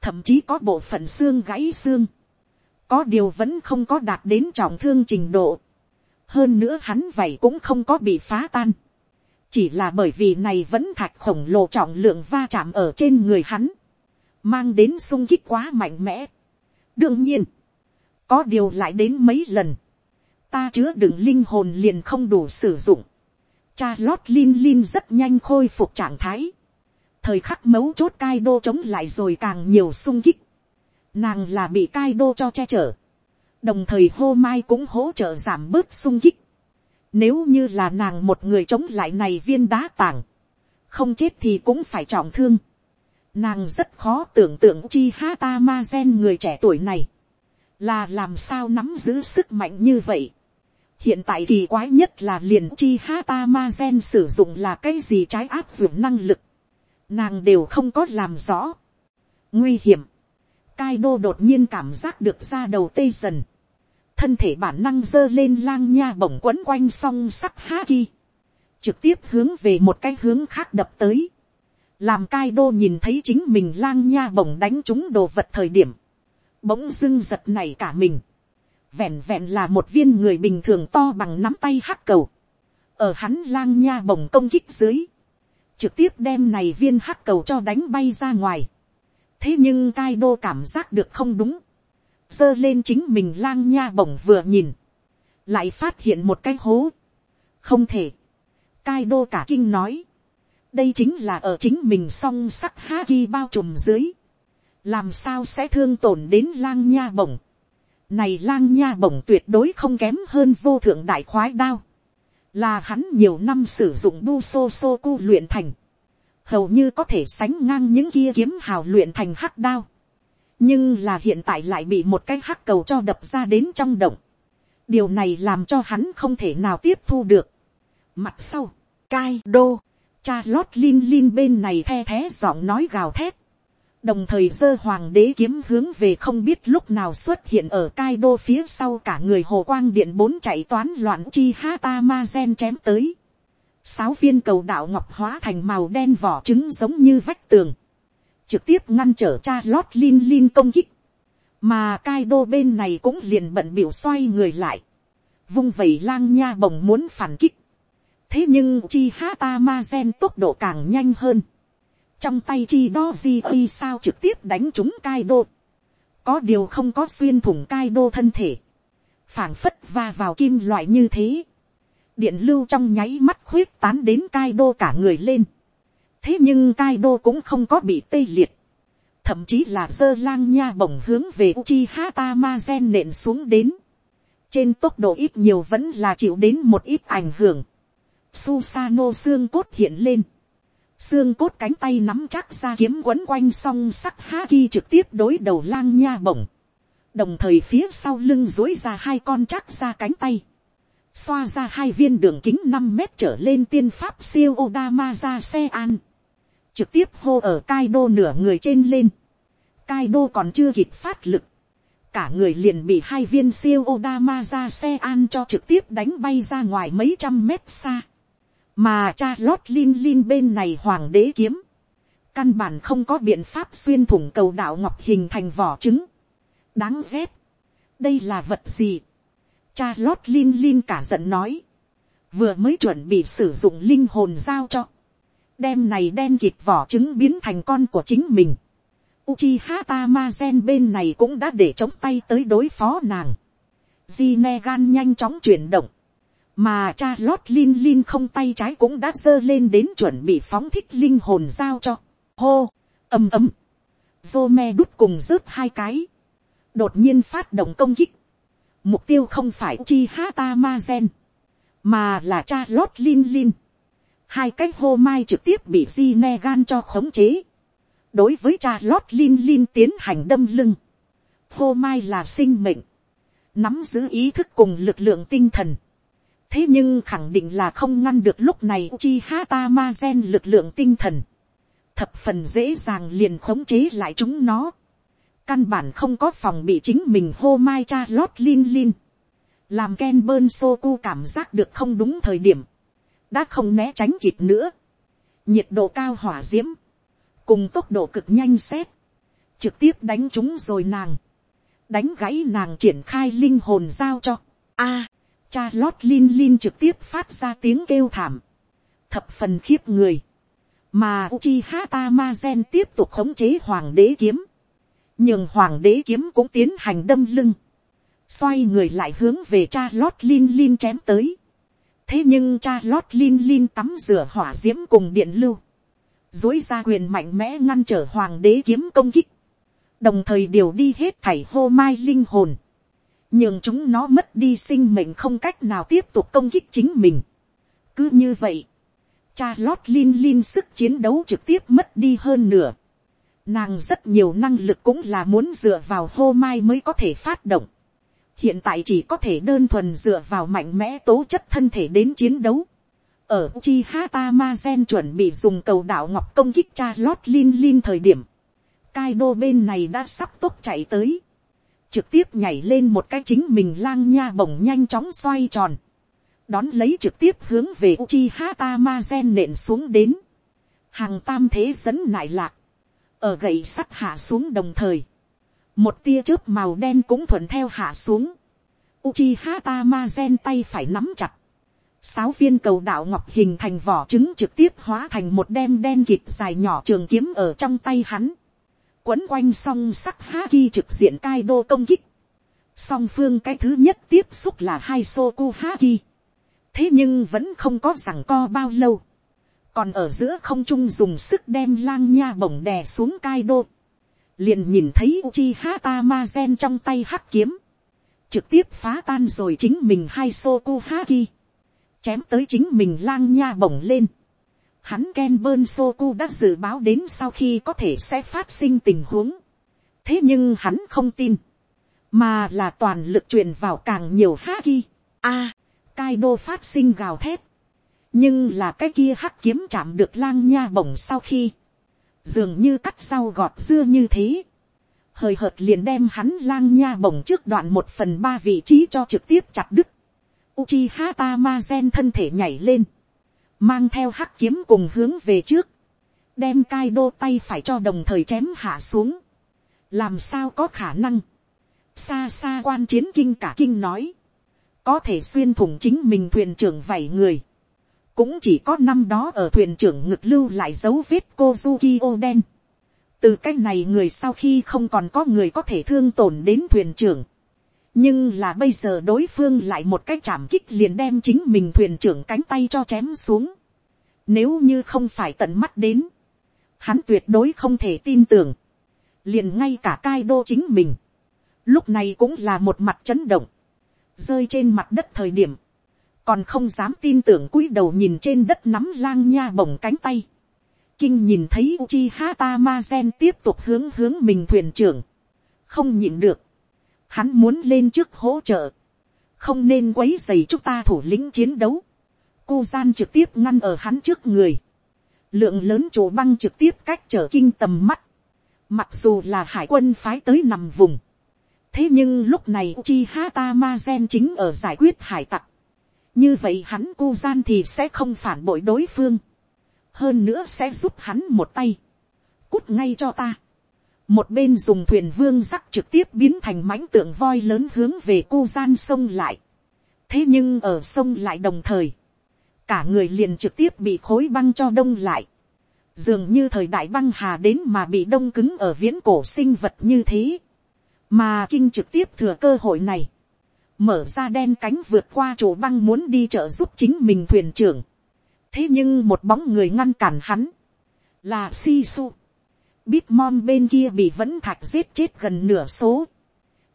thậm chí có bộ phận xương gãy xương, có điều vẫn không có đạt đến trọng thương trình độ, hơn nữa hắn vậy cũng không có bị phá tan, chỉ là bởi vì này vẫn thạch khổng lồ trọng lượng va chạm ở trên người hắn, mang đến sung kích quá mạnh mẽ. đương nhiên, có điều lại đến mấy lần, ta chứa đựng linh hồn liền không đủ sử dụng, cha lót lin lin rất nhanh khôi phục trạng thái, thời khắc mấu chốt cai đô chống lại rồi càng nhiều sung kích. Nàng là bị cai đô cho che chở. Đồng thời hô mai cũng hỗ trợ giảm bớt sung kích. Nếu như là nàng một người chống lại này viên đá tảng. Không chết thì cũng phải trọng thương. Nàng rất khó tưởng tượng chi hata ma gen người trẻ tuổi này. Là làm sao nắm giữ sức mạnh như vậy. Hiện tại kỳ quái nhất là liền chi hata ma gen sử dụng là cái gì trái áp dụng năng lực? Nàng đều không có làm rõ. nguy hiểm, cai đô đột nhiên cảm giác được ra đầu tê dần, thân thể bản năng giơ lên lang nha bổng quấn quanh song sắc ha ki, trực tiếp hướng về một cái hướng khác đập tới, làm cai đô nhìn thấy chính mình lang nha bổng đánh trúng đồ vật thời điểm, bỗng dưng giật này cả mình, vẹn vẹn là một viên người bình thường to bằng nắm tay hắc cầu, ở hắn lang nha bổng công kích dưới, trực tiếp đem này viên hắc cầu cho đánh bay ra ngoài. thế nhưng cai đô cảm giác được không đúng, giơ lên chính mình lang nha bổng vừa nhìn, lại phát hiện một cái hố. không thể, cai đô cả kinh nói, đây chính là ở chính mình song sắc ha ki bao trùm dưới, làm sao sẽ thương tổn đến lang nha bổng. này lang nha bổng tuyệt đối không kém hơn vô thượng đại khoái đao. Là hắn nhiều năm sử dụng bu sô sô cu luyện thành, hầu như có thể sánh ngang những kia kiếm hào luyện thành hắc đao, nhưng là hiện tại lại bị một cái hắc cầu cho đập ra đến trong động, điều này làm cho hắn không thể nào tiếp thu được. Mặt sau, cai đô, cha lót lin lin bên này the thé giọng nói gào thét, đồng thời giơ hoàng đế kiếm hướng về không biết lúc nào xuất hiện ở cai đô phía sau cả người hồ quang điện bốn chạy toán loạn chi ha ta ma gen chém tới. sáu viên cầu đạo ngọc hóa thành màu đen vỏ trứng giống như vách tường, trực tiếp ngăn trở cha lót lin lin công kích, mà cai đô bên này cũng liền bận biểu xoay người lại, vung vẩy lang nha bồng muốn phản kích, thế nhưng chi ha ta ma gen tốc độ càng nhanh hơn, trong tay chi đo di ơi sao trực tiếp đánh chúng cai đô, có điều không có xuyên thủng cai đô thân thể, phảng phất va vào kim loại như thế, điện lưu trong nháy mắt khuyết tán đến cai đô cả người lên, thế nhưng cai đô cũng không có bị tê liệt, thậm chí là dơ lang nha bổng hướng về uchi hata ma gen nện xuống đến, trên tốc độ ít nhiều vẫn là chịu đến một ít ảnh hưởng, Susano xương cốt hiện lên, xương cốt cánh tay nắm chắc ra kiếm quấn quanh song sắc Haki trực tiếp đối đầu lang nha bổng. Đồng thời phía sau lưng dối ra hai con chắc ra cánh tay. Xoa ra hai viên đường kính năm mét trở lên tiên pháp siêu Odama ra xe an. Trực tiếp hô ở cai đô nửa người trên lên. cai đô còn chưa kịp phát lực. Cả người liền bị hai viên siêu Odama ra xe an cho trực tiếp đánh bay ra ngoài mấy trăm mét xa mà cha lót lin lin bên này hoàng đế kiếm, căn bản không có biện pháp xuyên thủng cầu đạo ngọc hình thành vỏ trứng, đáng ghét, đây là vật gì, cha lót lin lin cả giận nói, vừa mới chuẩn bị sử dụng linh hồn giao cho, đem này đen kịt vỏ trứng biến thành con của chính mình, Uchiha Tamazen bên này cũng đã để chống tay tới đối phó nàng. Zinegan nhanh chóng chuyển động mà cha lót lin lin không tay trái cũng đã giơ lên đến chuẩn bị phóng thích linh hồn giao cho, hô, ầm ầm, vô me đút cùng rớt hai cái, đột nhiên phát động công kích, mục tiêu không phải chi hata ma gen, mà là cha lót lin lin, hai cái hô mai trực tiếp bị di ne gan cho khống chế, đối với cha lót lin lin tiến hành đâm lưng, hô mai là sinh mệnh, nắm giữ ý thức cùng lực lượng tinh thần, thế nhưng khẳng định là không ngăn được lúc này chi hata ma gen lực lượng tinh thần, thập phần dễ dàng liền khống chế lại chúng nó, căn bản không có phòng bị chính mình hô mai cha lót lin lin, làm Ken bơn sô cu cảm giác được không đúng thời điểm, đã không né tránh kịp nữa, nhiệt độ cao hỏa d i ễ m cùng tốc độ cực nhanh xét, trực tiếp đánh chúng rồi nàng, đánh gãy nàng triển khai linh hồn giao cho, a, cha lót lin lin trực tiếp phát ra tiếng kêu thảm, thập phần khiếp người, mà Uchiha Tamazen tiếp tục khống chế hoàng đế kiếm, nhưng hoàng đế kiếm cũng tiến hành đâm lưng, xoay người lại hướng về cha lót lin lin chém tới, thế nhưng cha lót lin lin tắm rửa hỏa d i ễ m cùng điện lưu, dối ra quyền mạnh mẽ ngăn trở hoàng đế kiếm công kích, đồng thời điều đi hết thảy hô mai linh hồn, nhưng chúng nó mất đi sinh mệnh không cách nào tiếp tục công kích chính mình. cứ như vậy, cha lót lin lin sức chiến đấu trực tiếp mất đi hơn nửa. nàng rất nhiều năng lực cũng là muốn dựa vào hô mai mới có thể phát động. hiện tại chỉ có thể đơn thuần dựa vào mạnh mẽ tố chất thân thể đến chiến đấu. ở chi hata ma gen chuẩn bị dùng cầu đạo ngọc công kích cha lót lin lin thời điểm. Kaido bên này đã sắp tốc chạy tới trực tiếp nhảy lên một cái chính mình lang nha bổng nhanh chóng xoay tròn, đón lấy trực tiếp hướng về Uchiha Tamazen nện xuống đến, hàng tam thế dẫn nại lạc, ở gậy sắt hạ xuống đồng thời, một tia chớp màu đen cũng thuận theo hạ xuống, Uchiha Tamazen tay phải nắm chặt, sáu viên cầu đạo ngọc hình thành vỏ trứng trực tiếp hóa thành một đem đen kịp dài nhỏ trường kiếm ở trong tay hắn quấn quanh song sắc Haki trực diện cai đô công kích. Song phương cái thứ nhất tiếp xúc là hai Soku Haki. Thế nhưng vẫn không có rằng co bao lâu. Còn ở giữa không trung dùng sức đem lang nha bổng đè xuống cai đô. Liền nhìn thấy Uchiha Tamazen trong tay hắc kiếm. Trực tiếp phá tan rồi chính mình hai Soku Haki. Chém tới chính mình lang nha bổng lên Hắn Ken Bơn Soku đã dự báo đến sau khi có thể sẽ phát sinh tình huống. Thế nhưng hắn không tin. Mà là toàn lực truyền vào càng nhiều Haki. A, Kaido phát sinh gào thét. Nhưng là cái kia hắc kiếm chạm được lang nha bổng sau khi. Dường như cắt sau gọt dưa như thế. Hời hợt liền đem hắn lang nha bổng trước đoạn một phần ba vị trí cho trực tiếp chặt đứt. Uchiha Tamazen thân thể nhảy lên mang theo hắc kiếm cùng hướng về trước, đem cai đô tay phải cho đồng thời chém hạ xuống, làm sao có khả năng, xa xa quan chiến kinh cả kinh nói, có thể xuyên thủng chính mình thuyền trưởng vảy người, cũng chỉ có năm đó ở thuyền trưởng ngực lưu lại dấu vết Kozuki đen. từ cái này người sau khi không còn có người có thể thương tổn đến thuyền trưởng, nhưng là bây giờ đối phương lại một cái chạm kích liền đem chính mình thuyền trưởng cánh tay cho chém xuống. Nếu như không phải tận mắt đến, hắn tuyệt đối không thể tin tưởng, liền ngay cả cai đô chính mình, lúc này cũng là một mặt chấn động, rơi trên mặt đất thời điểm, còn không dám tin tưởng cúi đầu nhìn trên đất nắm lang nha bồng cánh tay, kinh nhìn thấy Uchiha Hata tiếp tục hướng hướng mình thuyền trưởng, không nhịn được, hắn muốn lên trước hỗ trợ, không nên quấy dày chúng ta thủ lĩnh chiến đấu, cô gian trực tiếp ngăn ở hắn trước người, lượng lớn chỗ băng trực tiếp cách trở kinh tầm mắt, mặc dù là hải quân phái tới nằm vùng, thế nhưng lúc này chi hata ma gen chính ở giải quyết hải tặc, như vậy hắn cô gian thì sẽ không phản bội đối phương, hơn nữa sẽ giúp hắn một tay, cút ngay cho ta, một bên dùng thuyền vương rắc trực tiếp biến thành mãnh tượng voi lớn hướng về cu gian sông lại. thế nhưng ở sông lại đồng thời, cả người liền trực tiếp bị khối băng cho đông lại. dường như thời đại băng hà đến mà bị đông cứng ở viễn cổ sinh vật như thế. mà kinh trực tiếp thừa cơ hội này, mở ra đen cánh vượt qua chỗ băng muốn đi trợ giúp chính mình thuyền trưởng. thế nhưng một bóng người ngăn cản hắn, là si su Bitmon bên kia bị vẫn thạch giết chết gần nửa số.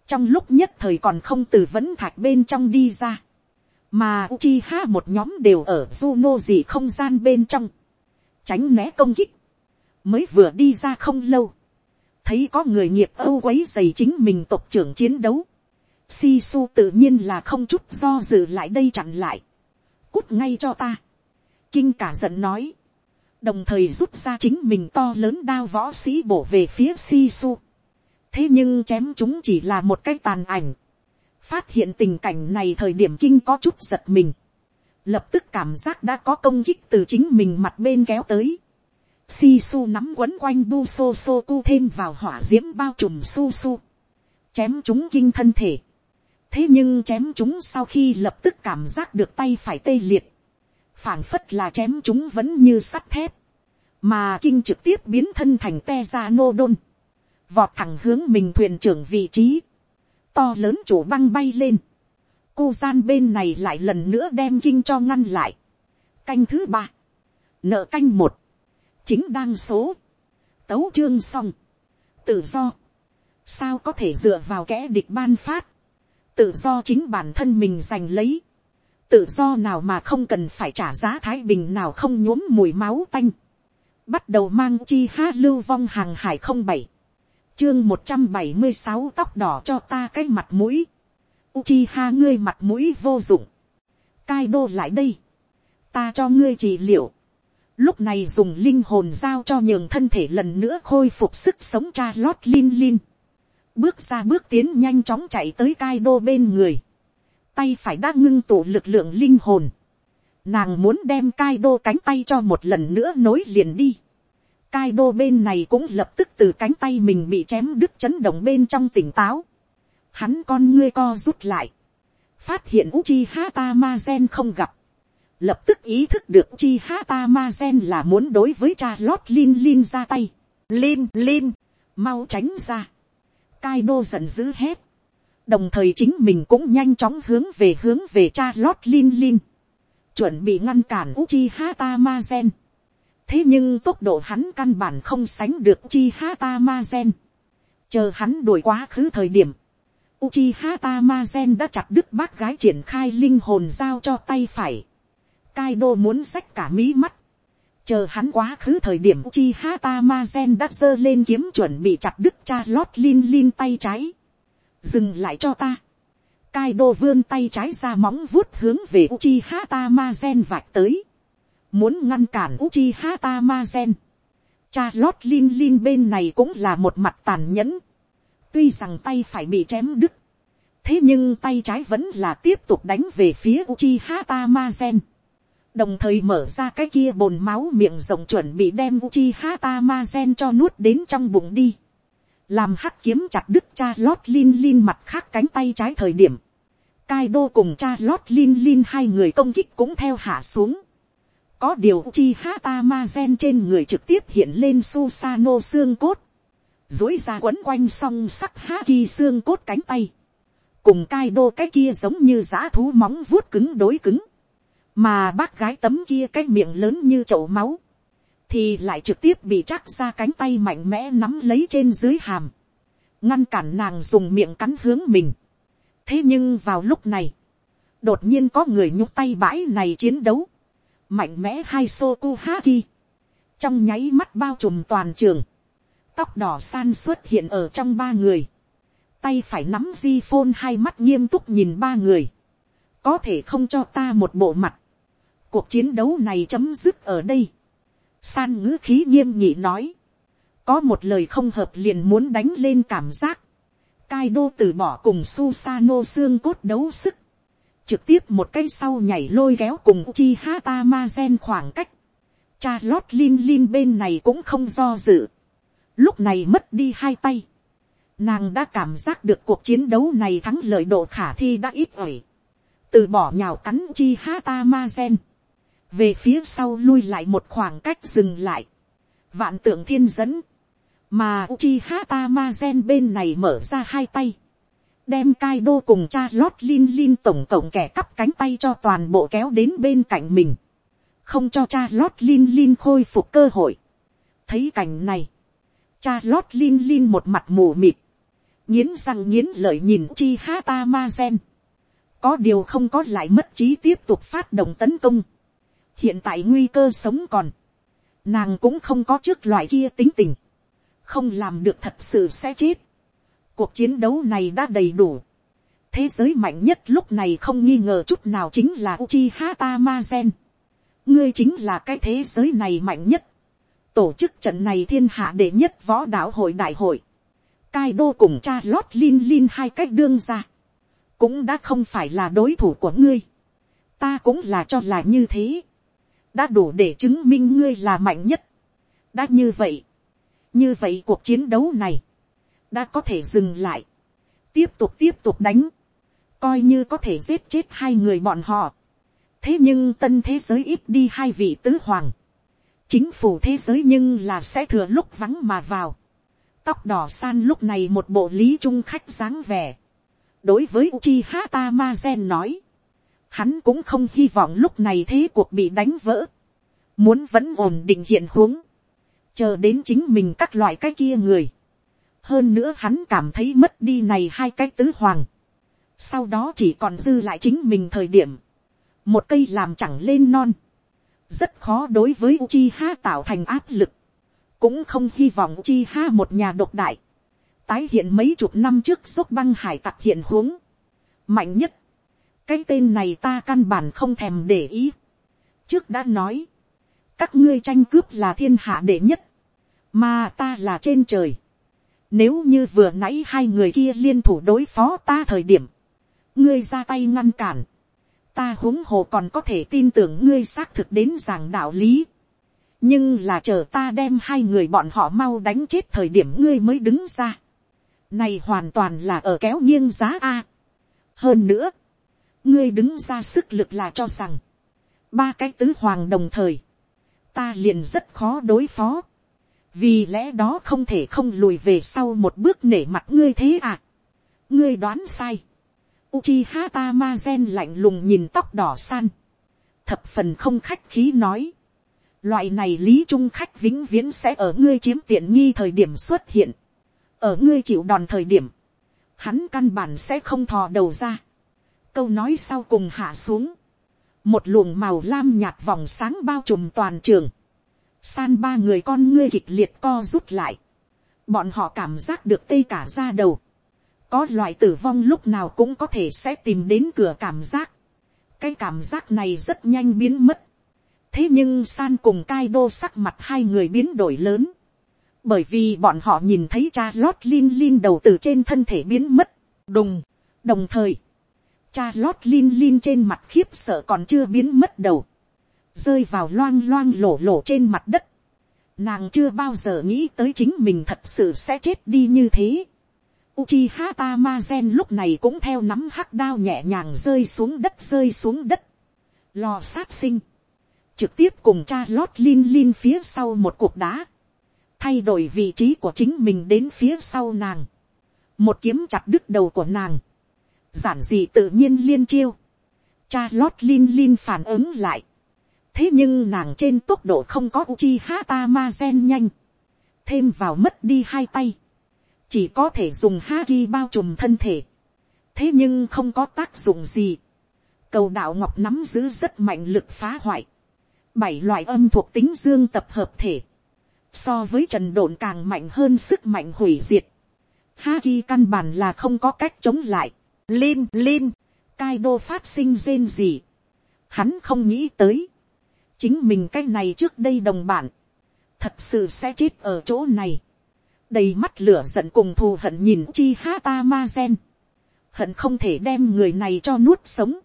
Trong lúc nhất thời còn không từ vẫn thạch bên trong đi ra. Mà Uchiha một nhóm đều ở Juno gì không gian bên trong. Tránh né công kích. Mới vừa đi ra không lâu. Thấy có người nghiệp âu quấy dày chính mình tộc trưởng chiến đấu. Sisu tự nhiên là không chút do dự lại đây chặn lại. Cút ngay cho ta. Kinh cả giận nói đồng thời rút ra chính mình to lớn đao võ sĩ bổ về phía si su. thế nhưng chém chúng chỉ là một cái tàn ảnh. phát hiện tình cảnh này thời điểm kinh có chút giật mình. lập tức cảm giác đã có công kích từ chính mình mặt bên kéo tới. si su nắm quấn quanh bu so so cu thêm vào hỏa d i ễ m bao trùm su su. chém chúng kinh thân thể. thế nhưng chém chúng sau khi lập tức cảm giác được tay phải tê liệt phảng phất là chém chúng vẫn như sắt thép, mà kinh trực tiếp biến thân thành te ra nô đôn, vọt thẳng hướng mình thuyền trưởng vị trí, to lớn chủ băng bay lên, cô gian bên này lại lần nữa đem kinh cho ngăn lại, canh thứ ba, nợ canh một, chính đang số, tấu chương xong, tự do, sao có thể dựa vào kẻ địch ban phát, tự do chính bản thân mình giành lấy, tự do nào mà không cần phải trả giá thái bình nào không nhuốm mùi máu tanh. Bắt đầu mang chi ha lưu vong hàng hải không bảy. Chương một trăm bảy mươi sáu tóc đỏ cho ta cái mặt mũi. Uchiha ngươi mặt mũi vô dụng. Kaido lại đây. Ta cho ngươi trị liệu. Lúc này dùng linh hồn giao cho nhường thân thể lần nữa khôi phục sức sống cha lót lin lin. Bước ra bước tiến nhanh chóng chạy tới Kaido bên người tay phải đã ngưng tụ lực lượng linh hồn. Nàng muốn đem cai đô cánh tay cho một lần nữa nối liền đi. Cai đô bên này cũng lập tức từ cánh tay mình bị chém đứt chấn động bên trong tỉnh táo. Hắn con ngươi co rút lại. Phát hiện Uchiha Tamazen không gặp. Lập tức ý thức được Uchiha Tamazen là muốn đối với cha lót Lin Lin ra tay. Lin Lin, mau tránh ra. Kaido giận dữ hét đồng thời chính mình cũng nhanh chóng hướng về hướng về cha lót lin lin, chuẩn bị ngăn cản uchi hata ma gen. thế nhưng tốc độ hắn căn bản không sánh được uchi hata ma gen. chờ hắn đuổi quá khứ thời điểm, uchi hata ma gen đã chặt đứt bác gái triển khai linh hồn giao cho tay phải. Kaido muốn xách cả mí mắt. Chờ hắn quá khứ thời điểm Uchiha Tamazen đã giơ lên kiếm chuẩn bị chặt đứt cha lót lin lin tay trái dừng lại cho ta. Kaido vươn tay trái ra móng vuốt hướng về Uchiha Tamazen vạch tới. Muốn ngăn cản Uchiha Tamazen. Cha lót Lin Lin bên này cũng là một mặt tàn nhẫn. Tuy rằng tay phải bị chém đứt. Thế nhưng tay trái vẫn là tiếp tục đánh về phía Uchiha Tamazen. Đồng thời mở ra cái kia bồn máu miệng rộng chuẩn bị đem Uchiha Tamazen cho nuốt đến trong bụng đi làm hắc kiếm chặt đứt cha lót lin lin mặt khác cánh tay trái thời điểm, cai đô cùng cha lót Lin Lin hai người công kích cũng theo hạ xuống. Có điều chi hata ma gen trên người trực tiếp hiện lên Susano xương cốt. Dối ra quấn quanh song sắc Haki xương cốt cánh tay. Cùng cai đô cái kia giống như giã thú móng vuốt cứng đối cứng. Mà bác gái tấm kia cái miệng lớn như chậu máu. Thì lại trực tiếp bị chắc ra cánh tay mạnh mẽ nắm lấy trên dưới hàm. Ngăn cản nàng dùng miệng cắn hướng mình. Thế nhưng vào lúc này, đột nhiên có người nhúc tay bãi này chiến đấu, mạnh mẽ hai soku haki, trong nháy mắt bao trùm toàn trường, tóc đỏ san xuất hiện ở trong ba người, tay phải nắm di phôn hai mắt nghiêm túc nhìn ba người, có thể không cho ta một bộ mặt, cuộc chiến đấu này chấm dứt ở đây, san ngữ khí nghiêm nhị nói, có một lời không hợp liền muốn đánh lên cảm giác, cai đô từ bỏ cùng Susano xương cốt đấu sức. Trực tiếp một cái sau nhảy lôi kéo cùng chi hata ma gen khoảng cách. Cha lót Lin Lin bên này cũng không do dự. Lúc này mất đi hai tay. Nàng đã cảm giác được cuộc chiến đấu này thắng lợi độ khả thi đã ít ỏi. Từ bỏ nhào cắn chi hata ma gen, về phía sau lui lại một khoảng cách dừng lại. Vạn tượng thiên dẫn mà Uchiha Tamazen bên này mở ra hai tay, đem Kaido cùng cha lót Lin Lin tổng tổng kẻ cắp cánh tay cho toàn bộ kéo đến bên cạnh mình, không cho cha lót Lin Lin khôi phục cơ hội. thấy cảnh này, cha lót Lin Lin một mặt mù mịt, nghiến răng nghiến lợi nhìn Uchiha Tamazen, có điều không có lại mất trí tiếp tục phát động tấn công hiện tại nguy cơ sống còn, nàng cũng không có trước loại kia tính tình không làm được thật sự sẽ chết. cuộc chiến đấu này đã đầy đủ. thế giới mạnh nhất lúc này không nghi ngờ chút nào chính là Uchiha Tamazen. ngươi chính là cái thế giới này mạnh nhất. tổ chức trận này thiên hạ đệ nhất võ đạo hội đại hội. cai đô cùng cha lót Lin Lin hai cách đương ra. cũng đã không phải là đối thủ của ngươi. ta cũng là cho là như thế đã đủ để chứng minh ngươi là mạnh nhất. đã như vậy như vậy cuộc chiến đấu này đã có thể dừng lại, tiếp tục tiếp tục đánh, coi như có thể giết chết hai người bọn họ. thế nhưng tân thế giới ít đi hai vị tứ hoàng, chính phủ thế giới nhưng là sẽ thừa lúc vắng mà vào. tóc đỏ san lúc này một bộ lý trung khách dáng vẻ. đối với Uchiha Tamazen nói, hắn cũng không hy vọng lúc này thế cuộc bị đánh vỡ, muốn vẫn ổn định hiện huống, chờ đến chính mình các loại cái kia người. hơn nữa hắn cảm thấy mất đi này hai cái tứ hoàng. sau đó chỉ còn dư lại chính mình thời điểm. một cây làm chẳng lên non. rất khó đối với Uchiha tạo thành áp lực. cũng không hy vọng Uchiha một nhà độc đại. tái hiện mấy chục năm trước sốt băng hải tặc hiện huống. mạnh nhất cái tên này ta căn bản không thèm để ý. trước đã nói các ngươi tranh cướp là thiên hạ đệ nhất, mà ta là trên trời. Nếu như vừa nãy hai người kia liên thủ đối phó ta thời điểm, ngươi ra tay ngăn cản, ta huống hồ còn có thể tin tưởng ngươi xác thực đến giảng đạo lý. nhưng là chờ ta đem hai người bọn họ mau đánh chết thời điểm ngươi mới đứng ra. này hoàn toàn là ở kéo nghiêng giá a. hơn nữa, ngươi đứng ra sức lực là cho rằng, ba cái tứ hoàng đồng thời, ta liền rất khó đối phó. vì lẽ đó không thể không lùi về sau một bước nể mặt ngươi thế à. ngươi đoán sai. Uchiha Tamazen lạnh lùng nhìn tóc đỏ san. Thập phần không khách khí nói. Loại này lý trung khách vĩnh viễn sẽ ở ngươi chiếm tiện nghi thời điểm xuất hiện. Ở ngươi chịu đòn thời điểm. Hắn căn bản sẽ không thò đầu ra. Câu nói sau cùng hạ xuống. Một luồng màu lam nhạt vòng sáng bao trùm toàn trường, san ba người con ngươi kịch liệt co rút lại, bọn họ cảm giác được tê cả ra đầu, có loại tử vong lúc nào cũng có thể sẽ tìm đến cửa cảm giác, cái cảm giác này rất nhanh biến mất, thế nhưng san cùng cai đô sắc mặt hai người biến đổi lớn, bởi vì bọn họ nhìn thấy cha lót lin lin đầu từ trên thân thể biến mất, đùng, đồng thời, cha lót lin lin trên mặt khiếp sợ còn chưa biến mất đầu, rơi vào loang loang lổ lổ trên mặt đất. Nàng chưa bao giờ nghĩ tới chính mình thật sự sẽ chết đi như thế. Uchiha Tamazen lúc này cũng theo nắm hắc đao nhẹ nhàng rơi xuống đất rơi xuống đất. Lò sát sinh. Trực tiếp cùng cha lót lin lin phía sau một cuộc đá. Thay đổi vị trí của chính mình đến phía sau nàng. Một kiếm chặt đứt đầu của nàng. Giản dị tự nhiên liên chiêu. Cha lót lin lin phản ứng lại. Thế nhưng nàng trên tốc độ không có Uchiha Tamazen nhanh. Thêm vào mất đi hai tay chỉ có thể dùng haki bao trùm thân thể, thế nhưng không có tác dụng gì. cầu đạo ngọc nắm giữ rất mạnh lực phá hoại, bảy loại âm thuộc tính dương tập hợp thể, so với trần độn càng mạnh hơn sức mạnh hủy diệt. Haki căn bản là không có cách chống lại. Lin, Lin, Kaido phát sinh rên gì. Hắn không nghĩ tới. Chính mình cái này trước đây đồng bản. Thật sự sẽ chết ở chỗ này đầy mắt lửa giận cùng thù hận nhìn chi ha ta ma gen, hận không thể đem người này cho nuốt sống,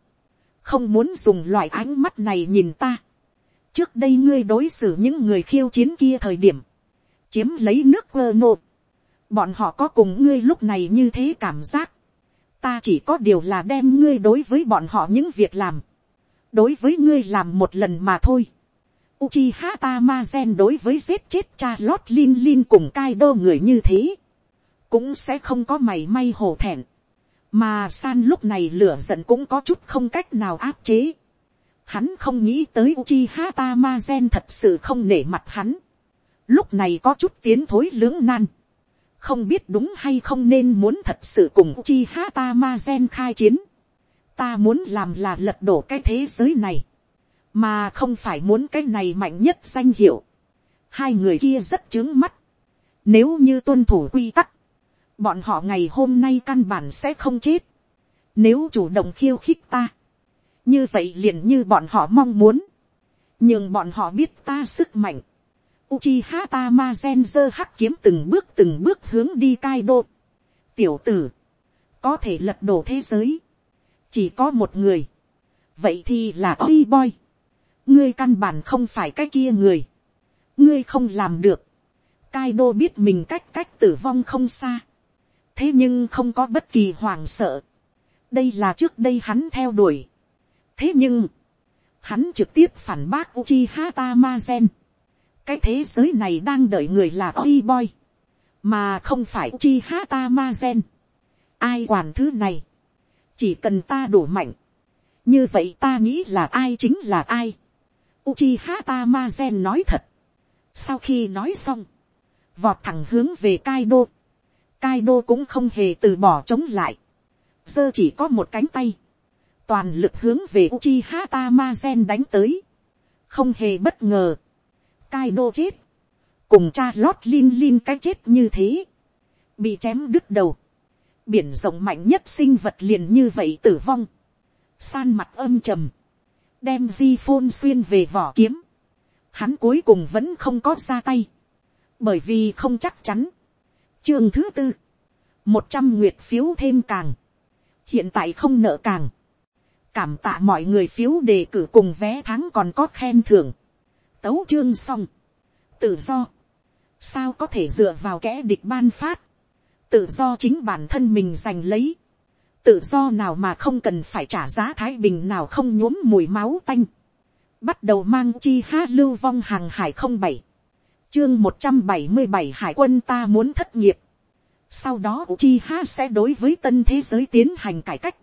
không muốn dùng loại ánh mắt này nhìn ta. trước đây ngươi đối xử những người khiêu chiến kia thời điểm, chiếm lấy nước quơ nộp. bọn họ có cùng ngươi lúc này như thế cảm giác, ta chỉ có điều là đem ngươi đối với bọn họ những việc làm, đối với ngươi làm một lần mà thôi. Uchiha Tamazen đối với giết chết cha lót Lin Lin cùng Cai đô người như thế. Cũng sẽ không có mày may hổ thẹn. Mà San lúc này lửa giận cũng có chút không cách nào áp chế. Hắn không nghĩ tới Uchiha Tamazen thật sự không nể mặt hắn. Lúc này có chút tiến thối lưỡng nan. Không biết đúng hay không nên muốn thật sự cùng chi ha ta ma gen khai chiến. Ta muốn làm là lật đổ cái thế giới này mà không phải muốn cái này mạnh nhất danh hiệu. hai người kia rất trướng mắt. nếu như tuân thủ quy tắc, bọn họ ngày hôm nay căn bản sẽ không chết. nếu chủ động khiêu khích ta, như vậy liền như bọn họ mong muốn, nhưng bọn họ biết ta sức mạnh. Uchiha Tamazen dơ hắc kiếm từng bước từng bước hướng đi Kaido. Tiểu tử, có thể lật đổ thế giới. Chỉ có một người. Vậy thì là Oi Boy. Ngươi căn bản không phải cái kia người, ngươi không làm được, Kaido biết mình cách cách tử vong không xa, thế nhưng không có bất kỳ hoảng sợ, đây là trước đây hắn theo đuổi, thế nhưng, hắn trực tiếp phản bác Uchiha Tamazen, cái thế giới này đang đợi người là Oi Boy, mà không phải Uchiha Tamazen, ai quản thứ này, chỉ cần ta đủ mạnh, như vậy ta nghĩ là ai chính là ai. Uchiha Tamazen nói thật. Sau khi nói xong, vọt thẳng hướng về Kaido. Kaido cũng không hề từ bỏ chống lại. Giờ chỉ có một cánh tay. Toàn lực hướng về Uchiha Tamazen đánh tới. Không hề bất ngờ. Kaido chết. Cùng cha lót lin lin cái chết như thế. Bị chém đứt đầu. Biển rộng mạnh nhất sinh vật liền như vậy tử vong. San mặt âm trầm đem di phôn xuyên về vỏ kiếm, hắn cuối cùng vẫn không có ra tay, bởi vì không chắc chắn. chương thứ tư, một trăm nguyệt phiếu thêm càng, hiện tại không nợ càng, cảm tạ mọi người phiếu đề cử cùng vé tháng còn có khen thưởng, tấu chương xong, tự do, sao có thể dựa vào kẻ địch ban phát, tự do chính bản thân mình giành lấy, tự do nào mà không cần phải trả giá thái bình nào không nhuốm mùi máu tanh. Bắt đầu mang chi ha lưu vong hàng hải không bảy. Chương một trăm bảy mươi bảy hải quân ta muốn thất nghiệp. Sau đó chi ha sẽ đối với tân thế giới tiến hành cải cách.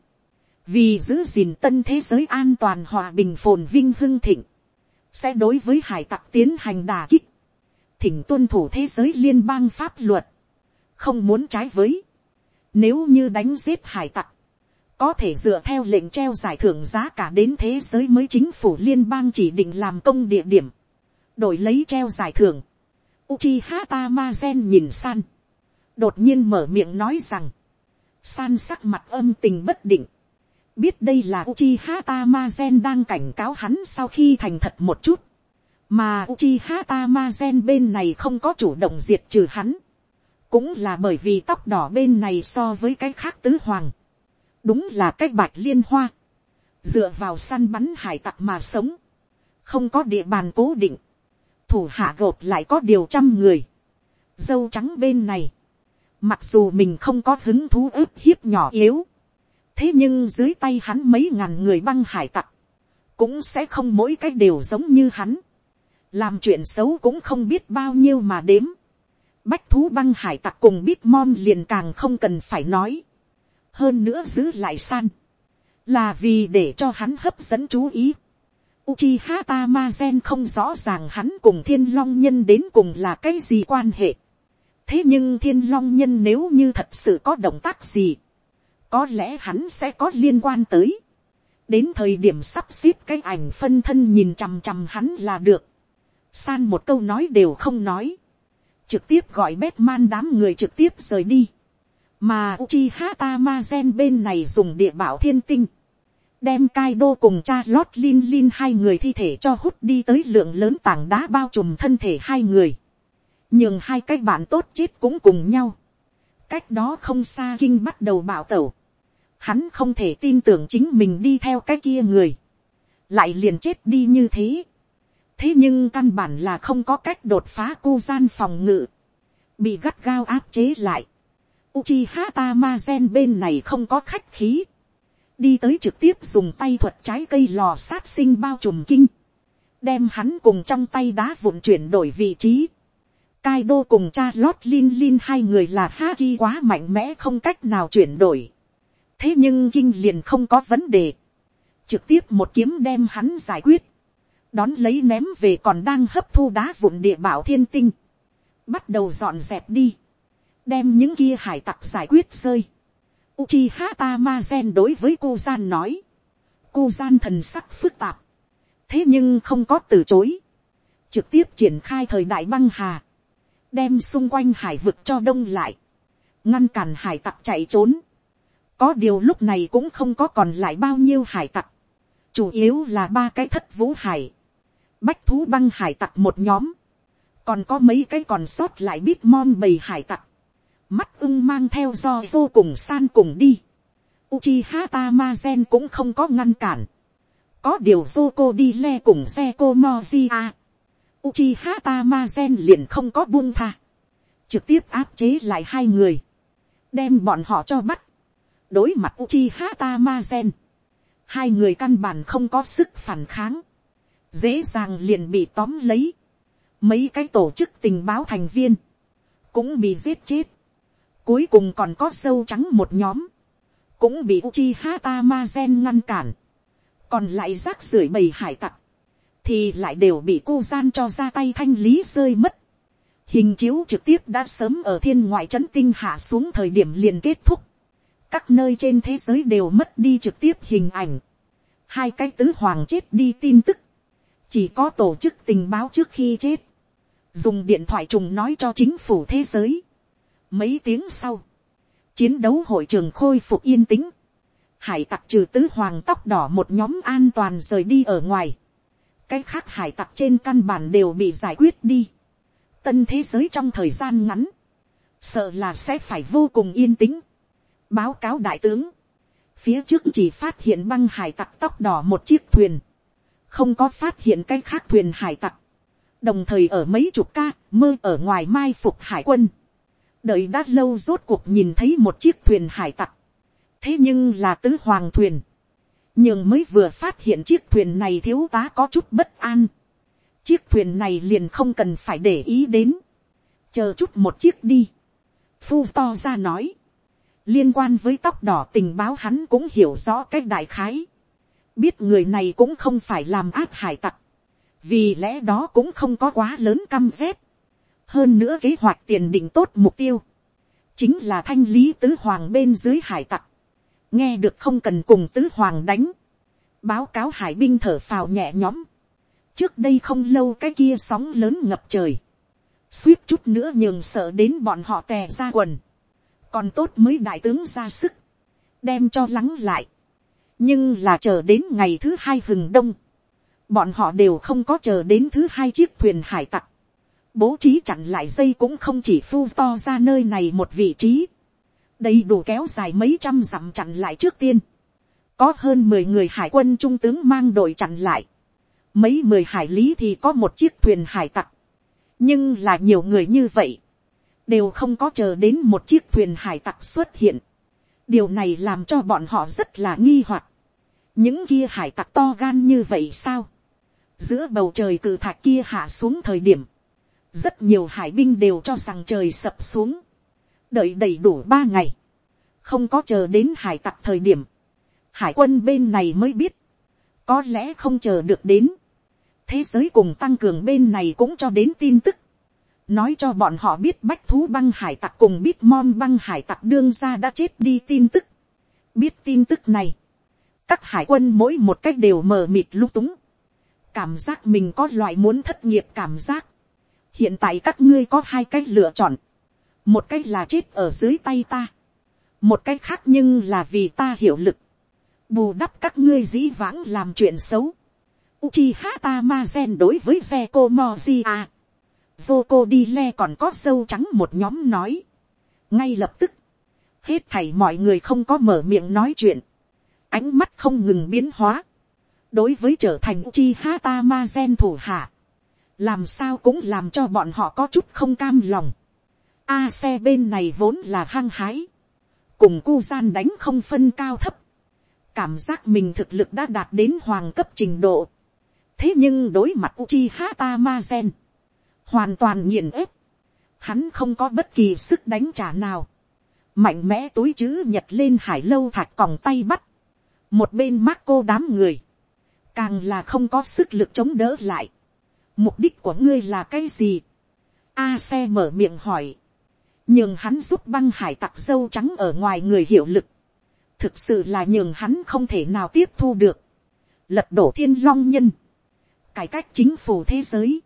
Vì giữ gìn tân thế giới an toàn hòa bình phồn vinh hưng thịnh. Sẽ đối với hải tặc tiến hành đà kích. Thỉnh tuân thủ thế giới liên bang pháp luật. Không muốn trái với nếu như đánh giết hải tặc, có thể dựa theo lệnh treo giải thưởng giá cả đến thế giới mới chính phủ liên bang chỉ định làm công địa điểm, đổi lấy treo giải thưởng. Uchiha Tamazen nhìn san, đột nhiên mở miệng nói rằng, san sắc mặt âm tình bất định, biết đây là Uchiha Tamazen đang cảnh cáo hắn sau khi thành thật một chút, mà Uchiha Tamazen bên này không có chủ động diệt trừ hắn, cũng là bởi vì tóc đỏ bên này so với cái khác tứ hoàng, đúng là cái bạch liên hoa, dựa vào săn bắn hải tặc mà sống, không có địa bàn cố định, thủ hạ gột lại có điều trăm người, dâu trắng bên này, Mặc dù mình không có hứng thú ức hiếp nhỏ yếu. Thế nhưng dưới tay hắn mấy ngàn người băng hải tặc. Cũng sẽ không mỗi cái đều giống như hắn. Làm chuyện xấu cũng không biết bao nhiêu mà đếm. Bách thú băng hải tặc cùng Bitmom liền càng không cần phải nói. Hơn nữa giữ lại san. Là vì để cho hắn hấp dẫn chú ý. Uchiha Tamazen không rõ ràng hắn cùng thiên long nhân đến cùng là cái gì quan hệ thế nhưng thiên long nhân nếu như thật sự có động tác gì, có lẽ hắn sẽ có liên quan tới. đến thời điểm sắp xếp cái ảnh phân thân nhìn chằm chằm hắn là được. san một câu nói đều không nói. trực tiếp gọi Batman đám người trực tiếp rời đi. mà Uchiha Tamazen bên này dùng địa bảo thiên tinh. đem Kaido cùng cha lót Lin Lin hai người thi thể cho hút đi tới lượng lớn tảng đá bao trùm thân thể hai người nhưng hai cái bạn tốt chết cũng cùng nhau cách đó không xa kinh bắt đầu bảo tẩu. hắn không thể tin tưởng chính mình đi theo cái kia người. lại liền chết đi như thế. thế nhưng căn bản là không có cách đột phá cu gian phòng ngự. bị gắt gao áp chế lại. Uchiha Tamazen bên này không có khách khí. Đi tới trực tiếp dùng tay thuật trái cây lò sát sinh bao trùm kinh. Đem hắn cùng trong tay đá vụn chuyển đổi vị trí. Kaido cùng cha lót Lin Lin hai người là Haki quá mạnh mẽ không cách nào chuyển đổi. Thế nhưng Kinh liền không có vấn đề. Trực tiếp một kiếm đem hắn giải quyết. Đón lấy ném về còn đang hấp thu đá vụn địa bảo thiên tinh. Bắt đầu dọn dẹp đi. Đem những kia hải tặc giải quyết rơi. Uchiha Tamazen đối với cô gian nói. Cô gian thần sắc phức tạp. Thế nhưng không có từ chối. Trực tiếp triển khai thời đại băng hà đem xung quanh hải vực cho đông lại, ngăn cản hải tặc chạy trốn. có điều lúc này cũng không có còn lại bao nhiêu hải tặc, chủ yếu là ba cái thất vũ hải, bách thú băng hải tặc một nhóm, còn có mấy cái còn sót lại biết mon bầy hải tặc, mắt ưng mang theo do vô cùng san cùng đi. Uchiha Tamazen cũng không có ngăn cản. Có điều vô cô đi le cùng xe cô Mozia. Uchiha Tamazen liền không có buông tha. Trực tiếp áp chế lại hai người. Đem bọn họ cho bắt. Đối mặt Uchiha Tamazen. Hai người căn bản không có sức phản kháng. Dễ dàng liền bị tóm lấy. Mấy cái tổ chức tình báo thành viên. Cũng bị giết chết. Cuối cùng còn có sâu trắng một nhóm. Cũng bị Uchiha Tamazen ngăn cản. Còn lại rác rưởi bầy hải tặc thì lại đều bị cô gian cho ra tay thanh lý rơi mất. Hình chiếu trực tiếp đã sớm ở thiên ngoại trấn tinh hạ xuống thời điểm liền kết thúc. Các nơi trên thế giới đều mất đi trực tiếp hình ảnh. Hai cái tứ hoàng chết đi tin tức. Chỉ có tổ chức tình báo trước khi chết. Dùng điện thoại trùng nói cho chính phủ thế giới. Mấy tiếng sau. Chiến đấu hội trường khôi phục yên tĩnh. Hải tặc trừ tứ hoàng tóc đỏ một nhóm an toàn rời đi ở ngoài cái khác hải tặc trên căn bản đều bị giải quyết đi. tân thế giới trong thời gian ngắn, sợ là sẽ phải vô cùng yên tĩnh. báo cáo đại tướng, phía trước chỉ phát hiện băng hải tặc tóc đỏ một chiếc thuyền, không có phát hiện cái khác thuyền hải tặc, đồng thời ở mấy chục ca mơ ở ngoài mai phục hải quân, đợi đã lâu rốt cuộc nhìn thấy một chiếc thuyền hải tặc, thế nhưng là tứ hoàng thuyền, nhưng mới vừa phát hiện chiếc thuyền này thiếu tá có chút bất an. chiếc thuyền này liền không cần phải để ý đến. chờ chút một chiếc đi. phu to ra nói. liên quan với tóc đỏ tình báo hắn cũng hiểu rõ cái đại khái. biết người này cũng không phải làm ác hải tặc. vì lẽ đó cũng không có quá lớn căm rét. hơn nữa kế hoạch tiền định tốt mục tiêu. chính là thanh lý tứ hoàng bên dưới hải tặc nghe được không cần cùng tứ hoàng đánh, báo cáo hải binh thở phào nhẹ nhõm, trước đây không lâu cái kia sóng lớn ngập trời, suýt chút nữa nhường sợ đến bọn họ tè ra quần, còn tốt mới đại tướng ra sức, đem cho lắng lại, nhưng là chờ đến ngày thứ hai hừng đông, bọn họ đều không có chờ đến thứ hai chiếc thuyền hải tặc, bố trí chặn lại dây cũng không chỉ phu to ra nơi này một vị trí, đầy đủ kéo dài mấy trăm dặm chặn lại trước tiên, có hơn mười người hải quân trung tướng mang đội chặn lại, mấy mười hải lý thì có một chiếc thuyền hải tặc, nhưng là nhiều người như vậy, đều không có chờ đến một chiếc thuyền hải tặc xuất hiện. điều này làm cho bọn họ rất là nghi hoặc. những kia hải tặc to gan như vậy sao. giữa bầu trời cự thạch kia hạ xuống thời điểm, rất nhiều hải binh đều cho rằng trời sập xuống đợi đầy đủ ba ngày, không có chờ đến hải tặc thời điểm, hải quân bên này mới biết, có lẽ không chờ được đến, thế giới cùng tăng cường bên này cũng cho đến tin tức, nói cho bọn họ biết bách thú băng hải tặc cùng biết mon băng hải tặc đương ra đã chết đi tin tức. biết tin tức này, các hải quân mỗi một cách đều mờ mịt lung túng, cảm giác mình có loại muốn thất nghiệp cảm giác. hiện tại các ngươi có hai cách lựa chọn, một cách là chết ở dưới tay ta, một cách khác nhưng là vì ta hiệu lực, bù đắp các ngươi dĩ vãng làm chuyện xấu. Uchiha Tamazen đối với Zeko Mojia Zoko đi le còn có sâu trắng một nhóm nói. Ngay lập tức. Hết thảy mọi người không có mở miệng nói chuyện. Ánh mắt không ngừng biến hóa. Đối với trở thành Uchiha Tamazen thủ hạ. Làm sao cũng làm cho bọn họ có chút không cam lòng. A xe bên này vốn là hăng hái. Cùng cu gian đánh không phân cao thấp. Cảm giác mình thực lực đã đạt đến hoàng cấp trình độ. Thế nhưng đối mặt Uchiha Tamazen. Hoàn toàn nghiền ép, hắn không có bất kỳ sức đánh trả nào, mạnh mẽ túi chữ nhật lên hải lâu thạch còng tay bắt, một bên mắt cô đám người, càng là không có sức lực chống đỡ lại, mục đích của ngươi là cái gì, a xe mở miệng hỏi, nhường hắn giúp băng hải tặc dâu trắng ở ngoài người hiệu lực, thực sự là nhường hắn không thể nào tiếp thu được, lật đổ thiên long nhân, cải cách chính phủ thế giới,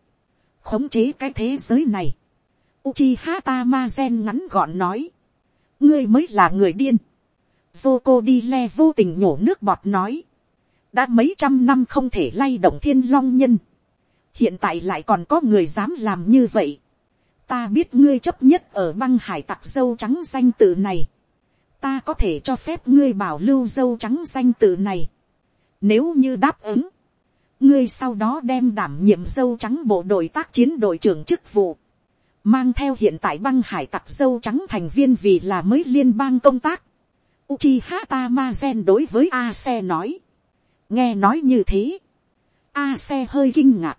khống chế cái thế giới này. Uchiha Tamazen ngắn gọn nói. Ngươi mới là người điên. joko đi le vô tình nhổ nước bọt nói. Đã mấy trăm năm không thể lay động thiên long nhân. Hiện tại lại còn có người dám làm như vậy. Ta biết ngươi chấp nhất ở băng hải tặc dâu trắng danh tự này. Ta có thể cho phép ngươi bảo lưu dâu trắng danh tự này. Nếu như đáp ứng ngươi sau đó đem đảm nhiệm dâu trắng bộ đội tác chiến đội trưởng chức vụ, mang theo hiện tại băng hải tặc dâu trắng thành viên vì là mới liên bang công tác. Uchiha Tamazen đối với A xe nói, nghe nói như thế, A xe hơi kinh ngạc,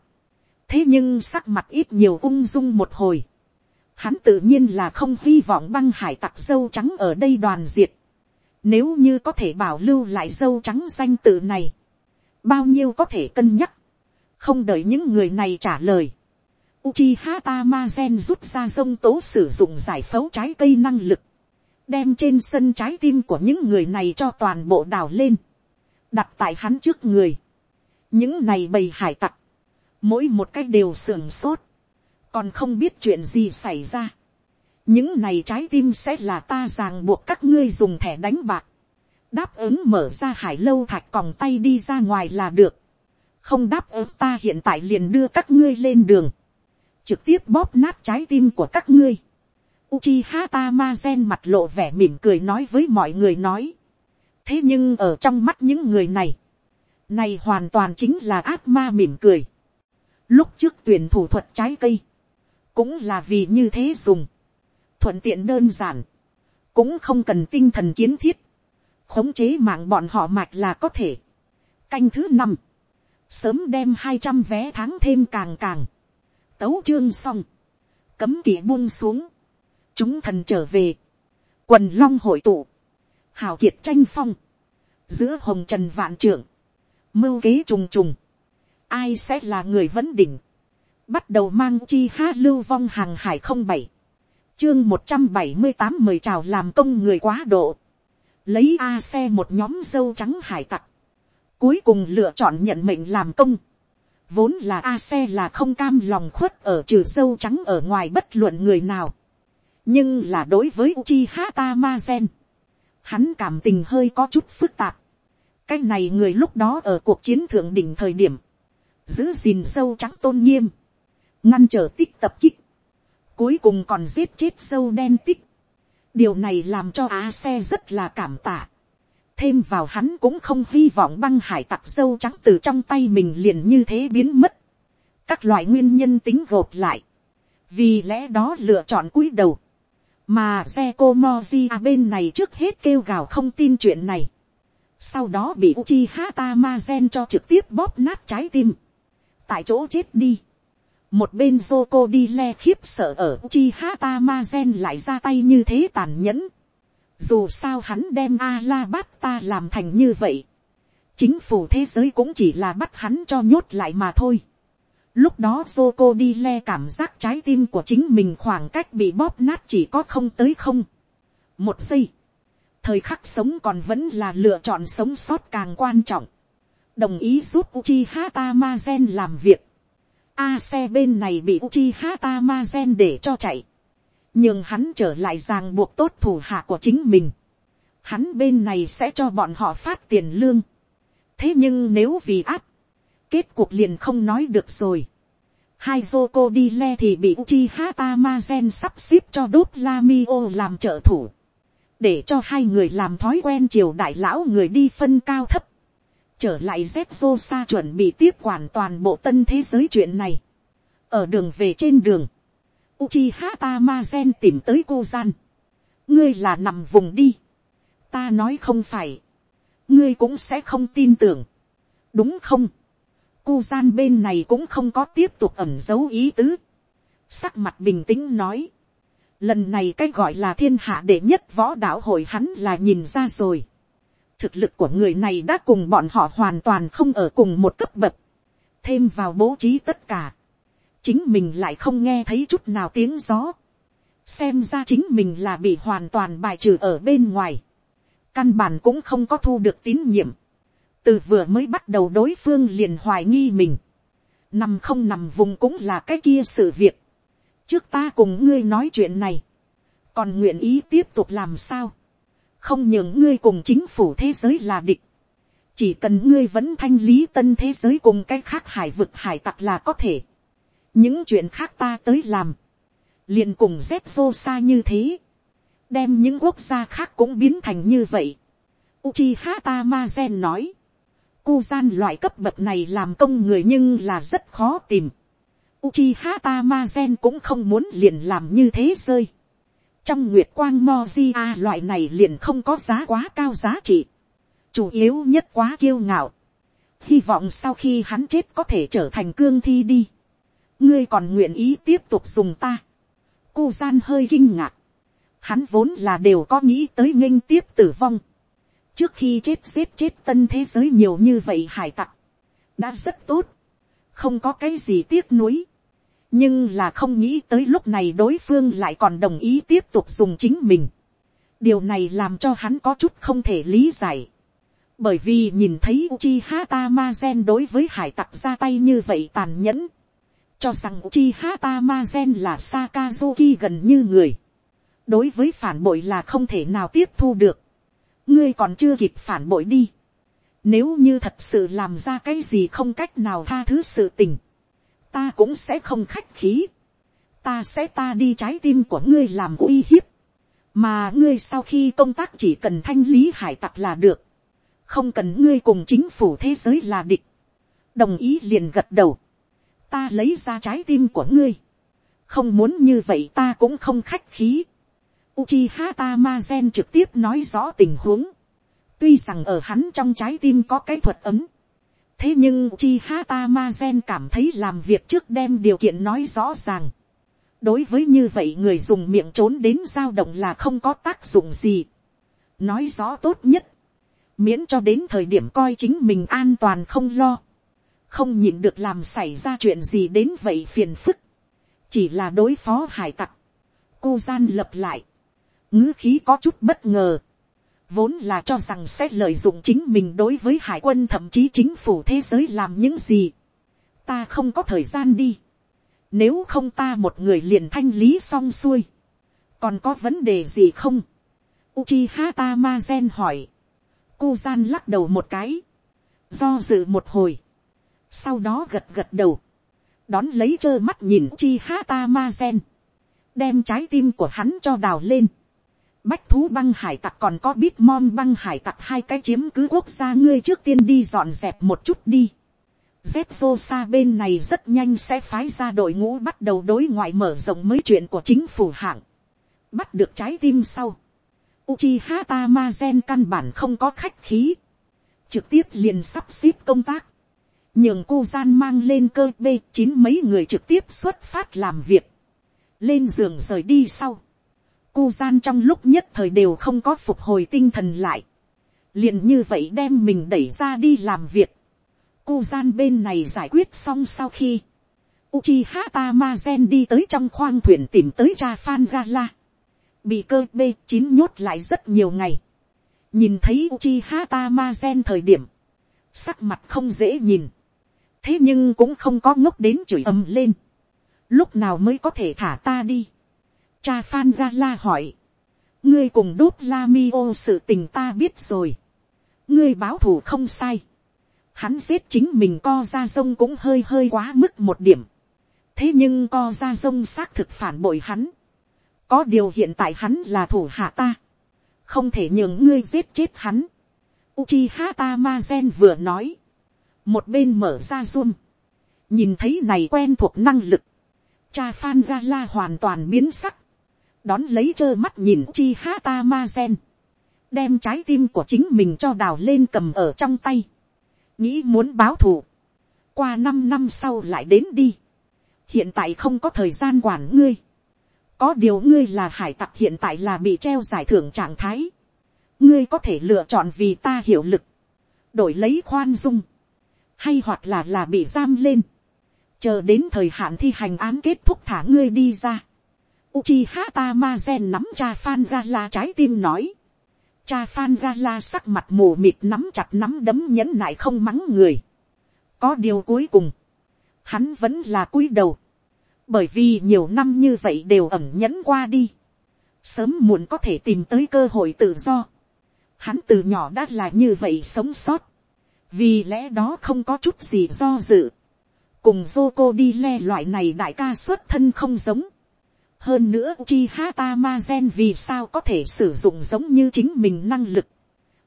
thế nhưng sắc mặt ít nhiều ung dung một hồi, hắn tự nhiên là không hy vọng băng hải tặc dâu trắng ở đây đoàn diệt, nếu như có thể bảo lưu lại dâu trắng danh tự này, bao nhiêu có thể cân nhắc, không đợi những người này trả lời. Uchiha Tamazen rút ra sông tố sử dụng giải phẫu trái cây năng lực, đem trên sân trái tim của những người này cho toàn bộ đào lên, đặt tại hắn trước người. những này bầy hải tặc, mỗi một cách đều sườn sốt, còn không biết chuyện gì xảy ra. những này trái tim sẽ là ta ràng buộc các ngươi dùng thẻ đánh bạc, đáp ứng mở ra hải lâu thạch còng tay đi ra ngoài là được, không đáp ứng ta hiện tại liền đưa các ngươi lên đường, trực tiếp bóp nát trái tim của các ngươi. Uchiha Tamazen mặt lộ vẻ mỉm cười nói với mọi người nói. thế nhưng ở trong mắt những người này, này hoàn toàn chính là ác ma mỉm cười. lúc trước tuyển thủ thuật trái cây, cũng là vì như thế dùng, thuận tiện đơn giản, cũng không cần tinh thần kiến thiết. Khống chế mạng bọn họ mạch là có thể. canh thứ năm, sớm đem hai trăm vé tháng thêm càng càng, tấu chương xong, cấm kỵ buông xuống, chúng thần trở về, quần long hội tụ, hào kiệt tranh phong, giữa hồng trần vạn trưởng, mưu kế trùng trùng, ai sẽ là người vấn đỉnh, bắt đầu mang chi ha lưu vong hàng hải không bảy, chương một trăm bảy mươi tám mời chào làm công người quá độ, lấy a xe một nhóm dâu trắng hải tặc, cuối cùng lựa chọn nhận mệnh làm công, vốn là a xe là không cam lòng khuất ở trừ dâu trắng ở ngoài bất luận người nào, nhưng là đối với Uchi Hata Mazen, hắn cảm tình hơi có chút phức tạp, cái này người lúc đó ở cuộc chiến thượng đỉnh thời điểm, giữ gìn sâu trắng tôn nghiêm, ngăn trở tích tập kích, cuối cùng còn giết chết sâu đen tích, điều này làm cho á xe rất là cảm tạ. thêm vào hắn cũng không hy vọng băng hải tặc sâu trắng từ trong tay mình liền như thế biến mất. các loại nguyên nhân tính gộp lại. vì lẽ đó lựa chọn cúi đầu. mà Zeko Moji bên này trước hết kêu gào không tin chuyện này. Sau đó bị Uchiha Tamazen cho trực tiếp bóp nát trái tim. Tại chỗ chết đi. Một bên Zoko đi le khiếp sợ ở Uchiha Tamazen lại ra tay như thế tàn nhẫn. Dù sao hắn đem Alabasta làm thành như vậy. Chính phủ thế giới cũng chỉ là bắt hắn cho nhốt lại mà thôi. Lúc đó Zoko đi le cảm giác trái tim của chính mình khoảng cách bị bóp nát chỉ có không tới không. Một giây. Thời khắc sống còn vẫn là lựa chọn sống sót càng quan trọng. Đồng ý giúp Uchiha Tamazen làm việc. A xe bên này bị Uchiha Tamazen để cho chạy. Nhưng hắn trở lại ràng buộc tốt thủ hạ của chính mình. Hắn bên này sẽ cho bọn họ phát tiền lương. Thế nhưng nếu vì áp, kết cuộc liền không nói được rồi. Hai cô đi le thì bị Uchiha Tamazen sắp xếp cho đốt Lamio làm trợ thủ. Để cho hai người làm thói quen triều đại lão người đi phân cao thấp. Trở lại Zetsusa chuẩn bị tiếp quản toàn bộ tân thế giới chuyện này. Ở đường về trên đường. Uchiha gen tìm tới cô gian. Ngươi là nằm vùng đi. Ta nói không phải. Ngươi cũng sẽ không tin tưởng. Đúng không? cô gian bên này cũng không có tiếp tục ẩm dấu ý tứ. Sắc mặt bình tĩnh nói. Lần này cái gọi là thiên hạ đệ nhất võ đạo hội hắn là nhìn ra rồi. Thực lực của người này đã cùng bọn họ hoàn toàn không ở cùng một cấp bậc. Thêm vào bố trí tất cả. Chính mình lại không nghe thấy chút nào tiếng gió. Xem ra chính mình là bị hoàn toàn bài trừ ở bên ngoài. Căn bản cũng không có thu được tín nhiệm từ vừa mới bắt đầu đối phương liền hoài nghi mình, nằm không nằm vùng cũng là cái kia sự việc, trước ta cùng ngươi nói chuyện này, còn nguyện ý tiếp tục làm sao, không những ngươi cùng chính phủ thế giới là địch, chỉ cần ngươi vẫn thanh lý tân thế giới cùng cái khác hải vực hải tặc là có thể, những chuyện khác ta tới làm, liền cùng dép vô xa như thế, đem những quốc gia khác cũng biến thành như vậy. Uchiha Tamazen nói, Cu gian loại cấp bậc này làm công người nhưng là rất khó tìm. Uchiha Tamazen cũng không muốn liền làm như thế rơi. Trong Nguyệt Quang Mojia loại này liền không có giá quá cao giá trị. Chủ yếu nhất quá kiêu ngạo. Hy vọng sau khi hắn chết có thể trở thành cương thi đi. Ngươi còn nguyện ý tiếp tục dùng ta. Cu gian hơi kinh ngạc. Hắn vốn là đều có nghĩ tới nghênh tiếp tử vong trước khi chết xếp chết tân thế giới nhiều như vậy hải tặc, đã rất tốt, không có cái gì tiếc nuối, nhưng là không nghĩ tới lúc này đối phương lại còn đồng ý tiếp tục dùng chính mình. điều này làm cho hắn có chút không thể lý giải, bởi vì nhìn thấy Uchiha Tamazen đối với hải tặc ra tay như vậy tàn nhẫn, cho rằng Uchiha Tamazen là Sakazuki gần như người, đối với phản bội là không thể nào tiếp thu được, ngươi còn chưa kịp phản bội đi. Nếu như thật sự làm ra cái gì không cách nào tha thứ sự tình, ta cũng sẽ không khách khí. Ta sẽ ta đi trái tim của ngươi làm uy hiếp. Mà ngươi sau khi công tác chỉ cần thanh lý hải tặc là được. Không cần ngươi cùng chính phủ thế giới là địch. Đồng ý liền gật đầu. Ta lấy ra trái tim của ngươi. Không muốn như vậy ta cũng không khách khí. Uchiha Tamazen trực tiếp nói rõ tình huống. Tuy rằng ở hắn trong trái tim có cái thuật ấm. Thế nhưng Chi Hata Ma Gen cảm thấy làm việc trước đem điều kiện nói rõ ràng. Đối với như vậy người dùng miệng trốn đến dao động là không có tác dụng gì. Nói rõ tốt nhất. Miễn cho đến thời điểm coi chính mình an toàn không lo. Không nhịn được làm xảy ra chuyện gì đến vậy phiền phức. Chỉ là đối phó hải tặc. Cô gian lập lại ngữ khí có chút bất ngờ, vốn là cho rằng sẽ lợi dụng chính mình đối với hải quân thậm chí chính phủ thế giới làm những gì. ta không có thời gian đi. nếu không ta một người liền thanh lý xong xuôi. còn có vấn đề gì không. Uchiha Tamazen hỏi. Cô gian lắc đầu một cái. do dự một hồi. sau đó gật gật đầu. đón lấy trơ mắt nhìn Uchiha Tamazen. đem trái tim của hắn cho đào lên Bách thú băng hải tặc còn có biết mom băng hải tặc hai cái chiếm cứ quốc gia ngươi trước tiên đi dọn dẹp một chút đi. Zepho xa bên này rất nhanh sẽ phái ra đội ngũ bắt đầu đối ngoại mở rộng mấy chuyện của chính phủ hạng. Bắt được trái tim sau. Uchiha Tamazen căn bản không có khách khí. Trực tiếp liền sắp xếp công tác. Nhường cô gian mang lên cơ b chín mấy người trực tiếp xuất phát làm việc. Lên giường rời đi sau. Cu gian trong lúc nhất thời đều không có phục hồi tinh thần lại. Liền như vậy đem mình đẩy ra đi làm việc. Cu gian bên này giải quyết xong sau khi. Uchiha Tamazen đi tới trong khoang thuyền tìm tới cha Phan Gala bị cơ b chín nhốt lại rất nhiều ngày, nhìn thấy Uchiha Tamazen thời điểm, sắc mặt không dễ nhìn, thế nhưng cũng không có ngốc đến chửi ầm lên, lúc nào mới có thể thả ta đi, cha Phan Gala hỏi, ngươi cùng đốt la mi ô sự tình ta biết rồi, ngươi báo thù không sai, hắn giết chính mình co ra sông cũng hơi hơi quá mức một điểm, thế nhưng co ra sông xác thực phản bội hắn, có điều hiện tại hắn là thủ hạ ta. Không thể nhường ngươi giết chết hắn. Uchiha Tamazen vừa nói. Một bên mở ra zoom. Nhìn thấy này quen thuộc năng lực. Cha Phan Gala hoàn toàn biến sắc. Đón lấy trơ mắt nhìn chi hata ma gen, Đem trái tim của chính mình cho đào lên cầm ở trong tay. Nghĩ muốn báo thù. Qua năm năm sau lại đến đi. Hiện tại không có thời gian quản ngươi có điều ngươi là hải tặc hiện tại là bị treo giải thưởng trạng thái. ngươi có thể lựa chọn vì ta hiệu lực, đổi lấy khoan dung, hay hoặc là là bị giam lên, chờ đến thời hạn thi hành án kết thúc thả ngươi đi ra. Uchiha Tamazen nắm cha Phan Gala trái tim nói. Cha Phan Gala sắc mặt mù mịt nắm chặt nắm đấm nhẫn nại không mắng người. Có điều cuối cùng, hắn vẫn là cúi đầu bởi vì nhiều năm như vậy đều ẩm nhẫn qua đi, sớm muộn có thể tìm tới cơ hội tự do. Hắn từ nhỏ đã là như vậy sống sót, vì lẽ đó không có chút gì do dự. cùng vô cô đi le loại này đại ca xuất thân không giống hơn nữa, chi hata ma gen vì sao có thể sử dụng giống như chính mình năng lực.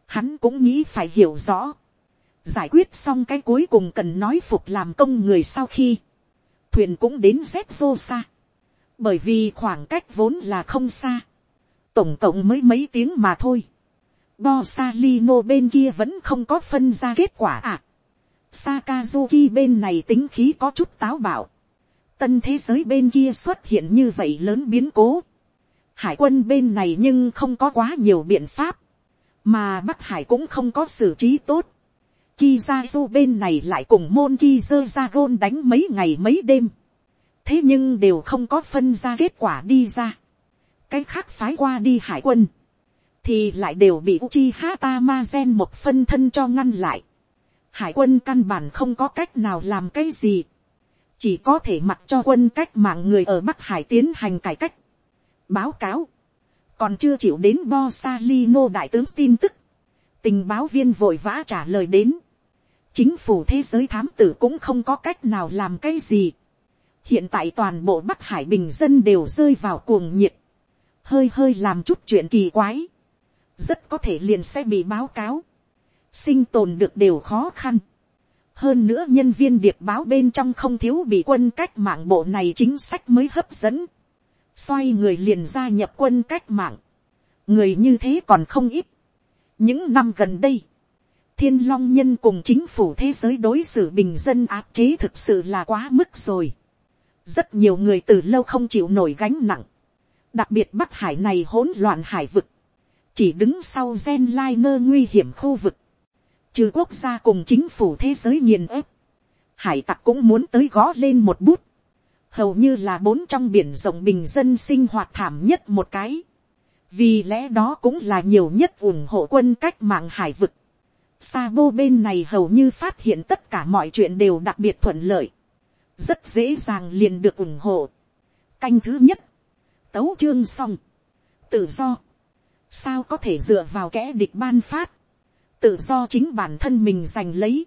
hắn cũng nghĩ phải hiểu rõ. giải quyết xong cái cuối cùng cần nói phục làm công người sau khi thuyền cũng đến z vô xa. Bởi vì khoảng cách vốn là không xa. Tổng cộng mới mấy tiếng mà thôi. bo salino bên kia vẫn không có phân ra kết quả à. Sakazuki bên này tính khí có chút táo bạo. Tân thế giới bên kia xuất hiện như vậy lớn biến cố. Hải quân bên này nhưng không có quá nhiều biện pháp. Mà Bắc Hải cũng không có xử trí tốt. Kizazu bên này lại cùng môn Kizazagon đánh mấy ngày mấy đêm. Thế nhưng đều không có phân ra kết quả đi ra. Cái khác phái qua đi hải quân. Thì lại đều bị Uchiha Tamazen một phân thân cho ngăn lại. Hải quân căn bản không có cách nào làm cái gì. Chỉ có thể mặc cho quân cách mạng người ở Bắc Hải tiến hành cải cách. Báo cáo. Còn chưa chịu đến Bosalino đại tướng tin tức tình báo viên vội vã trả lời đến chính phủ thế giới thám tử cũng không có cách nào làm cái gì. hiện tại toàn bộ bắc hải bình dân đều rơi vào cuồng nhiệt, hơi hơi làm chút chuyện kỳ quái, rất có thể liền sẽ bị báo cáo, sinh tồn được đều khó khăn hơn nữa nhân viên điệp báo bên trong không thiếu bị quân cách mạng bộ này chính sách mới hấp dẫn, xoay người liền gia nhập quân cách mạng, người như thế còn không ít. những năm gần đây, thiên long nhân cùng chính phủ thế giới đối xử bình dân áp chế thực sự là quá mức rồi. rất nhiều người từ lâu không chịu nổi gánh nặng. đặc biệt bắc hải này hỗn loạn hải vực. chỉ đứng sau gen lai ngơ nguy hiểm khu vực trừ quốc gia cùng chính phủ thế giới nghiền ép. hải tặc cũng muốn tới gõ lên một bút. hầu như là bốn trong biển rộng bình dân sinh hoạt thảm nhất một cái. vì lẽ đó cũng là nhiều nhất ủng hộ quân cách mạng hải vực Sa vô bên này hầu như phát hiện tất cả mọi chuyện đều đặc biệt thuận lợi. Rất dễ dàng liền được ủng hộ. Canh thứ nhất. Tấu chương xong. Tự do. Sao có thể dựa vào kẻ địch ban phát. Tự do chính bản thân mình giành lấy.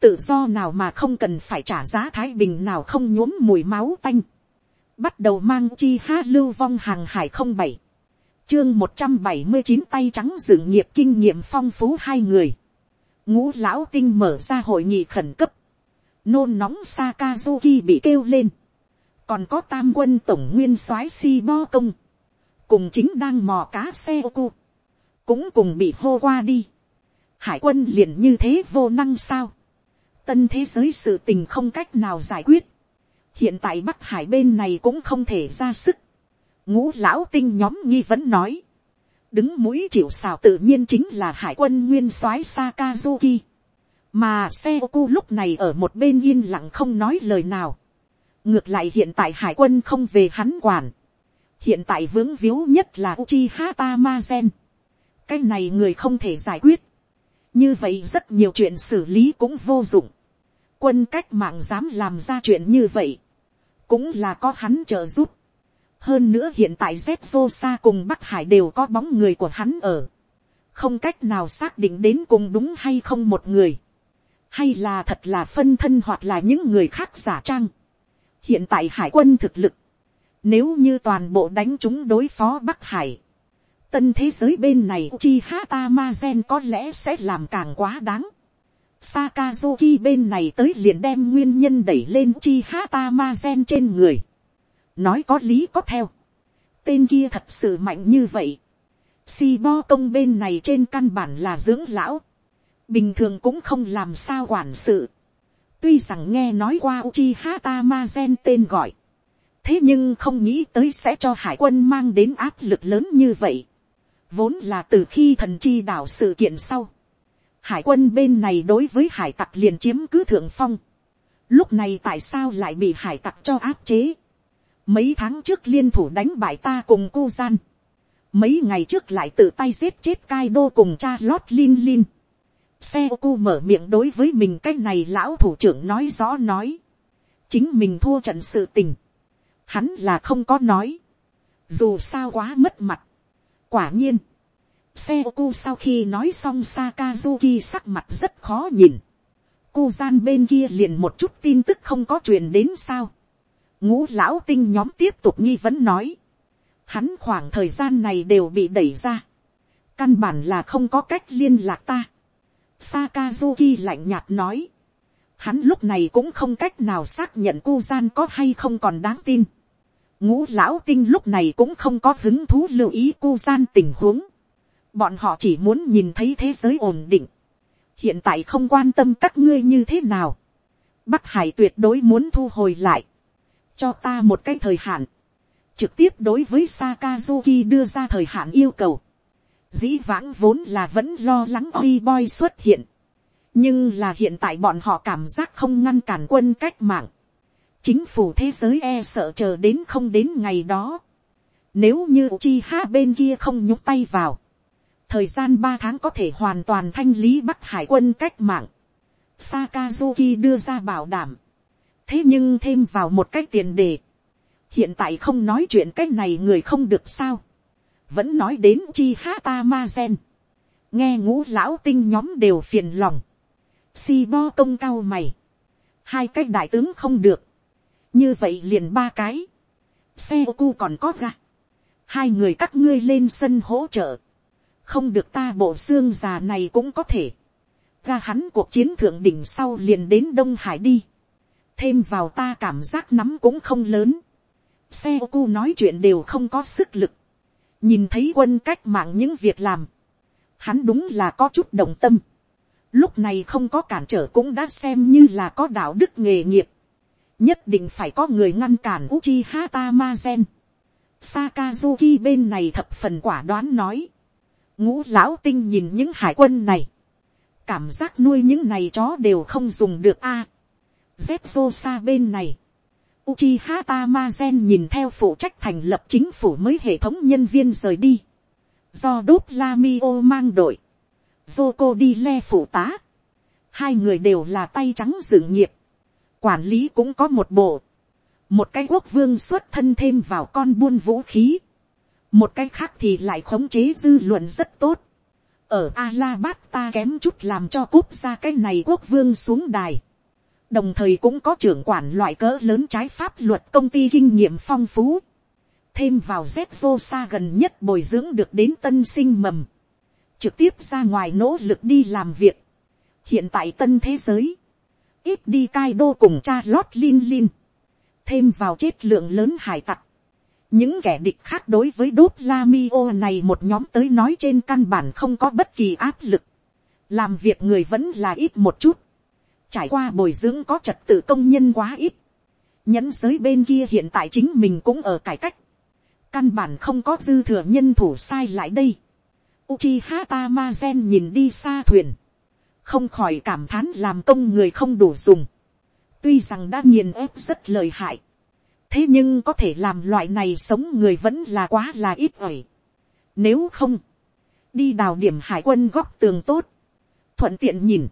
Tự do nào mà không cần phải trả giá thái bình nào không nhuốm mùi máu tanh. Bắt đầu mang chi ha lưu vong hàng hải không bảy chương một trăm bảy mươi chín tay trắng dựng nghiệp kinh nghiệm phong phú hai người ngũ lão tinh mở ra hội nghị khẩn cấp, nôn nóng Sakazuki bị kêu lên, còn có tam quân tổng nguyên soái si bo công, cùng chính đang mò cá xe ô cu, cũng cùng bị hô qua đi hải quân liền như thế vô năng sao. tân thế giới sự tình không cách nào giải quyết. hiện tại bắc hải bên này cũng không thể ra sức. ngũ lão tinh nhóm nghi vấn nói. đứng mũi chịu xào tự nhiên chính là hải quân nguyên soái Sakazuki. mà xe ô cu lúc này ở một bên yên lặng không nói lời nào. ngược lại hiện tại hải quân không về hắn quản hiện tại vướng víu nhất là Uchiha gen cái này người không thể giải quyết như vậy rất nhiều chuyện xử lý cũng vô dụng. quân cách mạng dám làm ra chuyện như vậy. cũng là có hắn trợ giúp. hơn nữa hiện tại Zosa cùng Bắc Hải đều có bóng người của hắn ở. không cách nào xác định đến cùng đúng hay không một người. hay là thật là phân thân hoặc là những người khác giả trang. hiện tại hải quân thực lực nếu như toàn bộ đánh chúng đối phó Bắc Hải. Tân thế giới bên này chi hata mazen có lẽ sẽ làm càng quá đáng. Sakazuki bên này tới liền đem nguyên nhân đẩy lên chi hata mazen trên người. Nói có lý có theo. Tên kia thật sự mạnh như vậy. Shibo công bên này trên căn bản là dưỡng lão. Bình thường cũng không làm sao quản sự. Tuy rằng nghe nói qua Uchiha Tamazen tên gọi thế nhưng không nghĩ tới sẽ cho hải quân mang đến áp lực lớn như vậy vốn là từ khi thần chi đảo sự kiện sau. hải quân bên này đối với hải tặc liền chiếm cứ thượng phong. lúc này tại sao lại bị hải tặc cho áp chế. mấy tháng trước liên thủ đánh bại ta cùng cô gian. mấy ngày trước lại tự tay giết chết cai đô cùng cha lót lin lin. xe ô cu mở miệng đối với mình cái này lão thủ trưởng nói rõ nói. chính mình thua trận sự tình hắn là không có nói, dù sao quá mất mặt quả nhiên, xe cu sau khi nói xong Sakazuki sắc mặt rất khó nhìn. Cu gian bên kia liền một chút tin tức không có truyền đến sao. ngũ lão tinh nhóm tiếp tục nghi vấn nói. Hắn khoảng thời gian này đều bị đẩy ra. Căn bản là không có cách liên lạc ta. Sakazuki lạnh nhạt nói. Hắn lúc này cũng không cách nào xác nhận cu gian có hay không còn đáng tin ngũ lão tinh lúc này cũng không có hứng thú lưu ý cu gian tình huống. bọn họ chỉ muốn nhìn thấy thế giới ổn định. hiện tại không quan tâm các ngươi như thế nào. bắc hải tuyệt đối muốn thu hồi lại. cho ta một cái thời hạn. trực tiếp đối với Sakazuki đưa ra thời hạn yêu cầu. dĩ vãng vốn là vẫn lo lắng oi boy xuất hiện. nhưng là hiện tại bọn họ cảm giác không ngăn cản quân cách mạng chính phủ thế giới e sợ chờ đến không đến ngày đó. Nếu như chi ha bên kia không nhúc tay vào, thời gian ba tháng có thể hoàn toàn thanh lý bắc hải quân cách mạng. Sakazuki đưa ra bảo đảm. thế nhưng thêm vào một cách tiền đề. hiện tại không nói chuyện cách này người không được sao. vẫn nói đến chi ha ta ma gen. nghe ngũ lão tinh nhóm đều phiền lòng. si bo công cao mày. hai cách đại tướng không được như vậy liền ba cái, xe ô cu còn có ga, hai người các ngươi lên sân hỗ trợ, không được ta bộ xương già này cũng có thể, ga hắn cuộc chiến thượng đỉnh sau liền đến đông hải đi, thêm vào ta cảm giác nắm cũng không lớn, xe ô cu nói chuyện đều không có sức lực, nhìn thấy quân cách mạng những việc làm, hắn đúng là có chút động tâm, lúc này không có cản trở cũng đã xem như là có đạo đức nghề nghiệp, nhất định phải có người ngăn cản Uchiha Tamazen. Sakazuki bên này thập phần quả đoán nói. Ngũ lão tinh nhìn những hải quân này. Cảm giác nuôi những này chó đều không dùng được a. À, xa bên này. Uchiha Tamazen nhìn theo phụ trách thành lập chính phủ mới hệ thống nhân viên rời đi. Do Đốt Lamio mang đội. Zoko đi le phụ tá. Hai người đều là tay trắng dự nghiệp quản lý cũng có một bộ, một cái quốc vương xuất thân thêm vào con buôn vũ khí, một cái khác thì lại khống chế dư luận rất tốt, ở Alabat ta kém chút làm cho cúp ra cái này quốc vương xuống đài, đồng thời cũng có trưởng quản loại cỡ lớn trái pháp luật công ty kinh nghiệm phong phú, thêm vào z vô xa gần nhất bồi dưỡng được đến tân sinh mầm, trực tiếp ra ngoài nỗ lực đi làm việc, hiện tại tân thế giới, ít đi cai đô cùng cha lót lin lin, thêm vào chết lượng lớn hải tặc, những kẻ địch khác đối với đốt la mi ô này một nhóm tới nói trên căn bản không có bất kỳ áp lực, làm việc người vẫn là ít một chút, trải qua bồi dưỡng có trật tự công nhân quá ít, nhẫn giới bên kia hiện tại chính mình cũng ở cải cách, căn bản không có dư thừa nhân thủ sai lại đây. Uchiha Tamazen nhìn đi xa thuyền, không khỏi cảm thán làm công người không đủ dùng. Tuy rằng đã nghiền ép rất lời hại, thế nhưng có thể làm loại này sống người vẫn là quá là ít ỏi. Nếu không, đi đào điểm hải quân góc tường tốt, thuận tiện nhìn,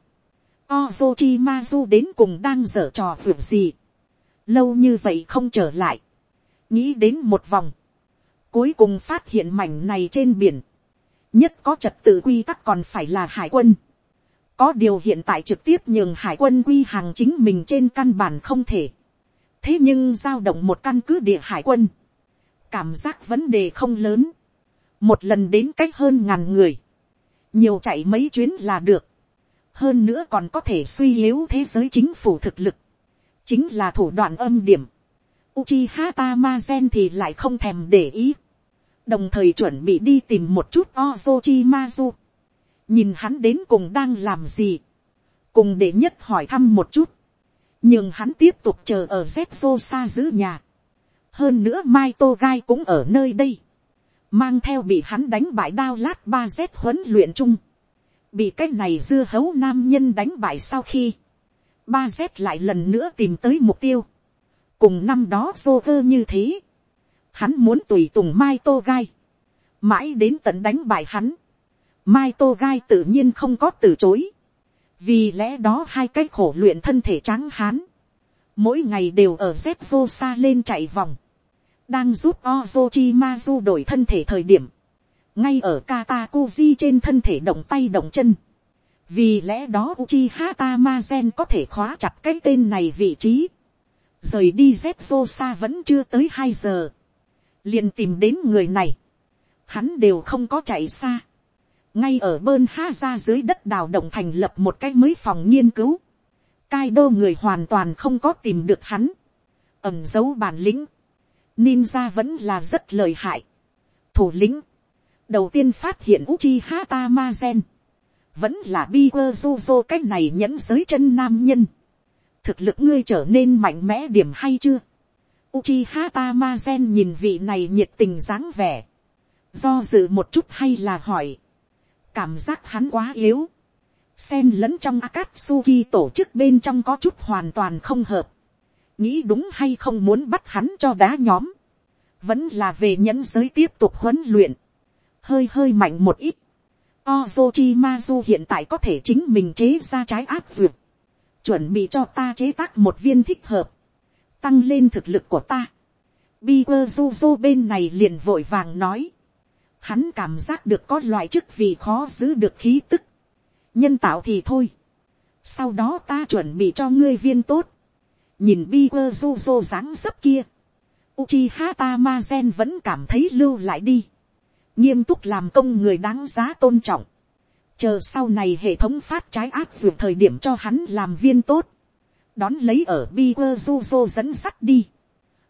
Ozochimazu đến cùng đang dở trò việc gì. Lâu như vậy không trở lại. Nghĩ đến một vòng. Cuối cùng phát hiện mảnh này trên biển. Nhất có trật tự quy tắc còn phải là hải quân. Có điều hiện tại trực tiếp nhường hải quân quy hàng chính mình trên căn bản không thể. Thế nhưng giao động một căn cứ địa hải quân. Cảm giác vấn đề không lớn. Một lần đến cách hơn ngàn người. Nhiều chạy mấy chuyến là được hơn nữa còn có thể suy yếu thế giới chính phủ thực lực, chính là thủ đoạn âm điểm. Uchiha Tamazen thì lại không thèm để ý, đồng thời chuẩn bị đi tìm một chút Ozochimazu, nhìn hắn đến cùng đang làm gì, cùng để nhất hỏi thăm một chút, nhưng hắn tiếp tục chờ ở Zetsu xa giữ nhà. hơn nữa mai tô gai cũng ở nơi đây, mang theo bị hắn đánh bại đao lát ba z huấn luyện chung. Bị cái này dưa hấu nam nhân đánh bại sau khi, ba z lại lần nữa tìm tới mục tiêu, cùng năm đó vô cơ như thế, hắn muốn tùy tùng mai tô gai, mãi đến tận đánh bại hắn, mai tô gai tự nhiên không có từ chối, vì lẽ đó hai cái khổ luyện thân thể trắng hán, mỗi ngày đều ở dép vô xa lên chạy vòng, đang giúp Ozochimazu đổi thân thể thời điểm, ngay ở Katakuji trên thân thể động tay động chân. Vì lẽ đó Uchiha Tamazen có thể khóa chặt cái tên này vị trí. Rời đi Zetsusa vẫn chưa tới hai giờ. liền tìm đến người này. Hắn đều không có chạy xa. Ngay ở bơn ha ra dưới đất đào động thành lập một cái mới phòng nghiên cứu. Cai đô người hoàn toàn không có tìm được hắn. Ẩm dấu bản lĩnh. Ninja vẫn là rất lợi hại. Thủ lĩnh đầu tiên phát hiện Uchiha Tamazen, vẫn là Bikuzuzo cách này nhẫn giới chân nam nhân. thực lực ngươi trở nên mạnh mẽ điểm hay chưa. Uchiha Tamazen nhìn vị này nhiệt tình dáng vẻ, do dự một chút hay là hỏi, cảm giác hắn quá yếu, Xen lẫn trong Akatsuki tổ chức bên trong có chút hoàn toàn không hợp, nghĩ đúng hay không muốn bắt hắn cho đá nhóm, vẫn là về nhẫn giới tiếp tục huấn luyện, hơi hơi mạnh một ít. Ozochimazu hiện tại có thể chính mình chế ra trái áp dược. Chuẩn bị cho ta chế tác một viên thích hợp. Tăng lên thực lực của ta. Bikuzuzo bên này liền vội vàng nói. Hắn cảm giác được có loại chức vì khó giữ được khí tức. Nhân tạo thì thôi. Sau đó ta chuẩn bị cho ngươi viên tốt. Nhìn Bikuzuzo dáng dấp kia. Uchiha Tamazen vẫn cảm thấy lưu lại đi nghiêm túc làm công người đáng giá tôn trọng, chờ sau này hệ thống phát trái áp dụng thời điểm cho hắn làm viên tốt, đón lấy ở bi quơ du dẫn sắt đi,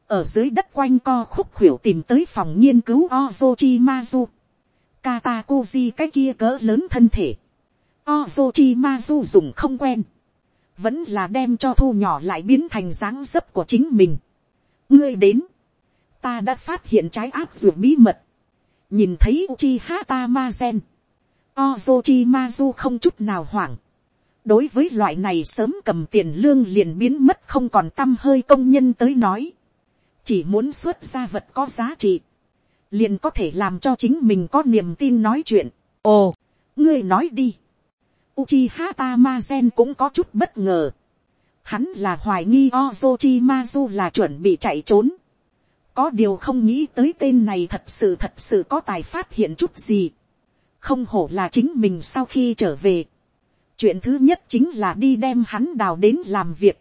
ở dưới đất quanh co khúc khuỷu tìm tới phòng nghiên cứu Ozochimazu. katakuji cái kia cỡ lớn thân thể, Ozochimazu dùng không quen, vẫn là đem cho thu nhỏ lại biến thành dáng dấp của chính mình. ngươi đến, ta đã phát hiện trái áp dụng bí mật, nhìn thấy Uchiha Tamazen, Ozochimazu không chút nào hoảng. đối với loại này sớm cầm tiền lương liền biến mất không còn t hơi công nhân tới nói, chỉ muốn xuất ra vật có giá trị, liền có thể làm cho chính mình có niềm tin nói chuyện. ồ, ngươi nói đi. Uchiha Tamazen cũng có chút bất ngờ. Hắn là hoài nghi Ozochimazu là chuẩn bị chạy trốn có điều không nghĩ tới tên này thật sự thật sự có tài phát hiện chút gì. không hổ là chính mình sau khi trở về. chuyện thứ nhất chính là đi đem hắn đào đến làm việc.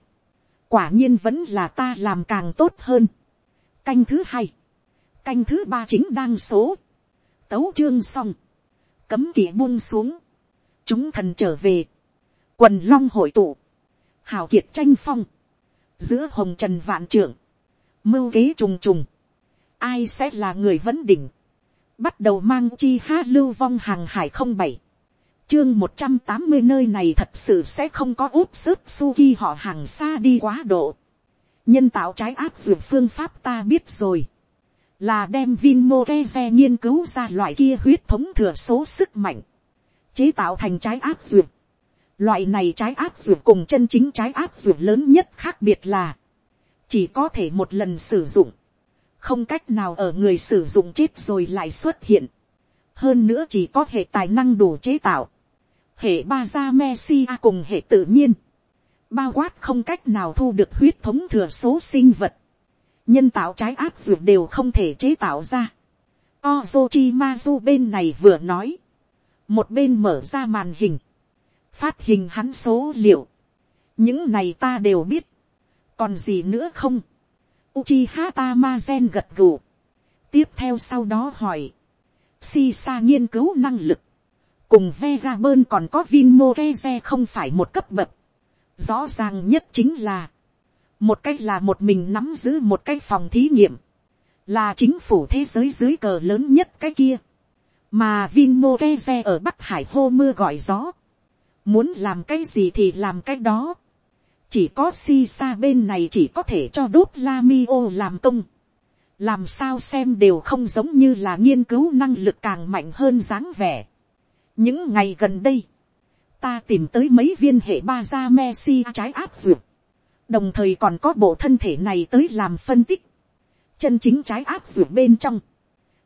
quả nhiên vẫn là ta làm càng tốt hơn canh thứ hai. canh thứ ba chính đang số. tấu chương xong. cấm kỵ buông xuống. chúng thần trở về. quần long hội tụ. hào kiệt tranh phong. giữa hồng trần vạn trưởng mưu kế trùng trùng, ai sẽ là người vấn đỉnh, bắt đầu mang chi ha lưu vong hàng hải không bảy, chương một trăm tám mươi nơi này thật sự sẽ không có úp sức suki họ hàng xa đi quá độ, nhân tạo trái áp dụng phương pháp ta biết rồi, là đem Vinmoreze nghiên cứu ra loại kia huyết thống thừa số sức mạnh, chế tạo thành trái áp dụng. Loại này trái áp dụng cùng chân chính trái áp dụng lớn nhất khác biệt là, chỉ có thể một lần sử dụng, không cách nào ở người sử dụng chết rồi lại xuất hiện. hơn nữa chỉ có hệ tài năng đủ chế tạo, hệ ba gia Messi cùng hệ tự nhiên, bao quát không cách nào thu được huyết thống thừa số sinh vật, nhân tạo trái áp dược đều không thể chế tạo ra. Ozochimazu bên này vừa nói, một bên mở ra màn hình, phát hình hắn số liệu, những này ta đều biết, còn gì nữa không, Uchiha Tamazen gật gù, tiếp theo sau đó hỏi, si sa nghiên cứu năng lực, cùng Vegabern còn có Vinmoreze không phải một cấp bậc, rõ ràng nhất chính là, một cách là một mình nắm giữ một cái phòng thí nghiệm, là chính phủ thế giới dưới cờ lớn nhất cái kia, mà Vinmoreze ở bắc hải hô mưa gọi gió, muốn làm cái gì thì làm cái đó, chỉ có si sa bên này chỉ có thể cho đốt la mi ô làm công, làm sao xem đều không giống như là nghiên cứu năng lực càng mạnh hơn dáng vẻ. những ngày gần đây, ta tìm tới mấy viên hệ ba gia Messi trái áp dược, đồng thời còn có bộ thân thể này tới làm phân tích, chân chính trái áp dược bên trong,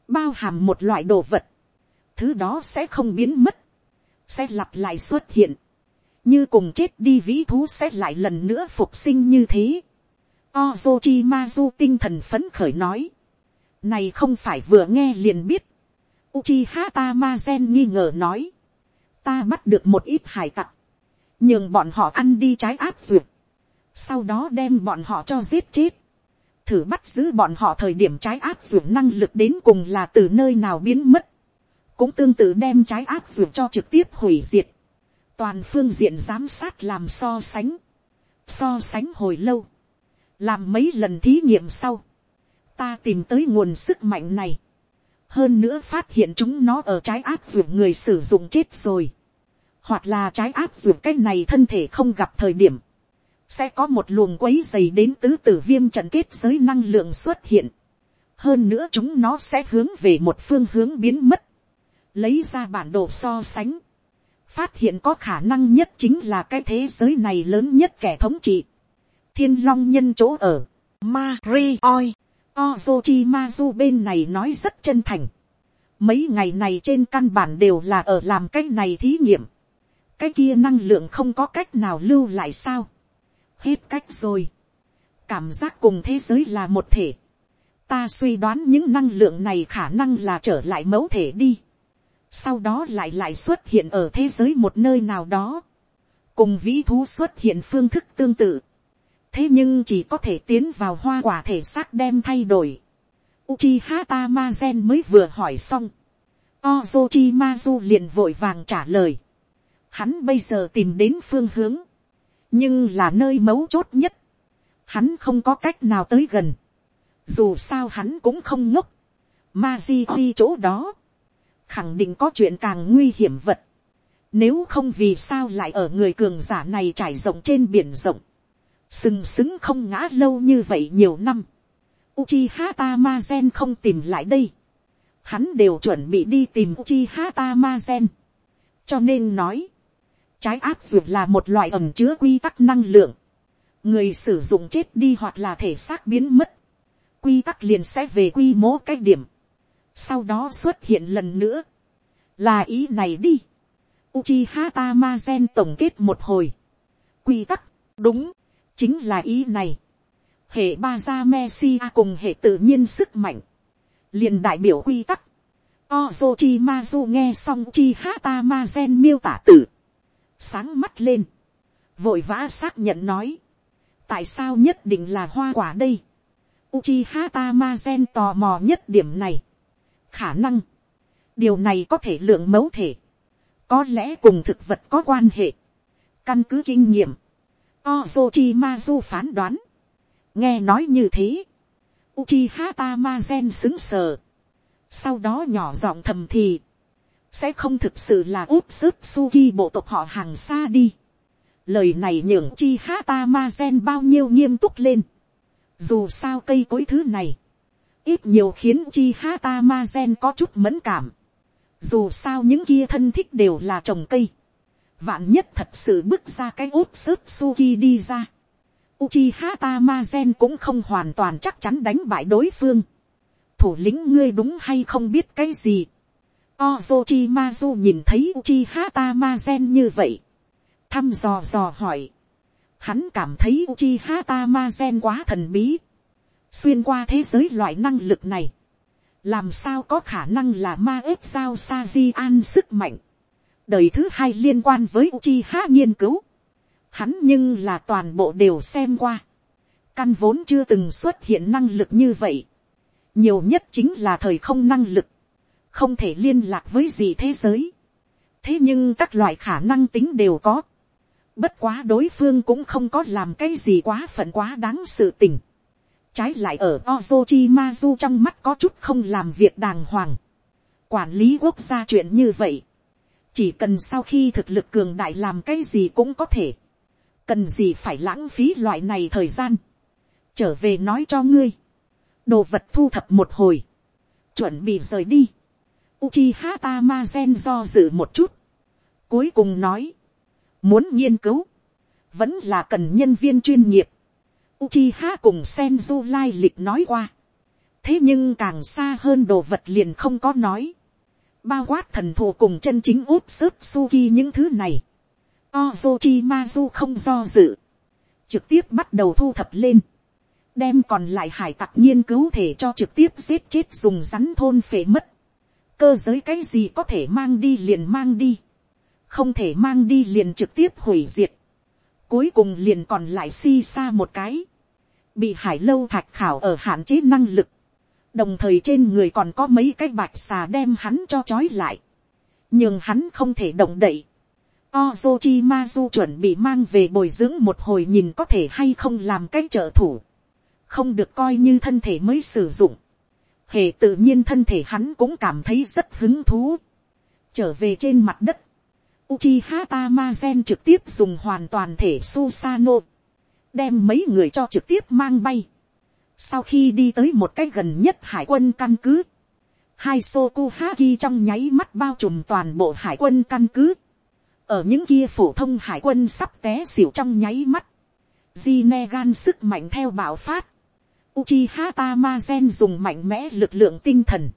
bao hàm một loại đồ vật, thứ đó sẽ không biến mất, sẽ lặp lại xuất hiện, như cùng chết đi vĩ thú sẽ lại lần nữa phục sinh như thế. Ozochimazu tinh thần phấn khởi nói, này không phải vừa nghe liền biết, Uchiha Tamazen nghi ngờ nói, ta bắt được một ít hải tặc, nhường bọn họ ăn đi trái áp duyệt, sau đó đem bọn họ cho giết chết, thử bắt giữ bọn họ thời điểm trái áp duyệt năng lực đến cùng là từ nơi nào biến mất, cũng tương tự đem trái áp duyệt cho trực tiếp hủy diệt, toàn phương diện giám sát làm so sánh, so sánh hồi lâu, làm mấy lần thí nghiệm sau, ta tìm tới nguồn sức mạnh này, hơn nữa phát hiện chúng nó ở trái áp dụng người sử dụng chết rồi, hoặc là trái áp dụng cái này thân thể không gặp thời điểm, sẽ có một luồng quấy dày đến tứ tử viêm trận kết giới năng lượng xuất hiện, hơn nữa chúng nó sẽ hướng về một phương hướng biến mất, lấy ra bản đồ so sánh, phát hiện có khả năng nhất chính là cái thế giới này lớn nhất kẻ thống trị, thiên long nhân chỗ ở, Mari oi, Ozochimazu bên này nói rất chân thành. Mấy ngày này trên căn bản đều là ở làm cái này thí nghiệm. Cái kia năng lượng không có cách nào lưu lại sao. Hết cách rồi. Cảm giác cùng thế giới là một thể. Ta suy đoán những năng lượng này khả năng là trở lại mẫu thể đi sau đó lại lại xuất hiện ở thế giới một nơi nào đó, cùng vĩ thú xuất hiện phương thức tương tự, thế nhưng chỉ có thể tiến vào hoa quả thể xác đem thay đổi. Uchiha Tamazen mới vừa hỏi xong, Ozochimazu liền vội vàng trả lời, hắn bây giờ tìm đến phương hướng, nhưng là nơi mấu chốt nhất, hắn không có cách nào tới gần, dù sao hắn cũng không ngốc, Maji chỗ đó, khẳng định có chuyện càng nguy hiểm vật. Nếu không vì sao lại ở người cường giả này trải rộng trên biển rộng. Sừng sững không ngã lâu như vậy nhiều năm. Uchiha Tamazen không tìm lại đây. Hắn đều chuẩn bị đi tìm Uchiha Tamazen. Cho nên nói. Trái áp duyệt là một loại ẩm chứa quy tắc năng lượng. Người sử dụng chết đi hoặc là thể xác biến mất. Quy tắc liền sẽ về quy mô cái điểm sau đó xuất hiện lần nữa, là ý này đi. Uchiha Tamazen tổng kết một hồi. Quy tắc, đúng, chính là ý này. Hệ ba gia Messi cùng hệ tự nhiên sức mạnh. liền đại biểu quy tắc. Ozochimazu nghe xong Uchiha Tamazen miêu tả tử. Sáng mắt lên. Vội vã xác nhận nói. Tại sao nhất định là hoa quả đây? Uchiha Tamazen tò mò nhất điểm này khả năng, điều này có thể lượng mẫu thể, có lẽ cùng thực vật có quan hệ, căn cứ kinh nghiệm, Ozochimazu phán đoán, nghe nói như thế, Uchiha Tamazen xứng sờ. Sau đó nhỏ giọng thầm thì. Sẽ không thực sự là út sức Suki bộ tộc họ hàng xa đi. Lời này nhường Uchiha Tamazen bao nhiêu nghiêm túc lên. Dù sao cây cối thứ này. Ít nhiều khiến Uchiha Tamazen có chút mẫn cảm. Dù sao những kia thân thích đều là trồng cây. Vạn nhất thật sự bước ra cái út sức Suki đi ra Uchiha Tamazen cũng không hoàn toàn chắc chắn đánh bại đối phương. Thủ lĩnh ngươi đúng hay không biết cái gì. Ozochimazu nhìn thấy Uchiha Tamazen như vậy. Thăm dò dò hỏi. Hắn cảm thấy Uchiha Tamazen quá thần bí. Xuyên qua thế giới loại năng lực này. Làm sao có khả năng là ma ếp sao sajian sức mạnh. Đời thứ hai liên quan với Uchiha nghiên cứu. Hắn nhưng là toàn bộ đều xem qua, căn vốn chưa từng xuất hiện năng lực như vậy, nhiều nhất chính là thời không năng lực, không thể liên lạc với gì thế giới, thế nhưng các loại khả năng tính đều có, bất quá đối phương cũng không có làm cái gì quá phận quá đáng sự tình, trái lại ở Ozochimazu trong mắt có chút không làm việc đàng hoàng, quản lý quốc gia chuyện như vậy, chỉ cần sau khi thực lực cường đại làm cái gì cũng có thể, cần gì phải lãng phí loại này thời gian, trở về nói cho ngươi, đồ vật thu thập một hồi, chuẩn bị rời đi, Uchiha Tamazen do dự một chút, cuối cùng nói, muốn nghiên cứu, vẫn là cần nhân viên chuyên nghiệp, Uchiha cùng Senju lai lịch nói qua, thế nhưng càng xa hơn đồ vật liền không có nói, bao quát thần thù cùng chân chính út sức suki những thứ này, Ozochimazu không do dự. Trực tiếp bắt đầu thu thập lên. Đem còn lại hải tặc nghiên cứu thể cho trực tiếp giết chết dùng rắn thôn phệ mất. Cơ giới cái gì có thể mang đi liền mang đi. Không thể mang đi liền trực tiếp hủy diệt. Cuối cùng liền còn lại si xa một cái. Bị hải lâu thạch khảo ở hạn chế năng lực. Đồng thời trên người còn có mấy cái bạch xà đem hắn cho trói lại. Nhưng hắn không thể động đậy Ozochimazu chuẩn bị mang về bồi dưỡng một hồi nhìn có thể hay không làm cái trợ thủ. Không được coi như thân thể mới sử dụng. Hệ tự nhiên thân thể hắn cũng cảm thấy rất hứng thú. Trở về trên mặt đất. Uchiha Tamazen trực tiếp dùng hoàn toàn thể Susano. Đem mấy người cho trực tiếp mang bay. Sau khi đi tới một cái gần nhất hải quân căn cứ. Hai Sokuhaki trong nháy mắt bao trùm toàn bộ hải quân căn cứ ở những kia phổ thông hải quân sắp té xỉu trong nháy mắt, Jinegan sức mạnh theo bạo phát, Uchiha Tamazen dùng mạnh mẽ lực lượng tinh thần,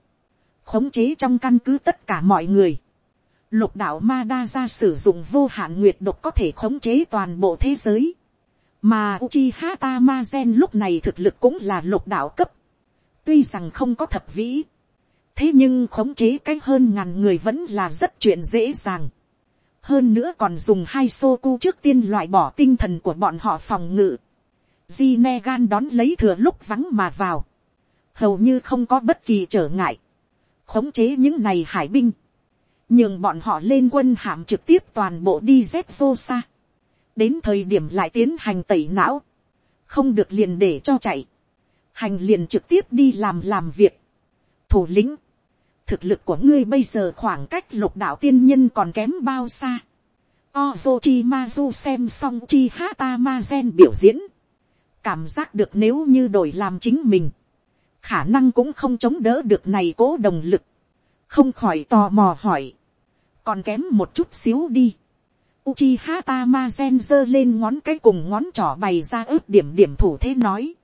khống chế trong căn cứ tất cả mọi người. Lục đạo Madara sử dụng vô hạn nguyệt độc có thể khống chế toàn bộ thế giới. Mà Uchiha Tamazen lúc này thực lực cũng là lục đạo cấp. Tuy rằng không có thập vĩ. Thế nhưng khống chế cách hơn ngàn người vẫn là rất chuyện dễ dàng hơn nữa còn dùng hai xô cu trước tiên loại bỏ tinh thần của bọn họ phòng ngự. Jinegan đón lấy thừa lúc vắng mà vào. Hầu như không có bất kỳ trở ngại. Khống chế những này hải binh. Nhưng bọn họ lên quân hạm trực tiếp toàn bộ đi dép vô xa. Đến thời điểm lại tiến hành tẩy não. Không được liền để cho chạy. Hành liền trực tiếp đi làm làm việc. Thủ lĩnh, thực lực của ngươi bây giờ khoảng cách lục đạo tiên nhân còn kém bao xa. Ozochimazu xem xong chi hata ma gen biểu diễn. Cảm giác được nếu như đổi làm chính mình. Khả năng cũng không chống đỡ được này cố đồng lực. Không khỏi tò mò hỏi. Còn kém một chút xíu đi. Uchiha Tamazen giơ lên ngón cái cùng ngón trỏ bày ra ướp điểm điểm thủ thế nói.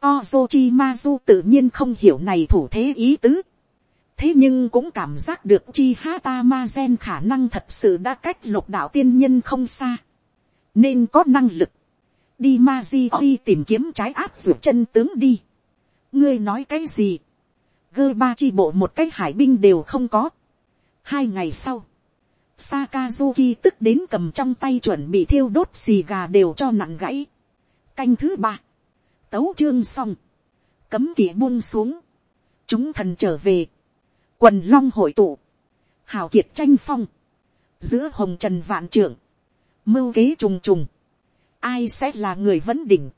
Ozochimazu tự nhiên không hiểu này thủ thế ý tứ thế nhưng cũng cảm giác được Uchiha Tamazen khả năng thật sự đã cách lục đạo tiên nhân không xa, nên có năng lực, đi ma tìm kiếm trái áp dược chân tướng đi. ngươi nói cái gì, gơ ba chi bộ một cái hải binh đều không có. hai ngày sau, Sakazuki tức đến cầm trong tay chuẩn bị thiêu đốt xì gà đều cho nặng gãy. Canh thứ ba. Tấu chương xong. Cấm kỵ buông xuống. Chúng thần trở về quần long hội tụ, hào kiệt tranh phong, giữa hồng trần vạn trưởng, mưu kế trùng trùng, ai sẽ là người vấn đỉnh,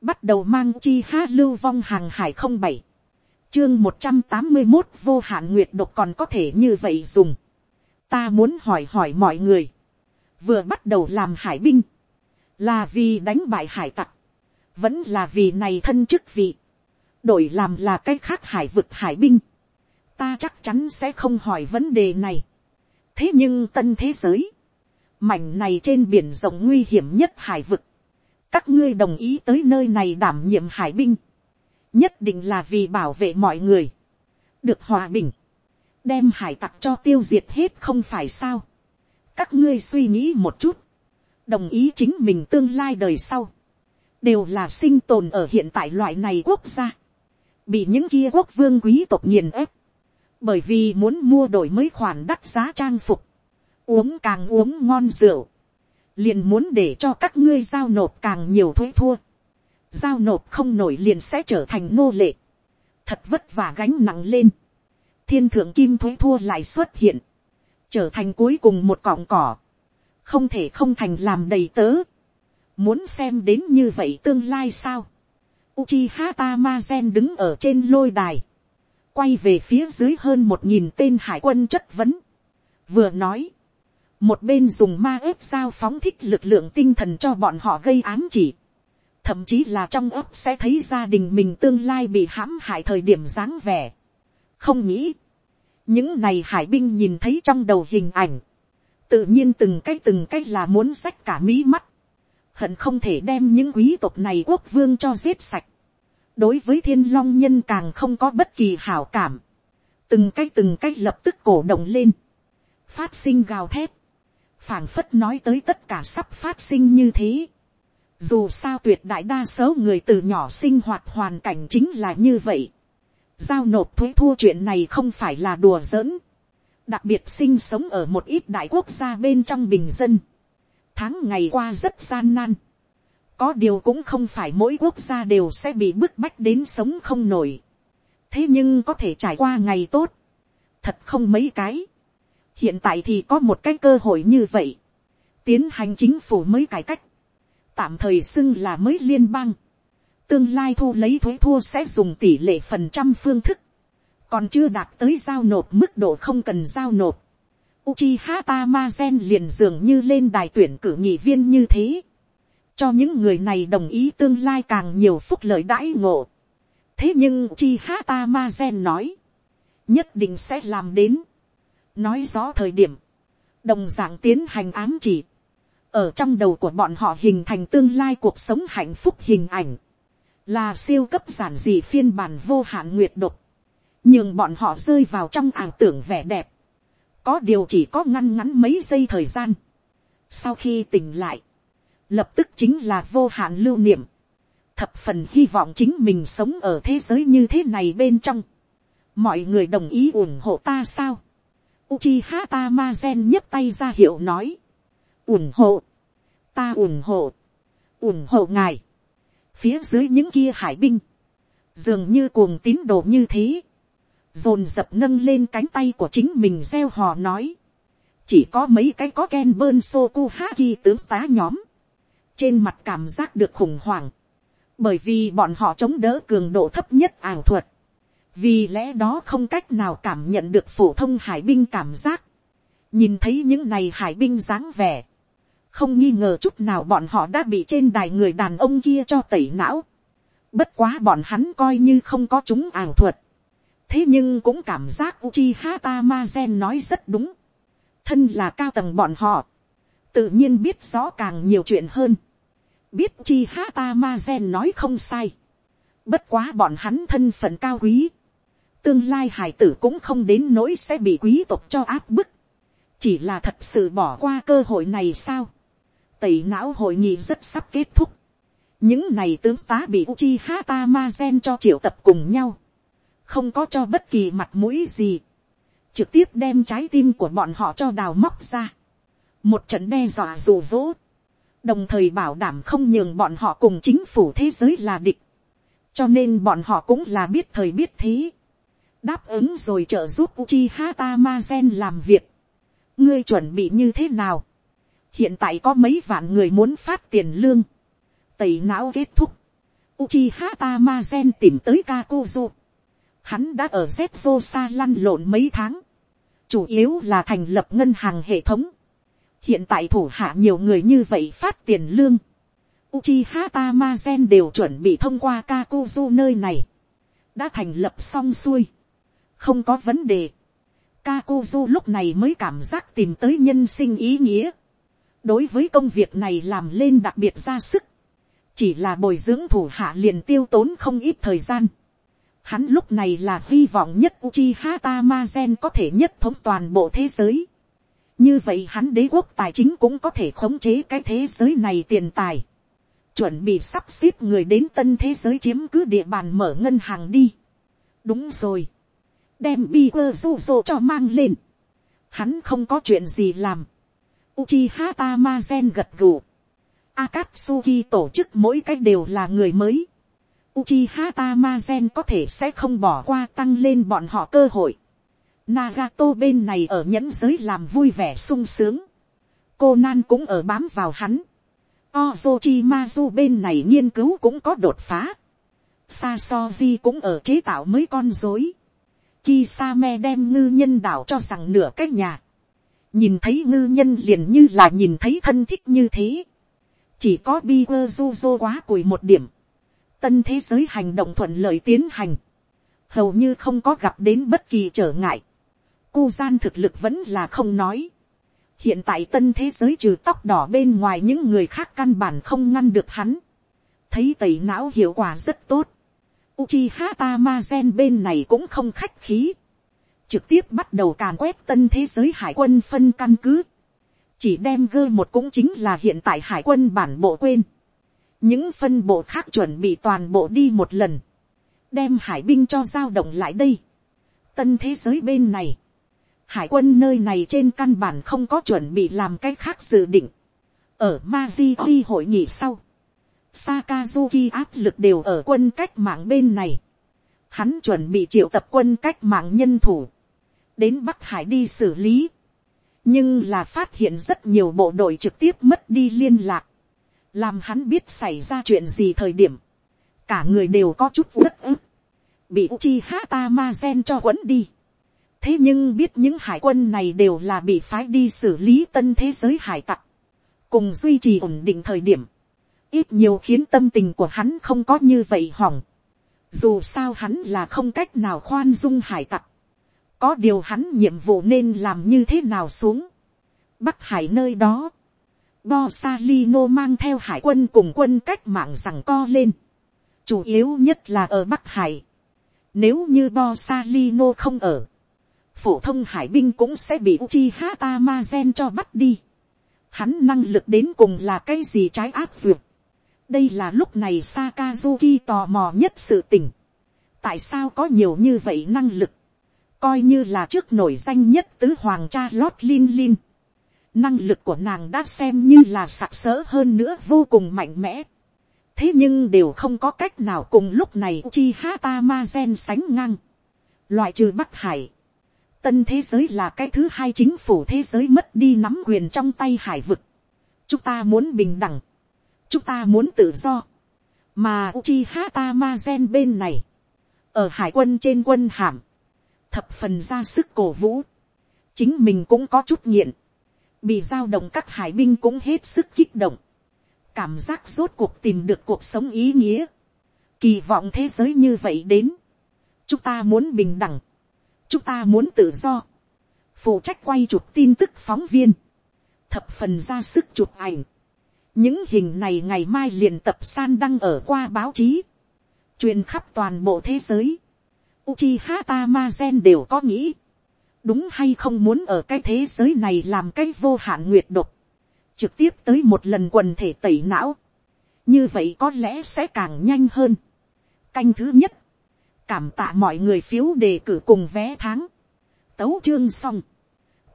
bắt đầu mang chi há lưu vong hàng hải không bảy, chương một trăm tám mươi một vô hạn nguyệt độc còn có thể như vậy dùng ta muốn hỏi hỏi mọi người, vừa bắt đầu làm hải binh, là vì đánh bại hải tặc, vẫn là vì này thân chức vị, đổi làm là cái khác hải vực hải binh, ta chắc chắn sẽ không hỏi vấn đề này. thế nhưng tân thế giới, mảnh này trên biển rộng nguy hiểm nhất hải vực, các ngươi đồng ý tới nơi này đảm nhiệm hải binh, nhất định là vì bảo vệ mọi người, được hòa bình, đem hải tặc cho tiêu diệt hết không phải sao. các ngươi suy nghĩ một chút, đồng ý chính mình tương lai đời sau, đều là sinh tồn ở hiện tại loại này quốc gia, bị những kia quốc vương quý tộc nghiền ép, bởi vì muốn mua đổi mới khoản đắt giá trang phục, uống càng uống ngon rượu, liền muốn để cho các ngươi giao nộp càng nhiều thuế thua, giao nộp không nổi liền sẽ trở thành nô lệ, thật vất vả gánh nặng lên, thiên thượng kim thuế thua lại xuất hiện, trở thành cuối cùng một cọng cỏ, không thể không thành làm đầy tớ, muốn xem đến như vậy tương lai sao, Uchiha Tamazen đứng ở trên lôi đài, quay về phía dưới hơn một nghìn tên hải quân chất vấn, vừa nói, một bên dùng ma ếp sao phóng thích lực lượng tinh thần cho bọn họ gây ám chỉ, thậm chí là trong ấp sẽ thấy gia đình mình tương lai bị hãm hại thời điểm dáng vẻ không nghĩ, những này hải binh nhìn thấy trong đầu hình ảnh, tự nhiên từng cái từng cái là muốn sách cả mí mắt, hận không thể đem những quý tộc này quốc vương cho giết sạch, đối với thiên long nhân càng không có bất kỳ hảo cảm, từng cái từng cái lập tức cổ động lên, phát sinh gào thét, phảng phất nói tới tất cả sắp phát sinh như thế. Dù sao tuyệt đại đa số người từ nhỏ sinh hoạt hoàn cảnh chính là như vậy. Giao nộp thuế thua chuyện này không phải là đùa giỡn. Đặc biệt sinh sống ở một ít đại quốc gia bên trong bình dân. Tháng ngày qua rất gian nan. Có điều cũng không phải mỗi quốc gia đều sẽ bị bức bách đến sống không nổi. Thế nhưng có thể trải qua ngày tốt. Thật không mấy cái hiện tại thì có một cái cơ hội như vậy, tiến hành chính phủ mới cải cách, tạm thời xưng là mới liên bang, tương lai thu lấy thuế thua sẽ dùng tỷ lệ phần trăm phương thức, còn chưa đạt tới giao nộp mức độ không cần giao nộp. Uchiha Tamazen liền dường như lên đài tuyển cử nghị viên như thế, cho những người này đồng ý tương lai càng nhiều phúc lợi đãi ngộ. thế nhưng Uchiha Tamazen nói, nhất định sẽ làm đến. Nói rõ thời điểm, đồng d ạ n g tiến hành ám chỉ, ở trong đầu của bọn họ hình thành tương lai cuộc sống hạnh phúc hình ảnh, là siêu cấp giản dị phiên bản vô hạn nguyệt độc, nhưng bọn họ rơi vào trong ảo tưởng vẻ đẹp, có điều chỉ có ngăn ngắn mấy giây thời gian. sau khi tỉnh lại, lập tức chính là vô hạn lưu niệm, thập phần hy vọng chính mình sống ở thế giới như thế này bên trong. mọi người đồng ý ủng hộ ta sao, Uchiha Tamazen nhấc tay ra hiệu nói. ủng hộ. Ta ủng hộ. ủng hộ ngài. Phía dưới những kia hải binh. Dường như cuồng tín đồ như thế. Dồn dập nâng lên cánh tay của chính mình gieo hò nói. Chỉ có mấy cái có Ken Bơn Soku Haki tướng tá nhóm. Trên mặt cảm giác được khủng hoảng. Bởi vì bọn họ chống đỡ cường độ thấp nhất ảo thuật vì lẽ đó không cách nào cảm nhận được phổ thông hải binh cảm giác, nhìn thấy những này hải binh dáng vẻ, không nghi ngờ chút nào bọn họ đã bị trên đài người đàn ông kia cho tẩy não, bất quá bọn hắn coi như không có chúng ảo thuật, thế nhưng cũng cảm giác Uchiha Tamazen nói rất đúng, thân là cao tầng bọn họ, tự nhiên biết rõ càng nhiều chuyện hơn, biết Uchiha Tamazen nói không sai, bất quá bọn hắn thân phận cao quý, tương lai hải tử cũng không đến nỗi sẽ bị quý tộc cho áp bức. chỉ là thật sự bỏ qua cơ hội này sao tẩy não hội nghị rất sắp kết thúc. những này tướng tá bị uchi hata ma gen cho triệu tập cùng nhau. không có cho bất kỳ mặt mũi gì. trực tiếp đem trái tim của bọn họ cho đào móc ra. một trận đe dọa rủ rỗ. đồng thời bảo đảm không nhường bọn họ cùng chính phủ thế giới là địch. cho nên bọn họ cũng là biết thời biết thế đáp ứng rồi trợ giúp Uchiha Tamazen làm việc. ngươi chuẩn bị như thế nào hiện tại có mấy vạn người muốn phát tiền lương. tẩy não kết thúc. Uchiha Tamazen tìm tới Kakuzu. Hắn đã ở Zetsu lăn lộn mấy tháng. Chủ yếu là thành lập ngân hàng hệ thống. Hiện tại thủ hạ nhiều người như vậy phát tiền lương. Uchiha Tamazen đều chuẩn bị thông qua Kakuzu nơi này. Đã thành lập xong xuôi. Không có vấn đề. Kakuzu lúc này mới cảm giác tìm tới nhân sinh ý nghĩa. Đối với công việc này làm lên đặc biệt ra sức. Chỉ là bồi dưỡng thủ hạ liền tiêu tốn không ít thời gian. Hắn lúc này là hy vọng nhất Uchiha Tamazen có thể nhất thống toàn bộ thế giới. Như vậy hắn đế quốc tài chính cũng có thể khống chế cái thế giới này tiền tài. Chuẩn bị sắp xếp người đến tân thế giới chiếm cứ địa bàn mở ngân hàng đi. Đúng rồi đem bi quơ du cho mang lên. Hắn không có chuyện gì làm. Uchiha Tamazen gật gù. Akatsuki tổ chức mỗi cách đều là người mới. Uchiha Tamazen có thể sẽ không bỏ qua tăng lên bọn họ cơ hội. Nagato bên này ở nhẫn giới làm vui vẻ sung sướng. Conan cũng ở bám vào hắn. Ozochimazu bên này nghiên cứu cũng có đột phá. Sasoji cũng ở chế tạo mới con dối. Kisame đem ngư nhân đảo cho rằng nửa cách nhà. Nhìn thấy ngư nhân liền như là nhìn thấy thân thích như thế. Chỉ có bi quơ du Juzo quá cùi một điểm. Tân thế giới hành động thuận lợi tiến hành. Hầu như không có gặp đến bất kỳ trở ngại. Cu gian thực lực vẫn là không nói. Hiện tại tân thế giới trừ tóc đỏ bên ngoài những người khác căn bản không ngăn được hắn. Thấy tẩy não hiệu quả rất tốt. Uchiha Tamazen bên này cũng không khách khí. Trực tiếp bắt đầu càn quét tân thế giới hải quân phân căn cứ. Chỉ đem gơ một cũng chính là hiện tại hải quân bản bộ quên. Những phân bộ khác chuẩn bị toàn bộ đi một lần. Đem hải binh cho giao động lại đây. Tân thế giới bên này. Hải quân nơi này trên căn bản không có chuẩn bị làm cái khác dự định. Ở Maji hội nghị sau Sakazuki áp lực đều ở quân cách mạng bên này. Hắn chuẩn bị triệu tập quân cách mạng nhân thủ. Đến Bắc Hải đi xử lý. Nhưng là phát hiện rất nhiều bộ đội trực tiếp mất đi liên lạc. Làm hắn biết xảy ra chuyện gì thời điểm. Cả người đều có chút uất ức. Bị Uchiha Tamazen cho quấn đi. Thế nhưng biết những hải quân này đều là bị phái đi xử lý tân thế giới hải tặc. Cùng duy trì ổn định thời điểm ít nhiều khiến tâm tình của hắn không có như vậy hỏng. Dù sao hắn là không cách nào khoan dung hải tặc. Có điều hắn nhiệm vụ nên làm như thế nào xuống. Bắc hải nơi đó. Bosalino mang theo hải quân cùng quân cách mạng rằng co lên. Chủ yếu nhất là ở Bắc Hải. Nếu như Bosalino không ở. Phổ thông hải binh cũng sẽ bị Uchiha Tamazen cho bắt đi. Hắn năng lực đến cùng là cái gì trái áp duyệt đây là lúc này Sakazuki tò mò nhất sự tình. tại sao có nhiều như vậy năng lực, coi như là trước nổi danh nhất tứ hoàng cha lót lin lin. năng lực của nàng đã xem như là sặc sỡ hơn nữa vô cùng mạnh mẽ. thế nhưng đều không có cách nào cùng lúc này chi hata ma gen sánh ngang. loại trừ bắc hải. tân thế giới là cái thứ hai chính phủ thế giới mất đi nắm quyền trong tay hải vực. chúng ta muốn bình đẳng chúng ta muốn tự do, mà Uchiha Tamazen bên này, ở hải quân trên quân hàm, thập phần ra sức cổ vũ, chính mình cũng có chút nghiện, bị giao động các hải binh cũng hết sức kích động, cảm giác rốt cuộc tìm được cuộc sống ý nghĩa, kỳ vọng thế giới như vậy đến, chúng ta muốn bình đẳng, chúng ta muốn tự do, phụ trách quay chụp tin tức phóng viên, thập phần ra sức chụp ảnh, những hình này ngày mai liền tập san đăng ở qua báo chí, truyền khắp toàn bộ thế giới. Uchiha Tamazen đều có nghĩ, đúng hay không muốn ở cái thế giới này làm cái vô hạn nguyệt độc, trực tiếp tới một lần quần thể tẩy não, như vậy có lẽ sẽ càng nhanh hơn. Canh thứ nhất, cảm tạ mọi người phiếu đề cử cùng vé tháng, tấu chương xong,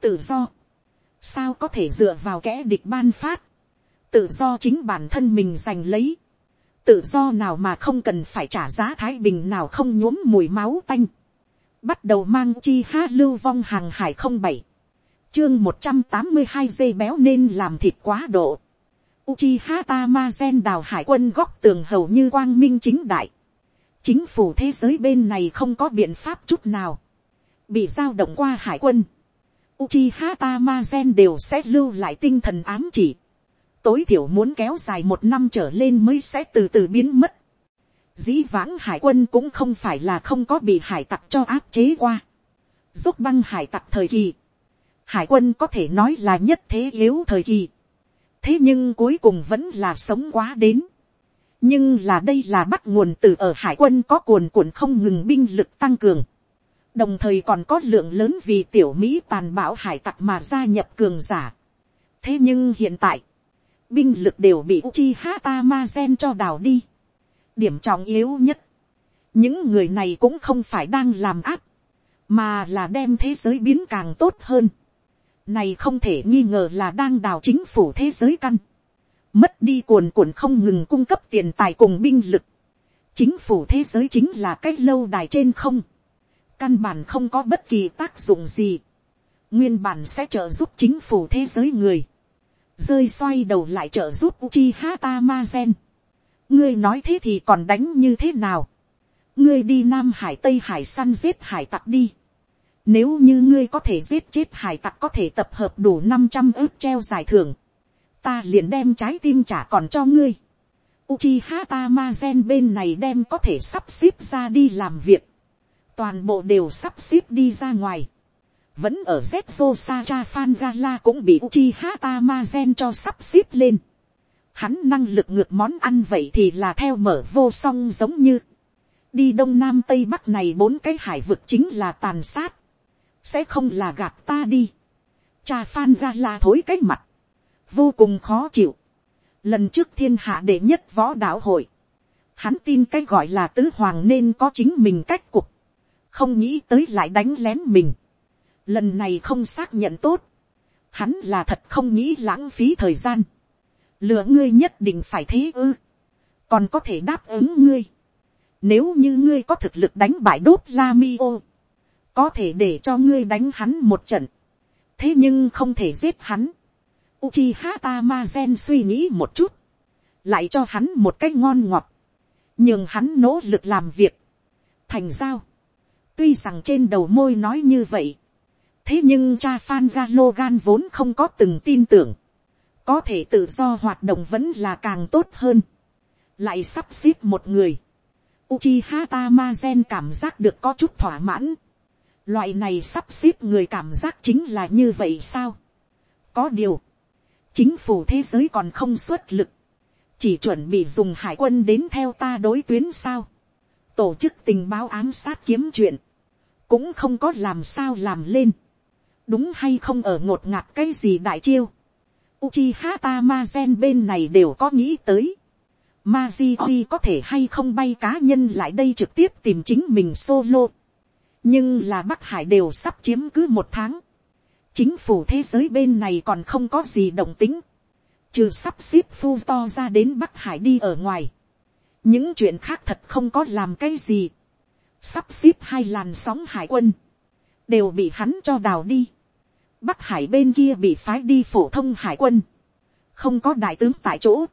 tự do, sao có thể dựa vào kẻ địch ban phát, tự do chính bản thân mình giành lấy, tự do nào mà không cần phải trả giá thái bình nào không nhuốm mùi máu tanh, bắt đầu mang chi ha lưu vong hàng hải không bảy, chương một trăm tám mươi hai dây béo nên làm thịt quá độ, Uchiha Tamazen đào hải quân góc tường hầu như quang minh chính đại. Chính phủ thế giới bên này không có biện pháp chút nào. Bị giao động qua hải quân. Uchiha Tamazen đều sẽ lưu lại tinh thần ám chỉ. Tối thiểu muốn kéo dài một năm trở lên mới sẽ từ từ biến mất. Dĩ vãng hải quân cũng không phải là không có bị hải tặc cho áp chế qua. Giúp băng hải tặc thời kỳ. Hải quân có thể nói là nhất thế yếu thời kỳ. Thế nhưng cuối cùng vẫn là sống quá đến. Nhưng là đây là bắt nguồn từ ở hải quân có cuồn cuộn không ngừng binh lực tăng cường đồng thời còn có lượng lớn vì tiểu mỹ tàn bạo hải tặc mà gia nhập cường giả. thế nhưng hiện tại, binh lực đều bị uchi hata ma gen cho đào đi. điểm trọng yếu nhất, những người này cũng không phải đang làm áp, mà là đem thế giới biến càng tốt hơn. này không thể nghi ngờ là đang đào chính phủ thế giới căn. mất đi cuồn cuộn không ngừng cung cấp tiền tài cùng binh lực. chính phủ thế giới chính là cái lâu đài trên không căn bản không có bất kỳ tác dụng gì, nguyên bản sẽ trợ giúp chính phủ thế giới người, rơi xoay đầu lại trợ giúp Uchiha Tamazen. ngươi nói thế thì còn đánh như thế nào, ngươi đi nam hải tây hải săn giết hải tặc đi, nếu như ngươi có thể giết chết hải tặc có thể tập hợp đủ năm trăm ước treo giải thưởng, ta liền đem trái tim trả còn cho ngươi. Uchiha Tamazen bên này đem có thể sắp xếp ra đi làm việc toàn bộ đều sắp xếp đi ra ngoài vẫn ở Zepho Sacha cha gala cũng bị uchiha tamazen cho sắp xếp lên. hắn năng lực ngược món ăn vậy thì là theo mở vô song giống như. đi đông nam tây bắc này bốn cái hải vực chính là tàn sát. sẽ không là gạt ta đi. cha phan gala thối cái mặt. vô cùng khó chịu. lần trước thiên hạ đệ nhất võ đạo hội hắn tin cái gọi là tứ hoàng nên có chính mình cách cục không nghĩ tới lại đánh lén mình lần này không xác nhận tốt, hắn là thật không nghĩ lãng phí thời gian. lừa ngươi nhất định phải thế ư, còn có thể đáp ứng ngươi. nếu như ngươi có thực lực đánh bại đốt la mi ô, có thể để cho ngươi đánh hắn một trận, thế nhưng không thể giết hắn. Uchiha Tamazen suy nghĩ một chút, lại cho hắn một cái ngon ngọt, nhưng hắn nỗ lực làm việc, thành giao, tuy rằng trên đầu môi nói như vậy, thế nhưng cha Phan Galogan vốn không có từng tin tưởng, có thể tự do hoạt động vẫn là càng tốt hơn, lại sắp xếp một người, Uchiha Tamazen cảm giác được có chút thỏa mãn, loại này sắp xếp người cảm giác chính là như vậy sao, có điều, chính phủ thế giới còn không xuất lực, chỉ chuẩn bị dùng hải quân đến theo ta đối tuyến sao, tổ chức tình báo ám sát kiếm chuyện, cũng không có làm sao làm lên, đúng hay không ở ngột ngạt cái gì đại chiêu, Uchiha Tamazen bên này đều có nghĩ tới. Maji có thể hay không bay cá nhân lại đây trực tiếp tìm chính mình solo. Nhưng là Bắc Hải đều sắp chiếm cứ một tháng. Chính phủ thế giới bên này còn không có gì động tính. Trừ sắp xếp phu to ra đến Bắc Hải đi ở ngoài. Những chuyện khác thật không có làm cái gì sắp xếp hai làn sóng hải quân, đều bị hắn cho đào đi. Bắc hải bên kia bị phái đi phổ thông hải quân, không có đại tướng tại chỗ,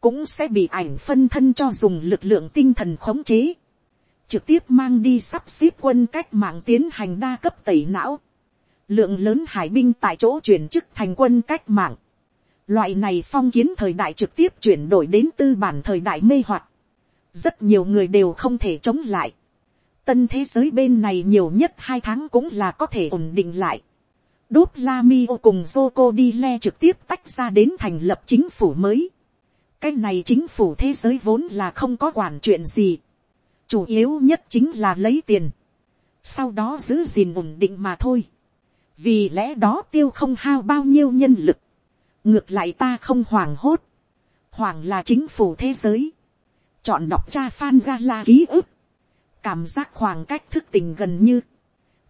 cũng sẽ bị ảnh phân thân cho dùng lực lượng tinh thần khống chế, trực tiếp mang đi sắp xếp quân cách mạng tiến hành đa cấp tẩy não, lượng lớn hải binh tại chỗ chuyển chức thành quân cách mạng, loại này phong kiến thời đại trực tiếp chuyển đổi đến tư bản thời đại mê hoặc, rất nhiều người đều không thể chống lại, Tân thế giới bên này nhiều nhất hai tháng cũng là có thể ổn định lại. Đốt La Mi ô cùng joko đi le trực tiếp tách ra đến thành lập chính phủ mới. Cái này chính phủ thế giới vốn là không có quản chuyện gì. Chủ yếu nhất chính là lấy tiền. Sau đó giữ gìn ổn định mà thôi. Vì lẽ đó tiêu không hao bao nhiêu nhân lực. Ngược lại ta không hoảng hốt. Hoảng là chính phủ thế giới. Chọn đọc cha Phan Gala ký ức cảm giác khoảng cách thức tình gần như,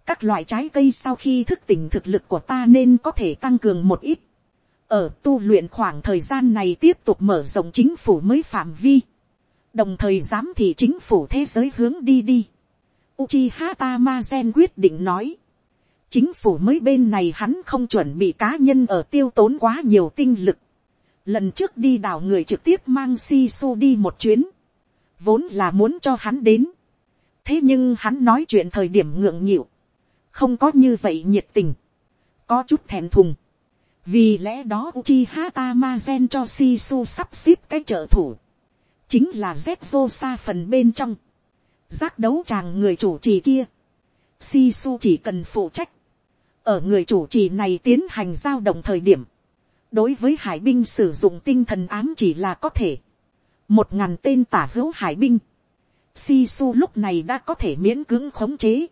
các loại trái cây sau khi thức tỉnh thực lực của ta nên có thể tăng cường một ít. ở tu luyện khoảng thời gian này tiếp tục mở rộng chính phủ mới phạm vi, đồng thời giám thị chính phủ thế giới hướng đi đi. Uchiha Tamazen quyết định nói, chính phủ mới bên này hắn không chuẩn bị cá nhân ở tiêu tốn quá nhiều tinh lực, lần trước đi đảo người trực tiếp mang sisu đi một chuyến, vốn là muốn cho hắn đến, thế nhưng hắn nói chuyện thời điểm ngượng nhịu không có như vậy nhiệt tình, có chút thèm thùng, vì lẽ đó Uchiha Tamazen cho sisu sắp xếp cái trợ thủ, chính là Zetsu xa phần bên trong, giác đấu chàng người chủ trì kia, sisu chỉ cần phụ trách, ở người chủ trì này tiến hành giao động thời điểm, đối với hải binh sử dụng tinh thần ám chỉ là có thể, một ngàn tên tả hữu hải binh, sisu lúc này đã có thể miễn cưỡng khống chế,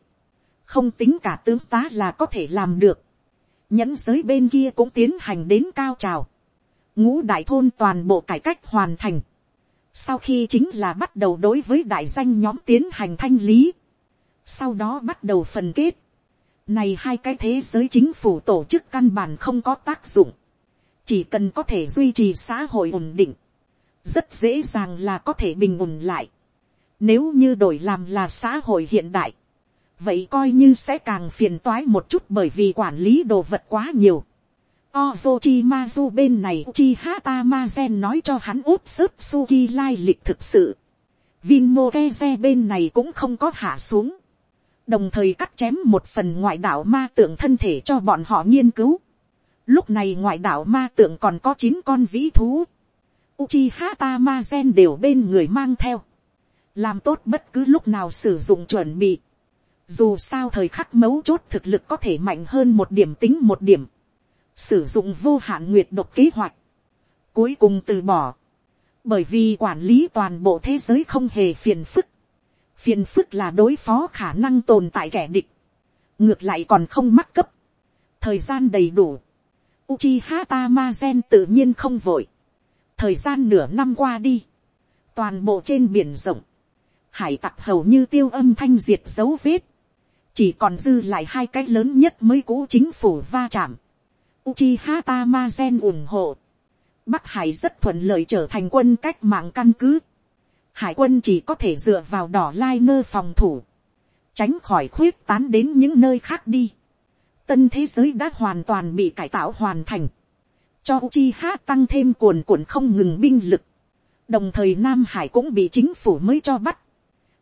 không tính cả tướng tá là có thể làm được, nhẫn giới bên kia cũng tiến hành đến cao trào, ngũ đại thôn toàn bộ cải cách hoàn thành, sau khi chính là bắt đầu đối với đại danh nhóm tiến hành thanh lý, sau đó bắt đầu phần kết, này hai cái thế giới chính phủ tổ chức căn bản không có tác dụng, chỉ cần có thể duy trì xã hội ổn định, rất dễ dàng là có thể bình ổn lại. Nếu như đổi làm là xã hội hiện đại, vậy coi như sẽ càng phiền toái một chút bởi vì quản lý đồ vật quá nhiều. Ozochimazu bên này Uchiha Mazen nói cho hắn úp sức Suki lai lịch thực sự. Vinmo bên này cũng không có hạ xuống. Đồng thời cắt chém một phần ngoại đạo ma tượng thân thể cho bọn họ nghiên cứu. Lúc này ngoại đạo ma tượng còn có chín con vĩ thú. Uchiha Tamazen đều bên người mang theo. Làm tốt bất cứ lúc nào sử dụng chuẩn bị dù sao thời khắc mấu chốt thực lực có thể mạnh hơn một điểm tính một điểm, sử dụng vô hạn nguyệt độc kế hoạch, cuối cùng từ bỏ, bởi vì quản lý toàn bộ thế giới không hề phiền phức, phiền phức là đối phó khả năng tồn tại kẻ địch, ngược lại còn không mắc cấp, thời gian đầy đủ, Uchiha Tamazen tự nhiên không vội, thời gian nửa năm qua đi, toàn bộ trên biển rộng, hải tặc hầu như tiêu âm thanh diệt dấu vết, chỉ còn dư lại hai cái lớn nhất mới cũ chính phủ va chạm. Uchiha Tamazen ủng hộ. Bắc Hải rất thuận lợi trở thành quân cách mạng căn cứ. Hải quân chỉ có thể dựa vào đỏ lai ngơ phòng thủ. Tránh khỏi khuyết tán đến những nơi khác đi. Tân thế giới đã hoàn toàn bị cải tạo hoàn thành. Cho Uchiha tăng thêm cuồn cuộn không ngừng binh lực. Đồng thời Nam Hải cũng bị chính phủ mới cho bắt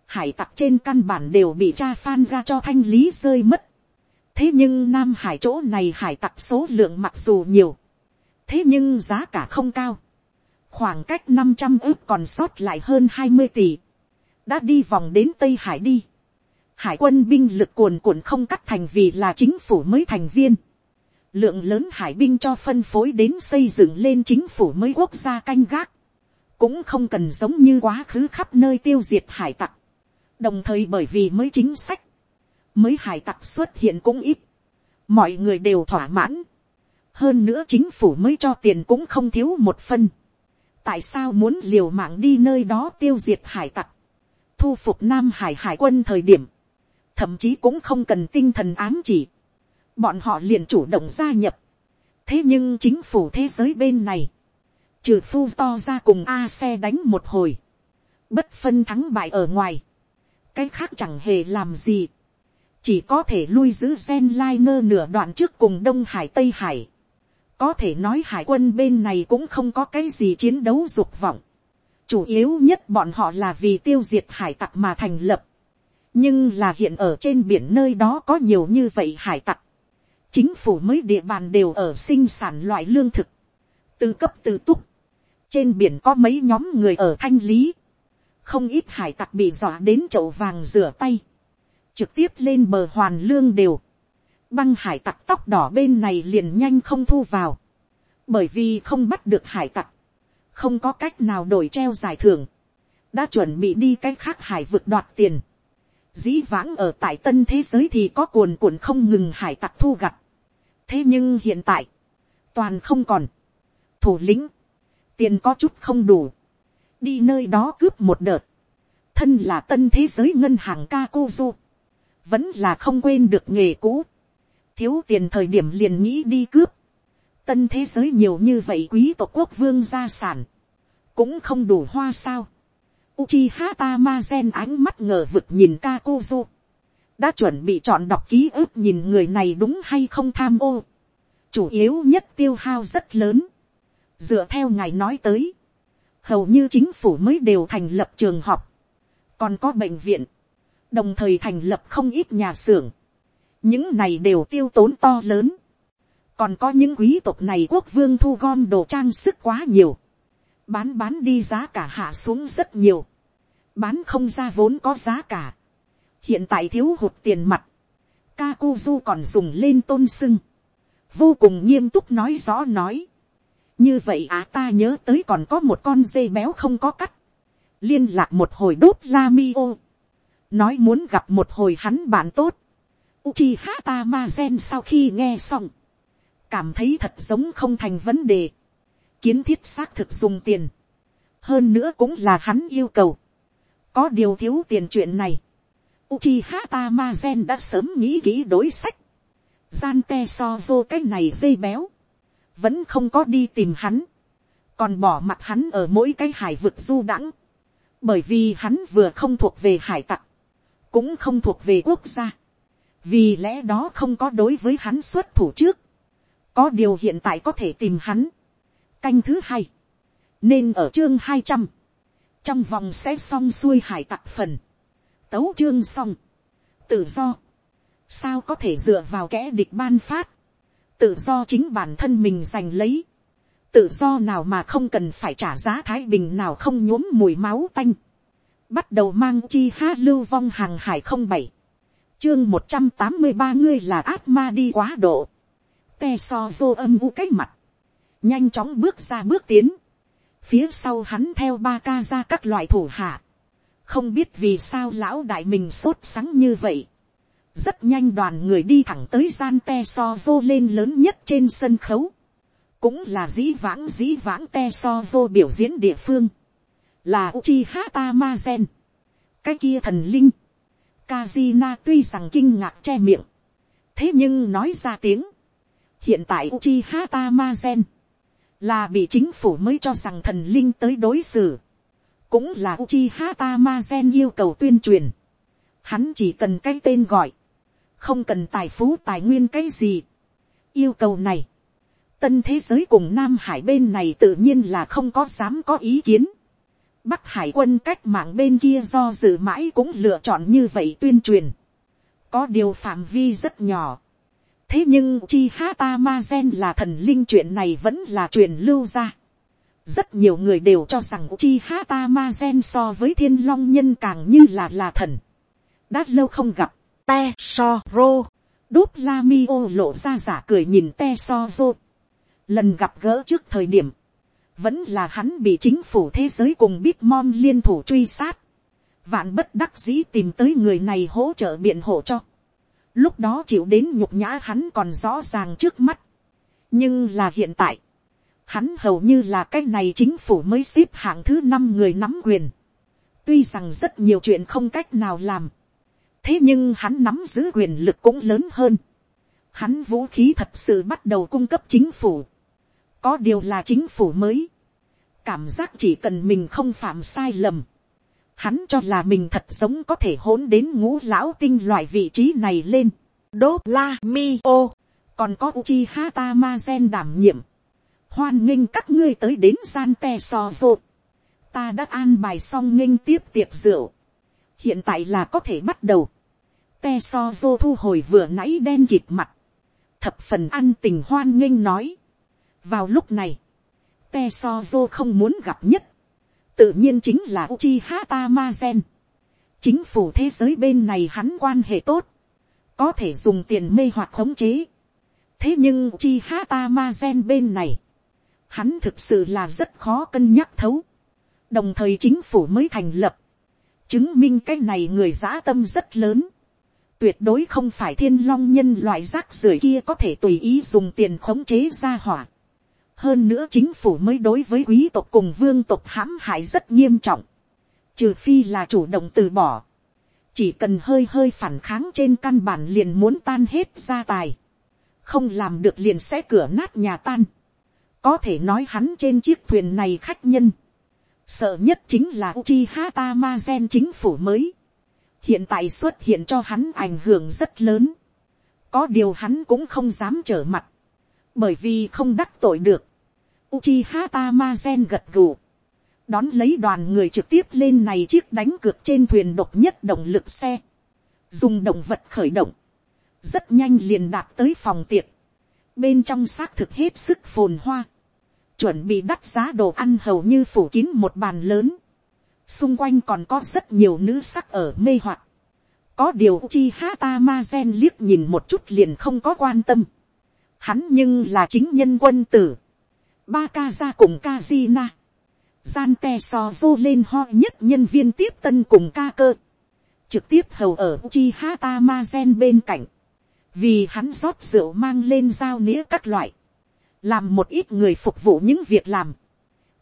hải tặc trên căn bản đều bị cha phan ra cho thanh lý rơi mất. thế nhưng nam hải chỗ này hải tặc số lượng mặc dù nhiều, thế nhưng giá cả không cao, khoảng cách năm trăm ước còn sót lại hơn hai mươi tỷ, đã đi vòng đến tây hải đi. hải quân binh lực cuồn cuộn không cắt thành vì là chính phủ mới thành viên. lượng lớn hải binh cho phân phối đến xây dựng lên chính phủ mới quốc gia canh gác cũng không cần giống như quá khứ khắp nơi tiêu diệt hải tặc đồng thời bởi vì mới chính sách, mới hải tặc xuất hiện cũng ít, mọi người đều thỏa mãn, hơn nữa chính phủ mới cho tiền cũng không thiếu một phân, tại sao muốn liều mạng đi nơi đó tiêu diệt hải tặc, thu phục nam hải hải quân thời điểm, thậm chí cũng không cần tinh thần ám chỉ, bọn họ liền chủ động gia nhập, thế nhưng chính phủ thế giới bên này, trừ phu to ra cùng a xe đánh một hồi, bất phân thắng bại ở ngoài, cái khác chẳng hề làm gì, chỉ có thể lui giữ gen liner nửa đoạn trước cùng đông hải tây hải. có thể nói hải quân bên này cũng không có cái gì chiến đấu dục vọng. chủ yếu nhất bọn họ là vì tiêu diệt hải tặc mà thành lập. nhưng là hiện ở trên biển nơi đó có nhiều như vậy hải tặc. chính phủ mới địa bàn đều ở sinh sản loại lương thực. từ cấp từ túc. trên biển có mấy nhóm người ở thanh lý không ít hải tặc bị dọa đến chậu vàng rửa tay, trực tiếp lên bờ hoàn lương đều, băng hải tặc tóc đỏ bên này liền nhanh không thu vào, bởi vì không bắt được hải tặc, không có cách nào đổi treo giải thưởng, đã chuẩn bị đi cái khác hải vực đoạt tiền, dĩ vãng ở tại tân thế giới thì có cuồn cuộn không ngừng hải tặc thu gặt, thế nhưng hiện tại, toàn không còn, thủ lĩnh, tiền có chút không đủ, đi nơi đó cướp một đợt, thân là tân thế giới ngân hàng Kakuzu, vẫn là không quên được nghề cũ, thiếu tiền thời điểm liền nghĩ đi cướp, tân thế giới nhiều như vậy quý tộc quốc vương gia sản, cũng không đủ hoa sao. Uchiha Tamazen ánh mắt ngờ vực nhìn Kakuzu, đã chuẩn bị chọn đọc ký ức nhìn người này đúng hay không tham ô, chủ yếu nhất tiêu hao rất lớn, dựa theo ngài nói tới, hầu như chính phủ mới đều thành lập trường học, còn có bệnh viện, đồng thời thành lập không ít nhà xưởng, những này đều tiêu tốn to lớn, còn có những quý tộc này quốc vương thu gom đồ trang sức quá nhiều, bán bán đi giá cả hạ xuống rất nhiều, bán không ra vốn có giá cả, hiện tại thiếu hụt tiền mặt, Kakuzu còn dùng lên tôn sưng, vô cùng nghiêm túc nói rõ nói, như vậy á ta nhớ tới còn có một con dê béo không có cắt, liên lạc một hồi đốt la mi ô, nói muốn gặp một hồi hắn bạn tốt, Uchiha Tamazen sau khi nghe xong, cảm thấy thật giống không thành vấn đề, kiến thiết xác thực dùng tiền, hơn nữa cũng là hắn yêu cầu, có điều thiếu tiền chuyện này, Uchiha Tamazen đã sớm nghĩ kỹ đối sách, gian te so vô cái này dây béo, vẫn không có đi tìm hắn, còn bỏ mặt hắn ở mỗi cái hải vực du đãng, bởi vì hắn vừa không thuộc về hải tặc, cũng không thuộc về quốc gia, vì lẽ đó không có đối với hắn xuất thủ trước, có điều hiện tại có thể tìm hắn, canh thứ hai, nên ở chương hai trăm, trong vòng sẽ xong xuôi hải tặc phần, tấu chương xong, tự do, sao có thể dựa vào kẽ địch ban phát, tự do chính bản thân mình giành lấy, tự do nào mà không cần phải trả giá thái bình nào không nhuốm mùi máu tanh, bắt đầu mang chi ha lưu vong hàng hải không bảy, chương một trăm tám mươi ba ngươi là át ma đi quá độ, te so vô âm u cái mặt, nhanh chóng bước ra bước tiến, phía sau hắn theo ba ca ra các loại thủ hạ, không biết vì sao lão đại mình sốt sắng như vậy, rất nhanh đoàn người đi thẳng tới gian te so vô lên lớn nhất trên sân khấu, cũng là dĩ vãng dĩ vãng te so vô biểu diễn địa phương, là uchi hata ma gen, cái kia thần linh, Kazina tuy rằng kinh ngạc che miệng, thế nhưng nói ra tiếng, hiện tại Uchiha Tamazen là bị chính phủ mới cho rằng thần linh tới đối xử, cũng là Uchiha Tamazen yêu cầu tuyên truyền, hắn chỉ cần cái tên gọi, không cần tài phú tài nguyên cái gì. yêu cầu này, tân thế giới cùng nam hải bên này tự nhiên là không có dám có ý kiến. bắc hải quân cách mạng bên kia do dự mãi cũng lựa chọn như vậy tuyên truyền. có điều phạm vi rất nhỏ. thế nhưng chi hata ma gen là thần linh chuyện này vẫn là truyền lưu ra. rất nhiều người đều cho rằng chi hata ma gen so với thiên long nhân càng như là là thần. đã lâu không gặp te so rô, đốt la mi ô lộ ra giả cười nhìn te so rô. Lần gặp gỡ trước thời điểm, vẫn là hắn bị chính phủ thế giới cùng Bitmon liên thủ truy sát. Vạn bất đắc dĩ tìm tới người này hỗ trợ biện hộ cho. Lúc đó chịu đến nhục nhã hắn còn rõ ràng trước mắt. Nhưng là hiện tại, hắn hầu như là cái này chính phủ mới xếp hạng thứ năm người nắm quyền. Tuy rằng rất nhiều chuyện không cách nào làm thế nhưng hắn nắm giữ quyền lực cũng lớn hơn. Hắn vũ khí thật sự bắt đầu cung cấp chính phủ. Có điều là chính phủ mới. Cảm giác chỉ cần mình không phạm sai lầm. Hắn cho là mình thật giống có thể hỗn đến ngũ lão tinh loại vị trí này lên. đô la mi ô. Còn có Uchiha Tamazen đảm nhiệm. Hoan nghênh các ngươi tới đến gian te so rột. Ta đã an bài xong nghênh tiếp tiệc rượu. Hiện tại là có thể bắt đầu te so vô thu hồi vừa nãy đen kịt mặt, thập phần ăn tình hoan nghênh nói. vào lúc này, te so vô không muốn gặp nhất, tự nhiên chính là uchi hata ma gen. chính phủ thế giới bên này hắn quan hệ tốt, có thể dùng tiền mê hoặc khống chế. thế nhưng uchi hata ma gen bên này, hắn thực sự là rất khó cân nhắc thấu. đồng thời chính phủ mới thành lập, chứng minh cái này người giã tâm rất lớn tuyệt đối không phải thiên long nhân loại rác rưởi kia có thể tùy ý dùng tiền khống chế ra hỏa. hơn nữa chính phủ mới đối với quý tộc cùng vương tộc hãm hại rất nghiêm trọng. trừ phi là chủ động từ bỏ. chỉ cần hơi hơi phản kháng trên căn bản liền muốn tan hết gia tài. không làm được liền sẽ cửa nát nhà tan. có thể nói hắn trên chiếc thuyền này khách nhân. sợ nhất chính là Uchiha Tamazen chính phủ mới hiện tại xuất hiện cho hắn ảnh hưởng rất lớn. có điều hắn cũng không dám trở mặt, bởi vì không đắc tội được. Uchiha Tamazen gật gù. Đón lấy đoàn người trực tiếp lên này chiếc đánh cược trên thuyền độc nhất động lực xe. Dùng động vật khởi động. Rất nhanh liền đạt tới phòng tiệc. Bên trong xác thực hết sức phồn hoa. Chuẩn bị đắt giá đồ ăn hầu như phủ kín một bàn lớn. Xung quanh còn có rất nhiều nữ sắc ở mê hoặc. Có điều Chi Hata Marzen liếc nhìn một chút liền không có quan tâm. Hắn nhưng là chính nhân quân tử. Ba ca ra cùng ca di na, gian te so vô lên ho nhất nhân viên tiếp tân cùng ca cơ, trực tiếp hầu ở chi hata ma gen bên cạnh, vì hắn rót rượu mang lên dao nĩa các loại, làm một ít người phục vụ những việc làm,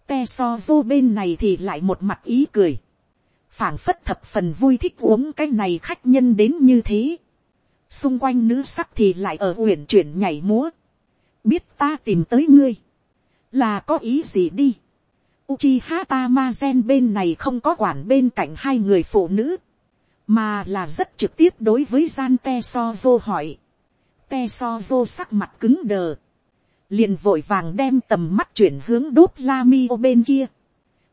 te so vô bên này thì lại một mặt ý cười, phảng phất thập phần vui thích uống cái này khách nhân đến như thế, xung quanh nữ sắc thì lại ở uyển chuyển nhảy múa, biết ta tìm tới ngươi, là có ý gì đi. Uchiha Tamazen bên này không có quản bên cạnh hai người phụ nữ, mà là rất trực tiếp đối với gian te so vô hỏi. Te so vô sắc mặt cứng đờ, liền vội vàng đem tầm mắt chuyển hướng đốt la mi ô bên kia.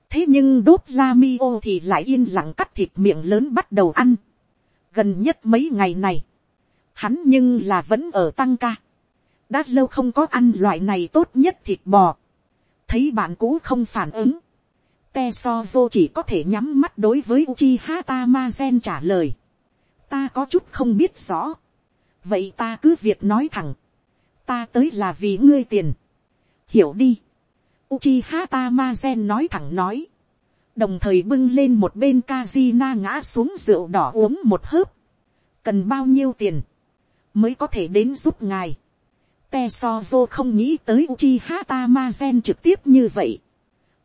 thế nhưng đốt la mi ô thì lại yên lặng cắt thịt miệng lớn bắt đầu ăn. gần nhất mấy ngày này, hắn nhưng là vẫn ở tăng ca. đã lâu không có ăn loại này tốt nhất thịt bò thấy bạn cũ không phản ứng, te so vô chỉ có thể nhắm mắt đối với uchi hata ma gen trả lời. ta có chút không biết rõ. vậy ta cứ việc nói thẳng ta tới là vì ngươi tiền. hiểu đi. Uchiha Tamazen nói thẳng nói. đồng thời bưng lên một bên kazina ngã xuống rượu đỏ uống một hớp. cần bao nhiêu tiền mới có thể đến giúp ngài te không nghĩ tới Uchiha Tamazen trực tiếp như vậy.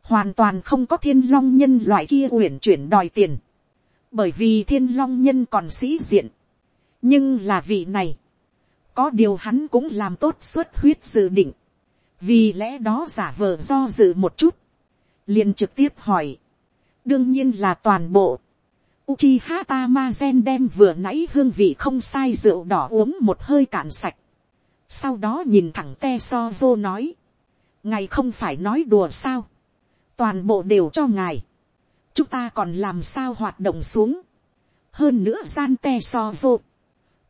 Hoàn toàn không có thiên long nhân loại kia uyển chuyển đòi tiền. Bởi vì thiên long nhân còn sĩ diện. Nhưng là vị này. Có điều hắn cũng làm tốt suốt huyết dự định. Vì lẽ đó giả vờ do dự một chút. liền trực tiếp hỏi. Đương nhiên là toàn bộ. Uchiha Tamazen đem vừa nãy hương vị không sai rượu đỏ uống một hơi cạn sạch sau đó nhìn thẳng te so vô nói, ngài không phải nói đùa sao, toàn bộ đều cho ngài, chúng ta còn làm sao hoạt động xuống, hơn nữa gian te so vô,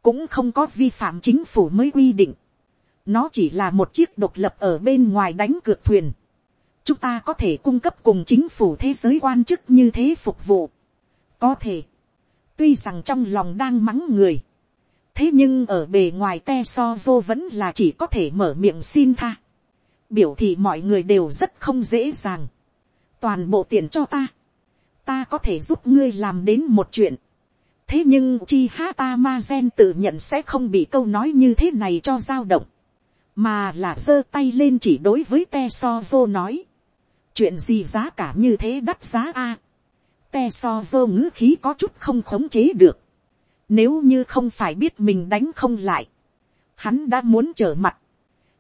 cũng không có vi phạm chính phủ mới quy định, nó chỉ là một chiếc độc lập ở bên ngoài đánh cược thuyền, chúng ta có thể cung cấp cùng chính phủ thế giới quan chức như thế phục vụ, có thể, tuy rằng trong lòng đang mắng người, thế nhưng ở bề ngoài te so vô vẫn là chỉ có thể mở miệng xin tha. biểu thị mọi người đều rất không dễ dàng. toàn bộ tiền cho ta. ta có thể giúp ngươi làm đến một chuyện thế nhưng chi ha ta ma gen tự nhận sẽ không bị câu nói như thế này cho dao động. mà là giơ tay lên chỉ đối với te so vô nói. chuyện gì giá cả như thế đắt giá a. te so vô ngữ khí có chút không khống chế được nếu như không phải biết mình đánh không lại. Hắn đã muốn trở mặt.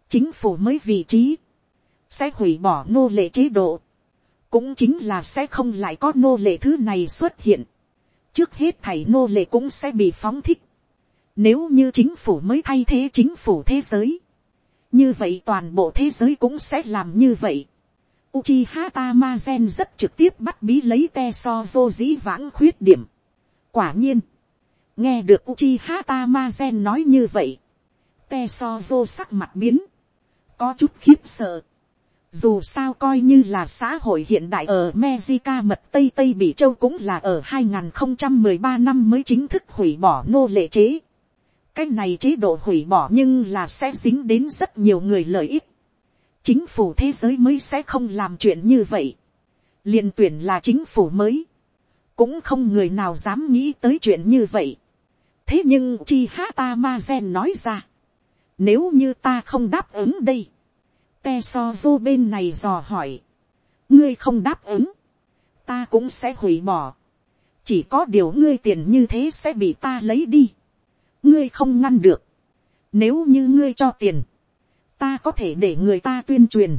Chính phủ mới vị trí. Sẽ hủy bỏ nô lệ chế độ. Cũng chính là sẽ không lại có nô lệ thứ này xuất hiện. Trước hết thầy nô lệ cũng sẽ bị phóng thích. Nếu như chính phủ mới thay thế chính phủ thế giới. Như vậy toàn bộ thế giới cũng sẽ làm như vậy. Uchiha Tamazen rất trực tiếp bắt bí lấy te so vô dĩ vãng khuyết điểm. Quả nhiên nghe được Uchiha Tamazen nói như vậy, te so vô sắc mặt biến, có chút khiếp sợ. Dù sao coi như là xã hội hiện đại ở mexico mật Tây Tây Bỉ Châu cũng là ở 2013 năm mới chính thức hủy bỏ nô lệ chế. Cái này chế độ hủy bỏ nhưng là sẽ dính đến rất nhiều người lợi ích. Chính phủ thế giới mới sẽ không làm chuyện như vậy. liền tuyển là chính phủ mới. Cũng không người nào dám nghĩ tới chuyện như vậy thế nhưng chi hata ma gen nói ra, nếu như ta không đáp ứng đây, te so vô bên này dò hỏi, ngươi không đáp ứng, ta cũng sẽ hủy bỏ, chỉ có điều ngươi tiền như thế sẽ bị ta lấy đi, ngươi không ngăn được, nếu như ngươi cho tiền, ta có thể để người ta tuyên truyền,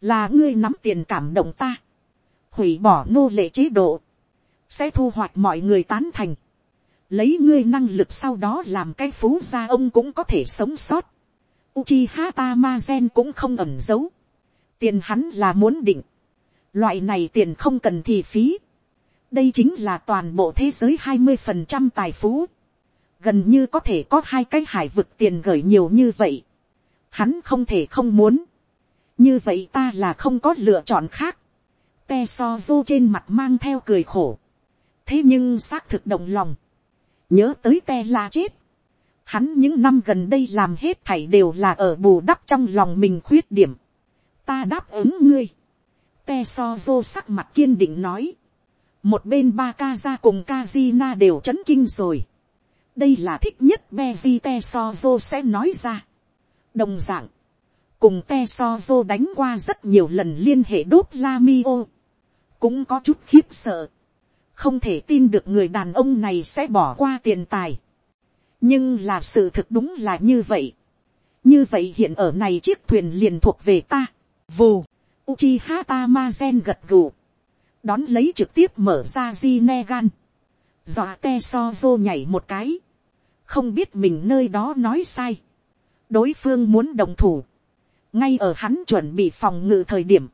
là ngươi nắm tiền cảm động ta, hủy bỏ nô lệ chế độ, sẽ thu hoạch mọi người tán thành, lấy ngươi năng lực sau đó làm cái phú gia ông cũng có thể sống sót. Uchiha Tamazen cũng không ẩn giấu. tiền hắn là muốn định, loại này tiền không cần thì phí, đây chính là toàn bộ thế giới hai mươi phần trăm tài phú, gần như có thể có hai cái hải vực tiền gửi nhiều như vậy, hắn không thể không muốn, như vậy ta là không có lựa chọn khác, te so vô trên mặt mang theo cười khổ, thế nhưng xác thực động lòng, nhớ tới te la chết, hắn những năm gần đây làm hết thảy đều là ở bù đắp trong lòng mình khuyết điểm, ta đáp ứng ngươi, te so vô sắc mặt kiên định nói, một bên ba ca ra cùng ca di na đều chấn kinh rồi, đây là thích nhất be vi te so vô sẽ nói ra, đồng dạng. Cùng te so vô đánh qua rất nhiều lần liên hệ đốt la mi ô, cũng có chút khiếp sợ, không thể tin được người đàn ông này sẽ bỏ qua tiền tài, nhưng là sự thực đúng là như vậy, như vậy hiện ở này chiếc thuyền liền thuộc về ta, vù, Uchiha Tamazen gật gù. Đón lấy trực tiếp mở ra Jinegan. Dọa te so vô nhảy một cái. Không biết mình nơi đó nói sai. Đối phương muốn đồng thủ. Ngay ở hắn chuẩn bị phòng ngự thời điểm.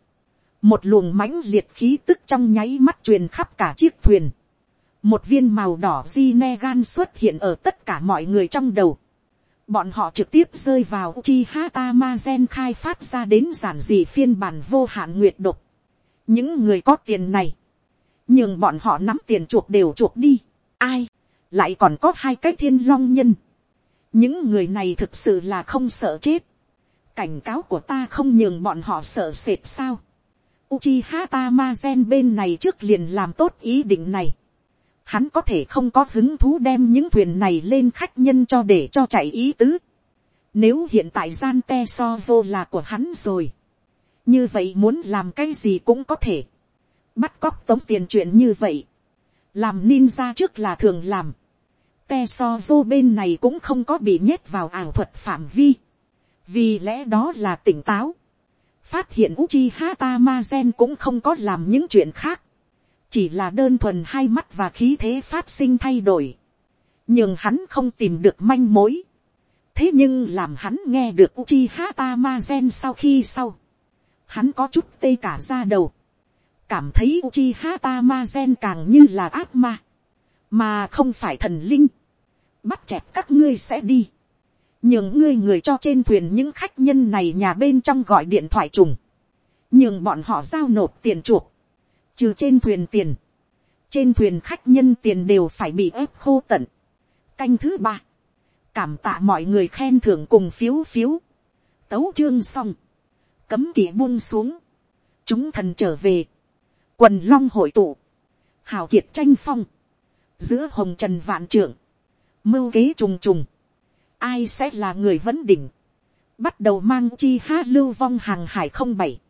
Một luồng mãnh liệt khí tức trong nháy mắt truyền khắp cả chiếc thuyền. Một viên màu đỏ di ne gan xuất hiện ở tất cả mọi người trong đầu bọn họ trực tiếp rơi vào Uchiha Tamazen khai phát ra đến giản dị phiên bản vô hạn nguyệt độc. Những người có tiền này, nhưng bọn họ nắm tiền chuộc đều chuộc đi. Ai, lại còn có hai cái thiên long nhân. Những người này thực sự là không sợ chết. Cảnh cáo của ta không nhường bọn họ sợ sệt sao. Uchiha Tamazen bên này trước liền làm tốt ý định này hắn có thể không có hứng thú đem những thuyền này lên khách nhân cho để cho chạy ý tứ. Nếu hiện tại gian te so vô là của hắn rồi. Như vậy muốn làm cái gì cũng có thể. Bắt cóc tống tiền chuyện như vậy. Làm ninja trước là thường làm. Te so vô bên này cũng không có bị nhét vào ảo thuật phạm vi. Vì lẽ đó là tỉnh táo. Phát hiện Uchiha Tamazen cũng không có làm những chuyện khác chỉ là đơn thuần hai mắt và khí thế phát sinh thay đổi, nhưng hắn không tìm được manh mối. thế nhưng làm hắn nghe được Uchiha Tamazen sau khi sau, hắn có chút tê cả ra đầu, cảm thấy Uchiha Tamazen càng như là ác ma, mà không phải thần linh, bắt chẹp các ngươi sẽ đi, nhưng ngươi người cho trên thuyền những khách nhân này nhà bên trong gọi điện thoại trùng, nhưng bọn họ giao nộp tiền chuộc, trừ trên thuyền tiền, trên thuyền khách nhân tiền đều phải bị ép khô tận. canh thứ ba, cảm tạ mọi người khen thưởng cùng phiếu phiếu, tấu chương xong, cấm kỳ buông xuống, chúng thần trở về, quần long hội tụ, hào kiệt tranh phong, giữa hồng trần vạn trưởng, mưu kế trùng trùng, ai sẽ là người vấn đỉnh, bắt đầu mang chi ha lưu vong hàng hải không bảy,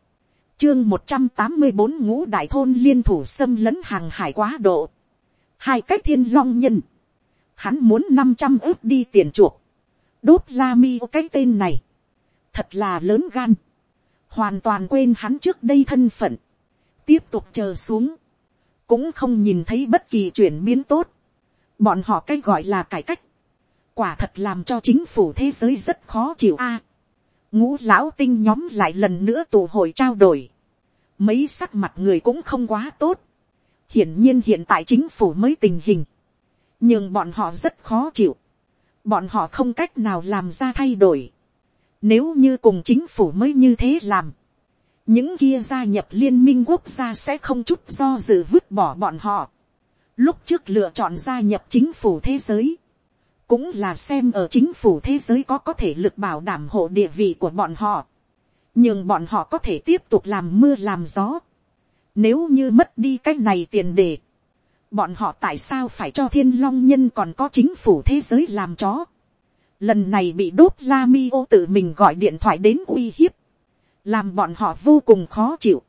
chương một trăm tám mươi bốn ngũ đại thôn liên thủ xâm lấn hàng hải quá độ. Hai cách thiên long nhân. Hắn muốn năm trăm ước đi tiền chuộc. Đốt la mi cái tên này. Thật là lớn gan. Hoàn toàn quên hắn trước đây thân phận. Tiếp tục chờ xuống. Cũng không nhìn thấy bất kỳ chuyển biến tốt. Bọn họ cái gọi là cải cách. Quả thật làm cho chính phủ thế giới rất khó chịu a ngũ lão tinh nhóm lại lần nữa tụ hội trao đổi. Mấy sắc mặt người cũng không quá tốt. Hiển nhiên hiện tại chính phủ mới tình hình. Nhưng bọn họ rất khó chịu. Bọn họ không cách nào làm ra thay đổi. Nếu như cùng chính phủ mới như thế làm. Những kia gia nhập liên minh quốc gia sẽ không chút do dự vứt bỏ bọn họ. Lúc trước lựa chọn gia nhập chính phủ thế giới cũng là xem ở chính phủ thế giới có có thể lực bảo đảm hộ địa vị của bọn họ, nhưng bọn họ có thể tiếp tục làm mưa làm gió. Nếu như mất đi cái này tiền đề, bọn họ tại sao phải cho thiên long nhân còn có chính phủ thế giới làm chó. Lần này bị đốt la mi ô tự mình gọi điện thoại đến uy hiếp, làm bọn họ vô cùng khó chịu.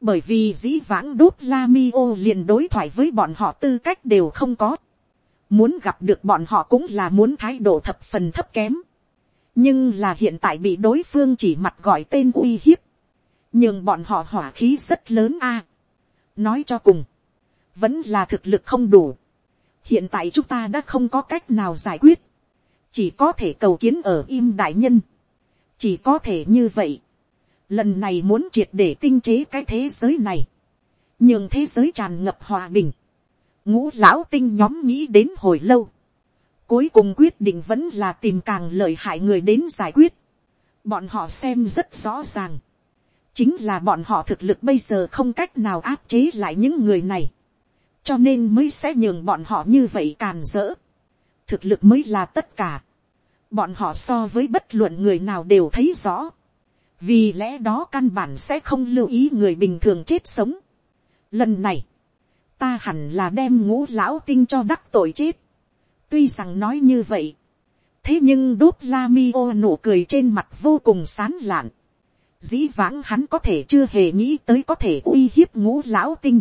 Bởi vì dĩ vãng đốt la mi ô liền đối thoại với bọn họ tư cách đều không có muốn gặp được bọn họ cũng là muốn thái độ thập phần thấp kém. nhưng là hiện tại bị đối phương chỉ mặt gọi tên uy hiếp, nhưng bọn họ hỏa khí rất lớn a. nói cho cùng, vẫn là thực lực không đủ. hiện tại chúng ta đã không có cách nào giải quyết, chỉ có thể cầu kiến ở im đại nhân, chỉ có thể như vậy. lần này muốn triệt để tinh chế cái thế giới này, nhưng thế giới tràn ngập hòa bình, ngũ lão tinh nhóm nghĩ đến hồi lâu, cuối cùng quyết định vẫn là tìm càng lợi hại người đến giải quyết, bọn họ xem rất rõ ràng, chính là bọn họ thực lực bây giờ không cách nào áp chế lại những người này, cho nên mới sẽ nhường bọn họ như vậy càn rỡ, thực lực mới là tất cả, bọn họ so với bất luận người nào đều thấy rõ, vì lẽ đó căn bản sẽ không lưu ý người bình thường chết sống. Lần này, ta hẳn là đem ngũ lão tinh cho đắc tội chết. tuy rằng nói như vậy, thế nhưng đốt la mi ô nụ cười trên mặt vô cùng sán lạn. dĩ vãng hắn có thể chưa hề nghĩ tới có thể uy hiếp ngũ lão tinh.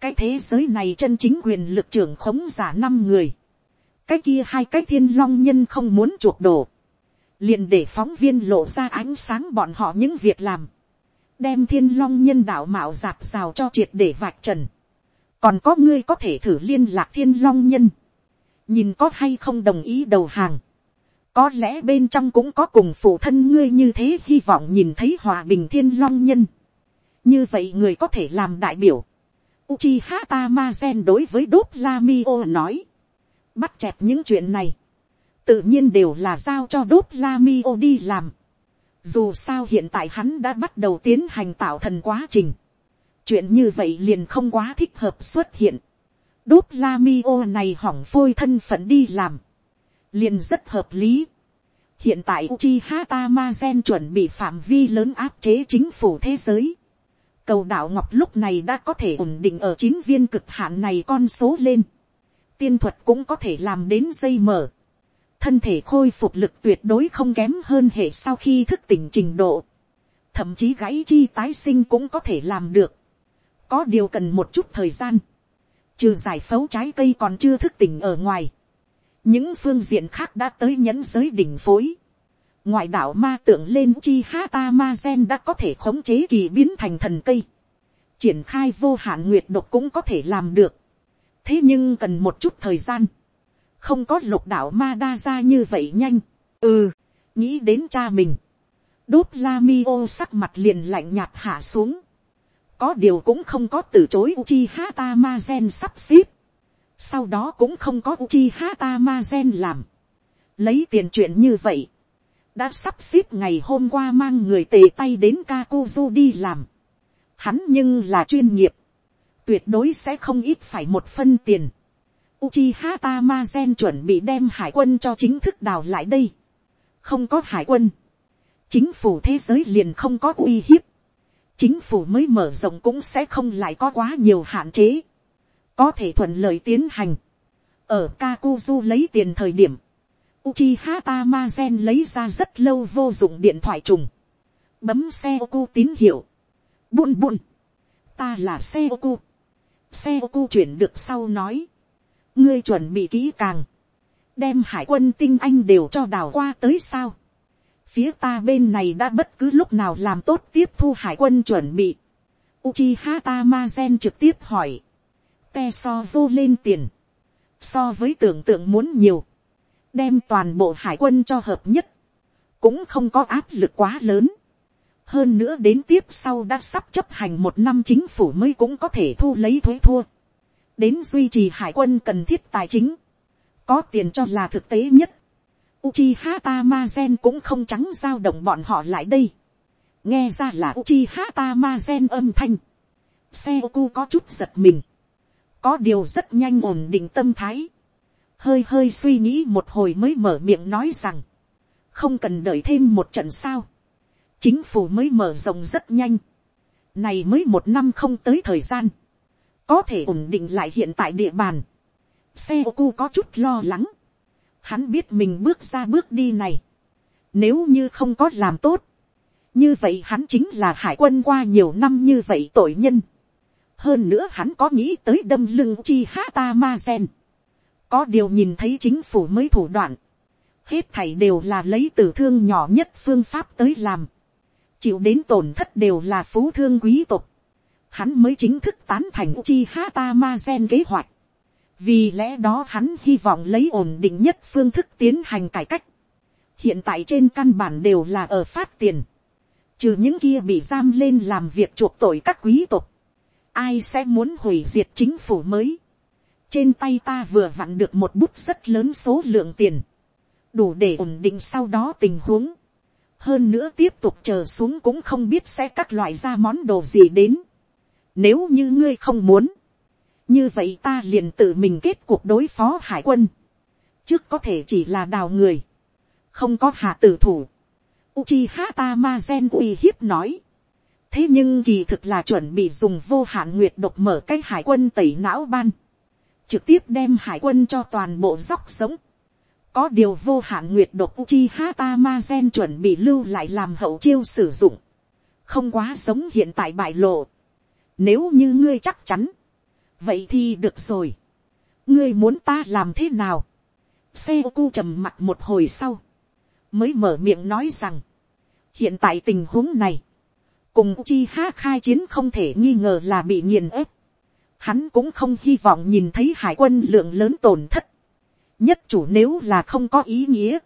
cái thế giới này chân chính quyền lực trưởng khống giả năm người cái kia hai cái thiên long nhân không muốn chuộc đồ, liền để phóng viên lộ ra ánh sáng bọn họ những việc làm, đem thiên long nhân đạo mạo giạt rào cho triệt để vạch trần, còn có ngươi có thể thử liên lạc thiên long nhân, nhìn có hay không đồng ý đầu hàng, có lẽ bên trong cũng có cùng phụ thân ngươi như thế hy vọng nhìn thấy hòa bình thiên long nhân, như vậy người có thể làm đại biểu, Uchiha Tamazen đối với Đốt Lamio nói. bắt chẹt những chuyện này, tự nhiên đều là giao cho đốt la mi đi làm. Dù sao hiện tại hắn đã bắt đầu tiến hành tạo thần quá trình. Chuyện như vậy liền không quá thích hợp xuất hiện. Đốt la mi ô này hỏng phôi thân phận đi làm. Liền rất hợp lý. Hiện tại Uchiha Tamazen chuẩn bị phạm vi lớn áp chế chính phủ thế giới. Cầu đảo Ngọc lúc này đã có thể ổn định ở chín viên cực hạn này con số lên tiên thuật cũng có thể làm đến dây mở. Thân thể khôi phục lực tuyệt đối không kém hơn hệ sau khi thức tỉnh trình độ. Thậm chí gãy chi tái sinh cũng có thể làm được. Có điều cần một chút thời gian. Trừ giải phẫu trái cây còn chưa thức tỉnh ở ngoài. Những phương diện khác đã tới nhẫn giới đỉnh phối. Ngoại đạo ma tượng lên chi hata ma gen đã có thể khống chế kỳ biến thành thần cây. Triển khai vô hạn nguyệt độc cũng có thể làm được thế nhưng cần một chút thời gian, không có lục đạo ma đa ra như vậy nhanh, ừ, nghĩ đến cha mình, đốt la mi ô sắc mặt liền lạnh nhạt hạ xuống, có điều cũng không có từ chối uchi hata sắp xếp, sau đó cũng không có uchi hata làm, lấy tiền chuyện như vậy, đã sắp xếp ngày hôm qua mang người tề tay đến Kakuzu đi làm. Hắn nhưng là chuyên nghiệp tuyệt đối sẽ không ít phải một phân tiền. Uchiha Tamazen chuẩn bị đem hải quân cho chính thức đào lại đây. Không có hải quân. Chính phủ thế giới liền không có uy hiếp. Chính phủ mới mở rộng cũng sẽ không lại có quá nhiều hạn chế. Có thể thuận lợi tiến hành. Ở Kakuzu lấy tiền thời điểm. Uchiha Tamazen lấy ra rất lâu vô dụng điện thoại trùng. Bấm xe ô tín hiệu. Bun bun. Ta là xe ô xe ô cu chuyển được sau nói, ngươi chuẩn bị kỹ càng, đem hải quân tinh anh đều cho đào qua tới sao phía ta bên này đã bất cứ lúc nào làm tốt tiếp thu hải quân chuẩn bị. Uchiha Tamazen trực tiếp hỏi, te so vô lên tiền, so với tưởng tượng muốn nhiều, đem toàn bộ hải quân cho hợp nhất, cũng không có áp lực quá lớn hơn nữa đến tiếp sau đã sắp chấp hành một năm chính phủ mới cũng có thể thu lấy thuế thua. đến duy trì hải quân cần thiết tài chính. có tiền cho là thực tế nhất. Uchiha Tamazen cũng không trắng giao động bọn họ lại đây. nghe ra là Uchiha Tamazen âm thanh. Seoku có chút giật mình. có điều rất nhanh ổn định tâm thái. hơi hơi suy nghĩ một hồi mới mở miệng nói rằng. không cần đợi thêm một trận sao chính phủ mới mở rộng rất nhanh, này mới một năm không tới thời gian, có thể ổn định lại hiện tại địa bàn, Seoku có chút lo lắng, hắn biết mình bước ra bước đi này, nếu như không có làm tốt, như vậy hắn chính là hải quân qua nhiều năm như vậy tội nhân, hơn nữa hắn có nghĩ tới đâm lưng chi hata ma gen, có điều nhìn thấy chính phủ mới thủ đoạn, hết thảy đều là lấy tử thương nhỏ nhất phương pháp tới làm, chịu đến tổn thất đều là phú thương quý tộc, hắn mới chính thức tán thành Uchi Hata Ma kế hoạch. Vì lẽ đó hắn hy vọng lấy ổn định nhất phương thức tiến hành cải cách. Hiện tại trên căn bản đều là ở phát tiền. trừ những kia bị giam lên làm việc chuộc tội các quý tộc, ai sẽ muốn hủy diệt chính phủ mới. trên tay ta vừa vặn được một bút rất lớn số lượng tiền, đủ để ổn định sau đó tình huống. hơn nữa tiếp tục chờ xuống cũng không biết sẽ các loại ra món đồ gì đến. nếu như ngươi không muốn, như vậy ta liền tự mình kết cuộc đối phó hải quân. trước có thể chỉ là đào người, không có hạ tử thủ. Uchiha Tamazen uy hiếp nói. thế nhưng kỳ thực là chuẩn bị dùng vô hạn nguyệt độc mở cái hải quân tẩy não ban. trực tiếp đem hải quân cho toàn bộ dốc sống. có điều vô hạn nguyệt độc Uchiha Tamazen chuẩn bị lưu lại làm hậu chiêu sử dụng. không quá sống hiện tại bại lộ. nếu như ngươi chắc chắn, vậy thì được rồi. ngươi muốn ta làm thế nào. xe cu trầm mặt một hồi sau, mới mở miệng nói rằng, hiện tại tình huống này, cùng chi ha khai chiến không thể nghi ngờ là bị nghiền ép. Hắn cũng không hy vọng nhìn thấy hải quân lượng lớn tổn thất. nhất chủ nếu là không có ý nghĩa.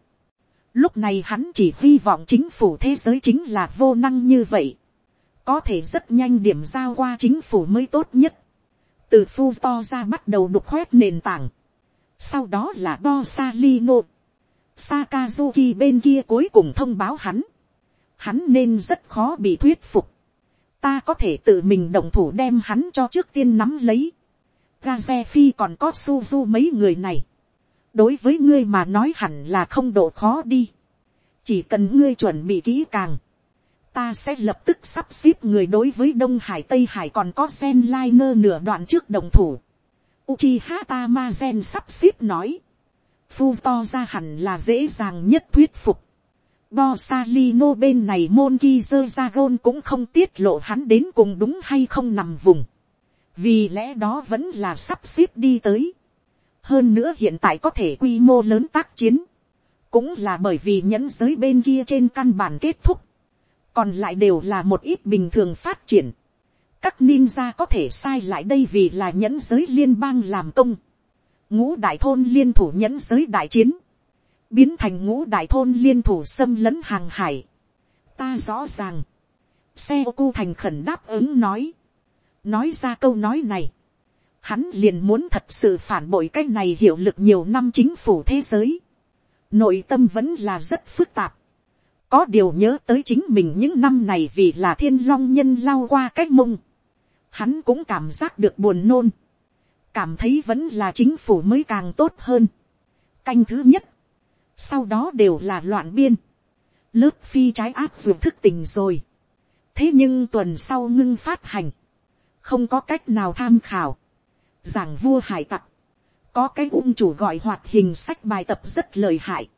lúc này hắn chỉ hy vọng chính phủ thế giới chính là vô năng như vậy. có thể rất nhanh điểm giao qua chính phủ mới tốt nhất từ phu to ra bắt đầu đục khoét nền tảng, sau đó là do Salino, Sakazuki bên kia cuối cùng thông báo hắn, hắn nên rất khó bị thuyết phục, ta có thể tự mình động thủ đem hắn cho trước tiên nắm lấy, Gaze Phi còn có Suzu mấy người này, đối với ngươi mà nói hẳn là không độ khó đi, chỉ cần ngươi chuẩn bị kỹ càng, ta sẽ lập tức sắp xếp người đối với đông hải tây hải còn có gen lai nơ nửa đoạn trước đồng thủ. Uchiha Tamazen sắp xếp nói. Phu to ra hẳn là dễ dàng nhất thuyết phục. Borsalino bên này môn ra gôn cũng không tiết lộ hắn đến cùng đúng hay không nằm vùng. Vì lẽ đó vẫn là sắp xếp đi tới. Hơn nữa hiện tại có thể quy mô lớn tác chiến. Cũng là bởi vì nhẫn giới bên kia trên căn bản kết thúc còn lại đều là một ít bình thường phát triển. các ninja có thể sai lại đây vì là nhẫn giới liên bang làm công. ngũ đại thôn liên thủ nhẫn giới đại chiến, biến thành ngũ đại thôn liên thủ xâm lấn hàng hải. ta rõ ràng, xe ô cu thành khẩn đáp ứng nói, nói ra câu nói này, hắn liền muốn thật sự phản bội cái này hiệu lực nhiều năm chính phủ thế giới. nội tâm vẫn là rất phức tạp có điều nhớ tới chính mình những năm này vì là thiên long nhân lao qua cái mông. Hắn cũng cảm giác được buồn nôn. Cảm thấy vẫn là chính phủ mới càng tốt hơn. Canh thứ nhất. Sau đó đều là loạn biên. Lớp phi trái áp dụng thức tình rồi. Thế nhưng tuần sau ngưng phát hành. Không có cách nào tham khảo. Giảng vua hải tặc. Có cái ung chủ gọi hoạt hình sách bài tập rất lời hại.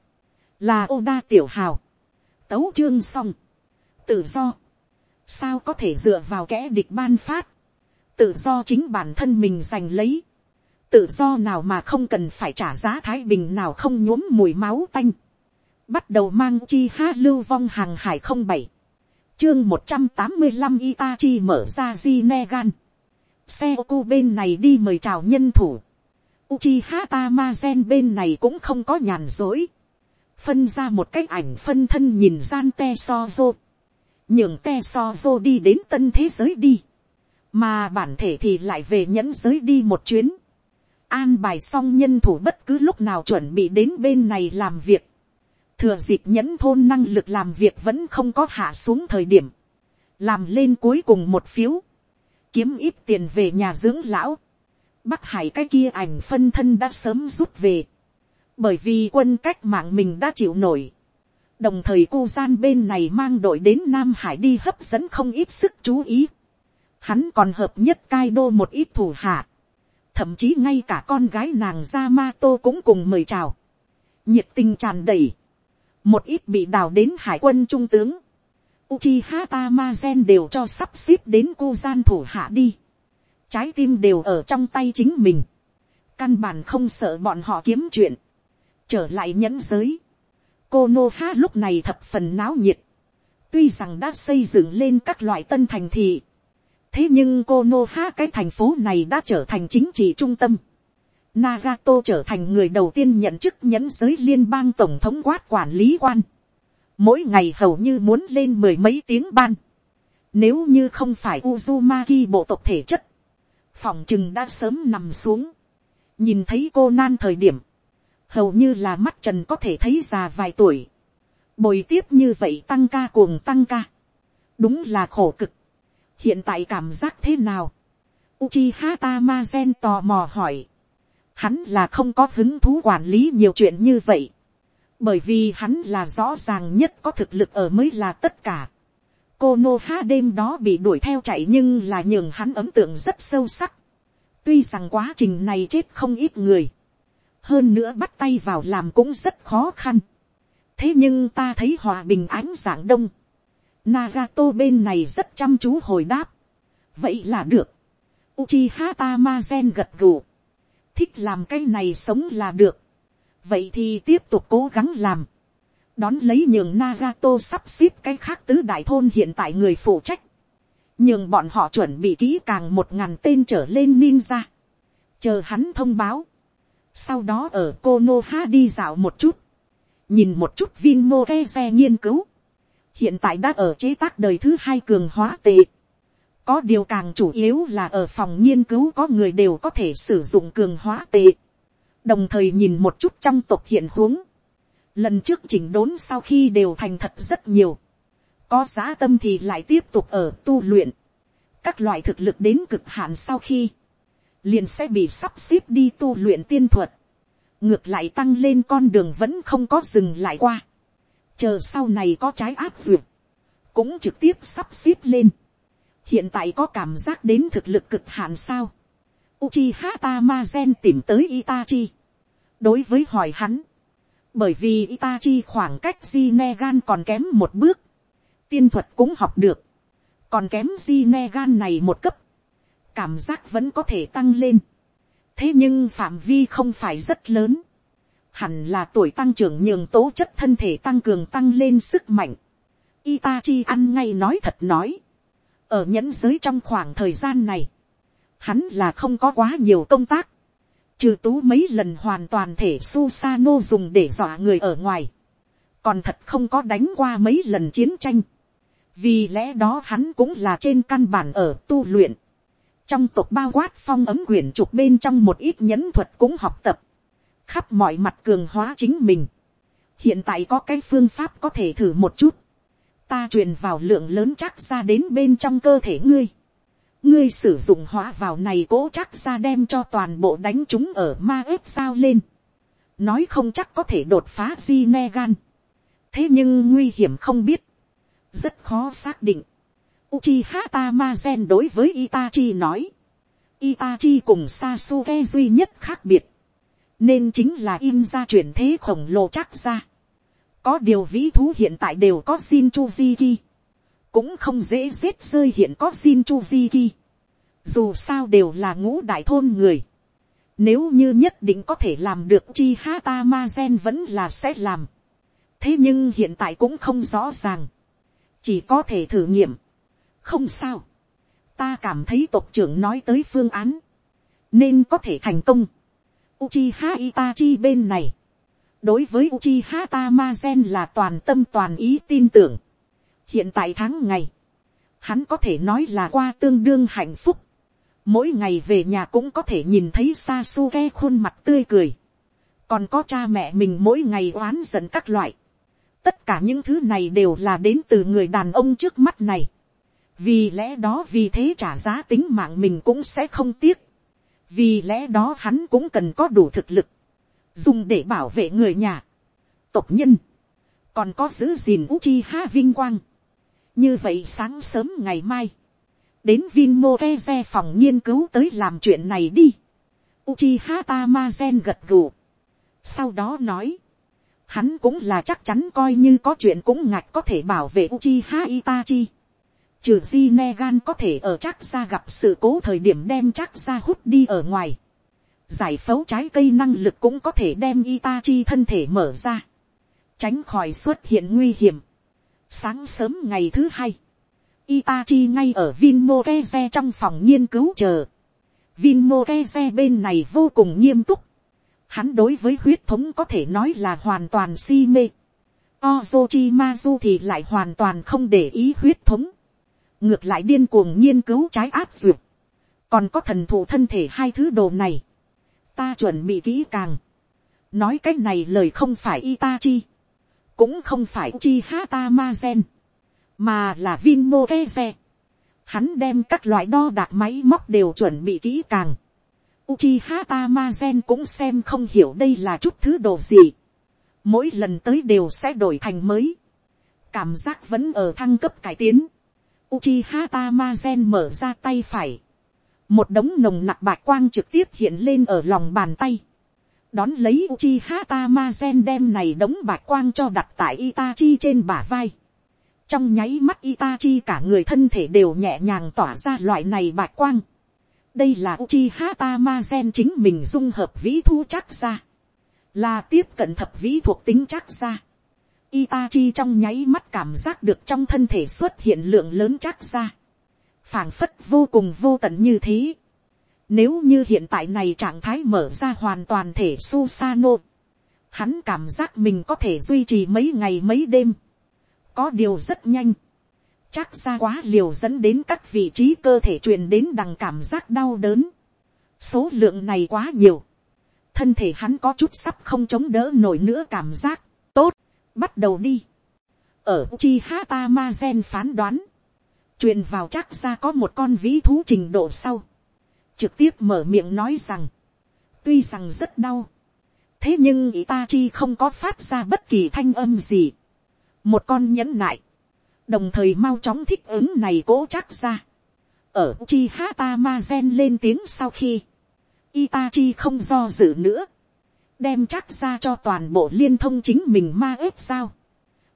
Là ô đa tiểu hào tấu chương xong. Tự do. Sao có thể dựa vào kẻ địch ban phát. Tự do chính bản thân mình giành lấy. Tự do nào mà không cần phải trả giá thái bình nào không nhuốm mùi máu tanh. Bắt đầu mang chi ha lưu vong hàng hải không bảy Chương một trăm tám mươi 185 Itachi mở ra Zinegan. Xe ô bên này đi mời chào nhân thủ. Uchiha Tamazen bên này cũng không có nhàn dối phân ra một cái ảnh phân thân nhìn gian te so vô, nhường te so vô đi đến tân thế giới đi, mà bản thể thì lại về nhẫn giới đi một chuyến, an bài xong nhân thủ bất cứ lúc nào chuẩn bị đến bên này làm việc, thừa dịp nhẫn thôn năng lực làm việc vẫn không có hạ xuống thời điểm, làm lên cuối cùng một phiếu, kiếm ít tiền về nhà dưỡng lão, bắc hải cái kia ảnh phân thân đã sớm rút về, bởi vì quân cách mạng mình đã chịu nổi. đồng thời cu gian bên này mang đội đến nam hải đi hấp dẫn không ít sức chú ý. hắn còn hợp nhất cai đô một ít thủ hạ. thậm chí ngay cả con gái nàng ra ma tô cũng cùng mời chào. nhiệt tình tràn đầy. một ít bị đào đến hải quân trung tướng. Uchiha Tamazen đều cho sắp xếp đến cô gian thủ hạ đi. Trái tim đều ở trong tay chính mình. Căn bản không sợ bọn họ kiếm chuyện trở lại nhẫn giới. cô nô ha lúc này thập phần náo nhiệt. tuy rằng đã xây dựng lên các loại tân thành thị. thế nhưng cô nô ha cái thành phố này đã trở thành chính trị trung tâm. Nagato trở thành người đầu tiên nhận chức nhẫn giới liên bang tổng thống quát quản lý quan. mỗi ngày hầu như muốn lên mười mấy tiếng ban, nếu như không phải Uzumaki bộ tộc thể chất, phòng chừng đã sớm nằm xuống, nhìn thấy cô nan thời điểm, hầu như là mắt trần có thể thấy già vài tuổi, bồi tiếp như vậy tăng ca cuồng tăng ca, đúng là khổ cực, hiện tại cảm giác thế nào, Uchiha Tamazen tò mò hỏi, hắn là không có hứng thú quản lý nhiều chuyện như vậy, bởi vì hắn là rõ ràng nhất có thực lực ở mới là tất cả. cô đêm đó bị đuổi theo chạy nhưng là nhường hắn ấn tượng rất sâu sắc. tuy rằng quá trình này chết không ít người, hơn nữa bắt tay vào làm cũng rất khó khăn. thế nhưng ta thấy hòa bình ánh dạng đông, Nagato bên này rất chăm chú hồi đáp. vậy là được. Uchiha Tamazen gật gù. thích làm cái này sống là được vậy thì tiếp tục cố gắng làm, đón lấy nhường Nagato sắp xếp cái khác tứ đại thôn hiện tại người phụ trách, nhường bọn họ chuẩn bị kỹ càng một ngàn tên trở lên ninja, chờ hắn thông báo, sau đó ở Konoha đi dạo một chút, nhìn một chút Vinmo xe nghiên cứu, hiện tại đã ở chế tác đời thứ hai cường hóa tệ, có điều càng chủ yếu là ở phòng nghiên cứu có người đều có thể sử dụng cường hóa tệ. Đồng thời nhìn một chút trong tộc hiện huống, lần trước chỉnh đốn sau khi đều thành thật rất nhiều, có giá tâm thì lại tiếp tục ở tu luyện, các loại thực lực đến cực hạn sau khi, liền sẽ bị sắp xếp đi tu luyện tiên thuật, ngược lại tăng lên con đường vẫn không có dừng lại qua, chờ sau này có trái áp duyệt, cũng trực tiếp sắp xếp lên, hiện tại có cảm giác đến thực lực cực hạn sao, Uchiha Tamazen tìm tới Itachi. Đối với hỏi hắn. Bởi vì Itachi khoảng cách Jinegan còn kém một bước. Tiên thuật cũng học được. Còn kém Jinegan này một cấp. Cảm giác vẫn có thể tăng lên. Thế nhưng phạm vi không phải rất lớn. Hẳn là tuổi tăng trưởng nhường tố chất thân thể tăng cường tăng lên sức mạnh. Itachi ăn ngay nói thật nói. Ở nhẫn giới trong khoảng thời gian này hắn là không có quá nhiều công tác, trừ tú mấy lần hoàn toàn thể Susano dùng để dọa người ở ngoài, còn thật không có đánh qua mấy lần chiến tranh, vì lẽ đó hắn cũng là trên căn bản ở tu luyện, trong tộc bao quát phong ấm quyển trục bên trong một ít nhẫn thuật cũng học tập, khắp mọi mặt cường hóa chính mình, hiện tại có cái phương pháp có thể thử một chút, ta truyền vào lượng lớn chắc ra đến bên trong cơ thể ngươi, ngươi sử dụng hóa vào này cố chắc ra đem cho toàn bộ đánh chúng ở ma ếp sao lên. nói không chắc có thể đột phá di ne gan. thế nhưng nguy hiểm không biết. rất khó xác định. Uchiha Tamazen đối với Itachi nói. Itachi cùng Sasuke duy nhất khác biệt. Nên chính là in ra chuyển thế khổng lồ chắc ra. Có điều vĩ thú hiện tại đều có Shinchuziki cũng không dễ giết rơi hiện có Shinchuziki. dù sao đều là ngũ đại thôn người. nếu như nhất định có thể làm được chi ha ta ma gen vẫn là sẽ làm. thế nhưng hiện tại cũng không rõ ràng. chỉ có thể thử nghiệm không sao. ta cảm thấy tộc trưởng nói tới phương án. nên có thể thành công. Uchiha Itachi bên này. đối với Uchiha Tamazen là toàn tâm toàn ý tin tưởng hiện tại tháng ngày, hắn có thể nói là qua tương đương hạnh phúc. mỗi ngày về nhà cũng có thể nhìn thấy Sasuke khuôn mặt tươi cười. còn có cha mẹ mình mỗi ngày oán giận các loại. tất cả những thứ này đều là đến từ người đàn ông trước mắt này vì lẽ đó vì thế trả giá tính mạng mình cũng sẽ không tiếc. vì lẽ đó hắn cũng cần có đủ thực lực, dùng để bảo vệ người nhà, tộc nhân, còn có giữ gìn Uchiha vinh quang như vậy sáng sớm ngày mai, đến Vinmo Keze phòng nghiên cứu tới làm chuyện này đi. Uchiha Tamazen gật gù. Sau đó nói, hắn cũng là chắc chắn coi như có chuyện cũng ngạch có thể bảo vệ Uchiha Itachi. Trừ Di Negan có thể ở chắc ra gặp sự cố thời điểm đem chắc ra hút đi ở ngoài. Giải phẫu trái cây năng lực cũng có thể đem Itachi thân thể mở ra. Tránh khỏi xuất hiện nguy hiểm Sáng sớm ngày thứ hai, Itachi ngay ở Vinmoreze trong phòng nghiên cứu chờ. Vinmoreze bên này vô cùng nghiêm túc. Hắn đối với huyết thống có thể nói là hoàn toàn si mê. Ozochimazu thì lại hoàn toàn không để ý huyết thống. Ngược lại điên cuồng nghiên cứu trái áp duyệt. Còn có thần thụ thân thể hai thứ đồ này. Ta chuẩn bị kỹ càng. Nói cách này lời không phải Itachi. Cũng không phải Uchiha gen, Mà là Vinmo xe. Hắn đem các loại đo đạc máy móc đều chuẩn bị kỹ càng. Uchiha Tamazen cũng xem không hiểu đây là chút thứ đồ gì. Mỗi lần tới đều sẽ đổi thành mới. Cảm giác vẫn ở thăng cấp cải tiến. Uchiha Tamazen mở ra tay phải. Một đống nồng nặc bạc quang trực tiếp hiện lên ở lòng bàn tay. Đón lấy Uchiha Tamazen đem này đống bạc quang cho đặt tại Itachi trên bả vai. Trong nháy mắt Itachi cả người thân thể đều nhẹ nhàng tỏa ra loại này bạc quang. Đây là Uchiha Tamazen chính mình dung hợp vĩ thu chắc ra. Là tiếp cận thập vĩ thuộc tính chắc ra. Itachi trong nháy mắt cảm giác được trong thân thể xuất hiện lượng lớn chắc ra. phảng phất vô cùng vô tận như thế. Nếu như hiện tại này trạng thái mở ra hoàn toàn thể Susano. Hắn cảm giác mình có thể duy trì mấy ngày mấy đêm. Có điều rất nhanh. Chắc ra quá liều dẫn đến các vị trí cơ thể truyền đến đằng cảm giác đau đớn. Số lượng này quá nhiều. Thân thể hắn có chút sắp không chống đỡ nổi nữa cảm giác. Tốt, bắt đầu đi. Ở chi hata ma gen phán đoán. Truyền vào chắc ra có một con vĩ thú trình độ sau trực tiếp mở miệng nói rằng, tuy rằng rất đau, thế nhưng Itachi không có phát ra bất kỳ thanh âm gì. một con nhẫn nại, đồng thời mau chóng thích ứng này cố chắc ra. ở chi hata ma gen lên tiếng sau khi, Itachi không do dự nữa, đem chắc ra cho toàn bộ liên thông chính mình ma ếp sao.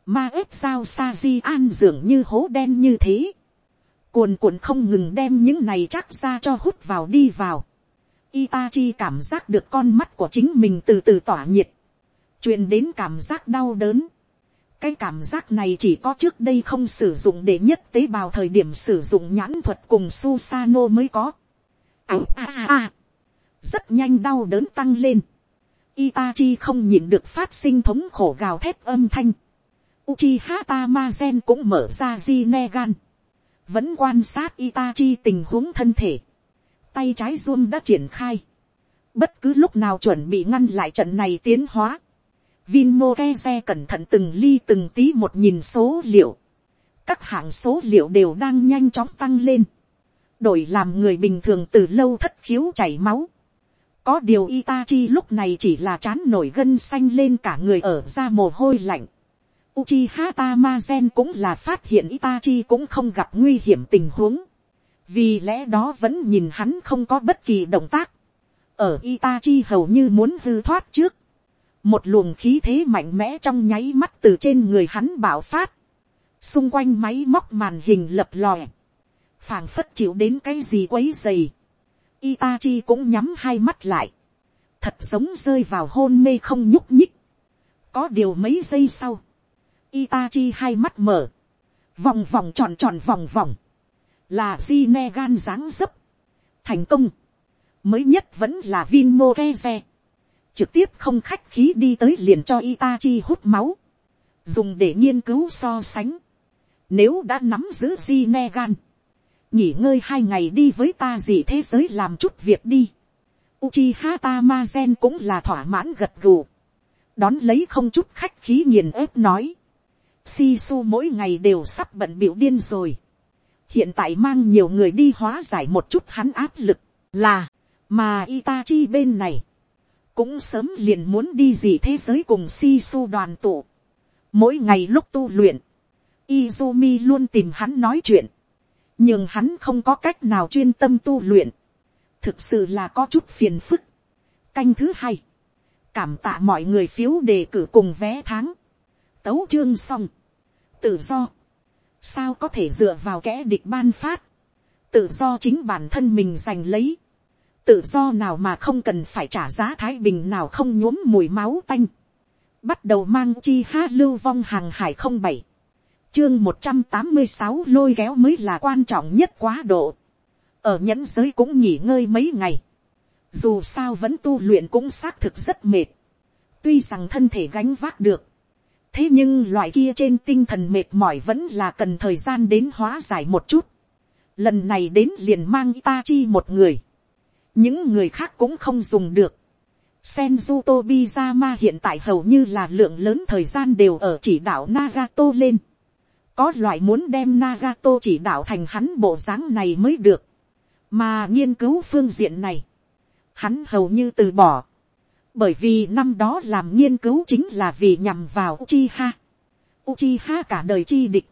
ma ếp sao sa di an dường như hố đen như thế cuồn cuộn không ngừng đem những này chắc ra cho hút vào đi vào. Itachi cảm giác được con mắt của chính mình từ từ tỏa nhiệt, truyền đến cảm giác đau đớn. cái cảm giác này chỉ có trước đây không sử dụng để nhất tế bào thời điểm sử dụng nhãn thuật cùng Susano mới có. À, à, à. à. rất nhanh đau đớn tăng lên. Itachi không nhịn được phát sinh thống khổ gào thét âm thanh. Uchiha Tamazen cũng mở ra Jinegan. Vẫn quan sát Itachi tình huống thân thể, tay trái run đã triển khai, bất cứ lúc nào chuẩn bị ngăn lại trận này tiến hóa, Vinmo Keze cẩn thận từng ly từng tí một nhìn số liệu, các hạng số liệu đều đang nhanh chóng tăng lên, đổi làm người bình thường từ lâu thất khiếu chảy máu, có điều Itachi lúc này chỉ là chán nổi gân xanh lên cả người ở ra mồ hôi lạnh. Uchiha Tamazen cũng là phát hiện Itachi cũng không gặp nguy hiểm tình huống. Vì lẽ đó vẫn nhìn hắn không có bất kỳ động tác. Ở Itachi hầu như muốn hư thoát trước. Một luồng khí thế mạnh mẽ trong nháy mắt từ trên người hắn bạo phát. Xung quanh máy móc màn hình lập lòe. phảng phất chịu đến cái gì quấy dày. Itachi cũng nhắm hai mắt lại. Thật giống rơi vào hôn mê không nhúc nhích. Có điều mấy giây sau, Itachi hai mắt mở. Vòng vòng tròn tròn vòng vòng. Là Zinegan dáng dấp. Thành công. Mới nhất vẫn là Vinmoreze. Trực tiếp không khách khí đi tới liền cho Itachi hút máu. Dùng để nghiên cứu so sánh. Nếu đã nắm giữ Zinegan. Nghỉ ngơi hai ngày đi với ta gì thế giới làm chút việc đi. Uchiha Tamazen cũng là thỏa mãn gật gù. Đón lấy không chút khách khí nghiền ép nói Sisu mỗi ngày đều sắp bận biểu điên rồi. hiện tại mang nhiều người đi hóa giải một chút hắn áp lực, là, mà Itachi bên này, cũng sớm liền muốn đi gì thế giới cùng Sisu đoàn tụ. mỗi ngày lúc tu luyện, Izumi luôn tìm hắn nói chuyện, nhưng hắn không có cách nào chuyên tâm tu luyện, thực sự là có chút phiền phức. canh thứ hai, cảm tạ mọi người phiếu đề cử cùng vé tháng, tấu chương xong, tự do, sao có thể dựa vào kẻ địch ban phát, tự do chính bản thân mình giành lấy, tự do nào mà không cần phải trả giá thái bình nào không nhuốm mùi máu tanh, bắt đầu mang chi ha lưu vong hàng hải không bảy, chương một trăm tám mươi sáu lôi kéo mới là quan trọng nhất quá độ, ở nhẫn giới cũng nghỉ ngơi mấy ngày, dù sao vẫn tu luyện cũng xác thực rất mệt, tuy rằng thân thể gánh vác được, thế nhưng loại kia trên tinh thần mệt mỏi vẫn là cần thời gian đến hóa giải một chút. lần này đến liền mang Itachi một người. những người khác cũng không dùng được. Senju Tobizama hiện tại hầu như là lượng lớn thời gian đều ở chỉ đạo Nagato lên. Có loại muốn đem Nagato chỉ đạo thành hắn bộ dáng này mới được. Mà nghiên cứu phương diện này. Hắn hầu như từ bỏ bởi vì năm đó làm nghiên cứu chính là vì nhằm vào Uchiha. Uchiha cả đời chi địch.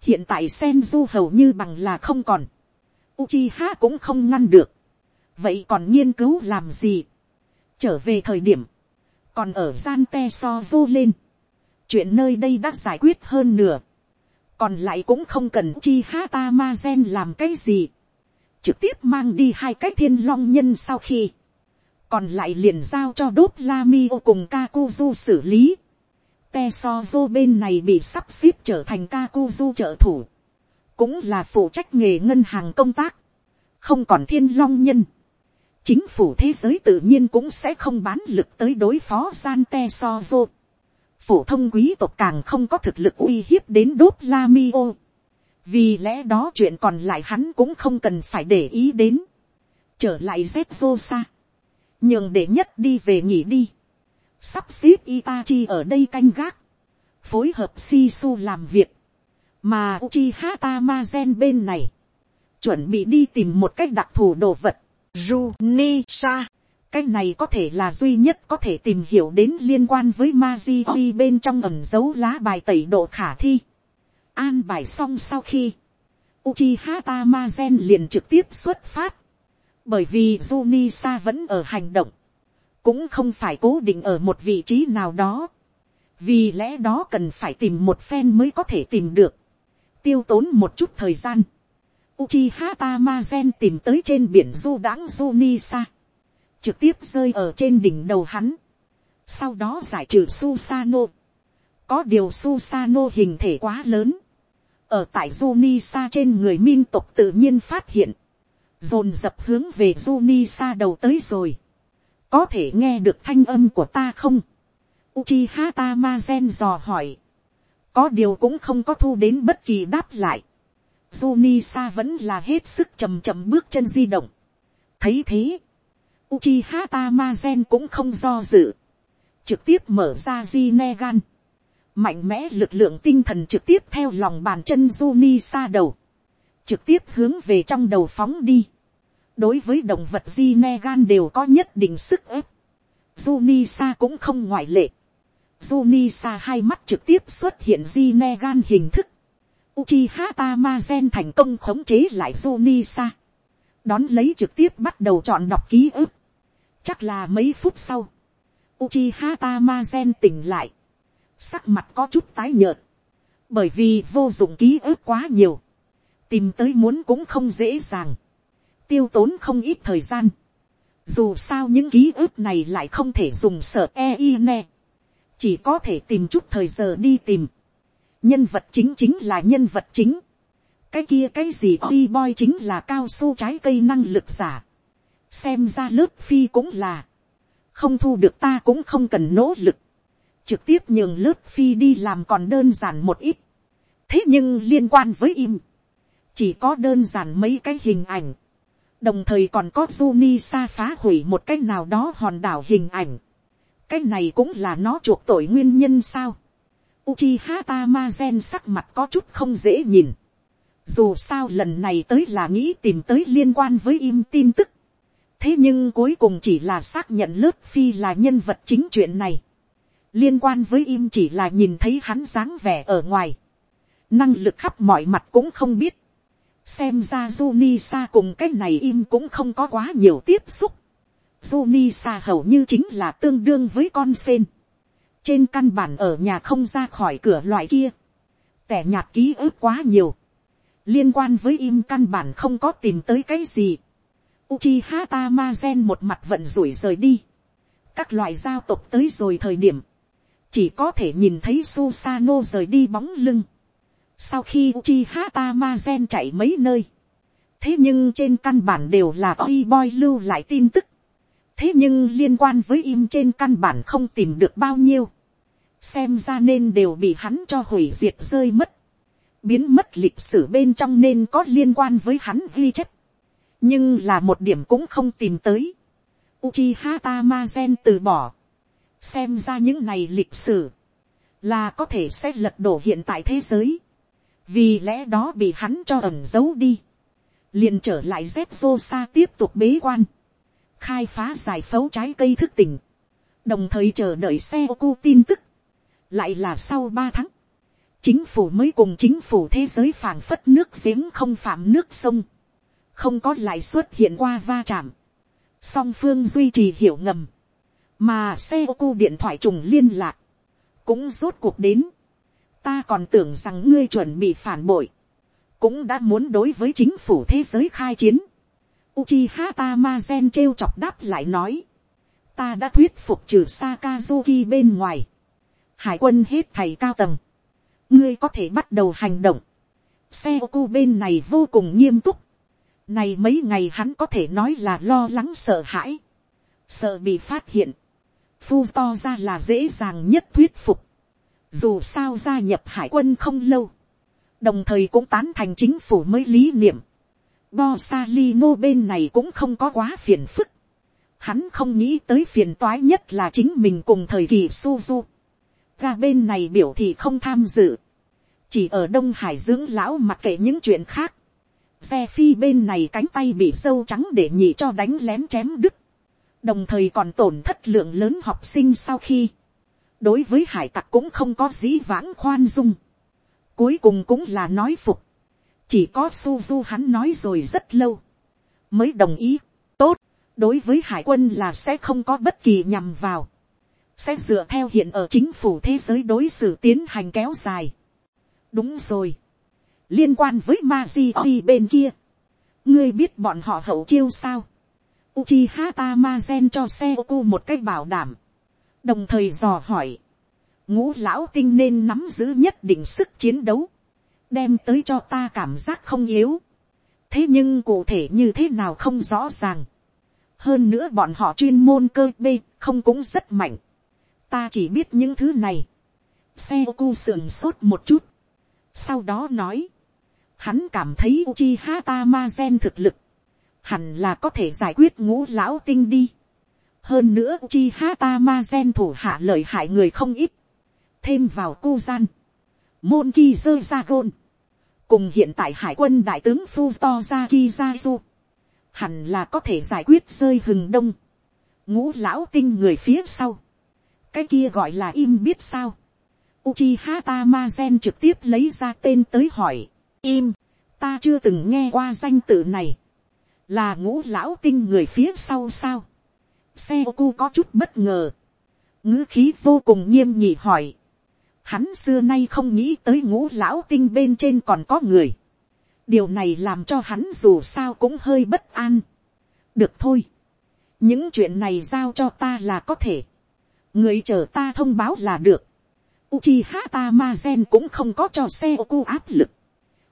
Hiện tại Senju hầu như bằng là không còn. Uchiha cũng không ngăn được. Vậy còn nghiên cứu làm gì? Trở về thời điểm. Còn ở gian te so vô lên. Chuyện nơi đây đã giải quyết hơn nửa. Còn lại cũng không cần chi Hata Mazen làm cái gì. Trực tiếp mang đi hai cái thiên long nhân sau khi còn lại liền giao cho đốt la mi ô cùng kakuzu xử lý. te so vô bên này bị sắp xếp trở thành kakuzu trợ thủ, cũng là phụ trách nghề ngân hàng công tác, không còn thiên long nhân. chính phủ thế giới tự nhiên cũng sẽ không bán lực tới đối phó gian te so vô phổ thông quý tộc càng không có thực lực uy hiếp đến đốt la mi ô. vì lẽ đó chuyện còn lại hắn cũng không cần phải để ý đến. trở lại z vô xa nhường để nhất đi về nghỉ đi, sắp xếp Itachi ở đây canh gác, phối hợp Shisu làm việc, mà Uchiha gen bên này, chuẩn bị đi tìm một cách đặc thù đồ vật, Junisha. Cái này có thể là duy nhất có thể tìm hiểu đến liên quan với Maji bên trong ẩm dấu lá bài tẩy độ khả thi. An bài xong sau khi, Uchiha Tamazen liền trực tiếp xuất phát, bởi vì Junisa vẫn ở hành động, cũng không phải cố định ở một vị trí nào đó, vì lẽ đó cần phải tìm một phen mới có thể tìm được, tiêu tốn một chút thời gian. Uchiha Tamazen tìm tới trên biển du đãng Junisa, trực tiếp rơi ở trên đỉnh đầu hắn, sau đó giải trừ Susano. Có điều Susano hình thể quá lớn, ở tại Junisa trên người Min tộc tự nhiên phát hiện, dồn dập hướng về Junisa đầu tới rồi. có thể nghe được thanh âm của ta không. Uchiha Tamazen dò hỏi. có điều cũng không có thu đến bất kỳ đáp lại. Junisa vẫn là hết sức chầm chậm bước chân di động. thấy thế, Uchiha Tamazen cũng không do dự. trực tiếp mở ra Zinegan. mạnh mẽ lực lượng tinh thần trực tiếp theo lòng bàn chân Juni xa đầu trực tiếp hướng về trong đầu phóng đi. đối với động vật di ne gan đều có nhất định sức ép. Junisa cũng không ngoại lệ. Junisa hai mắt trực tiếp xuất hiện di ne gan hình thức. Uchiha Tamazen thành công khống chế lại Junisa. Đón lấy trực tiếp bắt đầu chọn đọc ký ức. Chắc là mấy phút sau. Uchiha Tamazen tỉnh lại. Sắc mặt có chút tái nhợt. Bởi vì vô dụng ký ức quá nhiều tìm tới muốn cũng không dễ dàng, tiêu tốn không ít thời gian. Dù sao những ký ức này lại không thể dùng sở e i ne, chỉ có thể tìm chút thời giờ đi tìm. nhân vật chính chính là nhân vật chính, cái kia cái gì oi boy chính là cao su trái cây năng lực giả xem ra lớp phi cũng là, không thu được ta cũng không cần nỗ lực, trực tiếp nhường lớp phi đi làm còn đơn giản một ít. thế nhưng liên quan với im, chỉ có đơn giản mấy cái hình ảnh, đồng thời còn có Juni sa phá hủy một cái nào đó hòn đảo hình ảnh. cái này cũng là nó chuộc tội nguyên nhân sao. Uchiha Tamazen sắc mặt có chút không dễ nhìn. Dù sao lần này tới là nghĩ tìm tới liên quan với im tin tức. Thế nhưng cuối cùng chỉ là xác nhận lớp phi là nhân vật chính chuyện này. Liên quan với im chỉ là nhìn thấy hắn dáng vẻ ở ngoài. Năng lực khắp mọi mặt cũng không biết xem ra Junisa cùng cái này im cũng không có quá nhiều tiếp xúc. Junisa hầu như chính là tương đương với con sen. Trên căn bản ở nhà không ra khỏi cửa loại kia. Tẻ nhạt ký ức quá nhiều. Liên quan với im căn bản không có tìm tới cái gì. Uchiha Tamazen một mặt vận rủi rời đi. Các loại giao tộc tới rồi thời điểm. Chỉ có thể nhìn thấy Susano rời đi bóng lưng sau khi Uchiha Tamazen chạy mấy nơi. Thế nhưng trên căn bản đều là oi boy lưu lại tin tức. Thế nhưng liên quan với im trên căn bản không tìm được bao nhiêu. xem ra nên đều bị hắn cho hủy diệt rơi mất, biến mất lịch sử bên trong nên có liên quan với hắn ghi chép, nhưng là một điểm cũng không tìm tới. Uchiha Tamazen từ bỏ, xem ra những này lịch sử, là có thể sẽ lật đổ hiện tại thế giới, vì lẽ đó bị hắn cho ẩn giấu đi, liền trở lại z vô sa tiếp tục bế quan, khai phá giải phẫu trái cây thức tỉnh, đồng thời chờ đợi xe ô cu tin tức, lại là sau ba tháng, chính phủ mới cùng chính phủ thế giới phảng phất nước giếng không phạm nước sông, không có lại xuất hiện qua va chạm, song phương duy trì hiểu ngầm, mà xe ô cu điện thoại trùng liên lạc, cũng rốt cuộc đến, ta còn tưởng rằng ngươi chuẩn bị phản bội, cũng đã muốn đối với chính phủ thế giới khai chiến. Uchiha Tamazen trêu chọc đáp lại nói, ta đã thuyết phục trừ Sakazuki bên ngoài, hải quân hết thầy cao tầng, ngươi có thể bắt đầu hành động, xe ô bên này vô cùng nghiêm túc, này mấy ngày hắn có thể nói là lo lắng sợ hãi, sợ bị phát hiện, phu to ra là dễ dàng nhất thuyết phục, dù sao gia nhập hải quân không lâu, đồng thời cũng tán thành chính phủ mới lý niệm. Bo Salino bên này cũng không có quá phiền phức. Hắn không nghĩ tới phiền toái nhất là chính mình cùng thời kỳ Suzu. Ga bên này biểu thị không tham dự. Chỉ ở Đông Hải dưỡng lão mặc kệ những chuyện khác. Xe phi bên này cánh tay bị sâu trắng để nhị cho đánh lén chém đứt. Đồng thời còn tổn thất lượng lớn học sinh sau khi. Đối với hải tặc cũng không có dĩ vãng khoan dung cuối cùng cũng là nói phục. chỉ có Suzu hắn nói rồi rất lâu, mới đồng ý. tốt, đối với hải quân là sẽ không có bất kỳ nhằm vào, sẽ dựa theo hiện ở chính phủ thế giới đối xử tiến hành kéo dài. đúng rồi, liên quan với ma xì bên kia, ngươi biết bọn họ hậu chiêu sao. Uchiha gen cho Seoku một cách bảo đảm, đồng thời dò hỏi, ngũ lão tinh nên nắm giữ nhất định sức chiến đấu, đem tới cho ta cảm giác không yếu. thế nhưng cụ thể như thế nào không rõ ràng. hơn nữa bọn họ chuyên môn cơ b không cũng rất mạnh. ta chỉ biết những thứ này. xe cu sườn sốt một chút. sau đó nói, hắn cảm thấy Uchiha Tamazen thực lực, hẳn là có thể giải quyết ngũ lão tinh đi. hơn nữa Uchiha Tamazen thủ hạ lợi hại người không ít. Thêm vào cu gian, môn ki dơ ra gôn, cùng hiện tại hải quân đại tướng Futo Zaki Zazu, hẳn là có thể giải quyết rơi hừng đông, ngũ lão tinh người phía sau, cái kia gọi là im biết sao, Uchiha Tamazen trực tiếp lấy ra tên tới hỏi, im, ta chưa từng nghe qua danh tự này, là ngũ lão tinh người phía sau sao, xe cu có chút bất ngờ, ngữ khí vô cùng nghiêm nhị hỏi, Hắn xưa nay không nghĩ tới ngũ lão tinh bên trên còn có người. Điều này làm cho hắn dù sao cũng hơi bất an. Được thôi. Những chuyện này giao cho ta là có thể. Người chờ ta thông báo là được. Uchiha Tamazen cũng không có cho xe ô áp lực.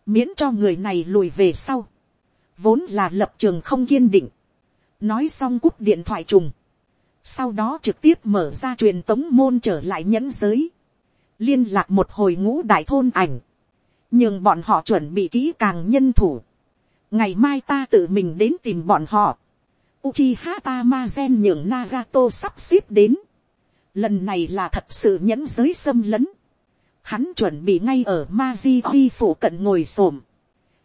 Miễn cho người này lùi về sau. Vốn là lập trường không kiên định. Nói xong cúp điện thoại trùng. Sau đó trực tiếp mở ra truyền tống môn trở lại nhẫn giới liên lạc một hồi ngũ đại thôn ảnh, nhưng bọn họ chuẩn bị kỹ càng nhân thủ. ngày mai ta tự mình đến tìm bọn họ. Uchiha Tamazen nhường Nagato sắp xếp đến. lần này là thật sự nhẫn giới xâm lấn hắn chuẩn bị ngay ở Maji phủ cận ngồi xổm.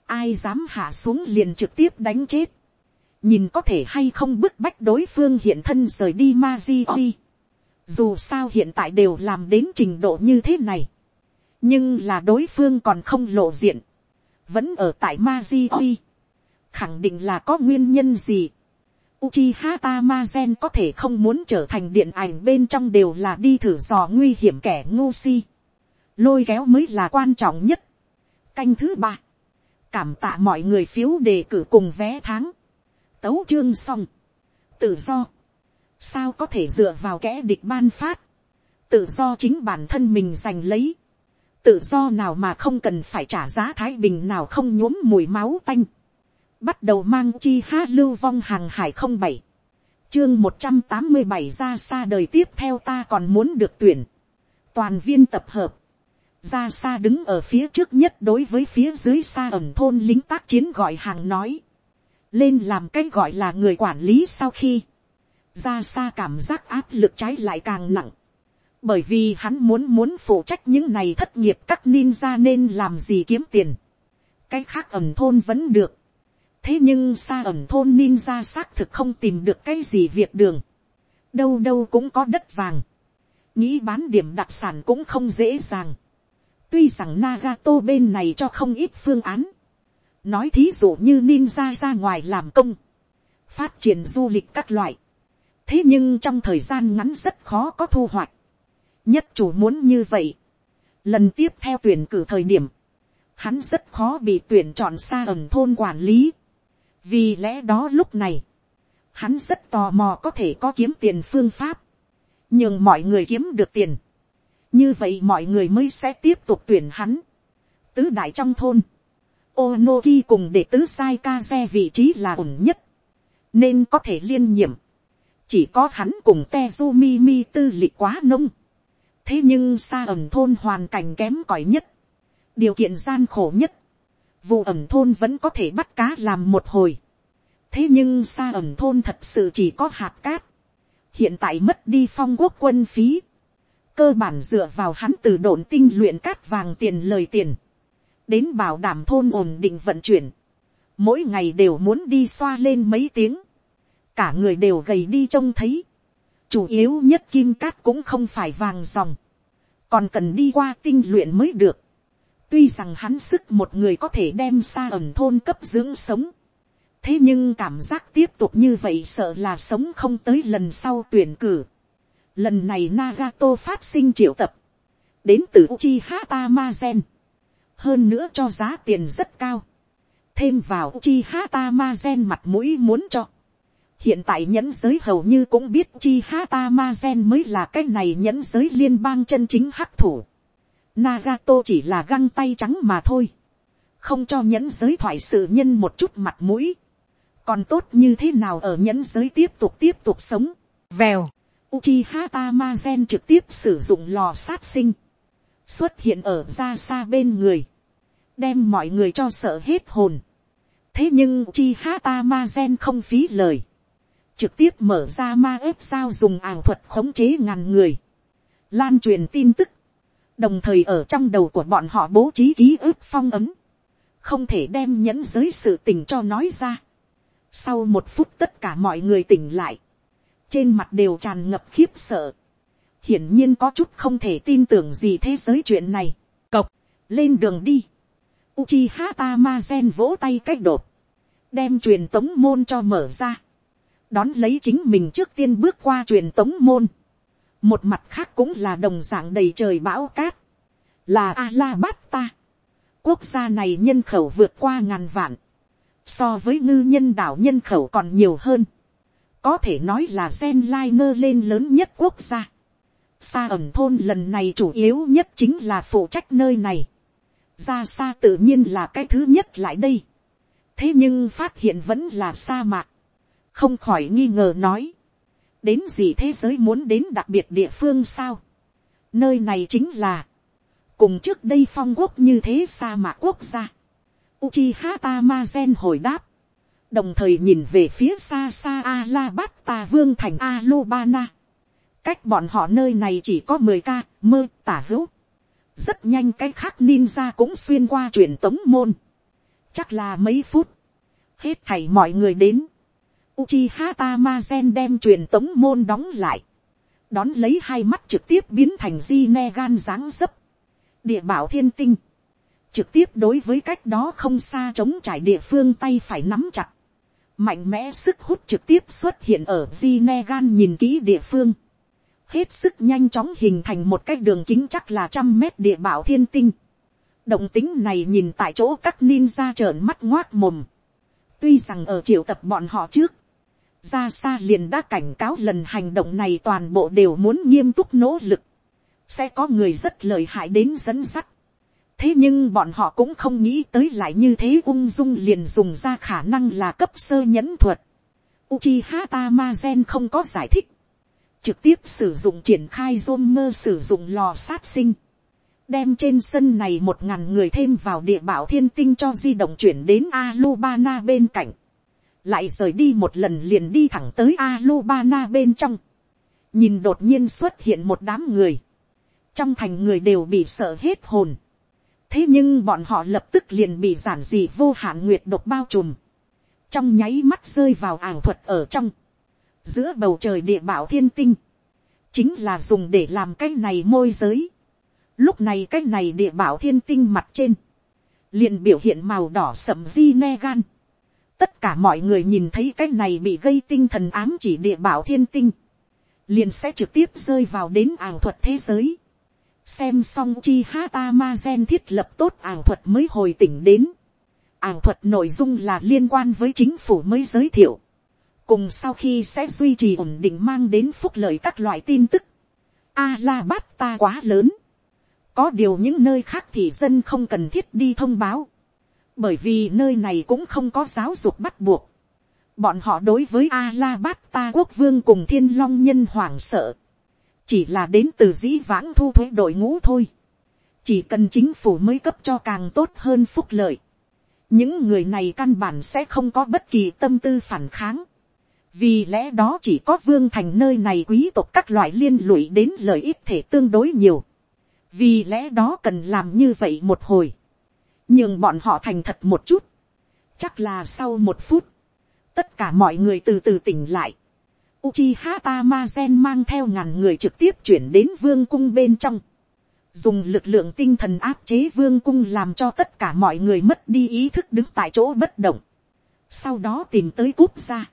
ai dám hạ xuống liền trực tiếp đánh chết. nhìn có thể hay không bức bách đối phương hiện thân rời đi Maji dù sao hiện tại đều làm đến trình độ như thế này. nhưng là đối phương còn không lộ diện. vẫn ở tại ma di oi. khẳng định là có nguyên nhân gì. Uchiha Tamazen có thể không muốn trở thành điện ảnh bên trong đều là đi thử dò nguy hiểm kẻ ngu si. Lôi kéo mới là quan trọng nhất. Canh thứ ba. Cảm tạ mọi người phiếu đề cử cùng vé tháng. Tấu chương xong. Tự do sao có thể dựa vào kẻ địch ban phát, tự do chính bản thân mình giành lấy, tự do nào mà không cần phải trả giá thái bình nào không nhuốm mùi máu tanh, bắt đầu mang chi ha lưu vong hàng hải không bảy, chương một trăm tám mươi bảy ra xa đời tiếp theo ta còn muốn được tuyển, toàn viên tập hợp, ra xa đứng ở phía trước nhất đối với phía dưới xa ẩm thôn lính tác chiến gọi hàng nói, lên làm cái gọi là người quản lý sau khi, ra xa cảm giác áp lực trái lại càng nặng, bởi vì hắn muốn muốn phụ trách những này thất nghiệp các ninja nên làm gì kiếm tiền, cái khác ẩm thôn vẫn được, thế nhưng xa ẩm thôn ninja xác thực không tìm được cái gì việc đường, đâu đâu cũng có đất vàng, nghĩ bán điểm đặc sản cũng không dễ dàng, tuy rằng Nagato bên này cho không ít phương án, nói thí dụ như ninja ra ngoài làm công, phát triển du lịch các loại, thế nhưng trong thời gian ngắn rất khó có thu hoạch, nhất chủ muốn như vậy, lần tiếp theo tuyển cử thời điểm, hắn rất khó bị tuyển chọn xa ẩn thôn quản lý, vì lẽ đó lúc này, hắn rất tò mò có thể có kiếm tiền phương pháp, nhưng mọi người kiếm được tiền, như vậy mọi người mới sẽ tiếp tục tuyển hắn. tứ đại trong thôn, Onoki cùng đệ tứ sai ca xe vị trí là ổn nhất, nên có thể liên nhiệm. chỉ có hắn cùng Tezumi mi tư lị quá nông. thế nhưng xa ẩm thôn hoàn cảnh kém cỏi nhất, điều kiện gian khổ nhất, vụ ẩm thôn vẫn có thể bắt cá làm một hồi. thế nhưng xa ẩm thôn thật sự chỉ có hạt cát. hiện tại mất đi phong quốc quân phí cơ bản dựa vào hắn từ đồn tinh luyện cát vàng tiền lời tiền. đến bảo đảm thôn ổn định vận chuyển. mỗi ngày đều muốn đi xoa lên mấy tiếng. cả người đều gầy đi trông thấy. chủ yếu nhất kim cát cũng không phải vàng dòng. còn cần đi qua tinh luyện mới được Tuy rằng hắn sức một người có thể đem xa ẩn thôn cấp dưỡng sống. Thế nhưng cảm giác tiếp tục như vậy sợ là sống không tới lần sau tuyển cử. Lần này Nagato phát sinh triệu tập. Đến từ Uchiha Tamazen. Hơn nữa cho giá tiền rất cao. Thêm vào Uchiha Tamazen mặt mũi muốn cho. Hiện tại nhẫn giới hầu như cũng biết Uchiha Tamazen mới là cái này nhẫn giới liên bang chân chính hắc thủ Nagato chỉ là găng tay trắng mà thôi. Không cho nhẫn giới thoại sự nhân một chút mặt mũi. Còn tốt như thế nào ở nhẫn giới tiếp tục tiếp tục sống. Vèo. Uchiha Tamazen trực tiếp sử dụng lò sát sinh. Xuất hiện ở ra xa bên người. Đem mọi người cho sợ hết hồn. Thế nhưng Uchiha Tamazen không phí lời. Trực tiếp mở ra ma ếp sao dùng ảo thuật khống chế ngàn người. Lan truyền tin tức đồng thời ở trong đầu của bọn họ bố trí ký ức phong ấm, không thể đem nhẫn giới sự tình cho nói ra. Sau một phút tất cả mọi người tỉnh lại, trên mặt đều tràn ngập khiếp sợ, hiển nhiên có chút không thể tin tưởng gì thế giới chuyện này, cộc, lên đường đi, Uchiha Tamazen vỗ tay cách đột, đem truyền tống môn cho mở ra, đón lấy chính mình trước tiên bước qua truyền tống môn, một mặt khác cũng là đồng dạng đầy trời bão cát, là a la bát ta. quốc gia này nhân khẩu vượt qua ngàn vạn, so với ngư nhân đảo nhân khẩu còn nhiều hơn, có thể nói là gen lai ngơ lên lớn nhất quốc gia. Sa ẩm thôn lần này chủ yếu nhất chính là phụ trách nơi này. Ra xa tự nhiên là cái thứ nhất lại đây. Thế nhưng phát hiện vẫn là sa mạc. Không khỏi nghi ngờ nói đến gì thế giới muốn đến đặc biệt địa phương sao. nơi này chính là, cùng trước đây phong quốc như thế sa mạc quốc gia. Uchiha Tamazen hồi đáp, đồng thời nhìn về phía xa xa Alabasta vương thành Alubana. cách bọn họ nơi này chỉ có mười ca, mơ, tả hữu. rất nhanh cái khác ninja cũng xuyên qua truyền tống môn. chắc là mấy phút. hết thảy mọi người đến Uchiha Tamazen đem truyền tống môn đóng lại. Đón lấy hai mắt trực tiếp biến thành di ne gan dáng dấp. Địa bảo thiên tinh. Trực tiếp đối với cách đó không xa chống trải địa phương tay phải nắm chặt. Mạnh mẽ sức hút trực tiếp xuất hiện ở Zinegan gan nhìn kỹ địa phương. Hết sức nhanh chóng hình thành một cái đường kính chắc là trăm mét địa bảo thiên tinh. Động tính này nhìn tại chỗ các ninja trợn mắt ngoác mồm. Tuy rằng ở triệu tập bọn họ trước ra xa liền đã cảnh cáo lần hành động này toàn bộ đều muốn nghiêm túc nỗ lực, sẽ có người rất lợi hại đến dẫn sắt thế nhưng bọn họ cũng không nghĩ tới lại như thế ung dung liền dùng ra khả năng là cấp sơ nhẫn thuật. Uchiha Tamazen không có giải thích, trực tiếp sử dụng triển khai dôm mơ sử dụng lò sát sinh, đem trên sân này một ngàn người thêm vào địa bảo thiên tinh cho di động chuyển đến Alubana bên cạnh, lại rời đi một lần liền đi thẳng tới Alubana bên trong, nhìn đột nhiên xuất hiện một đám người, trong thành người đều bị sợ hết hồn, thế nhưng bọn họ lập tức liền bị giản dị vô hạn nguyệt độc bao trùm, trong nháy mắt rơi vào ảo thuật ở trong, giữa bầu trời địa bảo thiên tinh, chính là dùng để làm cái này môi giới. Lúc này cái này địa bảo thiên tinh mặt trên, liền biểu hiện màu đỏ sậm di ne gan. Tất cả mọi người nhìn thấy cái này bị gây tinh thần ám chỉ địa bảo thiên tinh, liền sẽ trực tiếp rơi vào đến ảo thuật thế giới. Xem xong chi hata ma gen thiết lập tốt ảo thuật mới hồi tỉnh đến. Ảo thuật nội dung là liên quan với chính phủ mới giới thiệu cùng sau khi sẽ duy trì ổn định mang đến phúc lợi các loại tin tức. A la bát ta quá lớn. có điều những nơi khác thì dân không cần thiết đi thông báo. bởi vì nơi này cũng không có giáo dục bắt buộc. bọn họ đối với A la bát ta quốc vương cùng thiên long nhân hoảng sợ chỉ là đến từ dĩ vãng thu thuế đội ngũ thôi. chỉ cần chính phủ mới cấp cho càng tốt hơn phúc lợi những người này căn bản sẽ không có bất kỳ tâm tư phản kháng vì lẽ đó chỉ có vương thành nơi này quý tộc các loại liên lụy đến lợi ích thể tương đối nhiều. vì lẽ đó cần làm như vậy một hồi. nhưng bọn họ thành thật một chút. chắc là sau một phút, tất cả mọi người từ từ tỉnh lại. Uchiha Tamazen mang theo ngàn người trực tiếp chuyển đến vương cung bên trong. Dùng lực lượng tinh thần áp chế vương cung làm cho tất cả mọi người mất đi ý thức đứng tại chỗ bất động. Sau đó tìm tới cúp ra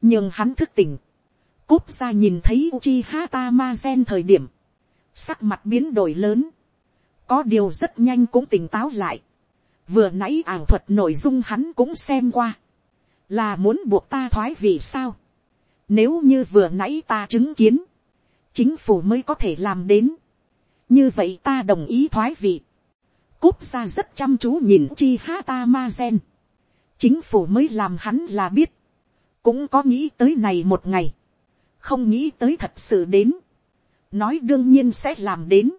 nhưng hắn thức tỉnh, cúp ra nhìn thấy Uchiha Tamazen thời điểm, sắc mặt biến đổi lớn, có điều rất nhanh cũng tỉnh táo lại, vừa nãy ảo thuật nội dung hắn cũng xem qua, là muốn buộc ta thoái vì sao, nếu như vừa nãy ta chứng kiến, chính phủ mới có thể làm đến, như vậy ta đồng ý thoái vị, cúp ra rất chăm chú nhìn chi ha ma gen, chính phủ mới làm hắn là biết, cũng có nghĩ tới này một ngày, không nghĩ tới thật sự đến, nói đương nhiên sẽ làm đến,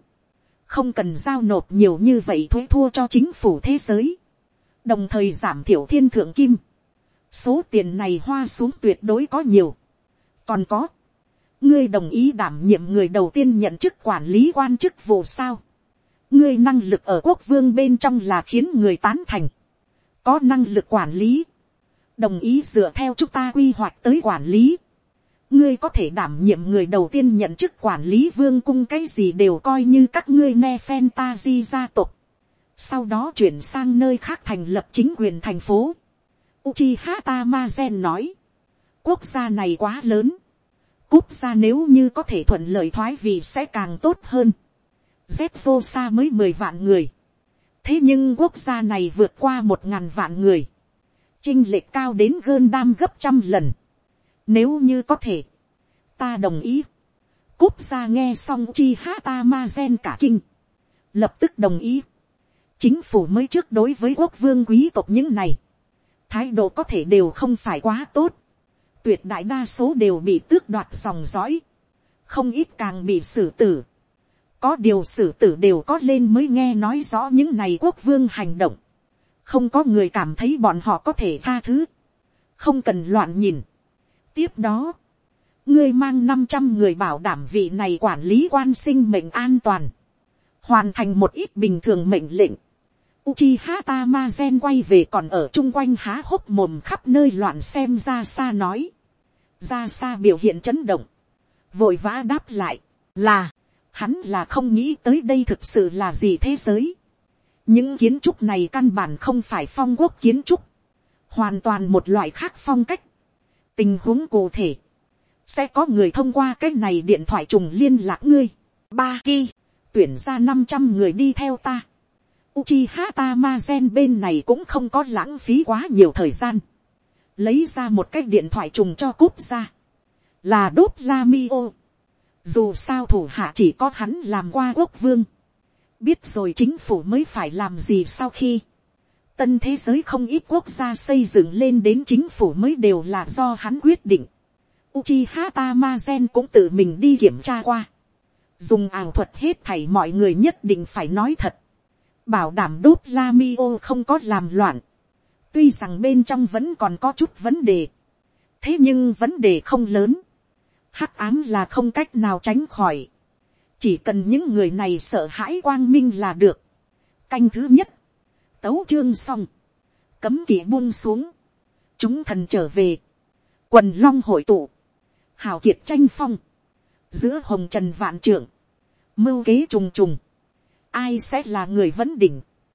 không cần giao nộp nhiều như vậy thuế thua cho chính phủ thế giới, đồng thời giảm thiểu thiên thượng kim, số tiền này hoa xuống tuyệt đối có nhiều, còn có, ngươi đồng ý đảm nhiệm người đầu tiên nhận chức quản lý quan chức vụ sao, ngươi năng lực ở quốc vương bên trong là khiến người tán thành, có năng lực quản lý, đồng ý dựa theo chúng ta quy hoạch tới quản lý. ngươi có thể đảm nhiệm người đầu tiên nhận chức quản lý vương cung cái gì đều coi như các ngươi ne fantasy gia tộc. sau đó chuyển sang nơi khác thành lập chính quyền thành phố. Uchiha Tamazen nói, quốc gia này quá lớn. Cúp gia nếu như có thể thuận lợi thoái vì sẽ càng tốt hơn. Zetsusa mới mười vạn người. Thế nhưng quốc gia này vượt qua một ngàn vạn người chinh lệch cao đến gơn đam gấp trăm lần. Nếu như có thể, ta đồng ý. Cúp ra nghe xong chi ha ta ma gen cả kinh. Lập tức đồng ý. Chính phủ mới trước đối với quốc vương quý tộc những này. Thái độ có thể đều không phải quá tốt. Tuyệt đại đa số đều bị tước đoạt dòng dõi. Không ít càng bị xử tử. Có điều xử tử đều có lên mới nghe nói rõ những này quốc vương hành động không có người cảm thấy bọn họ có thể tha thứ, không cần loạn nhìn. tiếp đó, ngươi mang năm trăm người bảo đảm vị này quản lý quan sinh mệnh an toàn, hoàn thành một ít bình thường mệnh lệnh. Uchiha Tamazen quay về còn ở chung quanh há hốc mồm khắp nơi loạn xem ra xa nói. Ra xa biểu hiện chấn động. Vội vã đáp lại. Là. Hắn là không nghĩ tới đây thực sự là gì thế giới những kiến trúc này căn bản không phải phong quốc kiến trúc, hoàn toàn một loại khác phong cách. tình huống cụ thể, sẽ có người thông qua cái này điện thoại trùng liên lạc ngươi. ba ki, tuyển ra năm trăm người đi theo ta. Uchiha Tamazen bên này cũng không có lãng phí quá nhiều thời gian. Lấy ra một cái điện thoại trùng cho cúp ra. Là đốt la mi ô. Dù sao thủ hạ chỉ có hắn làm qua quốc vương biết rồi chính phủ mới phải làm gì sau khi tân thế giới không ít quốc gia xây dựng lên đến chính phủ mới đều là do hắn quyết định. Uchiha Tamazen cũng tự mình đi kiểm tra qua. Dùng ảo thuật hết thảy mọi người nhất định phải nói thật. Bảo đảm đốt Lamio không có làm loạn. Tuy rằng bên trong vẫn còn có chút vấn đề. Thế nhưng vấn đề không lớn. Hắc ám là không cách nào tránh khỏi. Chỉ cần những người này sợ hãi quang minh là được. Canh thứ nhất. Tấu chương xong. Cấm kỵ buông xuống. Chúng thần trở về. Quần long hội tụ hào kiệt tranh phong, giữa hồng trần vạn trưởng, mưu kế trùng trùng, ai sẽ là người vấn đỉnh,